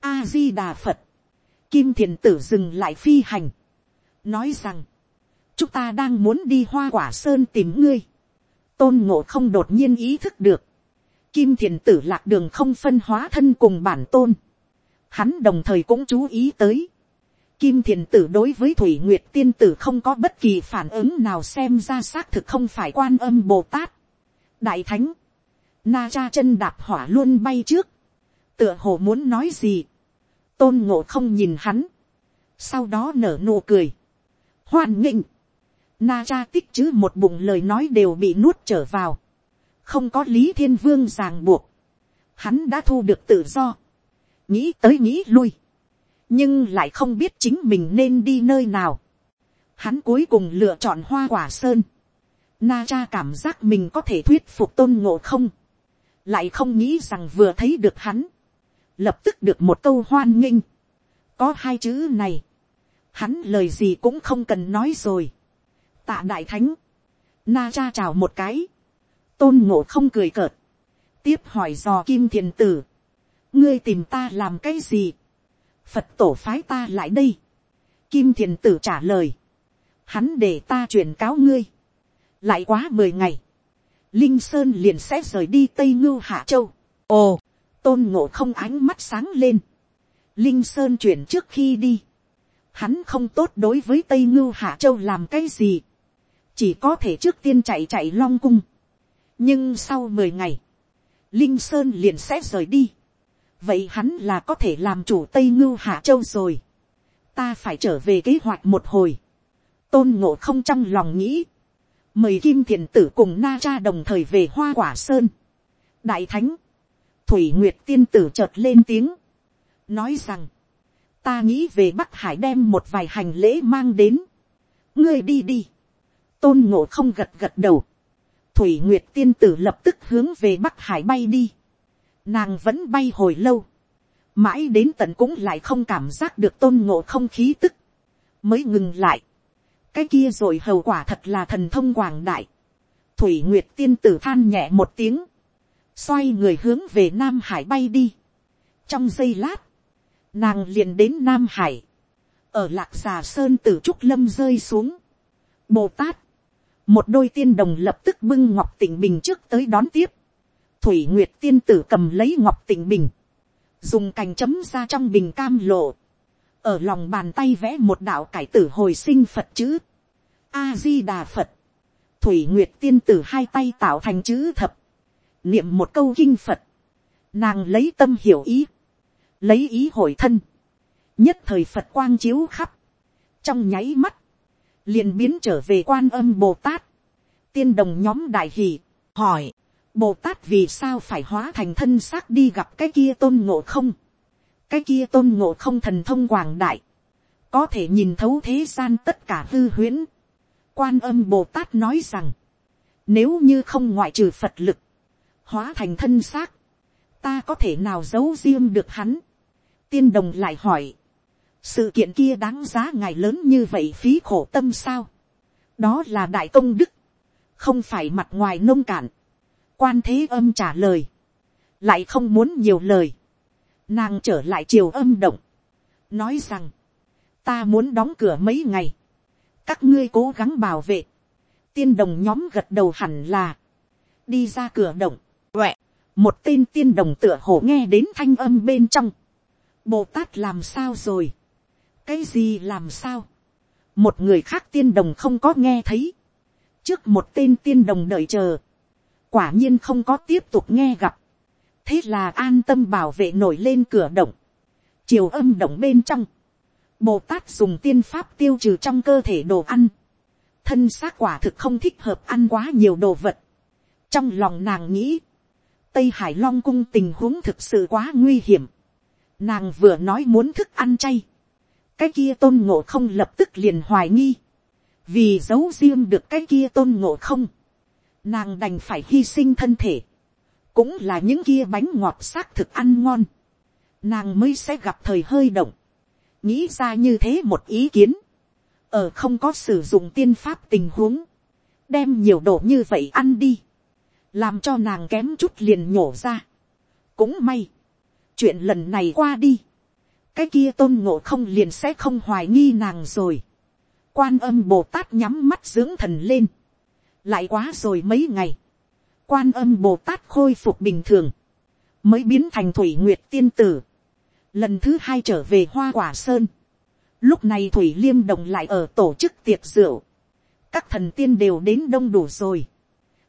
a di đà phật. kim thiền tử dừng lại phi hành. nói rằng, chúng ta đang muốn đi hoa quả sơn tìm ngươi. tôn ngộ không đột nhiên ý thức được. kim thiền tử lạc đường không phân hóa thân cùng bản tôn. hắn đồng thời cũng chú ý tới. Kim thiền tử đối với Thủy Nguyệt tiên tử không có bất kỳ phản ứng nào xem ra xác thực không phải quan âm Bồ Tát đại thánh, na cha chân đạp hỏa luôn bay trước, tựa hồ muốn nói gì, tôn ngộ không nhìn hắn, sau đó nở nụ cười, hoan nghịnh, Na cha tích chứ một bụng lời nói đều bị nuốt trở vào. Không có Lý Thiên Vương ràng buộc. Hắn đã thu được tự do. Nghĩ tới nghĩ lui. Nhưng lại không biết chính mình nên đi nơi nào. Hắn cuối cùng lựa chọn hoa quả sơn. Na cha cảm giác mình có thể thuyết phục tôn ngộ không. Lại không nghĩ rằng vừa thấy được hắn. Lập tức được một câu hoan nghênh. Có hai chữ này. Hắn lời gì cũng không cần nói rồi. Tạ đại thánh, na cha chào một cái, tôn ngộ không cười cợt, tiếp hỏi dò kim thiền tử, ngươi tìm ta làm cái gì, phật tổ phái ta lại đây, kim thiền tử trả lời, hắn để ta truyền cáo ngươi, lại quá mười ngày, linh sơn liền sẽ rời đi tây ngưu hạ châu, ồ, tôn ngộ không ánh mắt sáng lên, linh sơn chuyển trước khi đi, hắn không tốt đối với tây ngưu hạ châu làm cái gì, chỉ có thể trước tiên chạy chạy long cung. nhưng sau mười ngày, linh sơn liền sẽ rời đi. vậy hắn là có thể làm chủ tây ngưu hạ châu rồi. ta phải trở về kế hoạch một hồi. tôn ngộ không trong lòng nghĩ mời kim thiền tử cùng na cha đồng thời về hoa quả sơn. đại thánh, thủy nguyệt tiên tử chợt lên tiếng. nói rằng, ta nghĩ về bắc hải đem một vài hành lễ mang đến. ngươi đi đi tôn ngộ không gật gật đầu. thủy nguyệt tiên tử lập tức hướng về bắc hải bay đi. nàng vẫn bay hồi lâu. mãi đến tận cũng lại không cảm giác được tôn ngộ không khí tức. mới ngừng lại cái kia rồi hầu quả thật là thần thông quảng đại. thủy nguyệt tiên tử than nhẹ một tiếng. xoay người hướng về nam hải bay đi. trong giây lát, nàng liền đến nam hải. ở lạc xà sơn tử trúc lâm rơi xuống. Bồ Tát, một đôi tiên đồng lập tức bưng ngọc tỉnh bình trước tới đón tiếp. thủy nguyệt tiên tử cầm lấy ngọc tỉnh bình, dùng cành chấm ra trong bình cam lộ, ở lòng bàn tay vẽ một đạo cải tử hồi sinh phật chữ, a di đà phật, thủy nguyệt tiên tử hai tay tạo thành chữ thập, niệm một câu kinh phật, nàng lấy tâm hiểu ý, lấy ý hồi thân, nhất thời phật quang chiếu khắp, trong nháy mắt, liền biến trở về quan âm bồ tát, tiên đồng nhóm đại hỷ, hỏi, bồ tát vì sao phải hóa thành thân xác đi gặp cái kia tôn ngộ không, cái kia tôn ngộ không thần thông quảng đại, có thể nhìn thấu thế gian tất cả hư huyễn, quan âm bồ tát nói rằng, nếu như không ngoại trừ phật lực, hóa thành thân xác, ta có thể nào giấu riêng được hắn. tiên đồng lại hỏi, sự kiện kia đáng giá ngài lớn như vậy phí khổ tâm sao. đó là đại công đức, không phải mặt ngoài nông cạn. quan thế âm trả lời, lại không muốn nhiều lời nàng trở lại chiều âm động, nói rằng, ta muốn đóng cửa mấy ngày, các ngươi cố gắng bảo vệ, tiên đồng nhóm gật đầu hẳn là, đi ra cửa động, uẹ, một tên tiên đồng tựa hồ nghe đến thanh âm bên trong, bồ tát làm sao rồi, cái gì làm sao, một người khác tiên đồng không có nghe thấy, trước một tên tiên đồng đợi chờ, quả nhiên không có tiếp tục nghe gặp, thế là an tâm bảo vệ nổi lên cửa động, chiều âm động bên trong, bồ tát dùng tiên pháp tiêu trừ trong cơ thể đồ ăn, thân xác quả thực không thích hợp ăn quá nhiều đồ vật, trong lòng nàng nghĩ, tây hải long cung tình huống thực sự quá nguy hiểm, nàng vừa nói muốn thức ăn chay, cái kia tôn ngộ không lập tức liền hoài nghi, vì giấu riêng được cái kia tôn ngộ không, nàng đành phải hy sinh thân thể, cũng là những kia bánh ngọt xác thực ăn ngon, nàng mới sẽ gặp thời hơi động, nghĩ ra như thế một ý kiến, ở không có sử dụng tiên pháp tình huống, đem nhiều đồ như vậy ăn đi, làm cho nàng kém chút liền nhổ ra. cũng may, chuyện lần này qua đi, cái kia tôn ngộ không liền sẽ không hoài nghi nàng rồi. quan âm bồ tát nhắm mắt dưỡng thần lên. lại quá rồi mấy ngày quan âm bồ tát khôi phục bình thường. mới biến thành thủy nguyệt tiên tử. lần thứ hai trở về hoa quả sơn. lúc này thủy liêm đồng lại ở tổ chức tiệc rượu. các thần tiên đều đến đông đủ rồi.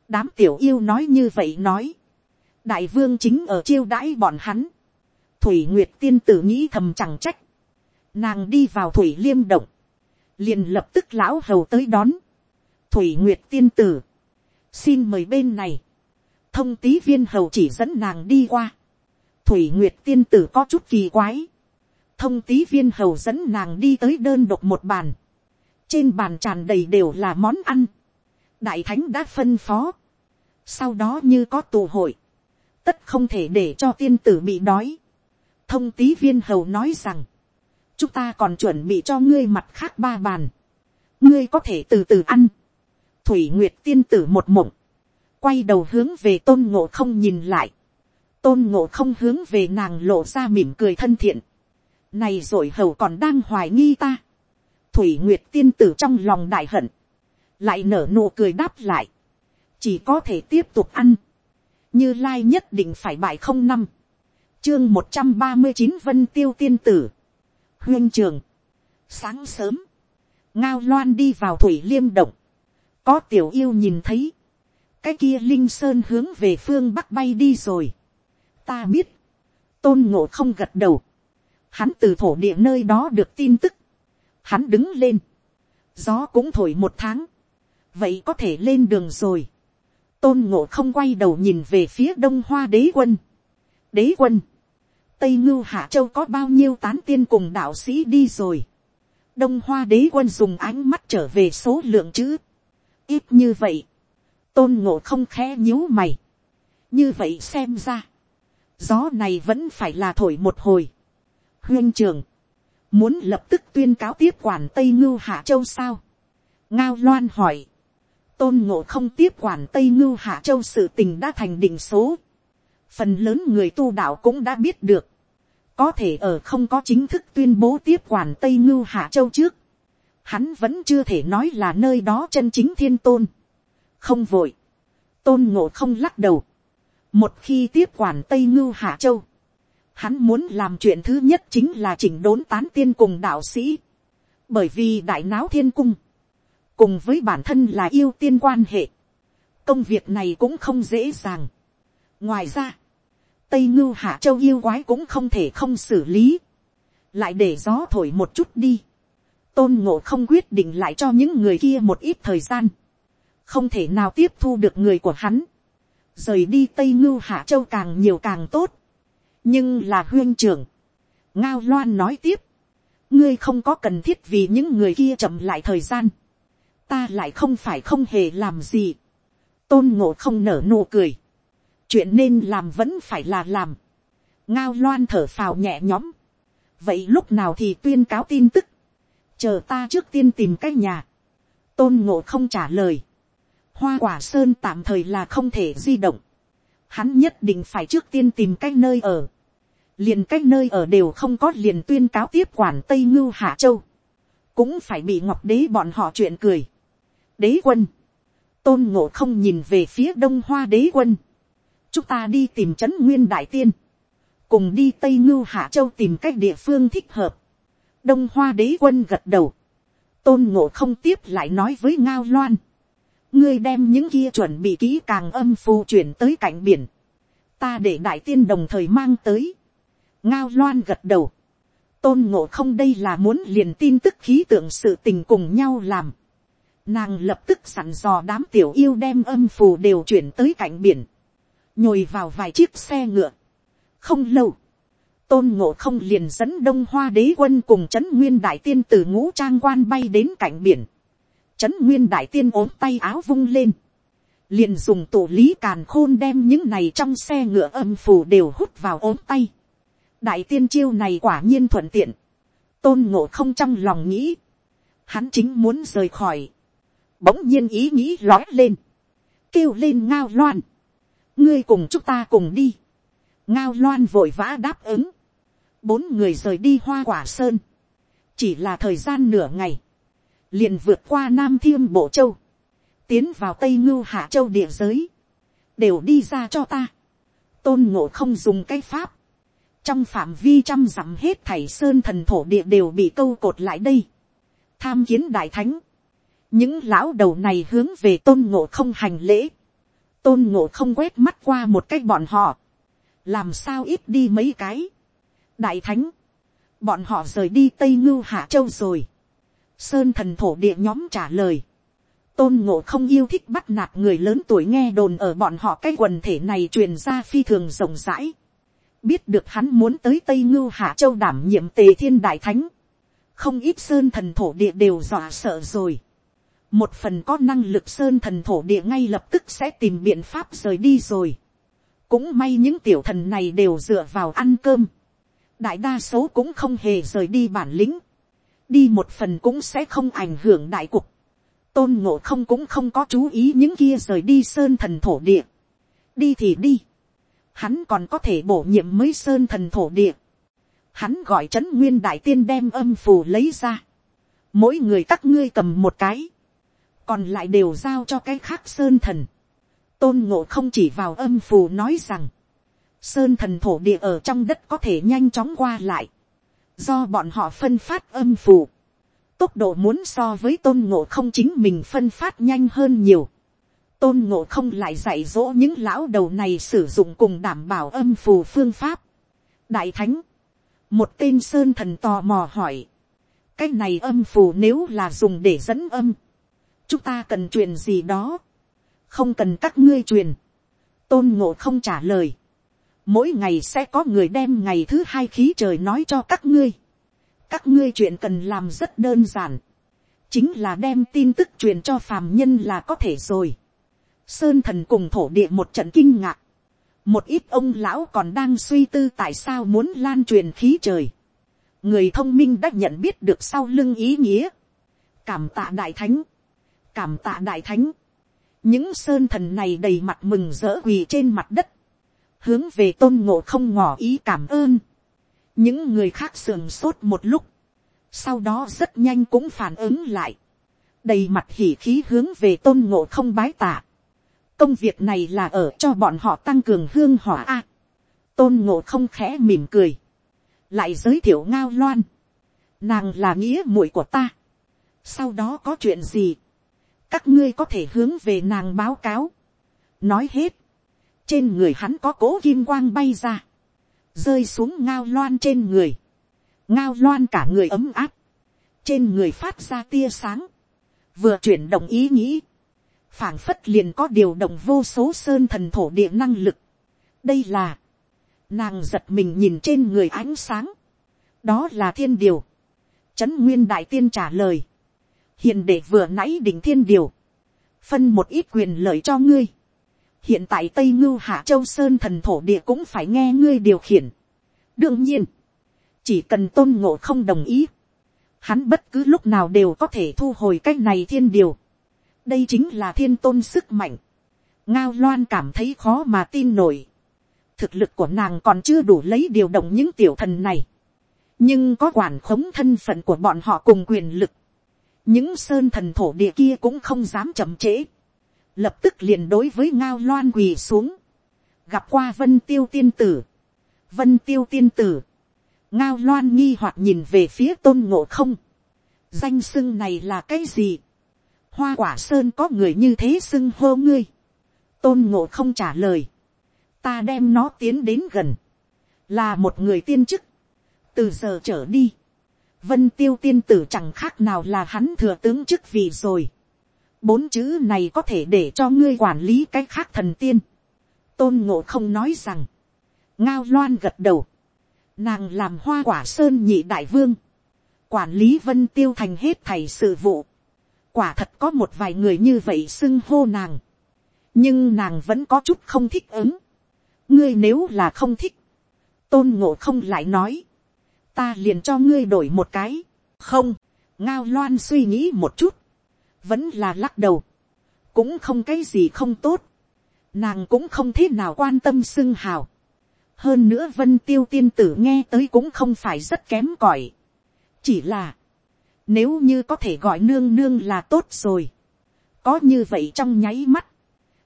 đám tiểu yêu nói như vậy nói. đại vương chính ở chiêu đãi bọn hắn thủy nguyệt tiên tử nghĩ thầm chẳng trách, nàng đi vào thủy liêm động, liền lập tức lão hầu tới đón, thủy nguyệt tiên tử, xin mời bên này, thông tý viên hầu chỉ dẫn nàng đi qua, thủy nguyệt tiên tử có chút kỳ quái, thông tý viên hầu dẫn nàng đi tới đơn độc một bàn, trên bàn tràn đầy đều là món ăn, đại thánh đã phân phó, sau đó như có tù hội, tất không thể để cho tiên tử bị đói. thông tý viên hầu nói rằng, chúng ta còn chuẩn bị cho ngươi mặt khác ba bàn, ngươi có thể từ từ ăn. thủy nguyệt tiên tử một mộng, quay đầu hướng về tôn ngộ không nhìn lại, tôn ngộ không hướng về nàng lộ ra mỉm cười thân thiện, này rồi hầu còn đang hoài nghi ta, thủy nguyệt tiên tử trong lòng đại hận, lại nở nụ cười đáp lại, chỉ có thể tiếp tục ăn, như lai nhất định phải bại không năm, chương một trăm ba mươi chín vân tiêu tiên tử, huyên trường, sáng sớm, ngao loan đi vào thủy liêm động, có tiểu yêu nhìn thấy, cái kia linh sơn hướng về phương bắc bay đi rồi, ta biết, tôn ngộ không gật đầu, hắn từ thổ địa nơi đó được tin tức, hắn đứng lên, gió cũng thổi một tháng, vậy có thể lên đường rồi, tôn ngộ không quay đầu nhìn về phía đông hoa đế quân, đế quân, tây ngưu hạ châu có bao nhiêu tán tiên cùng đạo sĩ đi rồi, đông hoa đế quân dùng ánh mắt trở về số lượng chữ, ít như vậy, tôn ngộ không khẽ nhíu mày, như vậy xem ra, gió này vẫn phải là thổi một hồi, huyên trường, muốn lập tức tuyên cáo tiếp quản tây ngưu hạ châu sao, ngao loan hỏi, tôn ngộ không tiếp quản tây ngưu hạ châu sự tình đã thành định số, phần lớn người tu đạo cũng đã biết được, có thể ở không có chính thức tuyên bố tiếp quản tây ngưu hạ châu trước, hắn vẫn chưa thể nói là nơi đó chân chính thiên tôn, không vội, tôn ngộ không lắc đầu, một khi tiếp quản tây ngưu hạ châu, hắn muốn làm chuyện thứ nhất chính là chỉnh đốn tán tiên cùng đạo sĩ, bởi vì đại náo thiên cung, cùng với bản thân là yêu tiên quan hệ, công việc này cũng không dễ dàng. ngoài ra, tây ngưu hạ châu yêu quái cũng không thể không xử lý, lại để gió thổi một chút đi, tôn ngộ không quyết định lại cho những người kia một ít thời gian, không thể nào tiếp thu được người của hắn, rời đi tây ngưu hạ châu càng nhiều càng tốt, nhưng là huyên trưởng, ngao loan nói tiếp, ngươi không có cần thiết vì những người kia chậm lại thời gian, ta lại không phải không hề làm gì, tôn ngộ không nở nụ cười, chuyện nên làm vẫn phải là làm, ngao loan thở phào nhẹ nhõm, vậy lúc nào thì tuyên cáo tin tức, chờ ta trước tiên tìm cái nhà, tôn ngộ không trả lời, hoa quả sơn tạm thời là không thể di động, hắn nhất định phải trước tiên tìm cách nơi ở, liền cách nơi ở đều không có liền tuyên cáo tiếp quản tây ngưu hạ châu, cũng phải bị ngọc đế bọn họ chuyện cười. đế quân, tôn ngộ không nhìn về phía đông hoa đế quân, chúng ta đi tìm trấn nguyên đại tiên, cùng đi tây ngưu hạ châu tìm cách địa phương thích hợp. đông hoa đế quân gật đầu, tôn ngộ không tiếp lại nói với ngao loan, ngươi đem những kia chuẩn bị kỹ càng âm phù chuyển tới cạnh biển, ta để đại tiên đồng thời mang tới, ngao loan gật đầu, tôn ngộ không đây là muốn liền tin tức khí tượng sự tình cùng nhau làm, nàng lập tức sẵn dò đám tiểu yêu đem âm phù đều chuyển tới cạnh biển, nhồi vào vài chiếc xe ngựa. không lâu, tôn ngộ không liền dẫn đông hoa đế quân cùng trấn nguyên đại tiên từ ngũ trang quan bay đến cạnh biển trấn nguyên đại tiên ốm tay áo vung lên. liền dùng tổ lý càn khôn đem những này trong xe ngựa âm phù đều hút vào ốm tay. đại tiên chiêu này quả nhiên thuận tiện. tôn ngộ không trong lòng nghĩ. hắn chính muốn rời khỏi. bỗng nhiên ý nghĩ lói lên. kêu lên ngao loan ngươi cùng chúng ta cùng đi. ngao loan vội vã đáp ứng. bốn người rời đi hoa quả sơn. chỉ là thời gian nửa ngày liền vượt qua nam thiêm bộ châu. tiến vào tây ngưu hạ châu địa giới. đều đi ra cho ta. tôn ngộ không dùng cái pháp. trong phạm vi trăm dặm hết thảy sơn thần thổ địa đều bị câu cột lại đây. tham kiến đại thánh. những lão đầu này hướng về tôn ngộ không hành lễ tôn ngộ không quét mắt qua một cách bọn họ, làm sao ít đi mấy cái. đại thánh, bọn họ rời đi tây ngưu hạ châu rồi sơn thần thổ địa nhóm trả lời, tôn ngộ không yêu thích bắt nạt người lớn tuổi nghe đồn ở bọn họ cái quần thể này truyền ra phi thường rộng rãi. biết được hắn muốn tới tây ngưu hạ châu đảm nhiệm tề thiên đại thánh. không ít sơn thần thổ địa đều dọa sợ rồi. một phần có năng lực sơn thần thổ địa ngay lập tức sẽ tìm biện pháp rời đi rồi. cũng may những tiểu thần này đều dựa vào ăn cơm. đại đa số cũng không hề rời đi bản lĩnh đi một phần cũng sẽ không ảnh hưởng đại cục tôn ngộ không cũng không có chú ý những kia rời đi sơn thần thổ địa. đi thì đi. hắn còn có thể bổ nhiệm mới sơn thần thổ địa. hắn gọi trấn nguyên đại tiên đem âm phù lấy ra. mỗi người các ngươi cầm một cái. còn lại đều giao cho cái khác sơn thần. tôn ngộ không chỉ vào âm phù nói rằng, sơn thần thổ địa ở trong đất có thể nhanh chóng qua lại do bọn họ phân phát âm phù. Tốc độ muốn so với tôn ngộ không chính mình phân phát nhanh hơn nhiều. tôn ngộ không lại dạy dỗ những lão đầu này sử dụng cùng đảm bảo âm phù phương pháp. đại thánh, một tên sơn thần tò mò hỏi, cái này âm phù nếu là dùng để dẫn âm, chúng ta cần truyền gì đó, không cần các ngươi truyền, tôn ngộ không trả lời, mỗi ngày sẽ có người đem ngày thứ hai khí trời nói cho các ngươi, các ngươi chuyện cần làm rất đơn giản, chính là đem tin tức truyền cho phàm nhân là có thể rồi. Sơn thần cùng thổ địa một trận kinh ngạc, một ít ông lão còn đang suy tư tại sao muốn lan truyền khí trời. người thông minh đã nhận biết được sau lưng ý nghĩa. cảm tạ đại thánh, cảm tạ đại thánh. những sơn thần này đầy mặt mừng rỡ quỳ trên mặt đất, hướng về tôn ngộ không ngỏ ý cảm ơn những người khác sườn sốt một lúc, sau đó rất nhanh cũng phản ứng lại, đầy mặt hỉ khí hướng về tôn ngộ không bái tạ. công việc này là ở cho bọn họ tăng cường hương hỏa a. tôn ngộ không khẽ mỉm cười, lại giới thiệu ngao loan, nàng là nghĩa muội của ta. sau đó có chuyện gì, các ngươi có thể hướng về nàng báo cáo. nói hết, trên người hắn có cố kim quang bay ra. Rơi xuống ngao loan trên người, ngao loan cả người ấm áp, trên người phát ra tia sáng, vừa chuyển động ý nghĩ, phảng phất liền có điều động vô số sơn thần thổ địa năng lực. đây là, nàng giật mình nhìn trên người ánh sáng, đó là thiên điều, trấn nguyên đại tiên trả lời, hiện để vừa nãy đỉnh thiên điều, phân một ít quyền lợi cho ngươi, hiện tại tây ngưu hạ châu sơn thần thổ địa cũng phải nghe ngươi điều khiển. đương nhiên, chỉ cần tôn ngộ không đồng ý, hắn bất cứ lúc nào đều có thể thu hồi cái này thiên điều. đây chính là thiên tôn sức mạnh. ngao loan cảm thấy khó mà tin nổi. thực lực của nàng còn chưa đủ lấy điều động những tiểu thần này. nhưng có quản khống thân phận của bọn họ cùng quyền lực. những sơn thần thổ địa kia cũng không dám chậm trễ lập tức liền đối với ngao loan quỳ xuống, gặp qua vân tiêu tiên tử, vân tiêu tiên tử, ngao loan nghi hoặc nhìn về phía tôn ngộ không, danh sưng này là cái gì, hoa quả sơn có người như thế sưng hô ngươi, tôn ngộ không trả lời, ta đem nó tiến đến gần, là một người tiên chức, từ giờ trở đi, vân tiêu tiên tử chẳng khác nào là hắn thừa tướng chức vị rồi, bốn chữ này có thể để cho ngươi quản lý cái khác thần tiên. tôn ngộ không nói rằng, ngao loan gật đầu, nàng làm hoa quả sơn nhị đại vương, quản lý vân tiêu thành hết thầy sự vụ, quả thật có một vài người như vậy xưng hô nàng, nhưng nàng vẫn có chút không thích ứng, ngươi nếu là không thích, tôn ngộ không lại nói, ta liền cho ngươi đổi một cái, không, ngao loan suy nghĩ một chút, vẫn là lắc đầu, cũng không cái gì không tốt, nàng cũng không thế nào quan tâm xưng hào, hơn nữa vân tiêu tiên tử nghe tới cũng không phải rất kém cỏi, chỉ là, nếu như có thể gọi nương nương là tốt rồi, có như vậy trong nháy mắt,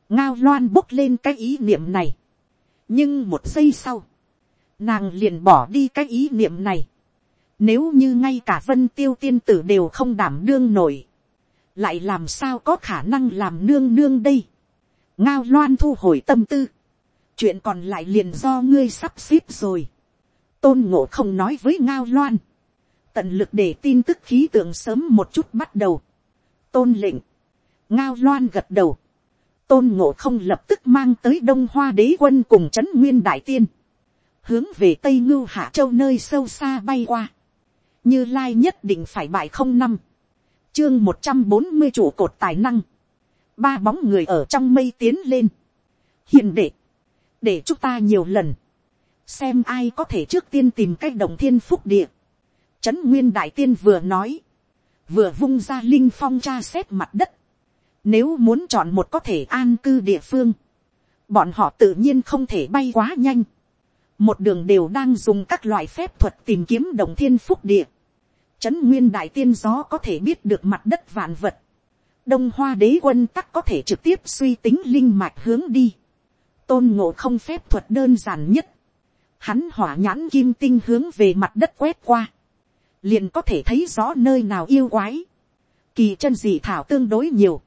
ngao loan bốc lên cái ý niệm này, nhưng một giây sau, nàng liền bỏ đi cái ý niệm này, nếu như ngay cả vân tiêu tiên tử đều không đảm đương nổi, lại làm sao có khả năng làm nương nương đây. ngao loan thu hồi tâm tư, chuyện còn lại liền do ngươi sắp xếp rồi. tôn ngộ không nói với ngao loan, tận lực để tin tức khí tượng sớm một chút bắt đầu. tôn lệnh, ngao loan gật đầu, tôn ngộ không lập tức mang tới đông hoa đế quân cùng trấn nguyên đại tiên, hướng về tây ngưu hạ châu nơi sâu xa bay qua, như lai nhất định phải bại không năm, chương một trăm bốn mươi trụ cột tài năng, ba bóng người ở trong mây tiến lên, hiền đệ, để chúng ta nhiều lần, xem ai có thể trước tiên tìm cách đồng thiên phúc địa, trấn nguyên đại tiên vừa nói, vừa vung ra linh phong tra xét mặt đất, nếu muốn chọn một có thể an cư địa phương, bọn họ tự nhiên không thể bay quá nhanh. Một đường đều đang dùng các loại phép thuật tìm kiếm đồng thiên phúc địa. Trấn nguyên đại tiên gió có thể biết được mặt đất vạn vật. Đông hoa đế quân tắc có thể trực tiếp suy tính linh mạch hướng đi. Tôn ngộ không phép thuật đơn giản nhất. Hắn hỏa nhãn kim tinh hướng về mặt đất quét qua. Liền có thể thấy rõ nơi nào yêu quái. Kỳ chân dị thảo tương đối nhiều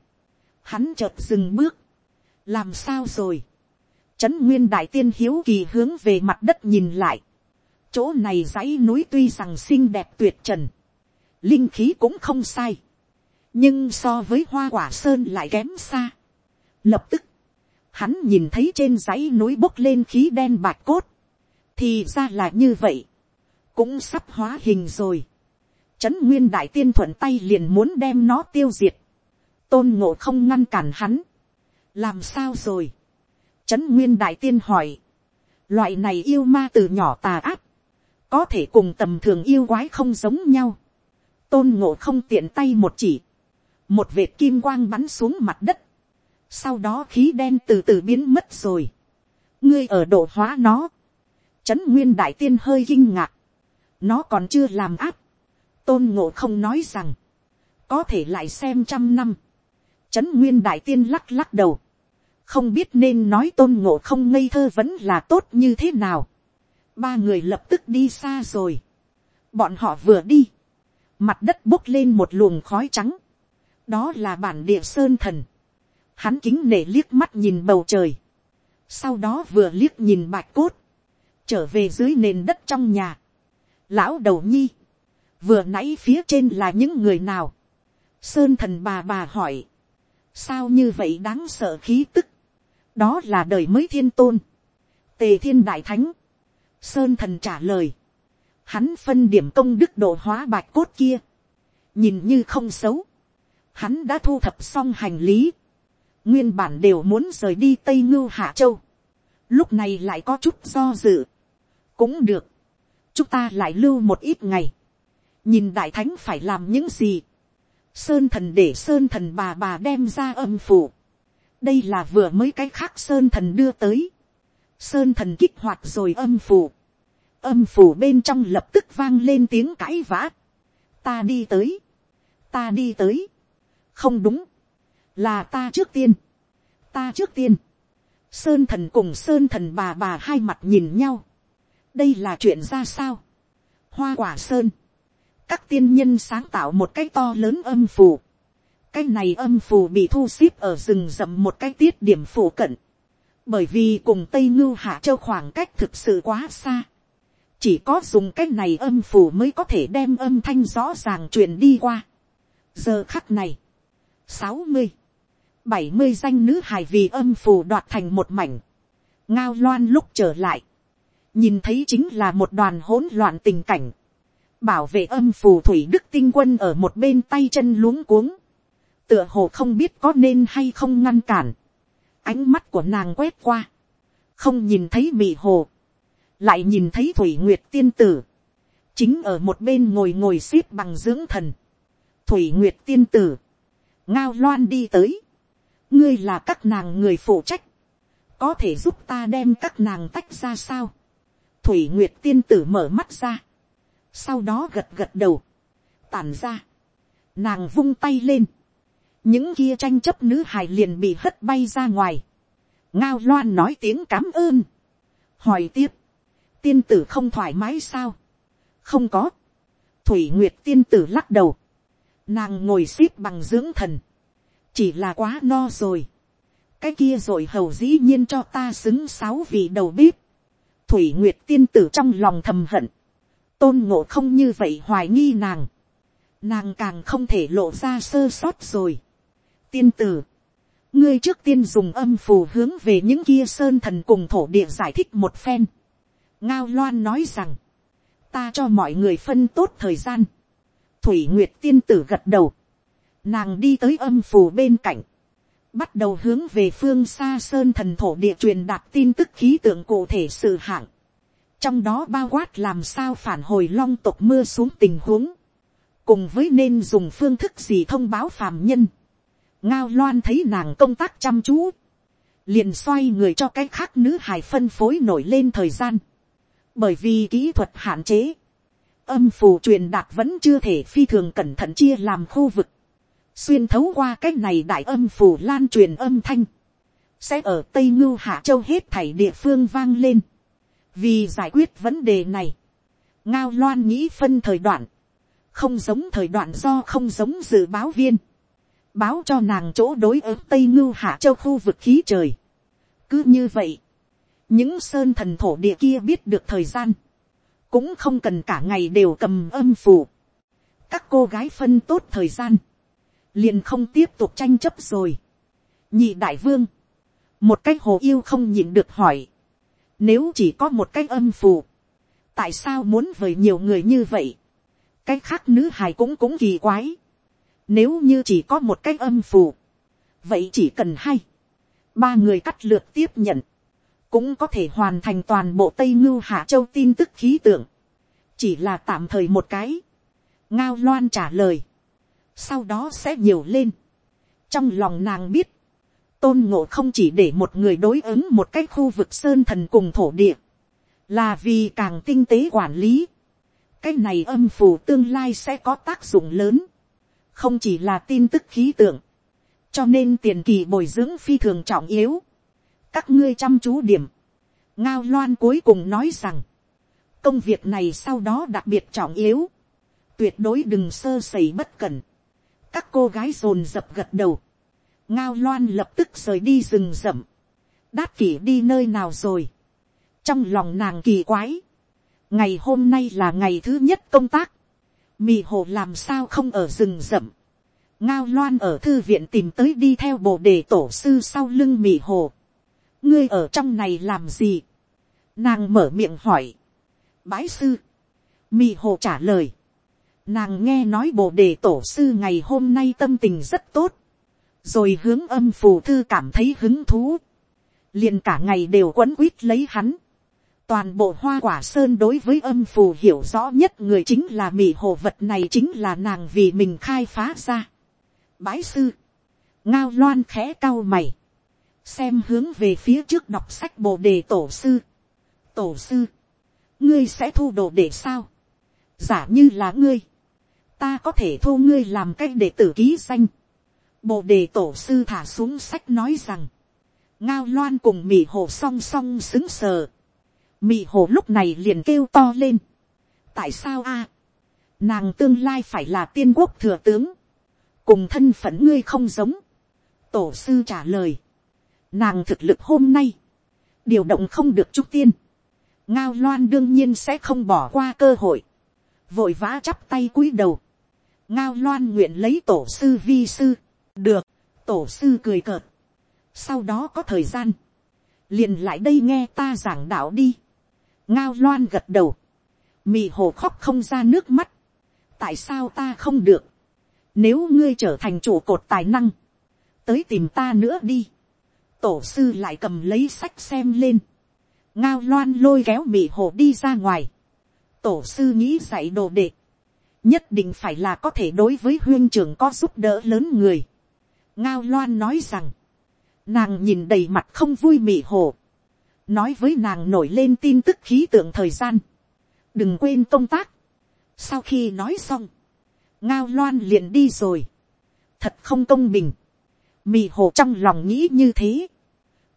hắn chợt dừng bước, làm sao rồi, trấn nguyên đại tiên hiếu kỳ hướng về mặt đất nhìn lại, chỗ này dãy núi tuy rằng xinh đẹp tuyệt trần, linh khí cũng không sai, nhưng so với hoa quả sơn lại kém xa. Lập tức, hắn nhìn thấy trên dãy núi bốc lên khí đen bạc cốt, thì ra là như vậy, cũng sắp hóa hình rồi. Trấn nguyên đại tiên thuận tay liền muốn đem nó tiêu diệt, tôn ngộ không ngăn cản hắn. làm sao rồi. trấn nguyên đại tiên hỏi. loại này yêu ma từ nhỏ tà ác. có thể cùng tầm thường yêu quái không giống nhau tôn ngộ không tiện tay một chỉ. một vệt kim quang bắn xuống mặt đất. sau đó khí đen từ từ biến mất rồi. ngươi ở độ hóa nó. trấn nguyên đại tiên hơi kinh ngạc. nó còn chưa làm áp. tôn ngộ không nói rằng, có thể lại xem trăm năm Trấn Nguyên Đại Tiên lắc lắc đầu. Không biết nên nói tôn ngộ không ngây thơ vẫn là tốt như thế nào. Ba người lập tức đi xa rồi. Bọn họ vừa đi. Mặt đất bốc lên một luồng khói trắng. Đó là bản địa sơn thần. Hắn kính nể liếc mắt nhìn bầu trời. Sau đó vừa liếc nhìn bạch cốt. Trở về dưới nền đất trong nhà. Lão đầu nhi. Vừa nãy phía trên là những người nào. Sơn thần bà bà hỏi sao như vậy đáng sợ khí tức, đó là đời mới thiên tôn, tề thiên đại thánh, sơn thần trả lời, hắn phân điểm công đức độ hóa bạch cốt kia, nhìn như không xấu, hắn đã thu thập xong hành lý, nguyên bản đều muốn rời đi tây ngưu hạ châu, lúc này lại có chút do dự, cũng được, chúng ta lại lưu một ít ngày, nhìn đại thánh phải làm những gì, Sơn thần để sơn thần bà bà đem ra âm phủ. Đây là vừa mới cái khác sơn thần đưa tới. Sơn thần kích hoạt rồi âm phủ. Âm phủ bên trong lập tức vang lên tiếng cãi vã. Ta đi tới. Ta đi tới. Không đúng. Là ta trước tiên. Ta trước tiên. Sơn thần cùng sơn thần bà bà hai mặt nhìn nhau. Đây là chuyện ra sao? Hoa quả sơn các tiên nhân sáng tạo một cái to lớn âm phù. cái này âm phù bị thu xếp ở rừng rậm một cái tiết điểm phổ cận. bởi vì cùng tây ngưu hạ châu khoảng cách thực sự quá xa chỉ có dùng cái này âm phù mới có thể đem âm thanh rõ ràng truyền đi qua. giờ khắc này, sáu mươi, bảy mươi danh nữ hài vì âm phù đoạt thành một mảnh. ngao loan lúc trở lại, nhìn thấy chính là một đoàn hỗn loạn tình cảnh. Bảo vệ âm phù thủy đức tinh quân ở một bên tay chân luống cuống, tựa hồ không biết có nên hay không ngăn cản, ánh mắt của nàng quét qua, không nhìn thấy mị hồ, lại nhìn thấy thủy nguyệt tiên tử, chính ở một bên ngồi ngồi x ế p bằng dưỡng thần, thủy nguyệt tiên tử, ngao loan đi tới, ngươi là các nàng người phụ trách, có thể giúp ta đem các nàng tách ra sao, thủy nguyệt tiên tử mở mắt ra, sau đó gật gật đầu, tản ra, nàng vung tay lên, những kia tranh chấp nữ hài liền bị hất bay ra ngoài, ngao loan nói tiếng cám ơn, hỏi tiếp, tiên tử không thoải mái sao, không có, thủy nguyệt tiên tử lắc đầu, nàng ngồi x ế p bằng dưỡng thần, chỉ là quá no rồi, cái kia rồi hầu dĩ nhiên cho ta xứng sáu vị đầu bếp, thủy nguyệt tiên tử trong lòng thầm hận, tôn ngộ không như vậy hoài nghi nàng, nàng càng không thể lộ ra sơ sót rồi. tiên tử, ngươi trước tiên dùng âm phù hướng về những kia sơn thần cùng thổ địa giải thích một phen ngao loan nói rằng, ta cho mọi người phân tốt thời gian. thủy nguyệt tiên tử gật đầu, nàng đi tới âm phù bên cạnh, bắt đầu hướng về phương xa sơn thần thổ địa truyền đạt tin tức khí tượng cụ thể sự hạng, trong đó bao quát làm sao phản hồi long tộc mưa xuống tình huống, cùng với nên dùng phương thức gì thông báo phàm nhân. ngao loan thấy nàng công tác chăm chú, liền xoay người cho cái khác nữ hài phân phối nổi lên thời gian, bởi vì kỹ thuật hạn chế, âm phù truyền đạt vẫn chưa thể phi thường cẩn thận chia làm khu vực, xuyên thấu qua cái này đại âm phù lan truyền âm thanh, sẽ ở tây ngưu hạ châu hết thảy địa phương vang lên. vì giải quyết vấn đề này, ngao loan nghĩ phân thời đoạn, không giống thời đoạn do không giống dự báo viên, báo cho nàng chỗ đối ứng tây ngưu hạ châu khu vực khí trời. cứ như vậy, những sơn thần thổ địa kia biết được thời gian, cũng không cần cả ngày đều cầm âm phù. các cô gái phân tốt thời gian, liền không tiếp tục tranh chấp rồi. nhị đại vương, một cái hồ yêu không nhịn được hỏi, nếu chỉ có một cái âm phù, tại sao muốn với nhiều người như vậy, cái khác nữ hài cũng cũng kỳ quái, nếu như chỉ có một cái âm phù, vậy chỉ cần hay, ba người cắt lượt tiếp nhận, cũng có thể hoàn thành toàn bộ tây ngưu hạ châu tin tức khí tượng, chỉ là tạm thời một cái. ngao loan trả lời, sau đó sẽ nhiều lên. trong lòng nàng biết, tôn ngộ không chỉ để một người đối ứng một cái khu vực sơn thần cùng thổ địa, là vì càng tinh tế quản lý. cái này âm phù tương lai sẽ có tác dụng lớn, không chỉ là tin tức khí tượng, cho nên tiền kỳ bồi dưỡng phi thường trọng yếu các ngươi chăm chú điểm, ngao loan cuối cùng nói rằng, công việc này sau đó đặc biệt trọng yếu, tuyệt đối đừng sơ sẩy bất cẩn, các cô gái rồn rập gật đầu, ngao loan lập tức rời đi rừng rậm, đát kỷ đi nơi nào rồi, trong lòng nàng kỳ quái, ngày hôm nay là ngày thứ nhất công tác, mì hồ làm sao không ở rừng rậm, ngao loan ở thư viện tìm tới đi theo bồ đề tổ sư sau lưng mì hồ, ngươi ở trong này làm gì, nàng mở miệng hỏi, bái sư, mì hồ trả lời, Nàng nghe nói bộ đề tổ sư ngày hôm nay tâm tình rất tốt. Rồi hướng âm phù thư cảm thấy hứng thú. liền cả ngày đều quấn quýt lấy hắn. Toàn bộ hoa quả sơn đối với âm phù hiểu rõ nhất người chính là mỹ hồ vật này chính là nàng vì mình khai phá ra. Bái sư. Ngao loan khẽ cao mày. Xem hướng về phía trước đọc sách bồ đề tổ sư. Tổ sư. Ngươi sẽ thu đồ để sao? Giả như là ngươi ta có thể thu ngươi làm cách để tử ký danh. Bộ đề tổ sư thả xuống sách nói rằng, ngao loan cùng mì hồ song song xứng sờ. Mì hồ lúc này liền kêu to lên. tại sao a, nàng tương lai phải là tiên quốc thừa tướng, cùng thân phận ngươi không giống. tổ sư trả lời, nàng thực lực hôm nay, điều động không được trúc tiên. ngao loan đương nhiên sẽ không bỏ qua cơ hội, vội vã chắp tay cúi đầu, ngao loan nguyện lấy tổ sư vi sư, được, tổ sư cười cợt, sau đó có thời gian, liền lại đây nghe ta giảng đạo đi, ngao loan gật đầu, mì hồ khóc không ra nước mắt, tại sao ta không được, nếu ngươi trở thành chủ cột tài năng, tới tìm ta nữa đi, tổ sư lại cầm lấy sách xem lên, ngao loan lôi kéo Mị hồ đi ra ngoài, tổ sư nghĩ dạy đồ đệ, nhất định phải là có thể đối với huyên trưởng có giúp đỡ lớn người. ngao loan nói rằng, nàng nhìn đầy mặt không vui mị hồ, nói với nàng nổi lên tin tức khí tượng thời gian, đừng quên công tác. sau khi nói xong, ngao loan liền đi rồi, thật không công bình, mị hồ trong lòng nghĩ như thế,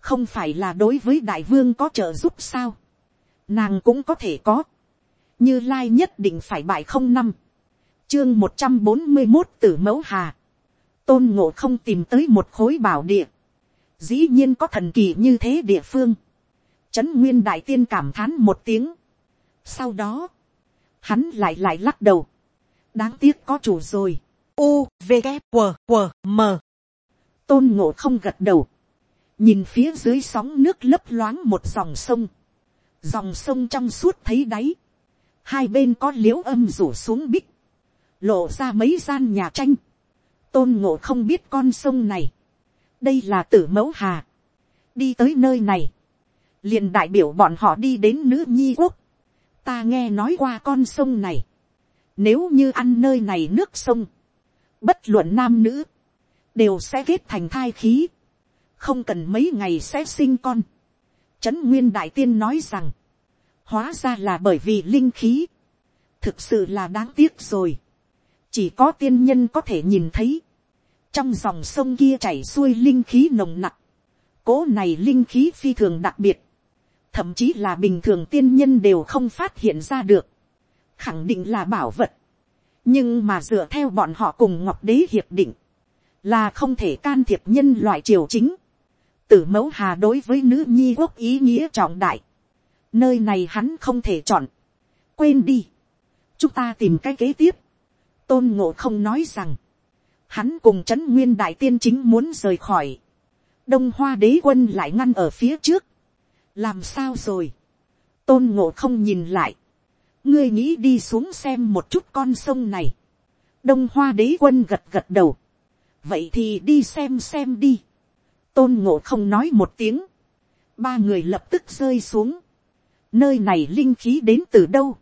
không phải là đối với đại vương có trợ giúp sao, nàng cũng có thể có, như lai nhất định phải bại không năm, chương một trăm bốn mươi một tử mẫu hà. Tôn ngộ không tìm tới một khối bảo địa. Dĩ nhiên có thần kỳ như thế địa phương. Trấn nguyên đại tiên cảm thán một tiếng. Sau đó, hắn lại lại lắc đầu. Đáng tiếc có chủ rồi. U, V, W, M. tôn ngộ không gật đầu, nhìn phía dưới sóng nước lấp loáng một dòng sông, dòng sông trong suốt thấy đáy, hai bên có l i ễ u âm rủ xuống bích, lộ ra mấy gian nhà tranh, tôn ngộ không biết con sông này, đây là tử mẫu hà, đi tới nơi này, liền đại biểu bọn họ đi đến nữ nhi quốc, ta nghe nói qua con sông này, nếu như ăn nơi này nước sông, bất luận nam nữ, đều sẽ kết thành thai khí, không cần mấy ngày sẽ sinh con. Trấn Nguyên Đại Tiên nói rằng, hóa ra là bởi vì linh khí, thực sự là đáng tiếc rồi, chỉ có tiên nhân có thể nhìn thấy, trong dòng sông kia chảy xuôi linh khí nồng nặc, cố này linh khí phi thường đặc biệt, thậm chí là bình thường tiên nhân đều không phát hiện ra được, khẳng định là bảo vật, nhưng mà dựa theo bọn họ cùng ngọc đế hiệp định, là không thể can thiệp nhân loại triều chính, tử mẫu hà đối với nữ nhi quốc ý nghĩa trọng đại, nơi này hắn không thể chọn, quên đi, chúng ta tìm cái kế tiếp, tôn ngộ không nói rằng, hắn cùng trấn nguyên đại tiên chính muốn rời khỏi, đông hoa đế quân lại ngăn ở phía trước, làm sao rồi, tôn ngộ không nhìn lại, ngươi nghĩ đi xuống xem một chút con sông này, đông hoa đế quân gật gật đầu, vậy thì đi xem xem đi, tôn ngộ không nói một tiếng, ba người lập tức rơi xuống, nơi này linh khí đến từ đâu,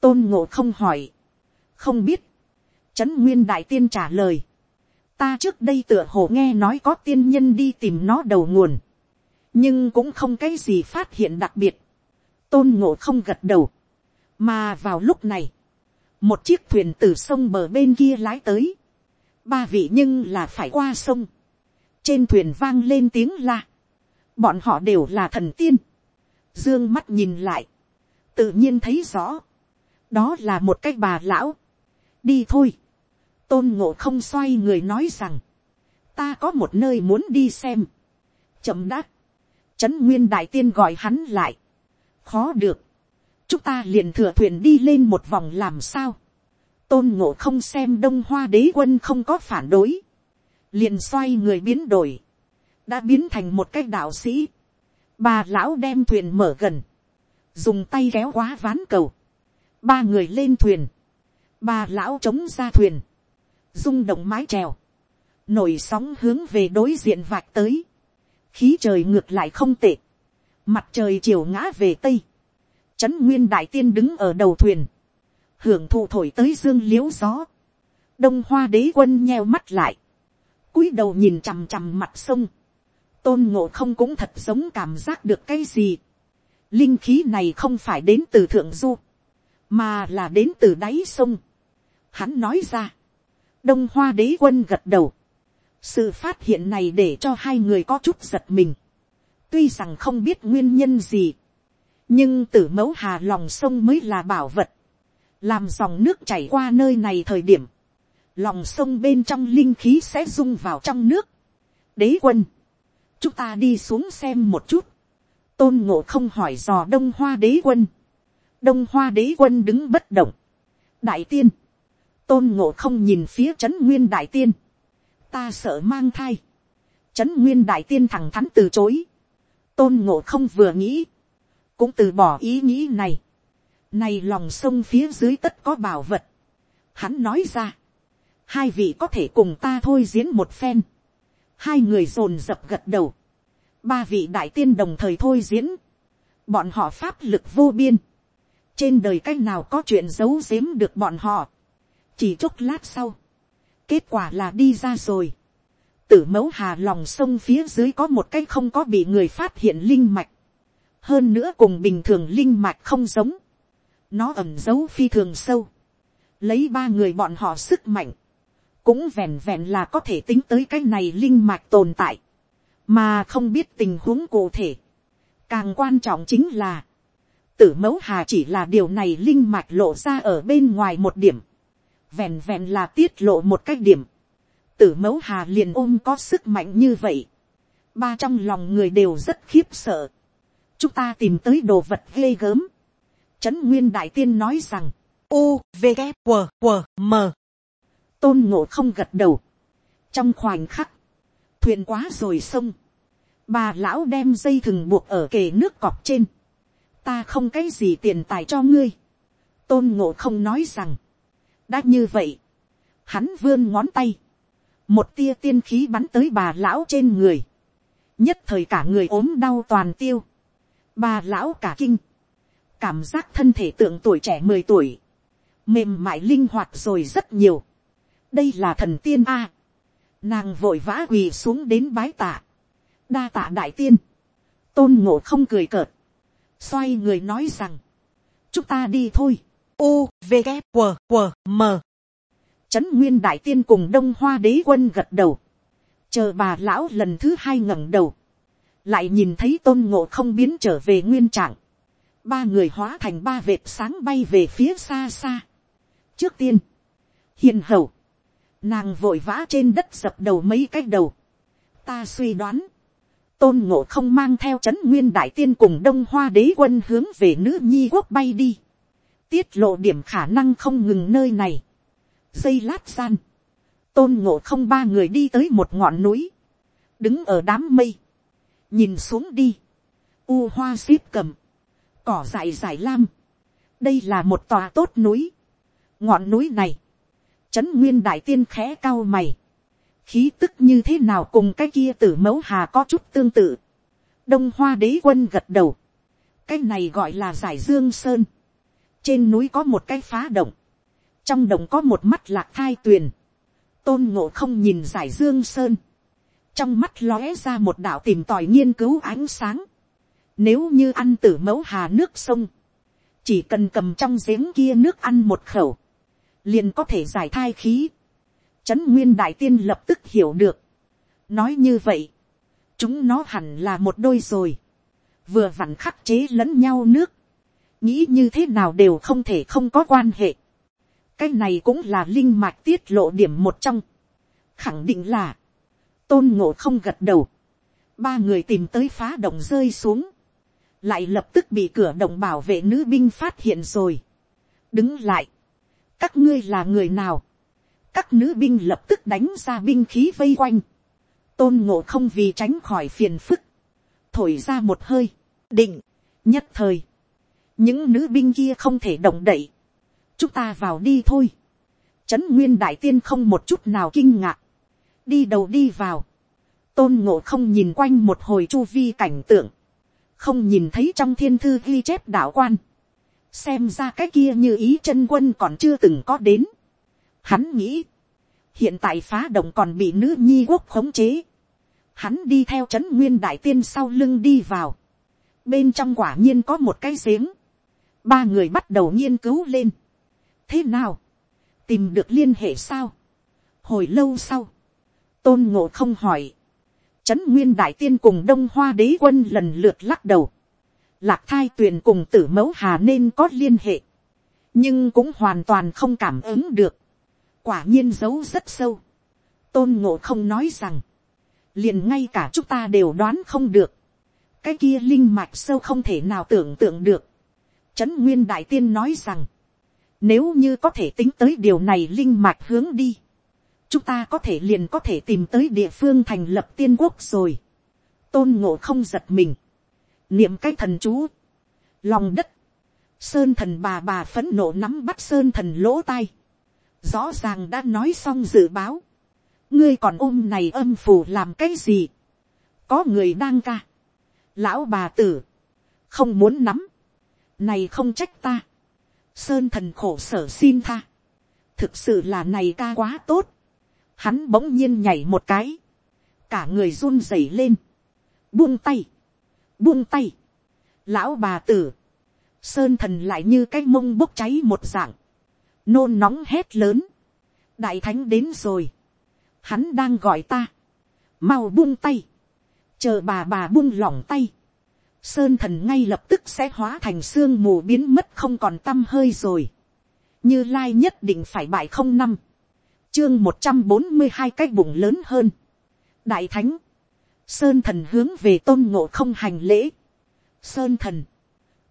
tôn ngộ không hỏi, không biết, trấn nguyên đại tiên trả lời, ta trước đây tựa hồ nghe nói có tiên nhân đi tìm nó đầu nguồn, nhưng cũng không cái gì phát hiện đặc biệt, tôn ngộ không gật đầu, mà vào lúc này, một chiếc thuyền từ sông bờ bên kia lái tới, ba vị nhưng là phải qua sông, trên thuyền vang lên tiếng la, bọn họ đều là thần tiên, dương mắt nhìn lại, tự nhiên thấy rõ, đó là một cái bà lão, đi thôi, tôn ngộ không xoay người nói rằng, ta có một nơi muốn đi xem, chậm đáp, trấn nguyên đại tiên gọi hắn lại, khó được, chúng ta liền thừa thuyền đi lên một vòng làm sao, tôn ngộ không xem đông hoa đế quân không có phản đối, liền xoay người biến đổi, đã biến thành một cái đạo sĩ, bà lão đem thuyền mở gần, dùng tay kéo quá ván cầu, ba người lên thuyền, bà lão chống ra thuyền, rung động mái trèo, nổi sóng hướng về đối diện vạch tới, khí trời ngược lại không tệ, mặt trời chiều ngã về tây, trấn nguyên đại tiên đứng ở đầu thuyền, hưởng thụ thổi tới dương l i ễ u gió, đông hoa đế quân nheo mắt lại, cúi đầu nhìn chằm chằm mặt sông, tôn ngộ không cũng thật giống cảm giác được cái gì. linh khí này không phải đến từ thượng du, mà là đến từ đáy sông. hắn nói ra, đông hoa đế quân gật đầu. sự phát hiện này để cho hai người có chút giật mình. tuy rằng không biết nguyên nhân gì, nhưng tử mẫu hà lòng sông mới là bảo vật. làm dòng nước chảy qua nơi này thời điểm, lòng sông bên trong linh khí sẽ rung vào trong nước. đế quân, chúng ta đi xuống xem một chút. tôn ngộ không hỏi dò đông hoa đế quân. đông hoa đế quân đứng bất động. đại tiên, tôn ngộ không nhìn phía trấn nguyên đại tiên. ta sợ mang thai. trấn nguyên đại tiên thẳng thắn từ chối. tôn ngộ không vừa nghĩ, cũng từ bỏ ý nghĩ này. này lòng sông phía dưới tất có bảo vật. hắn nói ra, hai vị có thể cùng ta thôi diễn một phen. Hai người dồn dập gật đầu, ba vị đại tiên đồng thời thôi diễn, bọn họ pháp lực vô biên, trên đời c á c h nào có chuyện giấu giếm được bọn họ, chỉ chốc lát sau, kết quả là đi ra rồi, tử mẫu hà lòng sông phía dưới có một cái không có bị người phát hiện linh mạch, hơn nữa cùng bình thường linh mạch không giống, nó ẩm giấu phi thường sâu, lấy ba người bọn họ sức mạnh, cũng vẹn vẹn là có thể tính tới cái này linh mạch tồn tại, mà không biết tình huống cụ thể. Càng quan trọng chính là, tử mẫu hà chỉ là điều này linh mạch lộ ra ở bên ngoài một điểm, vẹn vẹn là tiết lộ một cái điểm, tử mẫu hà liền ôm có sức mạnh như vậy, ba trong lòng người đều rất khiếp sợ, chúng ta tìm tới đồ vật ghê gớm, trấn nguyên đại tiên nói rằng, u v g q q m tôn ngộ không gật đầu. trong khoảnh khắc, thuyền quá rồi sông, bà lão đem dây thừng buộc ở kề nước cọp trên, ta không cái gì tiền tài cho ngươi, tôn ngộ không nói rằng, đã như vậy, hắn vươn ngón tay, một tia tiên khí bắn tới bà lão trên người, nhất thời cả người ốm đau toàn tiêu, bà lão cả kinh, cảm giác thân thể tượng tuổi trẻ mười tuổi, mềm mại linh hoạt rồi rất nhiều, đây là thần tiên a, nàng vội vã quỳ xuống đến bái tạ, đa tạ đại tiên, tôn ngộ không cười cợt, xoay người nói rằng, chúng ta đi thôi, u v g q q m. Trấn nguyên đại tiên cùng đông hoa đế quân gật đầu, chờ bà lão lần thứ hai ngẩng đầu, lại nhìn thấy tôn ngộ không biến trở về nguyên trạng, ba người hóa thành ba vệt sáng bay về phía xa xa. trước tiên, hiền hầu, nàng vội vã trên đất dập đầu mấy cái đầu, ta suy đoán, tôn ngộ không mang theo c h ấ n nguyên đại tiên cùng đông hoa đế quân hướng về nữ nhi quốc bay đi, tiết lộ điểm khả năng không ngừng nơi này, giây lát gian, tôn ngộ không ba người đi tới một ngọn núi, đứng ở đám mây, nhìn xuống đi, u hoa xíp cầm, cỏ dại dài lam, đây là một tòa tốt núi, ngọn núi này, trấn nguyên đại tiên khẽ cao mày, khí tức như thế nào cùng cái kia tử mẫu hà có chút tương tự, đông hoa đế quân gật đầu, cái này gọi là giải dương sơn, trên núi có một cái phá động, trong đồng có một mắt lạc thai tuyền, tôn ngộ không nhìn giải dương sơn, trong mắt lóe ra một đạo tìm tòi nghiên cứu ánh sáng, nếu như ăn tử mẫu hà nước sông, chỉ cần cầm trong giếng kia nước ăn một khẩu, liền có thể giải thai khí. Trấn nguyên đại tiên lập tức hiểu được. nói như vậy, chúng nó hẳn là một đôi rồi, vừa vặn khắc chế lẫn nhau nước, nghĩ như thế nào đều không thể không có quan hệ. Cái này cũng là linh mạch tiết lộ điểm một trong, khẳng định là, tôn ngộ không gật đầu, ba người tìm tới phá động rơi xuống, lại lập tức bị cửa động bảo vệ nữ binh phát hiện rồi, đứng lại, các ngươi là người nào, các nữ binh lập tức đánh ra binh khí vây quanh, tôn ngộ không vì tránh khỏi phiền phức, thổi ra một hơi, định, nhất thời, những nữ binh kia không thể động đậy, chúng ta vào đi thôi. trấn nguyên đại tiên không một chút nào kinh ngạc. đi đầu đi vào. tôn ngộ không nhìn quanh một hồi chu vi cảnh tượng. không nhìn thấy trong thiên thư ghi chép đạo quan xem ra cái kia như ý chân quân còn chưa từng có đến. hắn nghĩ, hiện tại phá động còn bị nữ nhi quốc khống chế. hắn đi theo trấn nguyên đại tiên sau lưng đi vào. bên trong quả nhiên có một cái giếng. ba người bắt đầu nghiên cứu lên thế nào, tìm được liên hệ sao, hồi lâu sau, tôn ngộ không hỏi, trấn nguyên đại tiên cùng đông hoa đế quân lần lượt lắc đầu, lạc thai tuyền cùng tử mẫu hà nên có liên hệ, nhưng cũng hoàn toàn không cảm ứng được, quả nhiên giấu rất sâu, tôn ngộ không nói rằng, liền ngay cả chúng ta đều đoán không được, cái kia linh mạch sâu không thể nào tưởng tượng được, trấn nguyên đại tiên nói rằng, nếu như có thể tính tới điều này linh mạch hướng đi. Chúng ta có thể liền có thể tìm tới địa phương thành lập tiên quốc rồi. Tôn ngộ không giật mình. Niệm cái thần chú. Lòng đất. Sơn thần bà bà phấn nộ nắm bắt sơn thần lỗ tai. Rõ ràng đã nói xong dự báo. Ngươi còn ôm này âm phù làm cái gì? Có người đang ca. Lão bà tử. Không muốn nắm. Này không trách ta sơn thần khổ sở xin tha, thực sự là này ca quá tốt, hắn bỗng nhiên nhảy một cái, cả người run rẩy lên, buông tay, buông tay, lão bà tử, sơn thần lại như cái mông bốc cháy một dạng, nôn nóng hét lớn, đại thánh đến rồi, hắn đang gọi ta, mau buông tay, chờ bà bà buông lỏng tay, sơn thần ngay lập tức sẽ hóa thành xương mù biến mất không còn t â m hơi rồi. như lai nhất định phải bại không năm. chương một trăm bốn mươi hai cái bụng lớn hơn. đại thánh, sơn thần hướng về tôn ngộ không hành lễ. sơn thần,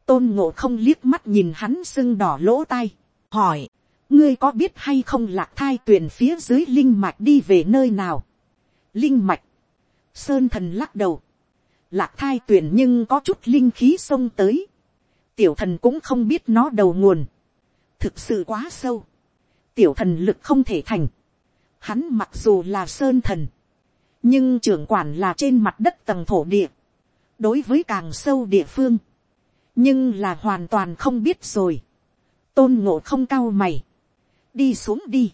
tôn ngộ không liếc mắt nhìn hắn sưng đỏ lỗ tai, hỏi, ngươi có biết hay không lạc thai tuyển phía dưới linh mạch đi về nơi nào. linh mạch, sơn thần lắc đầu, lạc thai tuyển nhưng có chút linh khí xông tới, tiểu thần cũng không biết nó đầu nguồn, thực sự quá sâu, tiểu thần lực không thể thành, hắn mặc dù là sơn thần, nhưng trưởng quản là trên mặt đất tầng thổ địa, đối với càng sâu địa phương, nhưng là hoàn toàn không biết rồi, tôn ngộ không cao mày, đi xuống đi,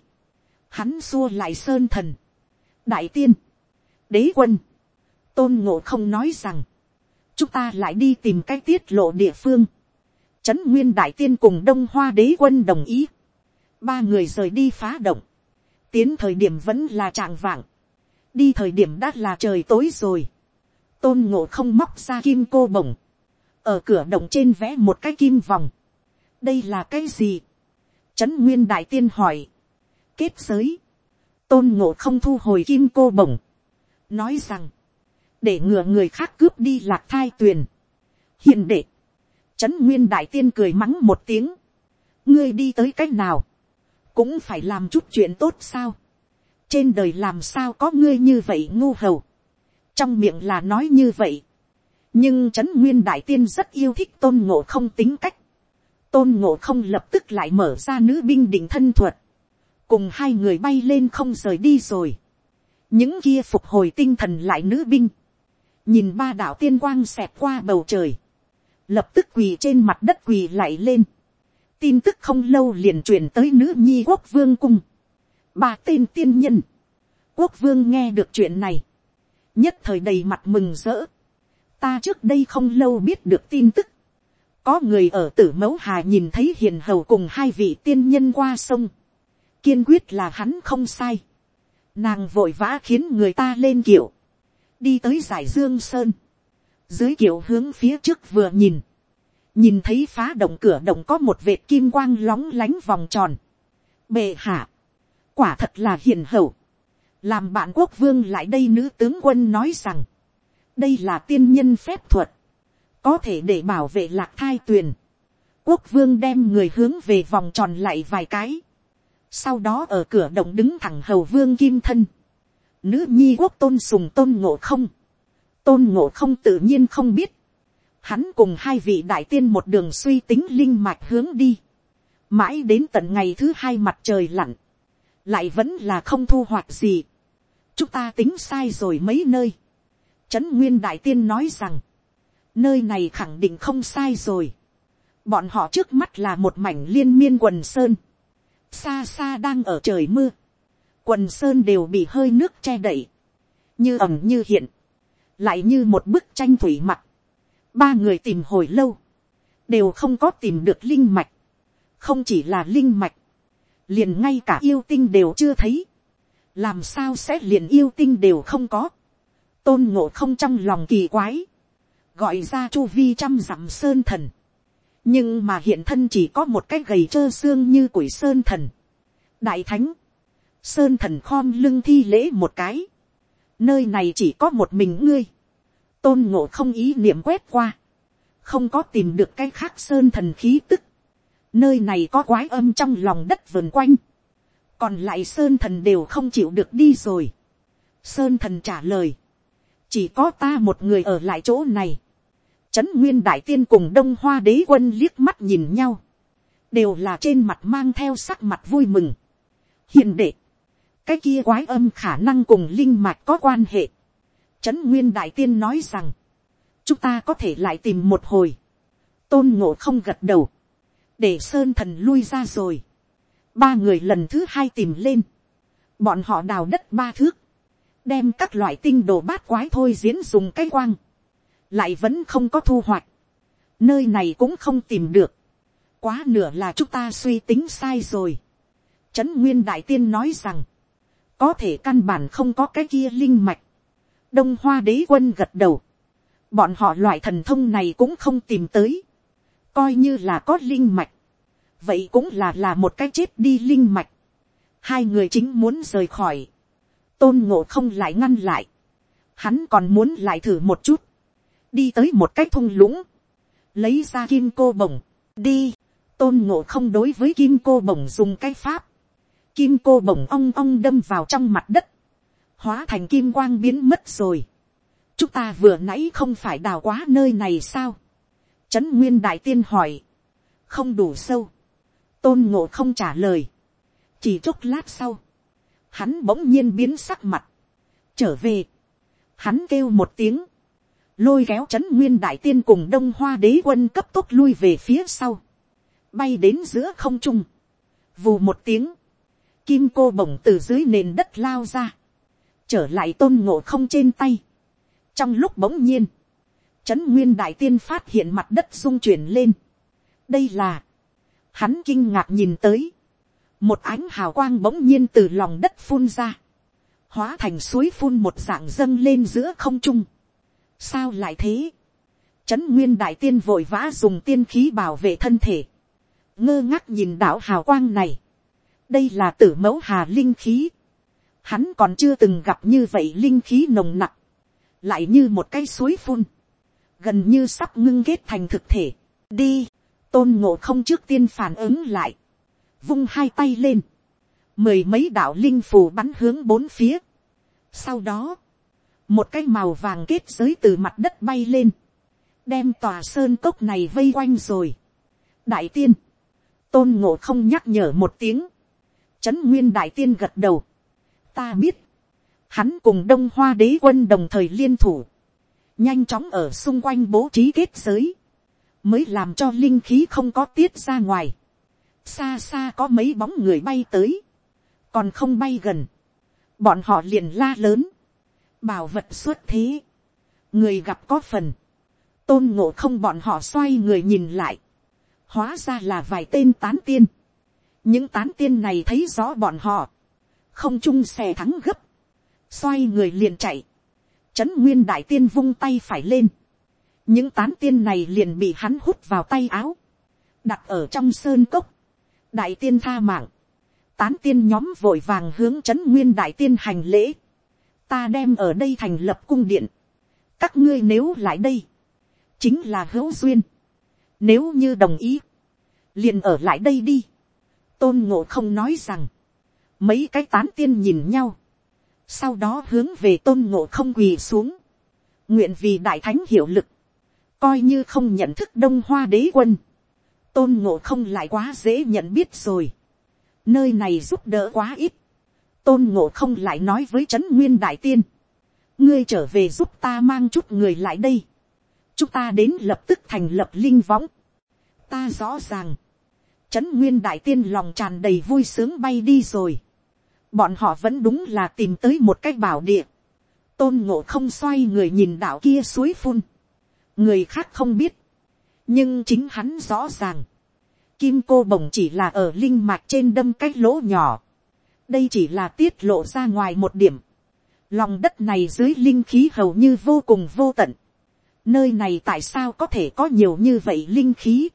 hắn xua lại sơn thần, đại tiên, đế quân, tôn ngộ không nói rằng, chúng ta lại đi tìm cái tiết lộ địa phương, trấn nguyên đại tiên cùng đông hoa đế quân đồng ý, ba người rời đi phá động, tiến thời điểm vẫn là trạng vạng, đi thời điểm đã là trời tối rồi, tôn ngộ không móc ra kim cô bổng, ở cửa động trên vẽ một cái kim vòng, đây là cái gì, trấn nguyên đại tiên hỏi, kết giới, tôn ngộ không thu hồi kim cô bổng, nói rằng, để ngừa người khác cướp đi lạc thai tuyền, hiền đệ, trấn nguyên đại tiên cười mắng một tiếng, ngươi đi tới c á c h nào, cũng phải làm chút chuyện tốt sao, trên đời làm sao có ngươi như vậy ngu hầu, trong miệng là nói như vậy, nhưng trấn nguyên đại tiên rất yêu thích tôn ngộ không tính cách, tôn ngộ không lập tức lại mở ra nữ binh định thân thuật, cùng hai người bay lên không rời đi rồi, những kia phục hồi tinh thần lại nữ binh, nhìn ba đạo tiên quang xẹt qua bầu trời, lập tức quỳ trên mặt đất quỳ lại lên. tin tức không lâu liền truyền tới nữ nhi quốc vương cung ba tên tiên nhân. quốc vương nghe được chuyện này. nhất thời đầy mặt mừng rỡ. ta trước đây không lâu biết được tin tức. có người ở tử mẫu hà nhìn thấy hiền hầu cùng hai vị tiên nhân qua sông. kiên quyết là hắn không sai. nàng vội vã khiến người ta lên kiểu. đi tới giải dương sơn dưới kiểu hướng phía trước vừa nhìn, nhìn thấy phá động cửa động có một vệt kim quang lóng lánh vòng tròn. bệ hạ, quả thật là hiền hậu, làm bạn quốc vương lại đây nữ tướng quân nói rằng, đây là tiên nhân phép thuật, có thể để bảo vệ lạc thai tuyền. quốc vương đem người hướng về vòng tròn lại vài cái, sau đó ở cửa động đứng thẳng hầu vương kim thân, nữ nhi quốc tôn sùng tôn ngộ không, tôn ngộ không tự nhiên không biết. Hắn cùng hai vị đại tiên một đường suy tính linh mạch hướng đi. Mãi đến tận ngày thứ hai mặt trời lặn. Lại vẫn là không thu hoạch gì. Chúng ta tính sai rồi mấy nơi. Trấn Nguyên Đại Tiên nói rằng. Nơi này khẳng định không sai rồi. Bọn họ trước mắt là một mảnh liên miên quần sơn. Xa xa đang ở trời mưa. Quần sơn đều bị hơi nước che đậy. Như ẩm như hiện lại như một bức tranh thủy mặt, ba người tìm hồi lâu, đều không có tìm được linh mạch, không chỉ là linh mạch, liền ngay cả yêu tinh đều chưa thấy, làm sao sẽ liền yêu tinh đều không có, tôn ngộ không trong lòng kỳ quái, gọi ra chu vi trăm dặm sơn thần, nhưng mà hiện thân chỉ có một cái gầy trơ xương như quỷ sơn thần, đại thánh, sơn thần khom lưng thi lễ một cái, nơi này chỉ có một mình ngươi, tôn ngộ không ý niệm quét qua, không có tìm được cái khác sơn thần khí tức, nơi này có quái âm trong lòng đất vườn quanh, còn lại sơn thần đều không chịu được đi rồi. sơn thần trả lời, chỉ có ta một người ở lại chỗ này, trấn nguyên đại tiên cùng đông hoa đế quân liếc mắt nhìn nhau, đều là trên mặt mang theo sắc mặt vui mừng. hiền đệ, cái kia quái âm khả năng cùng linh mạch có quan hệ. Trấn nguyên đại tiên nói rằng, chúng ta có thể lại tìm một hồi. tôn ngộ không gật đầu, để sơn thần lui ra rồi. ba người lần thứ hai tìm lên, bọn họ đào đất ba thước, đem các loại tinh đồ bát quái thôi diễn dùng cái quang, lại vẫn không có thu hoạch, nơi này cũng không tìm được, quá nửa là chúng ta suy tính sai rồi. Trấn nguyên đại tiên nói rằng, có thể căn bản không có cái kia linh mạch. đông hoa đế quân gật đầu, bọn họ loại thần thông này cũng không tìm tới, coi như là có linh mạch, vậy cũng là là một cái chết đi linh mạch. hai người chính muốn rời khỏi, tôn ngộ không lại ngăn lại, hắn còn muốn lại thử một chút, đi tới một cái thung lũng, lấy ra kim cô bồng, đi, tôn ngộ không đối với kim cô bồng dùng cái pháp, kim cô bồng ong ong đâm vào trong mặt đất, hóa thành kim quang biến mất rồi, chúng ta vừa nãy không phải đào quá nơi này sao trấn nguyên đại tiên hỏi, không đủ sâu, tôn ngộ không trả lời, chỉ chốc lát sau, hắn bỗng nhiên biến sắc mặt, trở về, hắn kêu một tiếng, lôi kéo Trấn nguyên đại tiên cùng đông hoa đế quân cấp tốc lui về phía sau, bay đến giữa không trung, vù một tiếng, kim cô bổng từ dưới nền đất lao ra, trở lại tôn ngộ không trên tay. trong lúc bỗng nhiên, trấn nguyên đại tiên phát hiện mặt đất rung chuyển lên. đây là, hắn kinh ngạc nhìn tới, một ánh hào quang bỗng nhiên từ lòng đất phun ra, hóa thành suối phun một dạng dâng lên giữa không trung. Sao lại thế, trấn nguyên đại tiên vội vã dùng tiên khí bảo vệ thân thể, ngơ ngác nhìn đạo hào quang này, đây là tử mẫu hà linh khí, hắn còn chưa từng gặp như vậy linh khí nồng nặc, lại như một cây suối phun, gần như sắp ngưng kết thành thực thể, đi, tôn ngộ không trước tiên phản ứng lại, vung hai tay lên, mười mấy đạo linh phù bắn hướng bốn phía. Sau đó, một cái màu vàng kết giới từ mặt đất bay lên, đem tòa sơn cốc này vây quanh rồi. đại tiên, tôn ngộ không nhắc nhở một tiếng, trấn nguyên đại tiên gật đầu. ta biết, hắn cùng đông hoa đế quân đồng thời liên thủ, nhanh chóng ở xung quanh bố trí kết giới, mới làm cho linh khí không có tiết ra ngoài. xa xa có mấy bóng người bay tới, còn không bay gần, bọn họ liền la lớn, bảo vật xuất thế, người gặp có phần, tôn ngộ không bọn họ xoay người nhìn lại, hóa ra là vài tên tán tiên, những tán tiên này thấy rõ bọn họ, không chung xe thắng gấp, xoay người liền chạy, trấn nguyên đại tiên vung tay phải lên, những tán tiên này liền bị hắn hút vào tay áo, đặt ở trong sơn cốc, đại tiên tha mạng, tán tiên nhóm vội vàng hướng trấn nguyên đại tiên hành lễ, ta đem ở đây thành lập cung điện, các ngươi nếu lại đây, chính là hữu duyên, nếu như đồng ý, liền ở lại đây đi, tôn ngộ không nói rằng, mấy cái tán tiên nhìn nhau, sau đó hướng về tôn ngộ không quỳ xuống, nguyện vì đại thánh hiệu lực, coi như không nhận thức đông hoa đế quân, tôn ngộ không lại quá dễ nhận biết rồi, nơi này giúp đỡ quá ít, tôn ngộ không lại nói với trấn nguyên đại tiên, ngươi trở về giúp ta mang chút người lại đây, chúng ta đến lập tức thành lập linh võng, ta rõ ràng, trấn nguyên đại tiên lòng tràn đầy vui sướng bay đi rồi, bọn họ vẫn đúng là tìm tới một cái bảo địa, tôn ngộ không xoay người nhìn đảo kia suối phun, người khác không biết, nhưng chính hắn rõ ràng, kim cô bồng chỉ là ở linh mạch trên đâm cái lỗ nhỏ, đây chỉ là tiết lộ ra ngoài một điểm. Lòng đất này dưới linh khí hầu như vô cùng vô tận. Nơi này tại sao có thể có nhiều như vậy linh khí?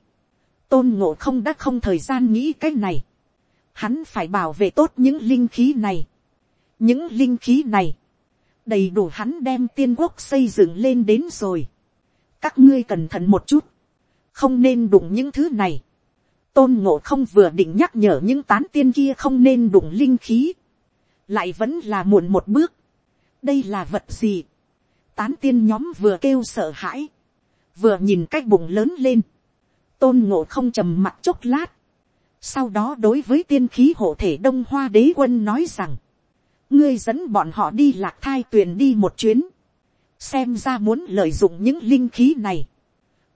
Tôn ngộ không đã không thời gian nghĩ cái này. Hắn phải bảo vệ tốt những linh khí này. Những linh khí này. Đầy đủ hắn đem tiên quốc xây dựng lên đến rồi. Các ngươi cẩn thận một chút. Không nên đụng những thứ này tôn ngộ không vừa định nhắc nhở những tán tiên kia không nên đụng linh khí, lại vẫn là muộn một bước. đây là vật gì. tán tiên nhóm vừa kêu sợ hãi, vừa nhìn cái bụng lớn lên, tôn ngộ không trầm mặt chốc lát, sau đó đối với tiên khí hộ thể đông hoa đế quân nói rằng, ngươi dẫn bọn họ đi lạc thai tuyền đi một chuyến, xem ra muốn lợi dụng những linh khí này,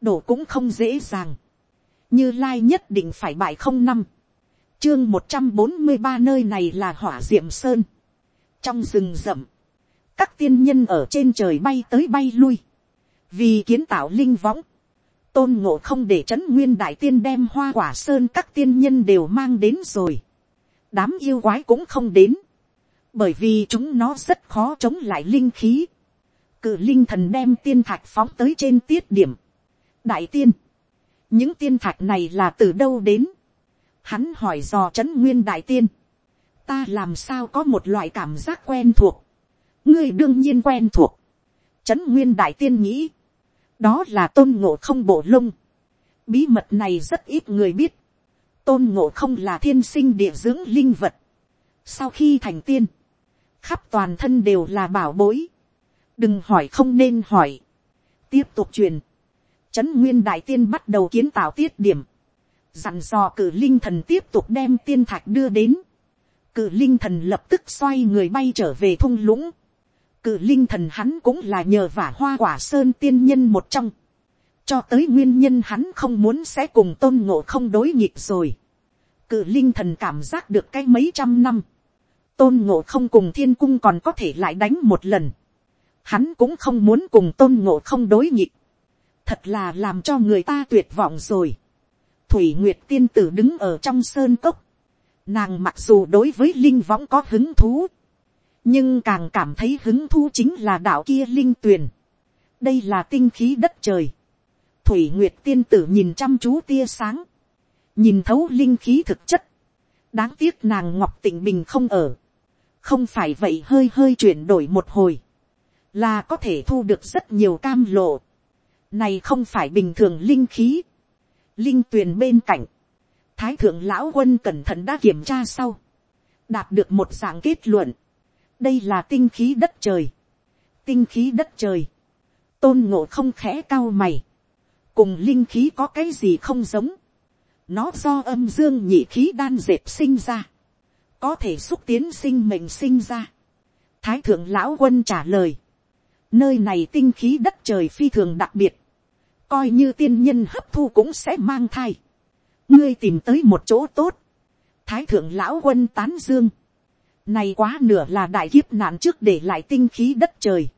đổ cũng không dễ dàng. Như lai nhất định phải bại không năm, chương một trăm bốn mươi ba nơi này là hỏa diệm sơn, trong rừng rậm, các tiên nhân ở trên trời bay tới bay lui, vì kiến tạo linh võng, tôn ngộ không để trấn nguyên đại tiên đem hoa quả sơn các tiên nhân đều mang đến rồi, đám yêu quái cũng không đến, bởi vì chúng nó rất khó chống lại linh khí, cự linh thần đem tiên thạch phóng tới trên tiết điểm, đại tiên, những tiên thạch này là từ đâu đến. hắn hỏi dò trấn nguyên đại tiên. ta làm sao có một loại cảm giác quen thuộc. ngươi đương nhiên quen thuộc. trấn nguyên đại tiên nghĩ đó là tôn ngộ không bộ lông. bí mật này rất ít người biết. tôn ngộ không là thiên sinh địa dưỡng linh vật. sau khi thành tiên, khắp toàn thân đều là bảo bối. đừng hỏi không nên hỏi, tiếp tục truyền, trấn nguyên đại tiên bắt đầu kiến tạo tiết điểm, dặn dò cử linh thần tiếp tục đem tiên thạch đưa đến, cử linh thần lập tức xoay người bay trở về thung lũng, cự linh thần hắn cũng là nhờ vả hoa quả sơn tiên nhân một trong, cho tới nguyên nhân hắn không muốn sẽ cùng tôn ngộ không đối nghịch rồi, cự linh thần cảm giác được cái mấy trăm năm, tôn ngộ không cùng thiên cung còn có thể lại đánh một lần, hắn cũng không muốn cùng tôn ngộ không đối nghịch, thật là làm cho người ta tuyệt vọng rồi. Thủy Nguyệt tiên tử đứng ở trong sơn cốc, nàng mặc dù đối với linh võng có hứng thú, nhưng càng cảm thấy hứng thú chính là đạo kia linh tuyền. đây là tinh khí đất trời. Thủy Nguyệt tiên tử nhìn chăm chú tia sáng, nhìn thấu linh khí thực chất, đáng tiếc nàng ngọc tịnh bình không ở, không phải vậy hơi hơi chuyển đổi một hồi, là có thể thu được rất nhiều cam lộ. Này không phải bình thường linh khí. Linh tuyền bên cạnh. Thái thượng lão quân cẩn thận đã kiểm tra sau. Đạt được một dạng kết luận. Đây là tinh khí đất trời. Tinh khí đất trời. Tôn ngộ không khẽ cao mày. Cùng linh khí có cái gì không giống. Nó do âm dương nhị khí đan dệt sinh ra. Có thể xúc tiến sinh mệnh sinh ra. Thái thượng lão quân trả lời Nơi này tinh khí đất trời phi thường đặc biệt. Coi như tiên nhân hấp thu cũng sẽ mang thai. Ngươi tìm tới một chỗ tốt. Thái thượng lão quân tán dương. Này quá nửa là đại kiếp nạn trước để lại tinh khí đất trời.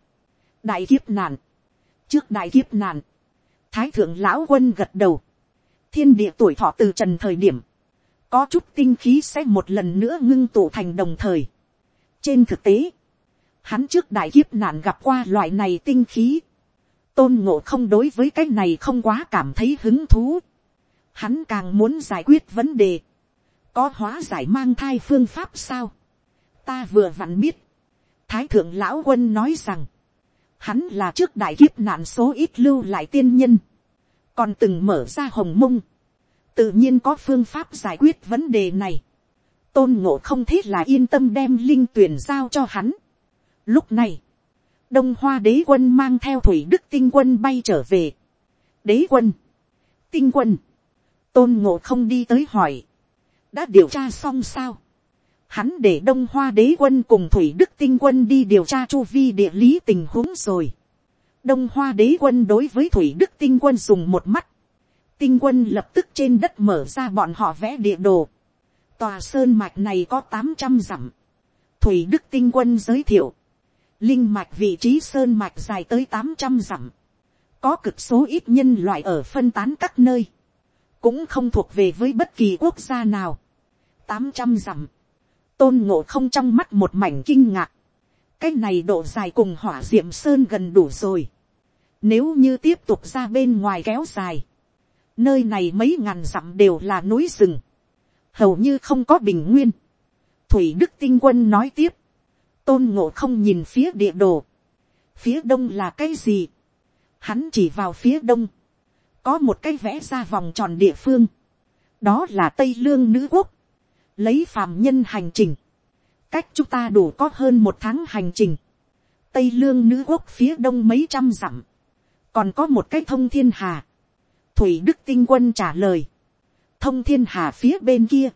Đại kiếp nạn. Trước đại kiếp nạn. Thái thượng lão quân gật đầu. Thiên địa tuổi thọ từ trần thời điểm. Có chút tinh khí sẽ một lần nữa ngưng tụ thành đồng thời. Trên thực tế, Hắn trước đại kiếp nạn gặp qua loại này tinh khí. Tôn ngộ không đối với cái này không quá cảm thấy hứng thú. Hắn càng muốn giải quyết vấn đề. Có hóa giải mang thai phương pháp sao? Ta vừa vặn biết. Thái thượng lão quân nói rằng. Hắn là trước đại kiếp nạn số ít lưu lại tiên nhân. Còn từng mở ra hồng mông. Tự nhiên có phương pháp giải quyết vấn đề này. Tôn ngộ không thế là yên tâm đem linh tuyển giao cho hắn Lúc này, đông hoa đế quân mang theo thủy đức tinh quân bay trở về. đế quân, tinh quân, tôn ngộ không đi tới hỏi, đã điều tra xong sao. Hắn để đông hoa đế quân cùng thủy đức tinh quân đi điều tra chu vi địa lý tình huống rồi. đông hoa đế quân đối với thủy đức tinh quân dùng một mắt. tinh quân lập tức trên đất mở ra bọn họ vẽ địa đồ. tòa sơn mạch này có tám trăm dặm. thủy đức tinh quân giới thiệu linh mạch vị trí sơn mạch dài tới tám trăm dặm, có cực số ít nhân loại ở phân tán các nơi, cũng không thuộc về với bất kỳ quốc gia nào. tám trăm dặm, tôn ngộ không trong mắt một mảnh kinh ngạc, cái này độ dài cùng hỏa diệm sơn gần đủ rồi. Nếu như tiếp tục ra bên ngoài kéo dài, nơi này mấy ngàn dặm đều là núi rừng, hầu như không có bình nguyên. Thủy đức tinh quân nói tiếp, tôn ngộ không nhìn phía địa đồ, phía đông là cái gì, hắn chỉ vào phía đông, có một cái vẽ ra vòng tròn địa phương, đó là tây lương nữ quốc, lấy phàm nhân hành trình, cách chúng ta đủ có hơn một tháng hành trình, tây lương nữ quốc phía đông mấy trăm dặm, còn có một cái thông thiên hà, thủy đức tinh quân trả lời, thông thiên hà phía bên kia,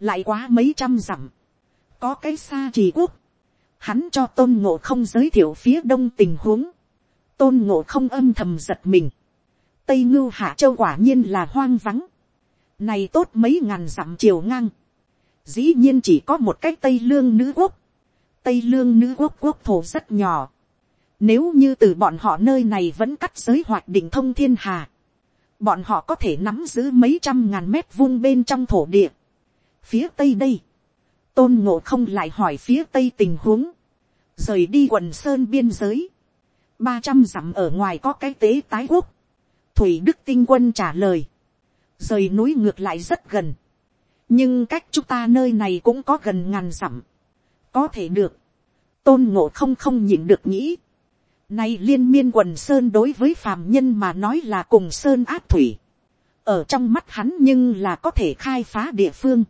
lại quá mấy trăm dặm, có cái xa trì quốc, hắn cho tôn ngộ không giới thiệu phía đông tình huống, tôn ngộ không âm thầm giật mình, tây ngưu hạ châu quả nhiên là hoang vắng, này tốt mấy ngàn dặm chiều ngang, dĩ nhiên chỉ có một cái tây lương nữ quốc, tây lương nữ quốc quốc thổ rất nhỏ, nếu như từ bọn họ nơi này vẫn cắt giới hoạt định thông thiên hà, bọn họ có thể nắm giữ mấy trăm ngàn mét vuông bên trong thổ địa. Phía tây đây, tôn ngộ không lại hỏi phía tây tình huống, rời đi quần sơn biên giới, ba trăm dặm ở ngoài có cái tế tái quốc, thủy đức tinh quân trả lời, rời núi ngược lại rất gần, nhưng cách chúng ta nơi này cũng có gần ngàn dặm, có thể được, tôn ngộ không không nhịn được nghĩ, nay liên miên quần sơn đối với phàm nhân mà nói là cùng sơn áp thủy, ở trong mắt hắn nhưng là có thể khai phá địa phương,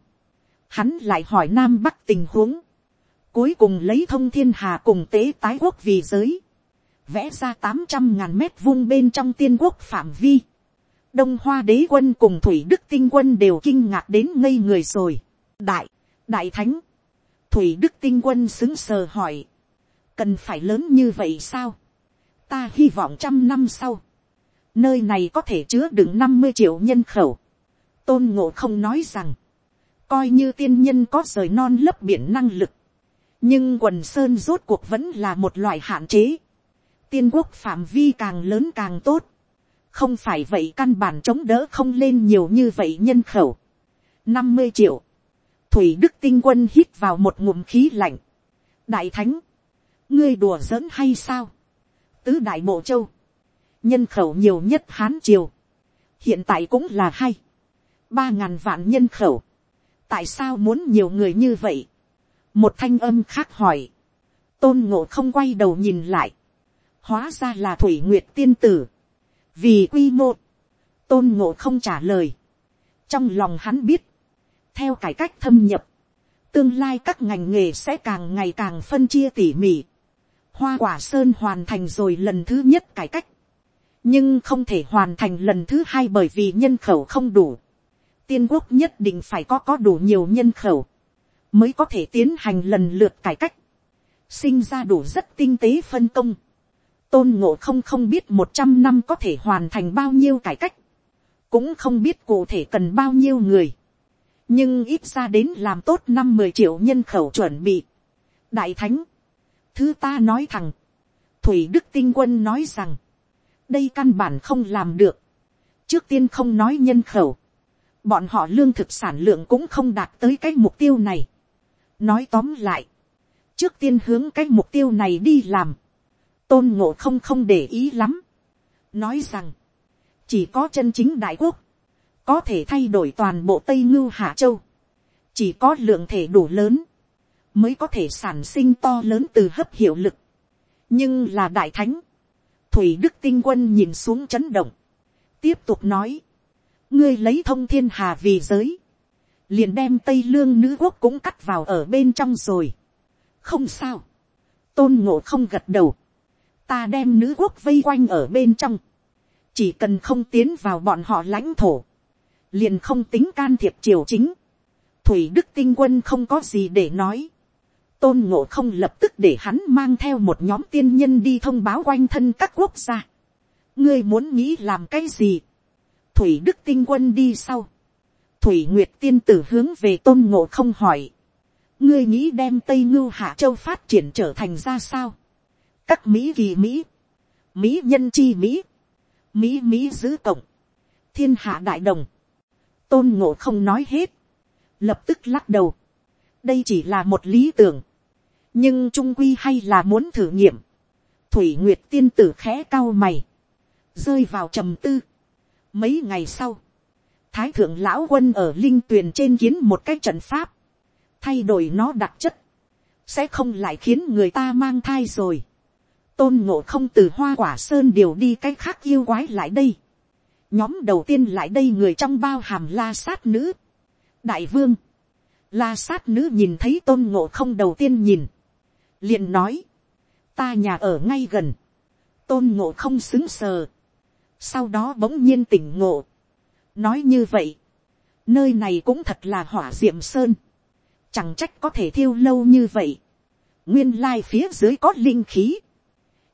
hắn lại hỏi nam bắc tình huống, cuối cùng lấy thông thiên hà cùng tế tái quốc vì giới, vẽ ra tám trăm ngàn mét vuông bên trong tiên quốc phạm vi, đông hoa đế quân cùng thủy đức tinh quân đều kinh ngạc đến ngây người rồi. đại, đại thánh, thủy đức tinh quân xứng sờ hỏi, cần phải lớn như vậy sao, ta hy vọng trăm năm sau, nơi này có thể chứa đựng năm mươi triệu nhân khẩu, tôn ngộ không nói rằng, coi như tiên nhân có rời non lấp biển năng lực, nhưng quần sơn rốt cuộc vẫn là một loại hạn chế, tiên quốc phạm vi càng lớn càng tốt, không phải vậy căn bản chống đỡ không lên nhiều như vậy nhân khẩu. năm mươi triệu, thủy đức tinh quân hít vào một ngụm khí lạnh. đại thánh, ngươi đùa giỡn hay sao. tứ đại bộ châu, nhân khẩu nhiều nhất hán triều, hiện tại cũng là hay, ba ngàn vạn nhân khẩu, tại sao muốn nhiều người như vậy. một thanh âm khác hỏi, tôn ngộ không quay đầu nhìn lại, hóa ra là thủy nguyệt tiên tử, vì quy mô, tôn ngộ không trả lời, trong lòng hắn biết, theo cải cách thâm nhập, tương lai các ngành nghề sẽ càng ngày càng phân chia tỉ mỉ, hoa quả sơn hoàn thành rồi lần thứ nhất cải cách, nhưng không thể hoàn thành lần thứ hai bởi vì nhân khẩu không đủ, tiên quốc nhất định phải có có đủ nhiều nhân khẩu, mới có thể tiến hành lần lượt cải cách, sinh ra đủ rất tinh tế phân công, tôn ngộ không không biết một trăm năm có thể hoàn thành bao nhiêu cải cách, cũng không biết cụ thể cần bao nhiêu người, nhưng ít ra đến làm tốt năm mười triệu nhân khẩu chuẩn bị. đại thánh, thứ ta nói thẳng, thủy đức tinh quân nói rằng, đây căn bản không làm được, trước tiên không nói nhân khẩu, bọn họ lương thực sản lượng cũng không đạt tới cái mục tiêu này. nói tóm lại, trước tiên hướng cái mục tiêu này đi làm, tôn ngộ không không để ý lắm, nói rằng, chỉ có chân chính đại quốc, có thể thay đổi toàn bộ tây ngưu hạ châu, chỉ có lượng thể đủ lớn, mới có thể sản sinh to lớn từ hấp hiệu lực, nhưng là đại thánh, thủy đức tinh quân nhìn xuống chấn động, tiếp tục nói, ngươi lấy thông thiên hà vì giới, liền đem tây lương nữ quốc cũng cắt vào ở bên trong rồi, không sao, tôn ngộ không gật đầu, ta đem nữ quốc vây quanh ở bên trong, chỉ cần không tiến vào bọn họ lãnh thổ, liền không tính can thiệp triều chính, thủy đức tinh quân không có gì để nói, tôn ngộ không lập tức để hắn mang theo một nhóm tiên nhân đi thông báo quanh thân các quốc gia. ngươi muốn nghĩ làm cái gì, thủy đức tinh quân đi sau, thủy nguyệt tiên tử hướng về tôn ngộ không hỏi, ngươi nghĩ đem tây ngưu hạ châu phát triển trở thành ra sao, các mỹ kỳ mỹ, mỹ nhân chi mỹ, mỹ mỹ giữ cộng, thiên hạ đại đồng, tôn ngộ không nói hết, lập tức lắc đầu, đây chỉ là một lý tưởng, nhưng trung quy hay là muốn thử nghiệm, thủy nguyệt tiên tử khẽ cao mày, rơi vào trầm tư. Mấy ngày sau, thái thượng lão quân ở linh tuyền trên kiến một cái trận pháp, thay đổi nó đặc chất, sẽ không lại khiến người ta mang thai rồi tôn ngộ không từ hoa quả sơn điều đi cái khác yêu quái lại đây. nhóm đầu tiên lại đây người trong bao hàm la sát nữ. đại vương, la sát nữ nhìn thấy tôn ngộ không đầu tiên nhìn. liền nói, ta nhà ở ngay gần, tôn ngộ không xứng sờ. sau đó bỗng nhiên tỉnh ngộ. nói như vậy, nơi này cũng thật là hỏa diệm sơn. chẳng trách có thể thiêu lâu như vậy. nguyên lai phía dưới có linh khí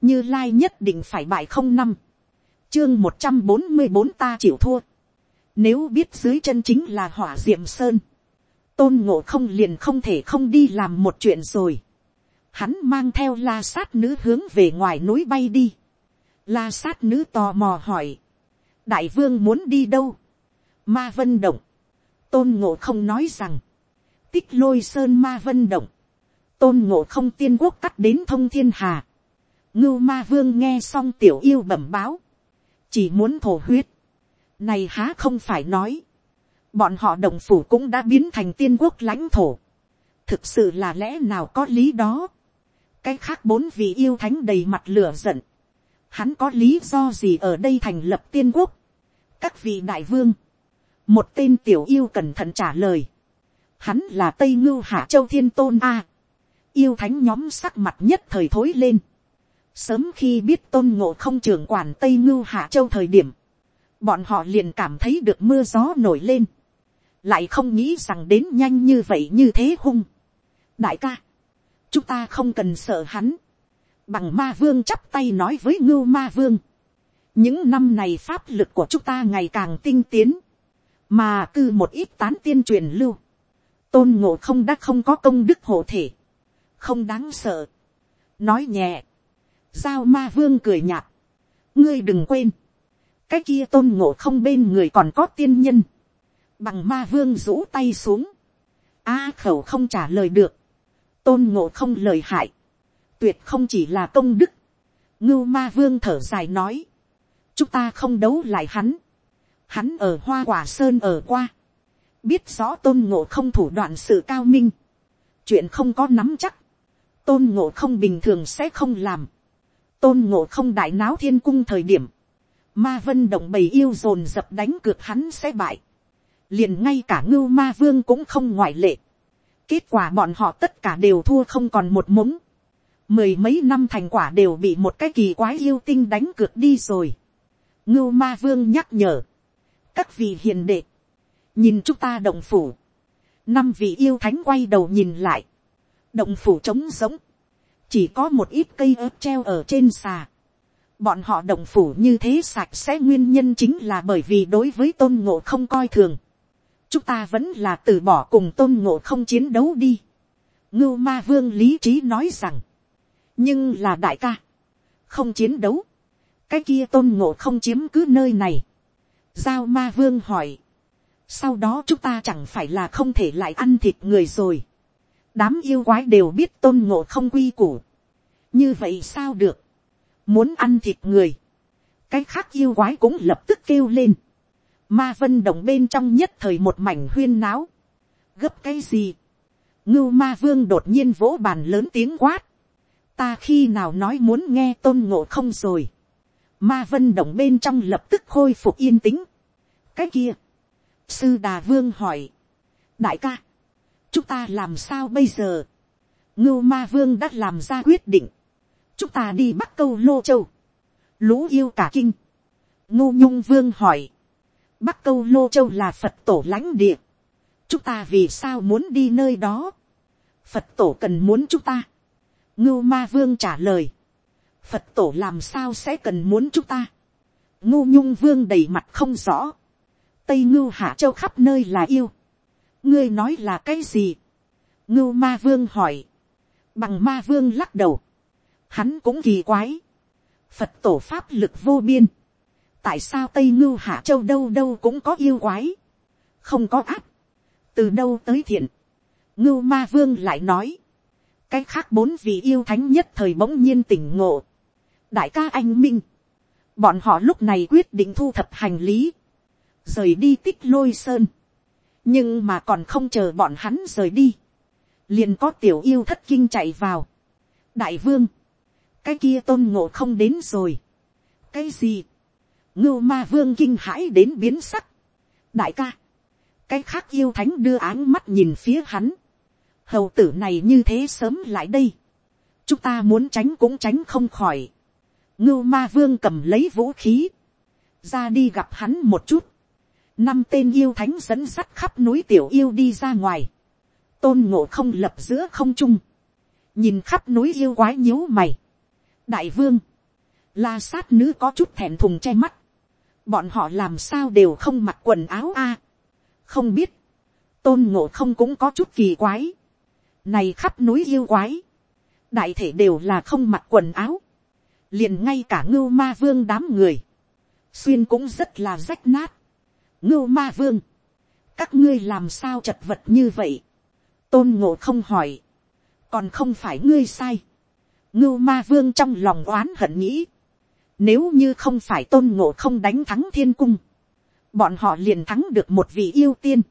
như lai nhất định phải bại không năm, chương một trăm bốn mươi bốn ta chịu thua, nếu biết dưới chân chính là hỏa diệm sơn, tôn ngộ không liền không thể không đi làm một chuyện rồi, hắn mang theo la sát nữ hướng về ngoài núi bay đi, la sát nữ tò mò hỏi, đại vương muốn đi đâu, ma vân động, tôn ngộ không nói rằng, tích lôi sơn ma vân động, tôn ngộ không tiên quốc cắt đến thông thiên hà, ngưu ma vương nghe xong tiểu yêu bẩm báo, chỉ muốn thổ huyết, này há không phải nói, bọn họ đồng phủ cũng đã biến thành tiên quốc lãnh thổ, thực sự là lẽ nào có lý đó, cái khác bốn vị yêu thánh đầy mặt lửa giận, hắn có lý do gì ở đây thành lập tiên quốc, các vị đại vương, một tên tiểu yêu cẩn thận trả lời, hắn là tây ngưu hạ châu thiên tôn a, yêu thánh nhóm sắc mặt nhất thời thối lên, Sớm khi biết tôn ngộ không trưởng quản Tây Ngưu Hạ Châu thời điểm. Bọn họ liền cảm thấy được mưa gió nổi lên. Lại không nghĩ rằng đến nhanh như vậy như thế hung. Đại ca. Chúng ta không cần sợ hắn. Bằng ma vương chắp tay nói với ngưu ma vương. Những năm này pháp lực của chúng ta ngày càng tinh tiến. Mà cư một ít tán tiên truyền lưu. Tôn ngộ không đã không có công đức hộ thể. Không đáng sợ. Nói nhẹ. Giao ma vương cười nhạt. Ngươi đừng quên. Cái kia tôn ngộ không bên người còn có tiên nhân. Bằng ma vương rũ tay xuống. A khẩu không trả lời được. Tôn ngộ không lời hại. Tuyệt không chỉ là công đức. Ngưu ma vương thở dài nói. Chúng ta không đấu lại hắn. Hắn ở hoa quả sơn ở qua. Biết rõ tôn ngộ không thủ đoạn sự cao minh. Chuyện không có nắm chắc. Tôn ngộ không bình thường sẽ không làm. Tôn ngộ không đại náo thiên cung thời điểm. Ma vân động bầy yêu dồn dập đánh cược hắn sẽ bại. Liền ngay cả ngưu ma vương cũng không ngoại lệ. Kết quả bọn họ tất cả đều thua không còn một mống. Mười mấy năm thành quả đều bị một cái kỳ quái yêu tinh đánh cược đi rồi. Ngưu ma vương nhắc nhở. Các vị hiền đệ. Nhìn chúng ta động phủ. Năm vị yêu thánh quay đầu nhìn lại. Động phủ trống giống. Chỉ có một ít cây ớt treo ở trên xà. Bọn họ động phủ như thế sạch sẽ nguyên nhân chính là bởi vì đối với tôn ngộ không coi thường. Chúng ta vẫn là từ bỏ cùng tôn ngộ không chiến đấu đi. Ngưu ma vương lý trí nói rằng. Nhưng là đại ca. Không chiến đấu. Cái kia tôn ngộ không chiếm cứ nơi này. Giao ma vương hỏi. Sau đó chúng ta chẳng phải là không thể lại ăn thịt người rồi. Đám yêu quái đều biết tôn ngộ không quy củ. Như vậy sao được? Muốn ăn thịt người, cái khác yêu quái cũng lập tức kêu lên, ma vân động bên trong nhất thời một mảnh huyên náo, gấp cái gì, ngưu ma vương đột nhiên vỗ bàn lớn tiếng quát, ta khi nào nói muốn nghe tôn ngộ không rồi, ma vân động bên trong lập tức khôi phục yên tĩnh, cái kia, sư đà vương hỏi, đại ca, chúng ta làm sao bây giờ, ngưu ma vương đã làm ra quyết định, chúng ta đi bắt câu lô châu, lũ yêu cả kinh, ngô nhung vương hỏi, bắc câu lô châu là phật tổ lãnh địa, chúng ta vì sao muốn đi nơi đó, phật tổ cần muốn chúng ta, ngưu ma vương trả lời, phật tổ làm sao sẽ cần muốn chúng ta, ngô nhung vương đầy mặt không rõ, tây ngưu hạ châu khắp nơi là yêu, ngươi nói là cái gì, ngưu ma vương hỏi, bằng ma vương lắc đầu, hắn cũng kỳ quái. Phật tổ pháp lực vô biên. Tại sao Tây Ngưu Hạ Châu đâu đâu cũng có yêu quái. Không có áp. Từ đâu tới thiện. Ngưu Ma Vương lại nói. Cái khác bốn vị yêu thánh nhất thời bỗng nhiên tỉnh ngộ. Đại ca anh Minh. Bọn họ lúc này quyết định thu thập hành lý. Rời đi tích lôi sơn. Nhưng mà còn không chờ bọn hắn rời đi. Liền có tiểu yêu thất kinh chạy vào. Đại vương cái kia tôn ngộ không đến rồi. cái gì, ngưu ma vương kinh hãi đến biến sắc. đại ca, cái khác yêu thánh đưa áng mắt nhìn phía hắn. hầu tử này như thế sớm lại đây. chúng ta muốn tránh cũng tránh không khỏi. ngưu ma vương cầm lấy vũ khí, ra đi gặp hắn một chút năm tên yêu thánh dẫn sắt khắp núi tiểu yêu đi ra ngoài. tôn ngộ không lập giữa không trung. nhìn khắp núi yêu quái nhíu mày. Đại vương, la sát nữ có chút thẹn thùng che mắt, bọn họ làm sao đều không mặc quần áo a, không biết, tôn ngộ không cũng có chút kỳ quái, này khắp núi yêu quái, đại thể đều là không mặc quần áo, liền ngay cả ngưu ma vương đám người, xuyên cũng rất là rách nát, ngưu ma vương, các ngươi làm sao chật vật như vậy, tôn ngộ không hỏi, còn không phải ngươi sai, ngưu ma vương trong lòng oán hận nghĩ, nếu như không phải tôn ngộ không đánh thắng thiên cung, bọn họ liền thắng được một vị yêu tiên,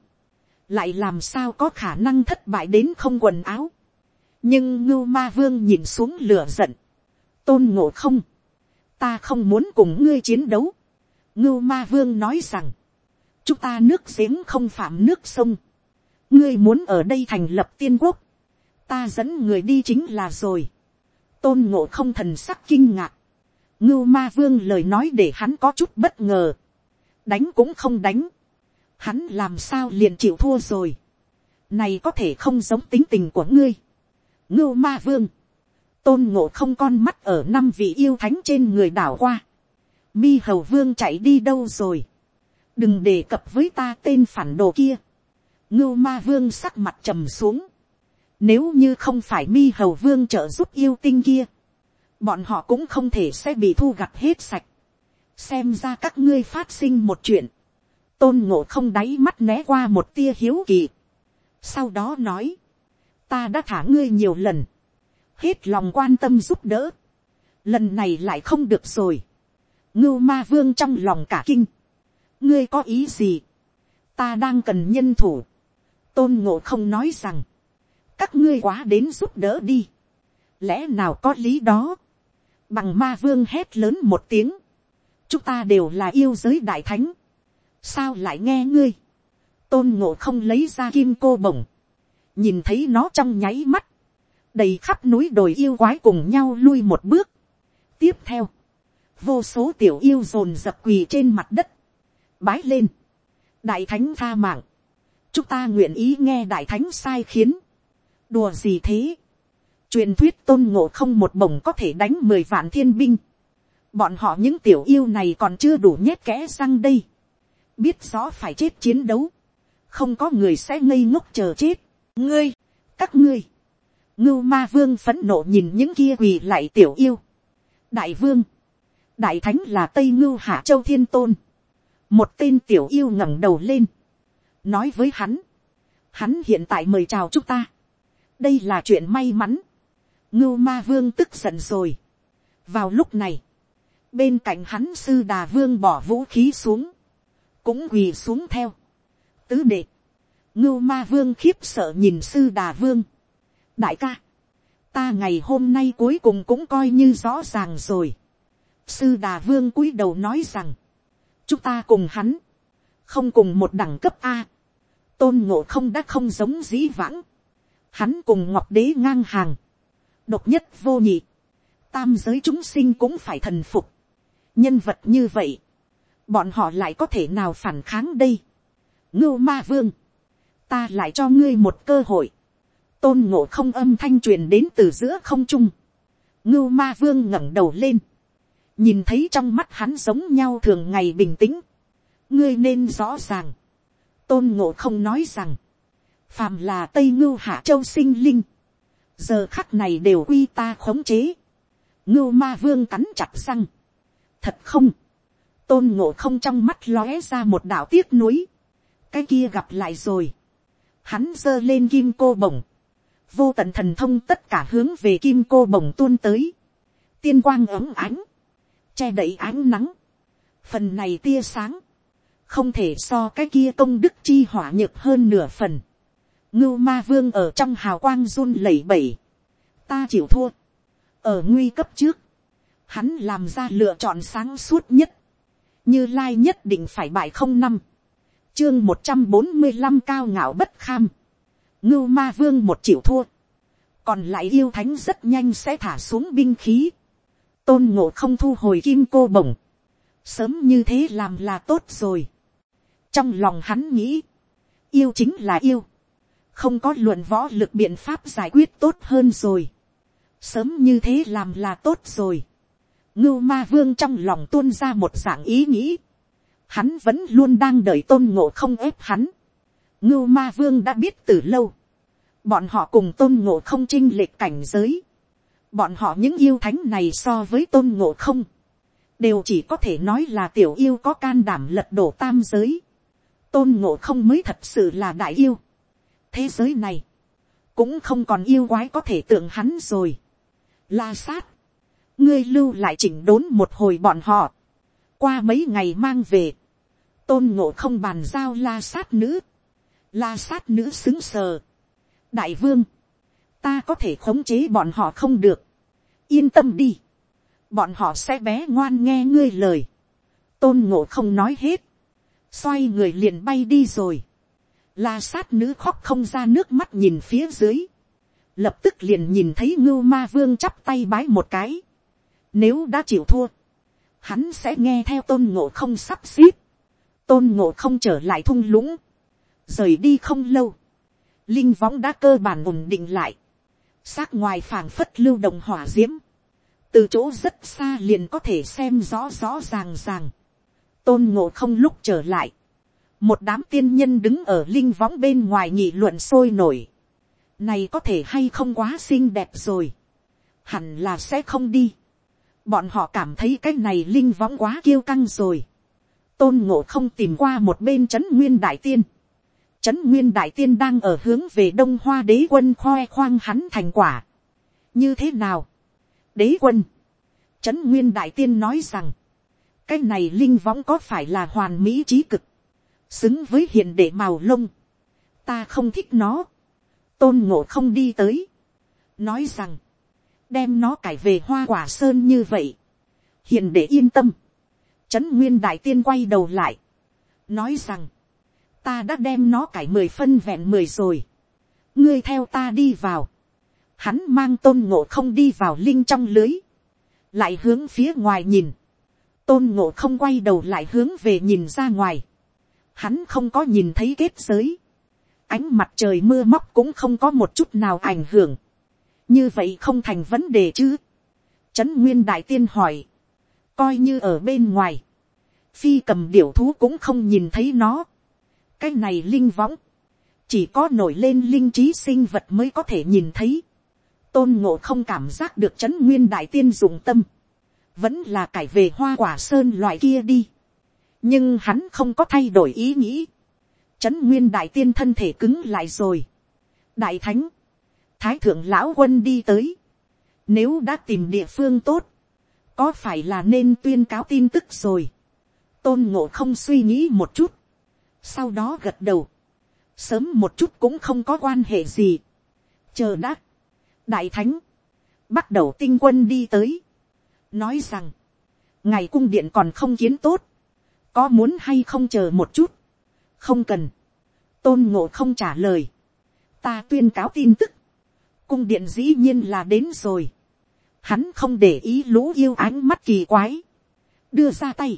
lại làm sao có khả năng thất bại đến không quần áo. nhưng ngưu ma vương nhìn xuống lửa giận, tôn ngộ không, ta không muốn cùng ngươi chiến đấu. ngưu ma vương nói rằng, chúng ta nước giếng không phạm nước sông, ngươi muốn ở đây thành lập tiên quốc, ta dẫn người đi chính là rồi. Tôn ngộ không thần sắc kinh ngạc, ngưu ma vương lời nói để hắn có chút bất ngờ, đánh cũng không đánh, hắn làm sao liền chịu thua rồi, này có thể không giống tính tình của ngươi, ngưu ma vương, tôn ngộ không con mắt ở năm vị yêu thánh trên người đảo qua, mi hầu vương chạy đi đâu rồi, đừng đề cập với ta tên phản đồ kia, ngưu ma vương sắc mặt trầm xuống, nếu như không phải mi hầu vương trợ giúp yêu tinh kia, bọn họ cũng không thể sẽ bị thu gặt hết sạch. xem ra các ngươi phát sinh một chuyện, tôn ngộ không đáy mắt né qua một tia hiếu kỳ. sau đó nói, ta đã thả ngươi nhiều lần, hết lòng quan tâm giúp đỡ, lần này lại không được rồi. ngưu ma vương trong lòng cả kinh, ngươi có ý gì, ta đang cần nhân thủ, tôn ngộ không nói rằng, các ngươi quá đến giúp đỡ đi, lẽ nào có lý đó, bằng ma vương hét lớn một tiếng, chúng ta đều là yêu giới đại thánh, sao lại nghe ngươi, tôn ngộ không lấy ra kim cô bổng, nhìn thấy nó trong nháy mắt, đầy khắp núi đồi yêu quái cùng nhau lui một bước. tiếp theo, vô số tiểu yêu dồn dập quỳ trên mặt đất, bái lên, đại thánh tha mạng, chúng ta nguyện ý nghe đại thánh sai khiến, đùa gì thế, truyền thuyết tôn ngộ không một bổng có thể đánh mười vạn thiên binh, bọn họ những tiểu yêu này còn chưa đủ nhét kẽ răng đây, biết rõ phải chết chiến đấu, không có người sẽ ngây ngốc chờ chết, ngươi, các ngươi, ngưu ma vương phấn nộ nhìn những kia quỳ lại tiểu yêu, đại vương, đại thánh là tây ngưu hạ châu thiên tôn, một tên tiểu yêu ngẩng đầu lên, nói với hắn, hắn hiện tại mời chào chúng ta, đây là chuyện may mắn, ngưu ma vương tức giận rồi. vào lúc này, bên cạnh hắn sư đà vương bỏ vũ khí xuống, cũng quỳ xuống theo. tứ đệ, ngưu ma vương khiếp sợ nhìn sư đà vương. đại ca, ta ngày hôm nay cuối cùng cũng coi như rõ ràng rồi. sư đà vương cúi đầu nói rằng, chúng ta cùng hắn, không cùng một đẳng cấp a. tôn ngộ không đã không giống dĩ vãng. hắn cùng ngọc đế ngang hàng độc nhất vô nhị, tam giới chúng sinh cũng phải thần phục. nhân vật như vậy, bọn họ lại có thể nào phản kháng đây. ngưu ma vương, ta lại cho ngươi một cơ hội, tôn ngộ không âm thanh truyền đến từ giữa không trung. ngưu ma vương ngẩng đầu lên, nhìn thấy trong mắt hắn giống nhau thường ngày bình tĩnh, ngươi nên rõ ràng, tôn ngộ không nói rằng, phàm là tây ngưu hạ châu sinh linh, giờ khắc này đều quy ta khống chế, ngưu ma vương cắn chặt răng, thật không, tôn ngộ không trong mắt lóe ra một đạo tiếc núi, cái kia gặp lại rồi, hắn giơ lên kim cô bồng, vô tận thần thông tất cả hướng về kim cô bồng tuôn tới, tiên quang ấm ánh, che đậy ánh nắng, phần này tia sáng, không thể so cái kia công đức chi hỏa nhược hơn nửa phần, ngưu ma vương ở trong hào quang run lẩy bẩy, ta chịu thua, ở nguy cấp trước, hắn làm ra lựa chọn sáng suốt nhất, như lai nhất định phải bại không năm, chương một trăm bốn mươi năm cao ngạo bất kham, ngưu ma vương một chịu thua, còn lại yêu thánh rất nhanh sẽ thả xuống binh khí, tôn ngộ không thu hồi kim cô bổng, sớm như thế làm là tốt rồi. trong lòng hắn nghĩ, yêu chính là yêu, không có luận võ lực biện pháp giải quyết tốt hơn rồi. sớm như thế làm là tốt rồi. ngưu ma vương trong lòng tuôn ra một dạng ý nghĩ. hắn vẫn luôn đang đợi tôn ngộ không ép hắn. ngưu ma vương đã biết từ lâu. bọn họ cùng tôn ngộ không chinh lệch cảnh giới bọn họ những yêu thánh này so với tôn ngộ không. đều chỉ có thể nói là tiểu yêu có can đảm lật đổ tam giới. tôn ngộ không mới thật sự là đại yêu thế giới này, cũng không còn yêu quái có thể tượng hắn rồi. La sát, ngươi lưu lại chỉnh đốn một hồi bọn họ, qua mấy ngày mang về, tôn ngộ không bàn giao la sát nữ, la sát nữ xứng sờ. đại vương, ta có thể khống chế bọn họ không được, yên tâm đi, bọn họ sẽ bé ngoan nghe ngươi lời, tôn ngộ không nói hết, xoay người liền bay đi rồi. La sát nữ khóc không ra nước mắt nhìn phía dưới. lập tức liền nhìn thấy ngưu ma vương chắp tay bái một cái, nếu đã chịu thua, hắn sẽ nghe theo tôn ngộ không sắp xếp, tôn ngộ không trở lại thung lũng, rời đi không lâu, linh võng đã cơ bản ổn định lại, xác ngoài phảng phất lưu động hỏa d i ễ m từ chỗ rất xa liền có thể xem rõ rõ ràng ràng, tôn ngộ không lúc trở lại, một đám tiên nhân đứng ở linh võng bên ngoài nhị luận sôi nổi, này có thể hay không quá xinh đẹp rồi, hẳn là sẽ không đi, bọn họ cảm thấy cái này linh võng quá kiêu căng rồi, tôn ngộ không tìm qua một bên c h ấ n nguyên đại tiên, Trấn Nguyên Đại Tiên đang ở hướng về Đông Hoa đế quân khoe khoang hắn thành quả. Như thế nào? Đế quân. Trấn Nguyên Đại Tiên nói rằng. Cái này linh võng có phải là hoàn mỹ trí cực. Xứng với hiện đệ màu lông. Ta không thích nó. Tôn ngộ không đi tới. Nói rằng. Đem nó cải về hoa quả sơn như vậy. Hiện đệ yên tâm. Trấn Nguyên Đại Tiên quay đầu lại. Nói rằng ta đã đem nó cải mười phân vẹn mười rồi. ngươi theo ta đi vào. hắn mang tôn ngộ không đi vào linh trong lưới. lại hướng phía ngoài nhìn. tôn ngộ không quay đầu lại hướng về nhìn ra ngoài. hắn không có nhìn thấy kết giới. ánh mặt trời mưa móc cũng không có một chút nào ảnh hưởng. như vậy không thành vấn đề chứ. trấn nguyên đại tiên hỏi. coi như ở bên ngoài. phi cầm điểu thú cũng không nhìn thấy nó cái này linh võng, chỉ có nổi lên linh trí sinh vật mới có thể nhìn thấy. tôn ngộ không cảm giác được c h ấ n nguyên đại tiên dùng tâm, vẫn là cải về hoa quả sơn loại kia đi. nhưng hắn không có thay đổi ý nghĩ. c h ấ n nguyên đại tiên thân thể cứng lại rồi. đại thánh, thái thượng lão quân đi tới. nếu đã tìm địa phương tốt, có phải là nên tuyên cáo tin tức rồi. tôn ngộ không suy nghĩ một chút, sau đó gật đầu, sớm một chút cũng không có quan hệ gì, chờ đã, đại thánh, bắt đầu tinh quân đi tới, nói rằng, ngày cung điện còn không kiến tốt, có muốn hay không chờ một chút, không cần, tôn ngộ không trả lời, ta tuyên cáo tin tức, cung điện dĩ nhiên là đến rồi, hắn không để ý lũ yêu ánh mắt kỳ quái, đưa ra tay,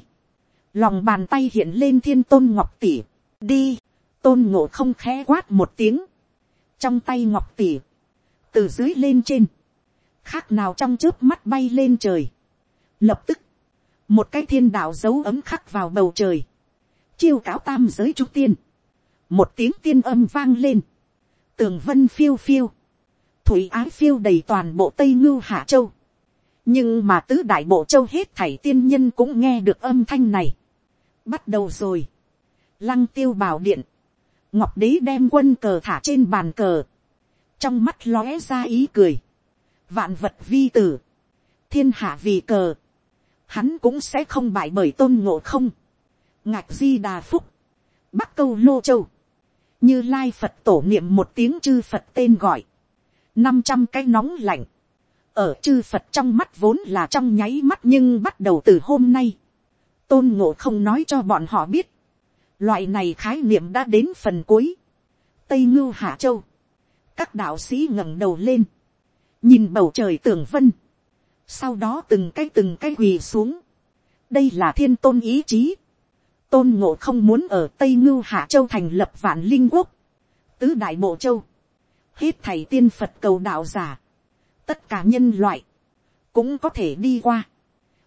lòng bàn tay hiện lên thiên tôn ngọc tỉ, đi, tôn ngộ không khẽ quát một tiếng, trong tay ngọc tỉ, từ dưới lên trên, khác nào trong trước mắt bay lên trời. Lập tức, một cái thiên đạo dấu ấm khắc vào bầu trời, chiêu cáo tam giới trung tiên, một tiếng tiên âm vang lên, tường vân phiêu phiêu, thủy ái phiêu đầy toàn bộ tây ngưu hạ châu, nhưng mà tứ đại bộ châu hết thảy tiên nhân cũng nghe được âm thanh này. bắt đầu rồi, lăng tiêu bảo điện, ngọc đế đem quân cờ thả trên bàn cờ, trong mắt lóe ra ý cười, vạn vật vi tử, thiên hạ vì cờ, hắn cũng sẽ không bại bởi tôn ngộ không, ngạc di đà phúc, bắc câu lô châu, như lai phật tổ niệm một tiếng chư phật tên gọi, năm trăm cái nóng lạnh, ở chư phật trong mắt vốn là trong nháy mắt nhưng bắt đầu từ hôm nay, tôn ngộ không nói cho bọn họ biết, Loại này khái niệm đã đến phần cuối. Tây Ngưu Hạ Châu. Các đạo sĩ ngẩng đầu lên. Nhìn bầu trời tưởng vân. Sau đó từng cái từng cái quỳ xuống. Đây là thiên tôn ý chí. Tôn ngộ không muốn ở Tây Ngưu Hạ Châu thành lập vạn linh quốc. Tứ đại bộ châu. Hết thầy tiên Phật cầu đạo giả. Tất cả nhân loại. Cũng có thể đi qua.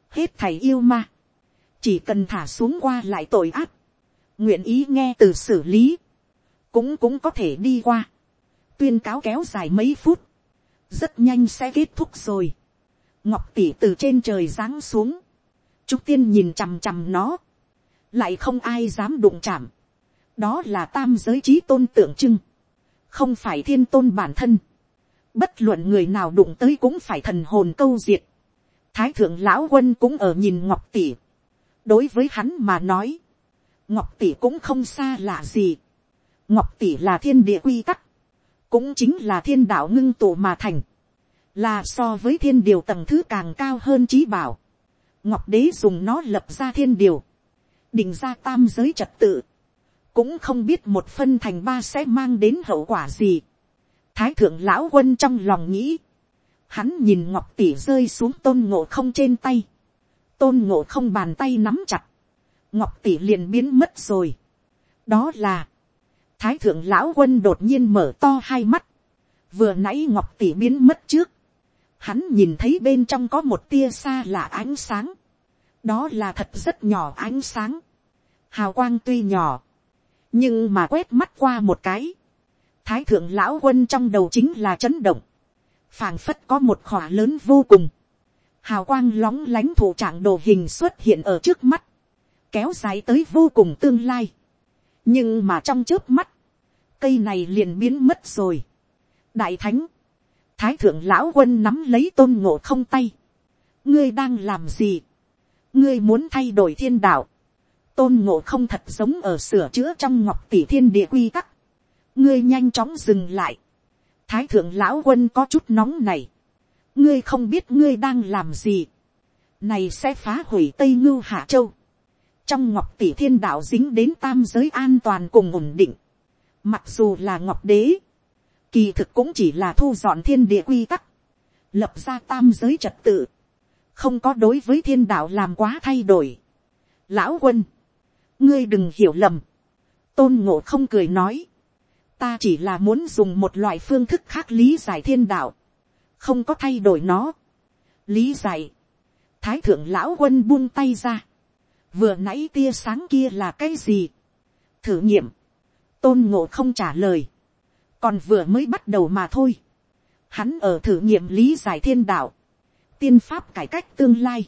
Hết thầy yêu ma. Chỉ cần thả xuống qua lại tội ác nguyện ý nghe từ xử lý, cũng cũng có thể đi qua, tuyên cáo kéo dài mấy phút, rất nhanh sẽ kết thúc rồi, ngọc tỷ từ trên trời giáng xuống, trúc tiên nhìn chằm chằm nó, lại không ai dám đụng chạm, đó là tam giới trí tôn tượng trưng, không phải thiên tôn bản thân, bất luận người nào đụng tới cũng phải thần hồn câu diệt, thái thượng lão quân cũng ở nhìn ngọc tỷ, đối với hắn mà nói, ngọc tỷ cũng không xa lạ gì. ngọc tỷ là thiên địa quy tắc, cũng chính là thiên đạo ngưng tụ mà thành, là so với thiên điều tầng thứ càng cao hơn trí bảo. ngọc đế dùng nó lập ra thiên điều, định ra tam giới trật tự, cũng không biết một phân thành ba sẽ mang đến hậu quả gì. thái thượng lão quân trong lòng nghĩ, hắn nhìn ngọc tỷ rơi xuống tôn ngộ không trên tay, tôn ngộ không bàn tay nắm chặt, ngọc tỷ liền biến mất rồi. đó là, thái thượng lão quân đột nhiên mở to hai mắt, vừa nãy ngọc tỷ biến mất trước, hắn nhìn thấy bên trong có một tia xa là ánh sáng, đó là thật rất nhỏ ánh sáng, hào quang tuy nhỏ, nhưng mà quét mắt qua một cái, thái thượng lão quân trong đầu chính là chấn động, phảng phất có một khỏa lớn vô cùng, hào quang lóng lánh thủ trạng đồ hình xuất hiện ở trước mắt, kéo dài tới vô cùng tương lai. nhưng mà trong trước mắt, cây này liền biến mất rồi. đại thánh, thái thượng lão quân nắm lấy tôn ngộ không tay. ngươi đang làm gì. ngươi muốn thay đổi thiên đạo. tôn ngộ không thật giống ở sửa chữa trong ngọc tỷ thiên địa quy tắc. ngươi nhanh chóng dừng lại. thái thượng lão quân có chút nóng này. ngươi không biết ngươi đang làm gì. này sẽ phá hủy tây ngưu hạ châu trong ngọc tỷ thiên đạo dính đến tam giới an toàn cùng ổn định. Mặc dù là ngọc đế, kỳ thực cũng chỉ là thu dọn thiên địa quy tắc, lập ra tam giới trật tự, không có đối với thiên đạo làm quá thay đổi. Lão quân, ngươi đừng hiểu lầm, tôn ngộ không cười nói, ta chỉ là muốn dùng một loại phương thức khác lý giải thiên đạo, không có thay đổi nó. lý giải, thái thượng lão quân buông tay ra, vừa nãy tia sáng kia là cái gì, thử nghiệm, tôn ngộ không trả lời, còn vừa mới bắt đầu mà thôi, hắn ở thử nghiệm lý giải thiên đạo, tiên pháp cải cách tương lai,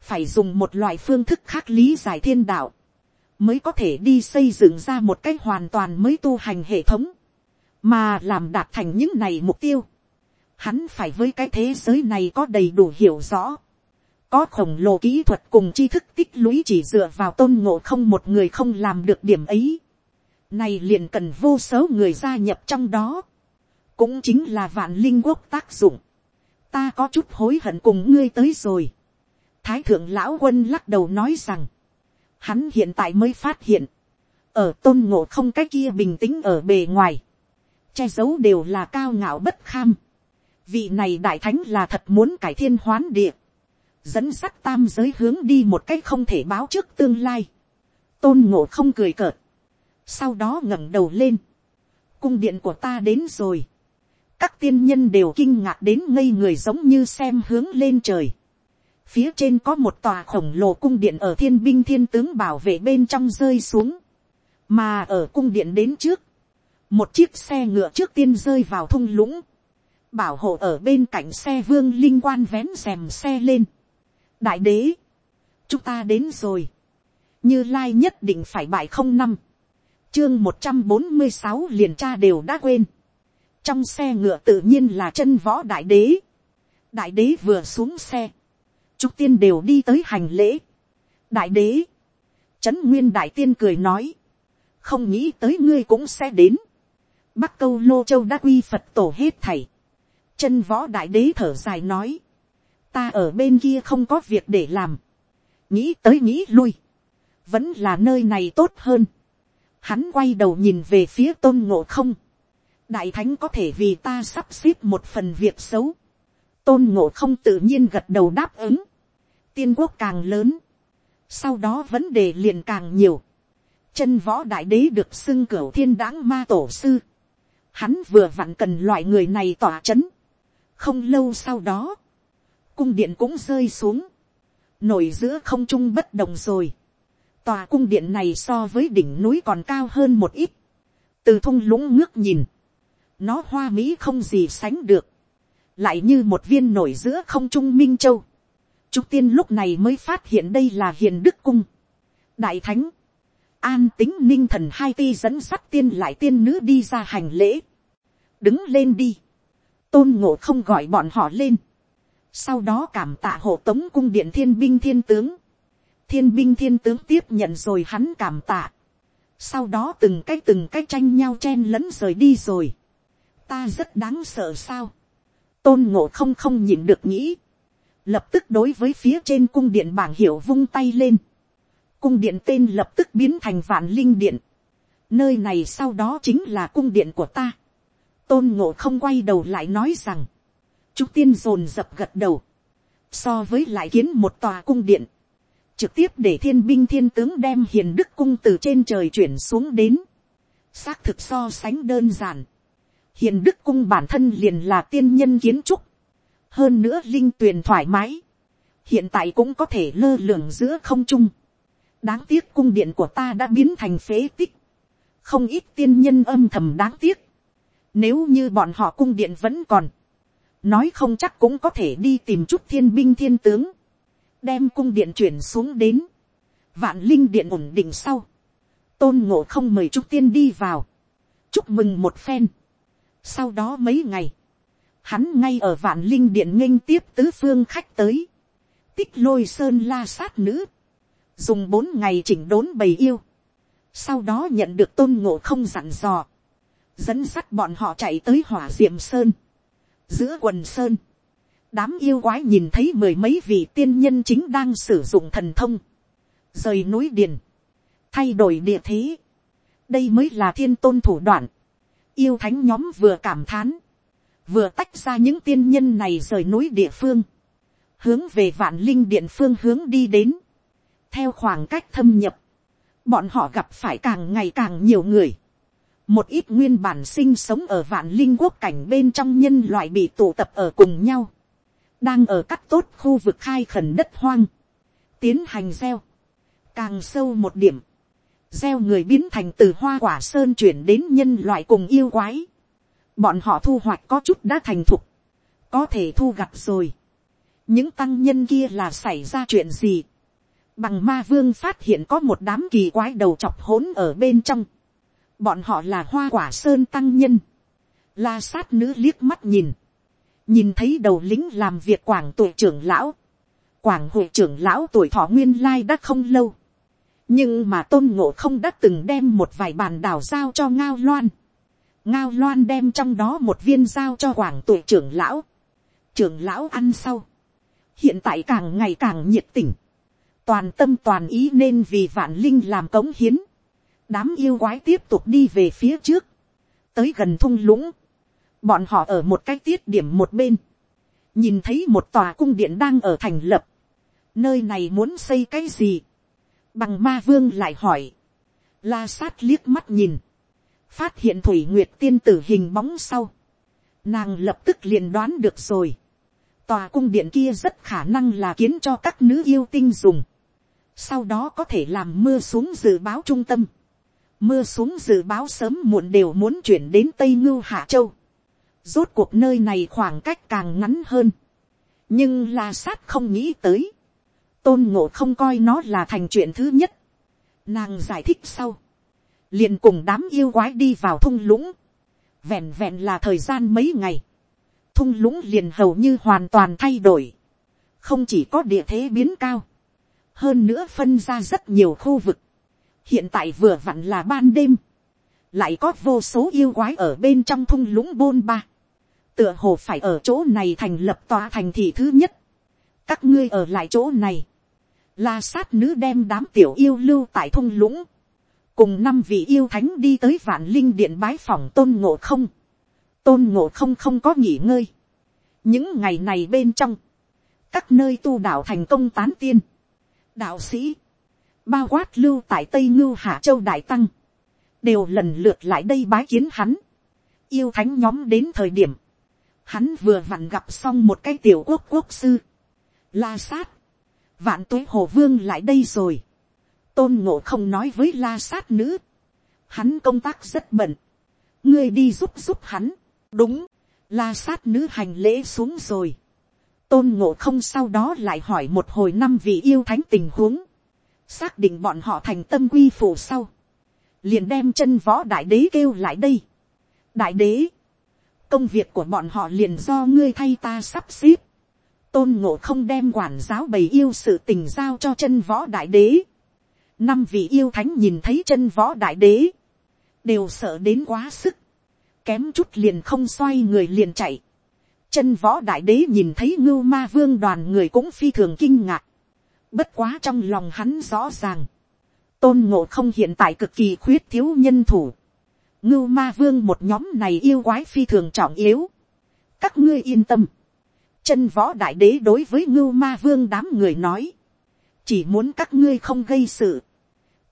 phải dùng một loại phương thức khác lý giải thiên đạo, mới có thể đi xây dựng ra một cái hoàn toàn mới tu hành hệ thống, mà làm đạt thành những này mục tiêu, hắn phải với cái thế giới này có đầy đủ hiểu rõ, có khổng lồ kỹ thuật cùng tri thức tích lũy chỉ dựa vào tôn ngộ không một người không làm được điểm ấy. Này liền cần vô số người gia nhập trong đó. Cũng chính là vạn linh quốc tác dụng. Ta có chút hối hận cùng ngươi tới rồi. Thái thượng lão quân lắc đầu nói rằng. Hắn hiện tại mới phát hiện. Ở tôn ngộ không cái kia bình tĩnh ở bề ngoài. Che giấu đều là cao ngạo bất kham. Vị này đại thánh là thật muốn cải thiên hoán địa dẫn sắt tam giới hướng đi một cách không thể báo trước tương lai. tôn ngộ không cười cợt, sau đó ngẩng đầu lên, cung điện của ta đến rồi, các tiên nhân đều kinh ngạc đến ngây người giống như xem hướng lên trời. phía trên có một tòa khổng lồ cung điện ở thiên binh thiên tướng bảo vệ bên trong rơi xuống, mà ở cung điện đến trước, một chiếc xe ngựa trước tiên rơi vào thung lũng, bảo hộ ở bên cạnh xe vương linh quan vén rèm xe lên, đại đế, chúng ta đến rồi, như lai nhất định phải bại không năm, chương một trăm bốn mươi sáu liền cha đều đã quên, trong xe ngựa tự nhiên là chân võ đại đế, đại đế vừa xuống xe, chúc tiên đều đi tới hành lễ, đại đế, trấn nguyên đại tiên cười nói, không nghĩ tới ngươi cũng sẽ đến, bắc câu lô châu đã quy phật tổ hết thảy, chân võ đại đế thở dài nói, ta ở bên kia không có việc để làm, nghĩ tới nghĩ lui, vẫn là nơi này tốt hơn. Hắn quay đầu nhìn về phía tôn ngộ không, đại thánh có thể vì ta sắp xếp một phần việc xấu, tôn ngộ không tự nhiên gật đầu đáp ứng, tiên quốc càng lớn, sau đó vấn đề liền càng nhiều, chân võ đại đế được xưng cửu thiên đáng ma tổ sư, hắn vừa vặn cần loại người này tỏa c h ấ n không lâu sau đó, cung điện cũng rơi xuống, nổi giữa không trung bất đồng rồi. Tòa cung điện này so với đỉnh núi còn cao hơn một ít, từ thung lũng ngước nhìn, nó hoa mỹ không gì sánh được, lại như một viên nổi giữa không trung minh châu. Trúc tiên lúc này mới phát hiện đây là hiền đức cung. đại thánh, an tính ninh thần hai ti dẫn sắt tiên lại tiên nữ đi ra hành lễ. đứng lên đi, tôn ngộ không gọi bọn họ lên sau đó cảm tạ hộ tống cung điện thiên binh thiên tướng, thiên binh thiên tướng tiếp nhận rồi hắn cảm tạ, sau đó từng cái từng cái tranh nhau chen lẫn rời đi rồi, ta rất đáng sợ sao, tôn ngộ không không nhìn được nghĩ, lập tức đối với phía trên cung điện bảng hiệu vung tay lên, cung điện tên lập tức biến thành vạn linh điện, nơi này sau đó chính là cung điện của ta, tôn ngộ không quay đầu lại nói rằng, Trúc tiên dồn dập gật đầu, so với lại kiến một tòa cung điện, trực tiếp để thiên binh thiên tướng đem hiền đức cung từ trên trời chuyển xuống đến, xác thực so sánh đơn giản, hiền đức cung bản thân liền là tiên nhân kiến trúc, hơn nữa linh tuyền thoải mái, hiện tại cũng có thể lơ lửng giữa không trung, đáng tiếc cung điện của ta đã biến thành phế tích, không ít tiên nhân âm thầm đáng tiếc, nếu như bọn họ cung điện vẫn còn, nói không chắc cũng có thể đi tìm chút thiên binh thiên tướng, đem cung điện chuyển xuống đến, vạn linh điện ổn định sau, tôn ngộ không mời trúc tiên đi vào, chúc mừng một phen. sau đó mấy ngày, hắn ngay ở vạn linh điện nghênh tiếp tứ phương khách tới, tích lôi sơn la sát nữ, dùng bốn ngày chỉnh đốn bầy yêu, sau đó nhận được tôn ngộ không dặn dò, dẫn sắt bọn họ chạy tới hỏa diệm sơn, giữa quần sơn, đám yêu quái nhìn thấy mười mấy vị tiên nhân chính đang sử dụng thần thông, rời núi điền, thay đổi địa thế, đây mới là thiên tôn thủ đoạn, yêu thánh nhóm vừa cảm thán, vừa tách ra những tiên nhân này rời núi địa phương, hướng về vạn linh điện phương hướng đi đến, theo khoảng cách thâm nhập, bọn họ gặp phải càng ngày càng nhiều người, một ít nguyên bản sinh sống ở vạn linh quốc cảnh bên trong nhân loại bị tụ tập ở cùng nhau, đang ở các tốt khu vực khai khẩn đất hoang, tiến hành gieo, càng sâu một điểm, gieo người biến thành từ hoa quả sơn chuyển đến nhân loại cùng yêu quái, bọn họ thu hoạch có chút đã thành thục, có thể thu gặt rồi, những tăng nhân kia là xảy ra chuyện gì, bằng ma vương phát hiện có một đám kỳ quái đầu chọc hỗn ở bên trong, bọn họ là hoa quả sơn tăng nhân, la sát nữ liếc mắt nhìn, nhìn thấy đầu lính làm việc quảng tuổi trưởng lão, quảng hội trưởng lão tuổi thọ nguyên lai đã không lâu, nhưng mà tôn ngộ không đã từng đem một vài bàn đào giao cho ngao loan, ngao loan đem trong đó một viên giao cho quảng tuổi trưởng lão, trưởng lão ăn sau, hiện tại càng ngày càng nhiệt tình, toàn tâm toàn ý nên vì vạn linh làm cống hiến, đám yêu quái tiếp tục đi về phía trước, tới gần thung lũng, bọn họ ở một cái tiết điểm một bên, nhìn thấy một tòa cung điện đang ở thành lập, nơi này muốn xây cái gì, bằng ma vương lại hỏi, la sát liếc mắt nhìn, phát hiện thủy nguyệt tiên tử hình bóng sau, nàng lập tức liền đoán được rồi, tòa cung điện kia rất khả năng là kiến cho các nữ yêu tinh dùng, sau đó có thể làm mưa xuống dự báo trung tâm, mưa xuống dự báo sớm muộn đều muốn chuyển đến tây ngưu hạ châu, rốt cuộc nơi này khoảng cách càng ngắn hơn, nhưng la sát không nghĩ tới, tôn ngộ không coi nó là thành chuyện thứ nhất, nàng giải thích sau, liền cùng đám yêu quái đi vào thung lũng, vẹn vẹn là thời gian mấy ngày, thung lũng liền hầu như hoàn toàn thay đổi, không chỉ có địa thế biến cao, hơn nữa phân ra rất nhiều khu vực, hiện tại vừa vặn là ban đêm, lại có vô số yêu quái ở bên trong thung lũng bôn ba, tựa hồ phải ở chỗ này thành lập tòa thành thị thứ nhất, các ngươi ở lại chỗ này, la sát nữ đem đám tiểu yêu lưu tại thung lũng, cùng năm vị yêu thánh đi tới vạn linh điện bái phòng tôn ngộ không, tôn ngộ không không có nghỉ ngơi, những ngày này bên trong, các nơi tu đạo thành công tán tiên, đạo sĩ, bao quát lưu tại tây ngưu hạ châu đại tăng, đều lần lượt lại đây bái kiến hắn, yêu thánh nhóm đến thời điểm, hắn vừa vặn gặp xong một cái tiểu quốc quốc sư, la sát, vạn tuế hồ vương lại đây rồi, tôn ngộ không nói với la sát nữ, hắn công tác rất bận, ngươi đi giúp giúp hắn, đúng, la sát nữ hành lễ xuống rồi, tôn ngộ không sau đó lại hỏi một hồi năm vị yêu thánh tình huống, xác định bọn họ thành tâm quy phủ sau, liền đem chân võ đại đế kêu lại đây. đại đế, công việc của bọn họ liền do ngươi thay ta sắp xếp, tôn ngộ không đem quản giáo bầy yêu sự tình giao cho chân võ đại đế. năm vị yêu thánh nhìn thấy chân võ đại đế, đều sợ đến quá sức, kém chút liền không xoay người liền chạy. chân võ đại đế nhìn thấy ngưu ma vương đoàn người cũng phi thường kinh ngạc, bất quá trong lòng hắn rõ ràng, tôn ngộ không hiện tại cực kỳ khuyết thiếu nhân thủ, ngưu ma vương một nhóm này yêu quái phi thường trọng yếu. các ngươi yên tâm. chân võ đại đế đối với ngưu ma vương đám người nói. chỉ muốn các ngươi không gây sự.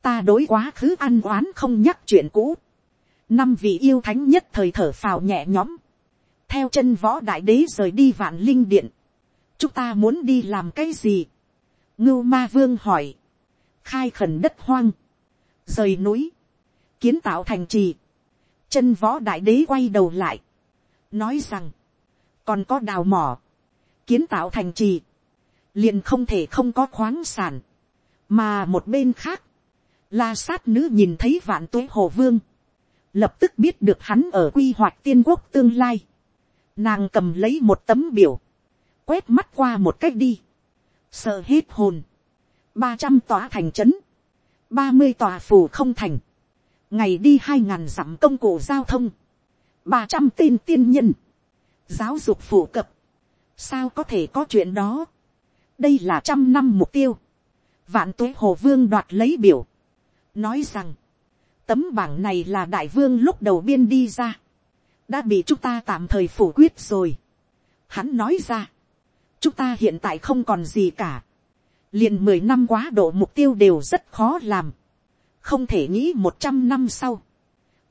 ta đối quá khứ ăn oán không nhắc chuyện cũ. năm vị yêu thánh nhất thời thở phào nhẹ nhõm. theo chân võ đại đế rời đi vạn linh điện. chúng ta muốn đi làm cái gì ngưu ma vương hỏi. khai khẩn đất hoang. rời núi. kiến tạo thành trì. Chân võ đại đế quay đầu lại, nói rằng, còn có đào mỏ, kiến tạo thành trì, liền không thể không có khoáng sản, mà một bên khác, la sát nữ nhìn thấy vạn tuế hồ vương, lập tức biết được hắn ở quy hoạch tiên quốc tương lai, nàng cầm lấy một tấm biểu, quét mắt qua một cách đi, sợ hết hồn, ba trăm tòa thành trấn, ba mươi tòa phủ không thành, ngày đi hai ngàn dặm công cụ giao thông, ba trăm tên tiên nhân, giáo dục phổ cập, sao có thể có chuyện đó, đây là trăm năm mục tiêu, vạn tuế hồ vương đoạt lấy biểu, nói rằng, tấm bảng này là đại vương lúc đầu biên đi ra, đã bị chúng ta tạm thời phủ quyết rồi. Hắn nói ra, chúng ta hiện tại không còn gì cả, liền mười năm quá độ mục tiêu đều rất khó làm. Không thể nghĩ một trăm năm sau,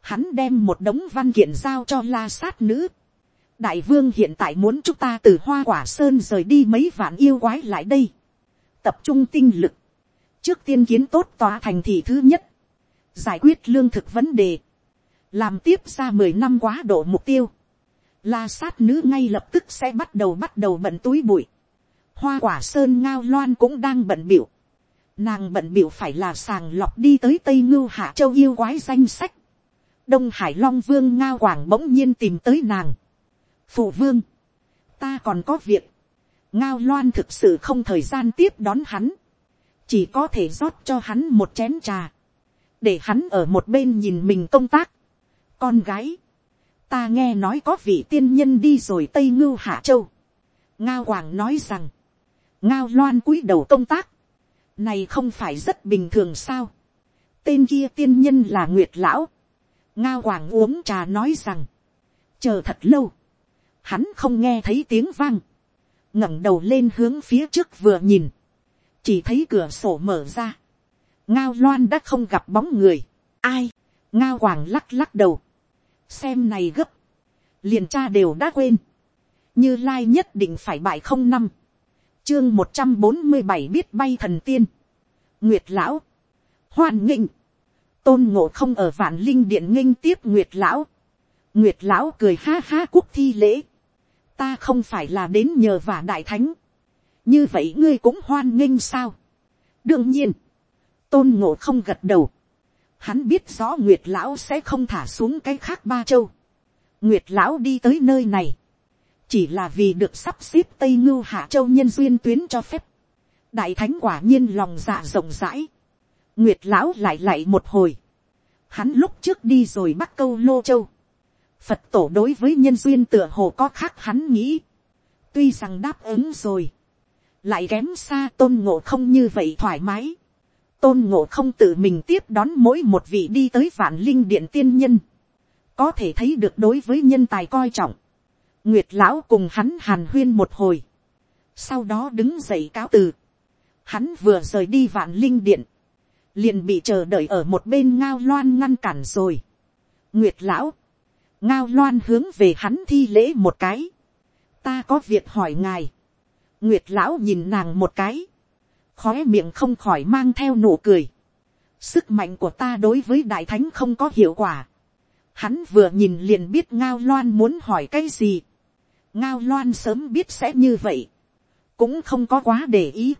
hắn đem một đống văn kiện giao cho la sát nữ. đại vương hiện tại muốn chúng ta từ hoa quả sơn rời đi mấy vạn yêu quái lại đây, tập trung tinh lực, trước tiên kiến tốt tòa thành thị thứ nhất, giải quyết lương thực vấn đề, làm tiếp ra mười năm quá độ mục tiêu, la sát nữ ngay lập tức sẽ bắt đầu bắt đầu bận túi bụi, hoa quả sơn ngao loan cũng đang bận biểu, Nàng bận biểu phải là sàng lọc đi tới Tây Ngưu Hạ Châu yêu quái danh sách. Đông Hải Long Vương Ngao Quảng bỗng nhiên tìm tới nàng. Phụ Vương. Ta còn có việc. Ngao Loan thực sự không thời gian tiếp đón hắn. Chỉ có thể rót cho hắn một chén trà. Để hắn ở một bên nhìn mình công tác. Con gái. Ta nghe nói có vị tiên nhân đi rồi Tây Ngưu Hạ Châu. Ngao hoàng nói rằng. Ngao Loan cúi đầu công tác này không phải rất bình thường sao. tên kia tiên nhân là nguyệt lão. ngao hoàng uống trà nói rằng, chờ thật lâu, hắn không nghe thấy tiếng vang, ngẩng đầu lên hướng phía trước vừa nhìn, chỉ thấy cửa sổ mở ra, ngao loan đã không gặp bóng người, ai, ngao hoàng lắc lắc đầu, xem này gấp, liền cha đều đã quên, như lai nhất định phải bại không năm, chương một trăm bốn mươi bảy biết bay thần tiên. Nguyệt lão. Hoan nghịnh, Tôn ngộ không ở vạn linh điện nghinh tiếp Nguyệt lão. Nguyệt lão cười ha ha quốc thi lễ. Ta không phải là đến nhờ vả đại thánh. Như vậy ngươi cũng hoan nghênh sao? Đương nhiên. Tôn ngộ không gật đầu. Hắn biết rõ Nguyệt lão sẽ không thả xuống cái khác ba châu. Nguyệt lão đi tới nơi này chỉ là vì được sắp xếp tây ngưu hạ châu nhân duyên tuyến cho phép. đại thánh quả nhiên lòng dạ rộng rãi. nguyệt lão lại lại một hồi. hắn lúc trước đi rồi bắt câu lô châu. phật tổ đối với nhân duyên tựa hồ có khác hắn nghĩ. tuy rằng đáp ứng rồi. lại kém xa tôn ngộ không như vậy thoải mái tôn ngộ không tự mình tiếp đón mỗi một vị đi tới vạn linh điện tiên nhân. có thể thấy được đối với nhân tài coi trọng Nguyệt lão cùng hắn hàn huyên một hồi. Sau đó đứng dậy cáo từ. Hắn vừa rời đi vạn linh điện. Liền bị chờ đợi ở một bên ngao loan ngăn cản rồi. Nguyệt lão. Ngao loan hướng về hắn thi lễ một cái. Ta có việc hỏi ngài. Nguyệt lão nhìn nàng một cái khói miệng không khỏi mang theo nụ cười. Sức mạnh của ta đối với đại thánh không có hiệu quả. Hắn vừa nhìn liền biết ngao loan muốn hỏi cái gì ngao loan sớm biết sẽ như vậy, cũng không có quá để ý.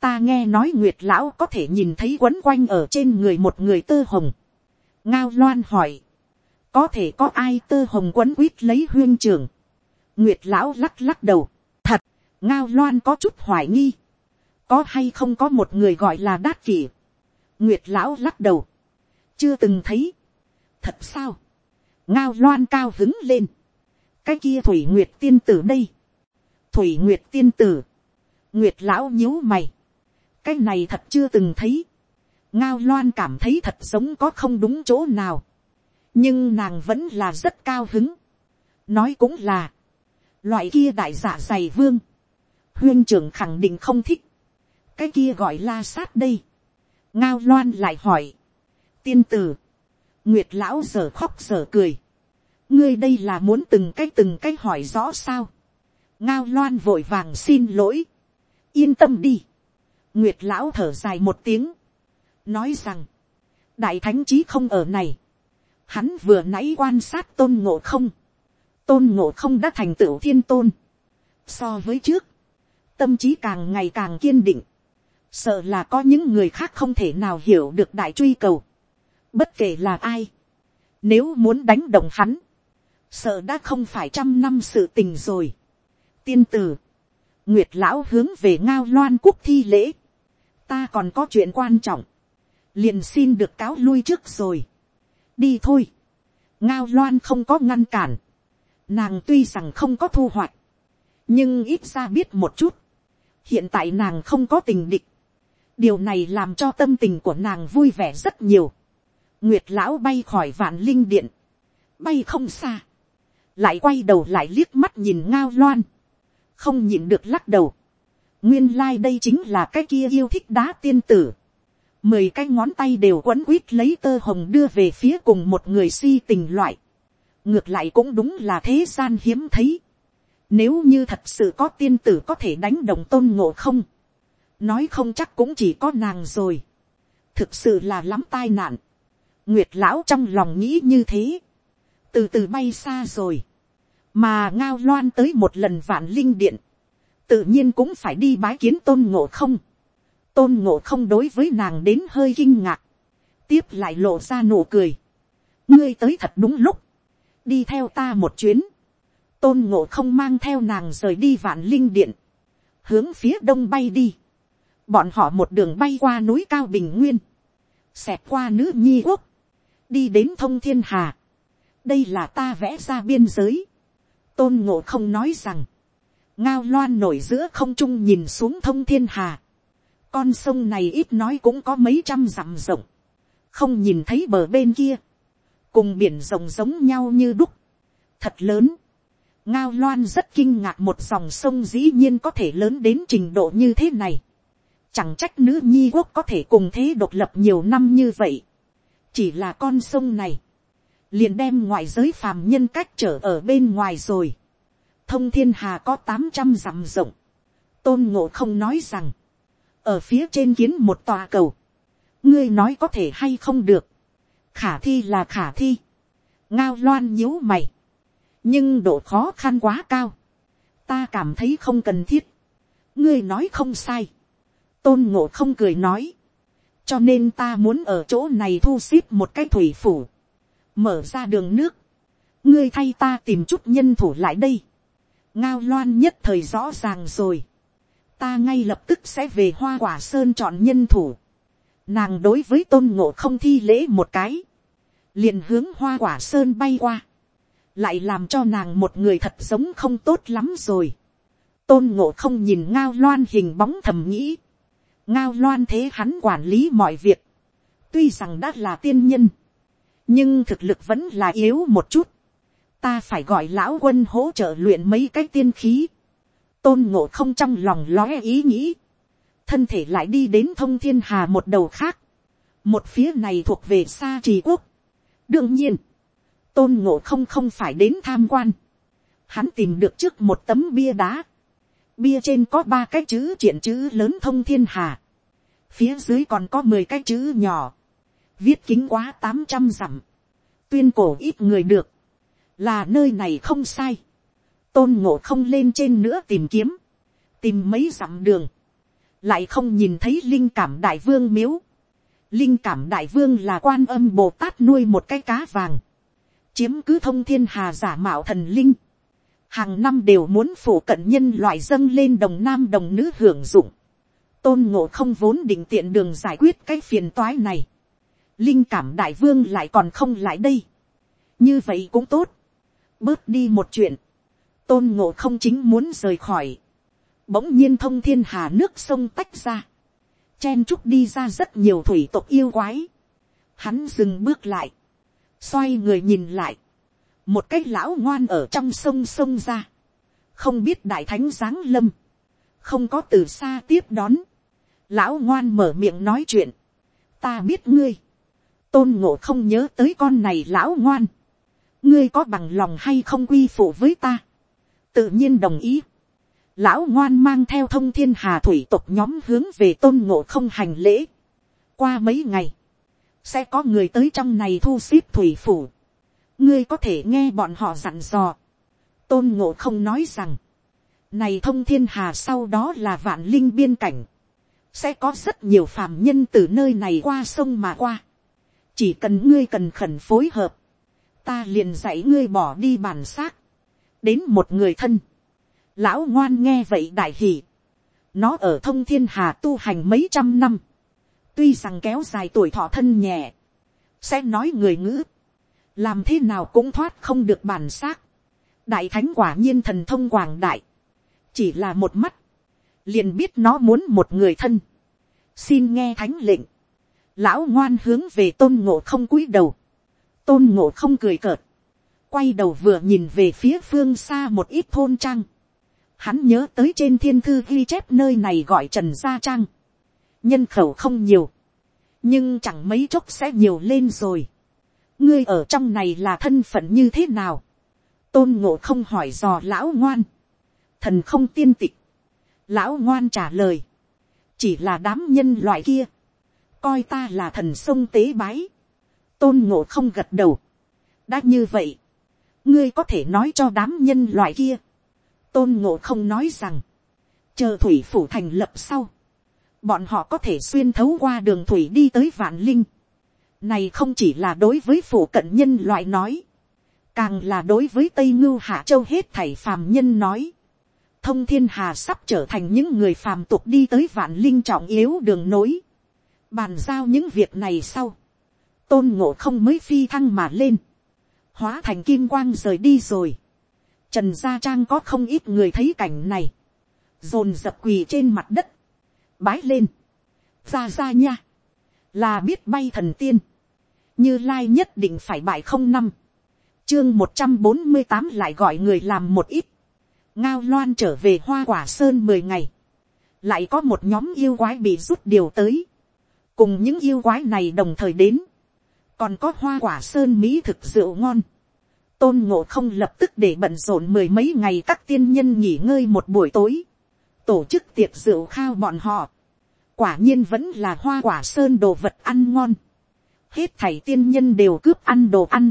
ta nghe nói nguyệt lão có thể nhìn thấy quấn quanh ở trên người một người tơ hồng. ngao loan hỏi, có thể có ai tơ hồng quấn quýt lấy huyên trường. nguyệt lão lắc lắc đầu, thật, ngao loan có chút hoài nghi có hay không có một người gọi là đát kỷ. nguyệt lão lắc đầu, chưa từng thấy. thật sao, ngao loan cao hứng lên. Cái kia thủy nguyệt tiên tử đây, thủy nguyệt tiên tử, nguyệt lão nhíu mày, cái này thật chưa từng thấy, ngao loan cảm thấy thật giống có không đúng chỗ nào, nhưng nàng vẫn là rất cao hứng, nói cũng là, loại kia đại giả dày vương, huyên trưởng khẳng định không thích, cái kia gọi la sát đây, ngao loan lại hỏi, tiên tử, nguyệt lão giờ khóc giờ cười, ngươi đây là muốn từng cái từng cái hỏi rõ sao, ngao loan vội vàng xin lỗi, yên tâm đi, nguyệt lão thở dài một tiếng, nói rằng, đại thánh trí không ở này, hắn vừa nãy quan sát tôn ngộ không, tôn ngộ không đã thành tựu thiên tôn, so với trước, tâm trí càng ngày càng kiên định, sợ là có những người khác không thể nào hiểu được đại truy cầu, bất kể là ai, nếu muốn đánh đồng hắn, sợ đã không phải trăm năm sự tình rồi. tiên tử, nguyệt lão hướng về ngao loan quốc thi lễ, ta còn có chuyện quan trọng, liền xin được cáo lui trước rồi. đi thôi, ngao loan không có ngăn cản, nàng tuy rằng không có thu hoạch, nhưng ít ra biết một chút, hiện tại nàng không có tình địch, điều này làm cho tâm tình của nàng vui vẻ rất nhiều. nguyệt lão bay khỏi vạn linh điện, bay không xa, lại quay đầu lại liếc mắt nhìn ngao loan, không nhìn được lắc đầu. nguyên lai、like、đây chính là cái kia yêu thích đá tiên tử. mười cái ngón tay đều quấn quýt lấy tơ hồng đưa về phía cùng một người si tình loại. ngược lại cũng đúng là thế gian hiếm thấy. nếu như thật sự có tiên tử có thể đánh đồng tôn ngộ không, nói không chắc cũng chỉ có nàng rồi. thực sự là lắm tai nạn. nguyệt lão trong lòng nghĩ như thế. Từ từ bay xa rồi, mà ngao loan tới một lần vạn linh điện, tự nhiên cũng phải đi bái kiến tôn ngộ không, tôn ngộ không đối với nàng đến hơi kinh ngạc, tiếp lại lộ ra nụ cười, ngươi tới thật đúng lúc, đi theo ta một chuyến, tôn ngộ không mang theo nàng rời đi vạn linh điện, hướng phía đông bay đi, bọn họ một đường bay qua núi cao bình nguyên, xẹt qua nữ nhi quốc, đi đến thông thiên hà, đây là ta vẽ ra biên giới. tôn ngộ không nói rằng, ngao loan nổi giữa không trung nhìn xuống thông thiên hà. con sông này ít nói cũng có mấy trăm dặm rộng, không nhìn thấy bờ bên kia, cùng biển rồng giống nhau như đúc, thật lớn. ngao loan rất kinh ngạc một dòng sông dĩ nhiên có thể lớn đến trình độ như thế này chẳng trách nữ nhi quốc có thể cùng thế độc lập nhiều năm như vậy. chỉ là con sông này, liền đem ngoại giới phàm nhân cách trở ở bên ngoài rồi. thông thiên hà có tám trăm dặm rộng. tôn ngộ không nói rằng, ở phía trên kiến một tòa cầu, ngươi nói có thể hay không được, khả thi là khả thi, ngao loan nhíu mày, nhưng độ khó khăn quá cao, ta cảm thấy không cần thiết, ngươi nói không sai, tôn ngộ không cười nói, cho nên ta muốn ở chỗ này thu xếp một cái thủy phủ, mở ra đường nước, ngươi thay ta tìm chút nhân thủ lại đây, ngao loan nhất thời rõ ràng rồi, ta ngay lập tức sẽ về hoa quả sơn chọn nhân thủ, nàng đối với tôn ngộ không thi lễ một cái, liền hướng hoa quả sơn bay qua, lại làm cho nàng một người thật giống không tốt lắm rồi, tôn ngộ không nhìn ngao loan hình bóng thầm nghĩ, ngao loan thế hắn quản lý mọi việc, tuy rằng đã là tiên nhân, nhưng thực lực vẫn là yếu một chút. ta phải gọi lão quân hỗ trợ luyện mấy cái tiên khí. tôn ngộ không trong lòng lóe ý nghĩ. thân thể lại đi đến thông thiên hà một đầu khác. một phía này thuộc về xa trì quốc. đương nhiên, tôn ngộ không không phải đến tham quan. hắn tìm được trước một tấm bia đá bia trên có ba cái chữ triển chữ lớn thông thiên hà. phía dưới còn có mười cái chữ nhỏ. Viết kính quá tám trăm dặm, tuyên cổ ít người được, là nơi này không sai, tôn ngộ không lên trên nữa tìm kiếm, tìm mấy dặm đường, lại không nhìn thấy linh cảm đại vương miếu, linh cảm đại vương là quan âm bồ tát nuôi một cái cá vàng, chiếm cứ thông thiên hà giả mạo thần linh, hàng năm đều muốn phủ cận nhân loại dâng lên đồng nam đồng nữ hưởng dụng, tôn ngộ không vốn định tiện đường giải quyết cái phiền toái này, linh cảm đại vương lại còn không lại đây. như vậy cũng tốt. bớt đi một chuyện. tôn ngộ không chính muốn rời khỏi. bỗng nhiên thông thiên hà nước sông tách ra. chen trúc đi ra rất nhiều thủy tộc yêu quái. hắn dừng bước lại. xoay người nhìn lại, một cái lão ngoan ở trong sông sông ra, không biết đại thánh giáng lâm, không có từ xa tiếp đón, lão ngoan mở miệng nói chuyện, ta biết ngươi, tôn ngộ không nhớ tới con này lão ngoan, ngươi có bằng lòng hay không quy phụ với ta, tự nhiên đồng ý, lão ngoan mang theo thông thiên hà thủy tộc nhóm hướng về tôn ngộ không hành lễ, qua mấy ngày, sẽ có người tới trong này thu xếp thủy phủ, ngươi có thể nghe bọn họ dặn dò, tôn ngộ không nói rằng, này thông thiên hà sau đó là vạn linh biên cảnh, sẽ có rất nhiều phàm nhân từ nơi này qua sông mà qua, chỉ cần ngươi cần khẩn phối hợp, ta liền dạy ngươi bỏ đi bản xác, đến một người thân, lão ngoan nghe vậy đại hỉ, nó ở thông thiên hà tu hành mấy trăm năm, tuy rằng kéo dài tuổi thọ thân nhẹ, sẽ nói người ngữ, làm thế nào cũng thoát không được bản xác, đại thánh quả nhiên thần thông quảng đại, chỉ là một mắt, liền biết nó muốn một người thân, xin nghe thánh lệnh, lão ngoan hướng về tôn ngộ không cúi đầu, tôn ngộ không cười cợt, quay đầu vừa nhìn về phía phương xa một ít thôn trang, hắn nhớ tới trên thiên thư ghi chép nơi này gọi trần gia trang, nhân khẩu không nhiều, nhưng chẳng mấy chốc sẽ nhiều lên rồi ngươi ở trong này là thân phận như thế nào, tôn ngộ không hỏi dò lão ngoan, thần không tiên tịch, lão ngoan trả lời, chỉ là đám nhân loại kia, coi ta là thần sông tế bái, tôn ngộ không gật đầu, đã như vậy, ngươi có thể nói cho đám nhân loại kia, tôn ngộ không nói rằng, chờ thủy phủ thành lập sau, bọn họ có thể xuyên thấu qua đường thủy đi tới vạn linh. Này không chỉ là đối với phụ cận nhân loại nói, càng là đối với tây ngưu hạ châu hết thảy phàm nhân nói. Thông thiên hà sắp trở thành những người phàm tục đi tới vạn linh trọng yếu đường nối. Bàn giao những việc này sau. Tôn ngộ không mới phi thăng mà lên. Hóa thành kim quang rời đi rồi. Trần Gia Trang có không ít người thấy cảnh này. Dồn dập quỳ trên mặt đất bái lên, ra ra nha, là biết bay thần tiên, như lai nhất định phải bại không năm, chương một trăm bốn mươi tám lại gọi người làm một ít, ngao loan trở về hoa quả sơn mười ngày, lại có một nhóm yêu quái bị rút điều tới, cùng những yêu quái này đồng thời đến, còn có hoa quả sơn mỹ thực rượu ngon, tôn ngộ không lập tức để bận rộn mười mấy ngày các tiên nhân nghỉ ngơi một buổi tối, tổ chức tiệc rượu khao bọn họ, quả nhiên vẫn là hoa quả sơn đồ vật ăn ngon, hết thảy tiên nhân đều cướp ăn đồ ăn,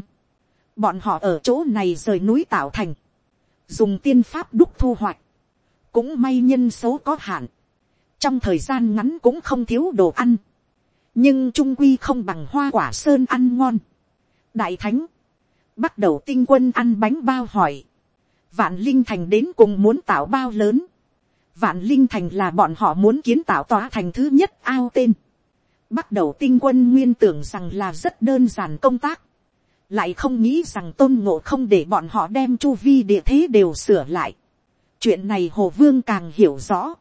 bọn họ ở chỗ này rời núi tạo thành, dùng tiên pháp đúc thu hoạch, cũng may nhân số có hạn, trong thời gian ngắn cũng không thiếu đồ ăn, nhưng trung quy không bằng hoa quả sơn ăn ngon. đại thánh, bắt đầu tinh quân ăn bánh bao hỏi, vạn linh thành đến cùng muốn tạo bao lớn, Vạn Linh Thành là bọn họ muốn kiến tạo tòa thành thứ nhất ao tên. Bắt đầu tinh quân nguyên tưởng rằng là rất đơn giản công tác. Lại không nghĩ rằng tôn ngộ không để bọn họ đem chu vi địa thế đều sửa lại. Chuyện này Hồ Vương càng hiểu rõ.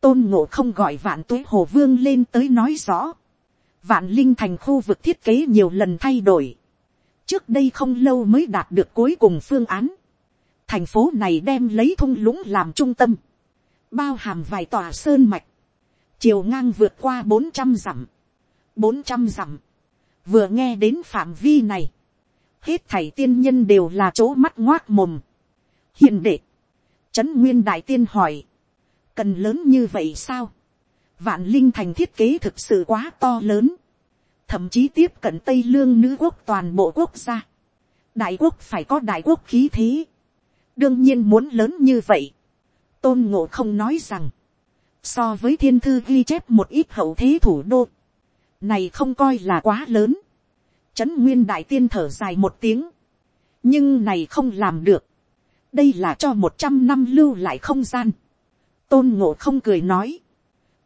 Tôn ngộ không gọi vạn tuế Hồ Vương lên tới nói rõ. Vạn Linh Thành khu vực thiết kế nhiều lần thay đổi. Trước đây không lâu mới đạt được cuối cùng phương án. Thành phố này đem lấy thung lũng làm trung tâm bao hàm vài tòa sơn mạch, chiều ngang vượt qua bốn trăm dặm, bốn trăm dặm, vừa nghe đến phạm vi này, hết thảy tiên nhân đều là chỗ mắt ngoác mồm. hiền đệ, trấn nguyên đại tiên hỏi, cần lớn như vậy sao, vạn linh thành thiết kế thực sự quá to lớn, thậm chí tiếp cận tây lương nữ quốc toàn bộ quốc gia, đại quốc phải có đại quốc khí thế, đương nhiên muốn lớn như vậy, tôn ngộ không nói rằng, so với thiên thư ghi chép một ít hậu thế thủ đô, này không coi là quá lớn, trấn nguyên đại tiên thở dài một tiếng, nhưng này không làm được, đây là cho một trăm năm lưu lại không gian, tôn ngộ không cười nói,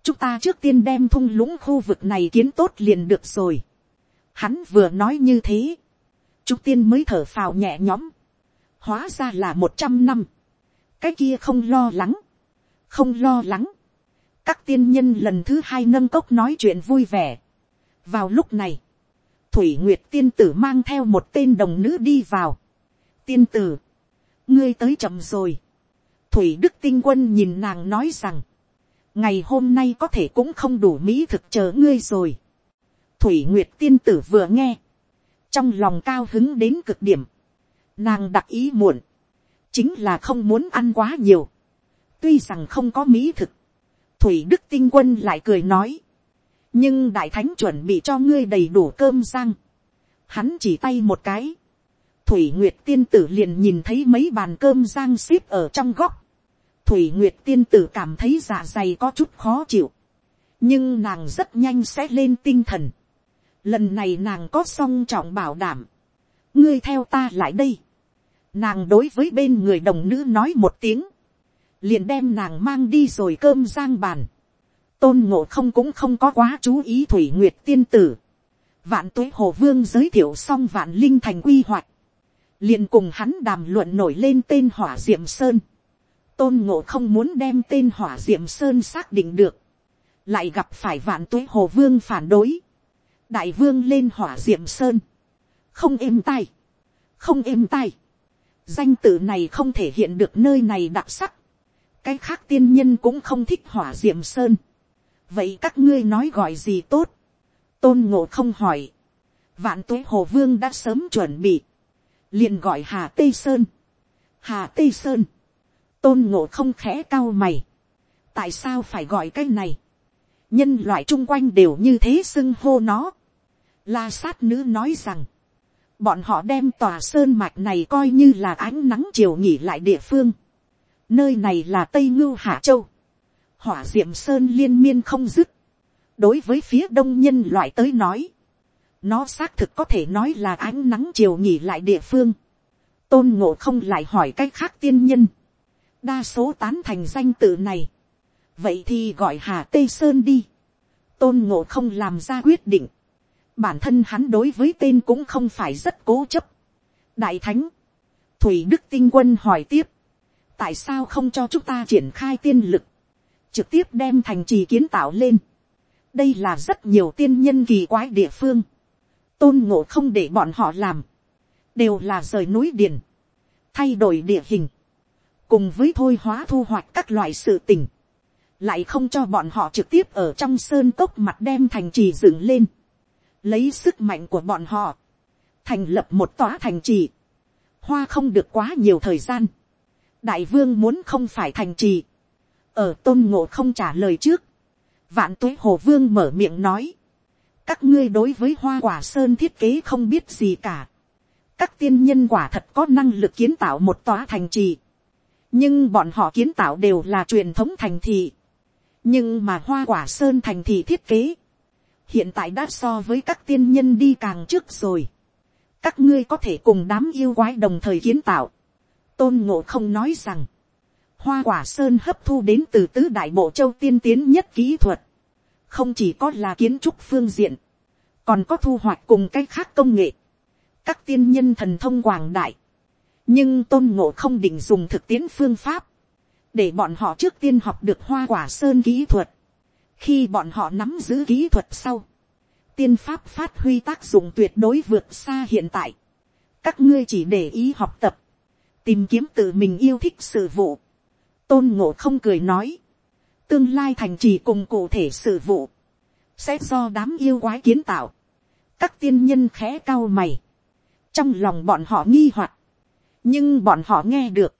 chúng ta trước tiên đem thung lũng khu vực này kiến tốt liền được rồi, hắn vừa nói như thế, chúng tiên mới thở phào nhẹ nhõm, hóa ra là một trăm năm, cái kia không lo lắng, không lo lắng, các tiên nhân lần thứ hai nâng cốc nói chuyện vui vẻ vào lúc này, thủy nguyệt tiên tử mang theo một tên đồng nữ đi vào. tiên tử, ngươi tới chậm rồi. thủy đức tinh quân nhìn nàng nói rằng, ngày hôm nay có thể cũng không đủ mỹ thực chờ ngươi rồi. thủy nguyệt tiên tử vừa nghe, trong lòng cao hứng đến cực điểm, nàng đặc ý muộn, chính là không muốn ăn quá nhiều, tuy rằng không có mỹ thực, thủy đức tinh quân lại cười nói, nhưng đại thánh chuẩn bị cho ngươi đầy đủ cơm rang, hắn chỉ tay một cái, thủy nguyệt tiên tử liền nhìn thấy mấy bàn cơm rang xếp ở trong góc, thủy nguyệt tiên tử cảm thấy dạ dày có chút khó chịu, nhưng nàng rất nhanh sẽ lên tinh thần, lần này nàng có song trọng bảo đảm, ngươi theo ta lại đây, nàng đối với bên người đồng nữ nói một tiếng, liền đem nàng mang đi rồi cơm rang bàn, tôn ngộ không cũng không có quá chú ý thủy nguyệt tiên tử, vạn tuế hồ vương giới thiệu xong vạn linh thành quy hoạch, liền cùng hắn đàm luận nổi lên tên hỏa diệm sơn, tôn ngộ không muốn đem tên hỏa diệm sơn xác định được, lại gặp phải vạn tuế hồ vương phản đối, đại vương lên hỏa diệm sơn, không êm tay, không êm tay, danh tự này không thể hiện được nơi này đặc sắc, cái khác tiên nhân cũng không thích hỏa diệm sơn, vậy các ngươi nói gọi gì tốt, tôn ngộ không hỏi, vạn tuế hồ vương đã sớm chuẩn bị, liền gọi hà tây sơn, hà tây sơn, tôn ngộ không khẽ cao mày, tại sao phải gọi cái này, nhân loại chung quanh đều như thế xưng hô nó, la sát nữ nói rằng, bọn họ đem tòa sơn mạch này coi như là ánh nắng chiều nghỉ lại địa phương, nơi này là tây ngưu hạ châu, hỏa diệm sơn liên miên không dứt, đối với phía đông nhân loại tới nói, nó xác thực có thể nói là ánh nắng chiều nghỉ lại địa phương, tôn ngộ không lại hỏi cách khác tiên nhân, đa số tán thành danh tự này, vậy thì gọi hà tây sơn đi, tôn ngộ không làm ra quyết định, bản thân hắn đối với tên cũng không phải rất cố chấp. đại thánh, thủy đức tinh quân hỏi tiếp, tại sao không cho chúng ta triển khai tiên lực, trực tiếp đem thành trì kiến tạo lên. đây là rất nhiều tiên nhân kỳ quái địa phương, tôn ngộ không để bọn họ làm, đều là rời núi điền, thay đổi địa hình, cùng với thôi hóa thu hoạch các loại sự tình, lại không cho bọn họ trực tiếp ở trong sơn cốc mặt đem thành trì dựng lên, lấy sức mạnh của bọn họ, thành lập một tòa thành trì, hoa không được quá nhiều thời gian, đại vương muốn không phải thành trì, ở tôn ngộ không trả lời trước, vạn tuế hồ vương mở miệng nói, các ngươi đối với hoa quả sơn thiết kế không biết gì cả, các tiên nhân quả thật có năng lực kiến tạo một tòa thành trì, nhưng bọn họ kiến tạo đều là truyền thống thành thị, nhưng mà hoa quả sơn thành thị thiết kế, hiện tại đã so với các tiên nhân đi càng trước rồi. các ngươi có thể cùng đám yêu quái đồng thời kiến tạo. tôn ngộ không nói rằng, hoa quả sơn hấp thu đến từ tứ đại bộ châu tiên tiến nhất kỹ thuật, không chỉ có là kiến trúc phương diện, còn có thu hoạch cùng cái khác công nghệ, các tiên nhân thần thông quảng đại, nhưng tôn ngộ không định dùng thực tiễn phương pháp, để bọn họ trước tiên học được hoa quả sơn kỹ thuật, khi bọn họ nắm giữ kỹ thuật sau, tiên pháp phát huy tác dụng tuyệt đối vượt xa hiện tại. các ngươi chỉ để ý học tập, tìm kiếm tự mình yêu thích sự vụ tôn ngộ không cười nói, tương lai thành trì cùng cụ thể sự vụ, sẽ do đám yêu quái kiến tạo. các tiên nhân khẽ cao mày, trong lòng bọn họ nghi hoặc, nhưng bọn họ nghe được,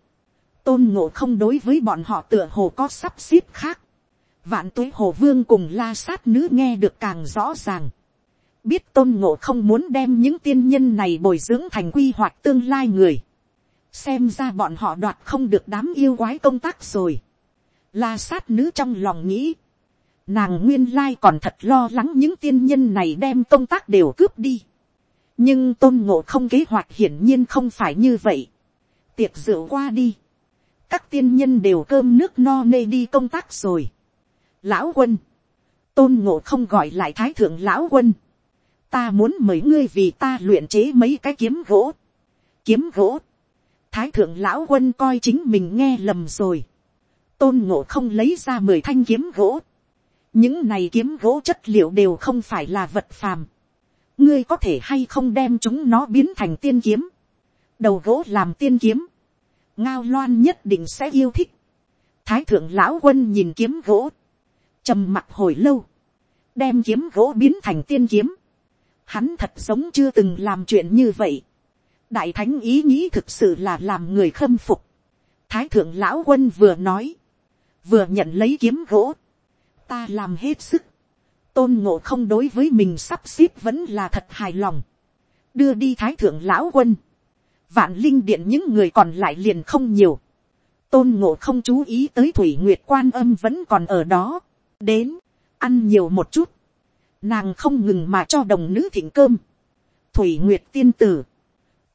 tôn ngộ không đối với bọn họ tựa hồ có sắp xếp khác vạn tuế hồ vương cùng la sát nữ nghe được càng rõ ràng. biết tôn ngộ không muốn đem những tiên nhân này bồi dưỡng thành quy hoạch tương lai người xem ra bọn họ đoạt không được đám yêu quái công tác rồi. la sát nữ trong lòng nghĩ. nàng nguyên lai còn thật lo lắng những tiên nhân này đem công tác đều cướp đi. nhưng tôn ngộ không kế hoạch hiển nhiên không phải như vậy. tiệc rượu qua đi. các tiên nhân đều cơm nước no nê đi công tác rồi lão quân, tôn ngộ không gọi lại thái thượng lão quân, ta muốn mời ngươi vì ta luyện chế mấy cái kiếm gỗ, kiếm gỗ, thái thượng lão quân coi chính mình nghe lầm rồi, tôn ngộ không lấy ra mười thanh kiếm gỗ, những này kiếm gỗ chất liệu đều không phải là vật phàm, ngươi có thể hay không đem chúng nó biến thành tiên kiếm, đầu gỗ làm tiên kiếm, ngao loan nhất định sẽ yêu thích, thái thượng lão quân nhìn kiếm gỗ, trầm mặt hồi lâu, đem kiếm gỗ biến thành tiên kiếm, hắn thật giống chưa từng làm chuyện như vậy, đại thánh ý nghĩ thực sự là làm người khâm phục, thái thượng lão quân vừa nói, vừa nhận lấy kiếm gỗ, ta làm hết sức, tôn ngộ không đối với mình sắp xếp vẫn là thật hài lòng, đưa đi thái thượng lão quân, vạn linh điện những người còn lại liền không nhiều, tôn ngộ không chú ý tới thủy nguyệt quan âm vẫn còn ở đó, đến, ăn nhiều một chút, nàng không ngừng mà cho đồng nữ thịnh cơm, thủy nguyệt tiên tử,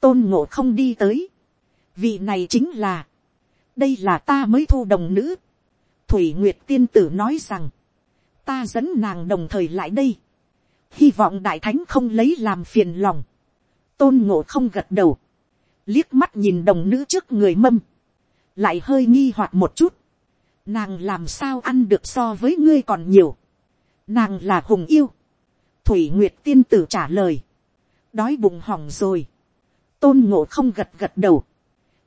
tôn ngộ không đi tới, vị này chính là, đây là ta mới thu đồng nữ, thủy nguyệt tiên tử nói rằng, ta dẫn nàng đồng thời lại đây, hy vọng đại thánh không lấy làm phiền lòng, tôn ngộ không gật đầu, liếc mắt nhìn đồng nữ trước người mâm, lại hơi nghi hoặc một chút, nàng làm sao ăn được so với ngươi còn nhiều, nàng là hùng yêu, thủy nguyệt tiên tử trả lời, đói bụng hỏng rồi, tôn ngộ không gật gật đầu,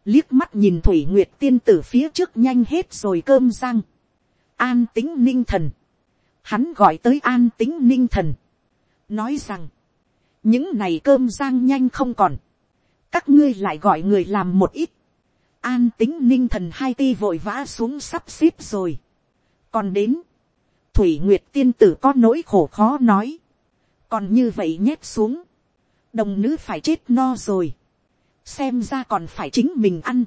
liếc mắt nhìn thủy nguyệt tiên tử phía trước nhanh hết rồi cơm rang, an tính ninh thần, hắn gọi tới an tính ninh thần, nói rằng, những này cơm rang nhanh không còn, các ngươi lại gọi người làm một ít, an tính ninh thần hai ti vội vã xuống sắp xếp rồi, còn đến, thủy nguyệt tiên tử có nỗi khổ khó nói, còn như vậy nhét xuống, đồng nữ phải chết no rồi, xem ra còn phải chính mình ăn,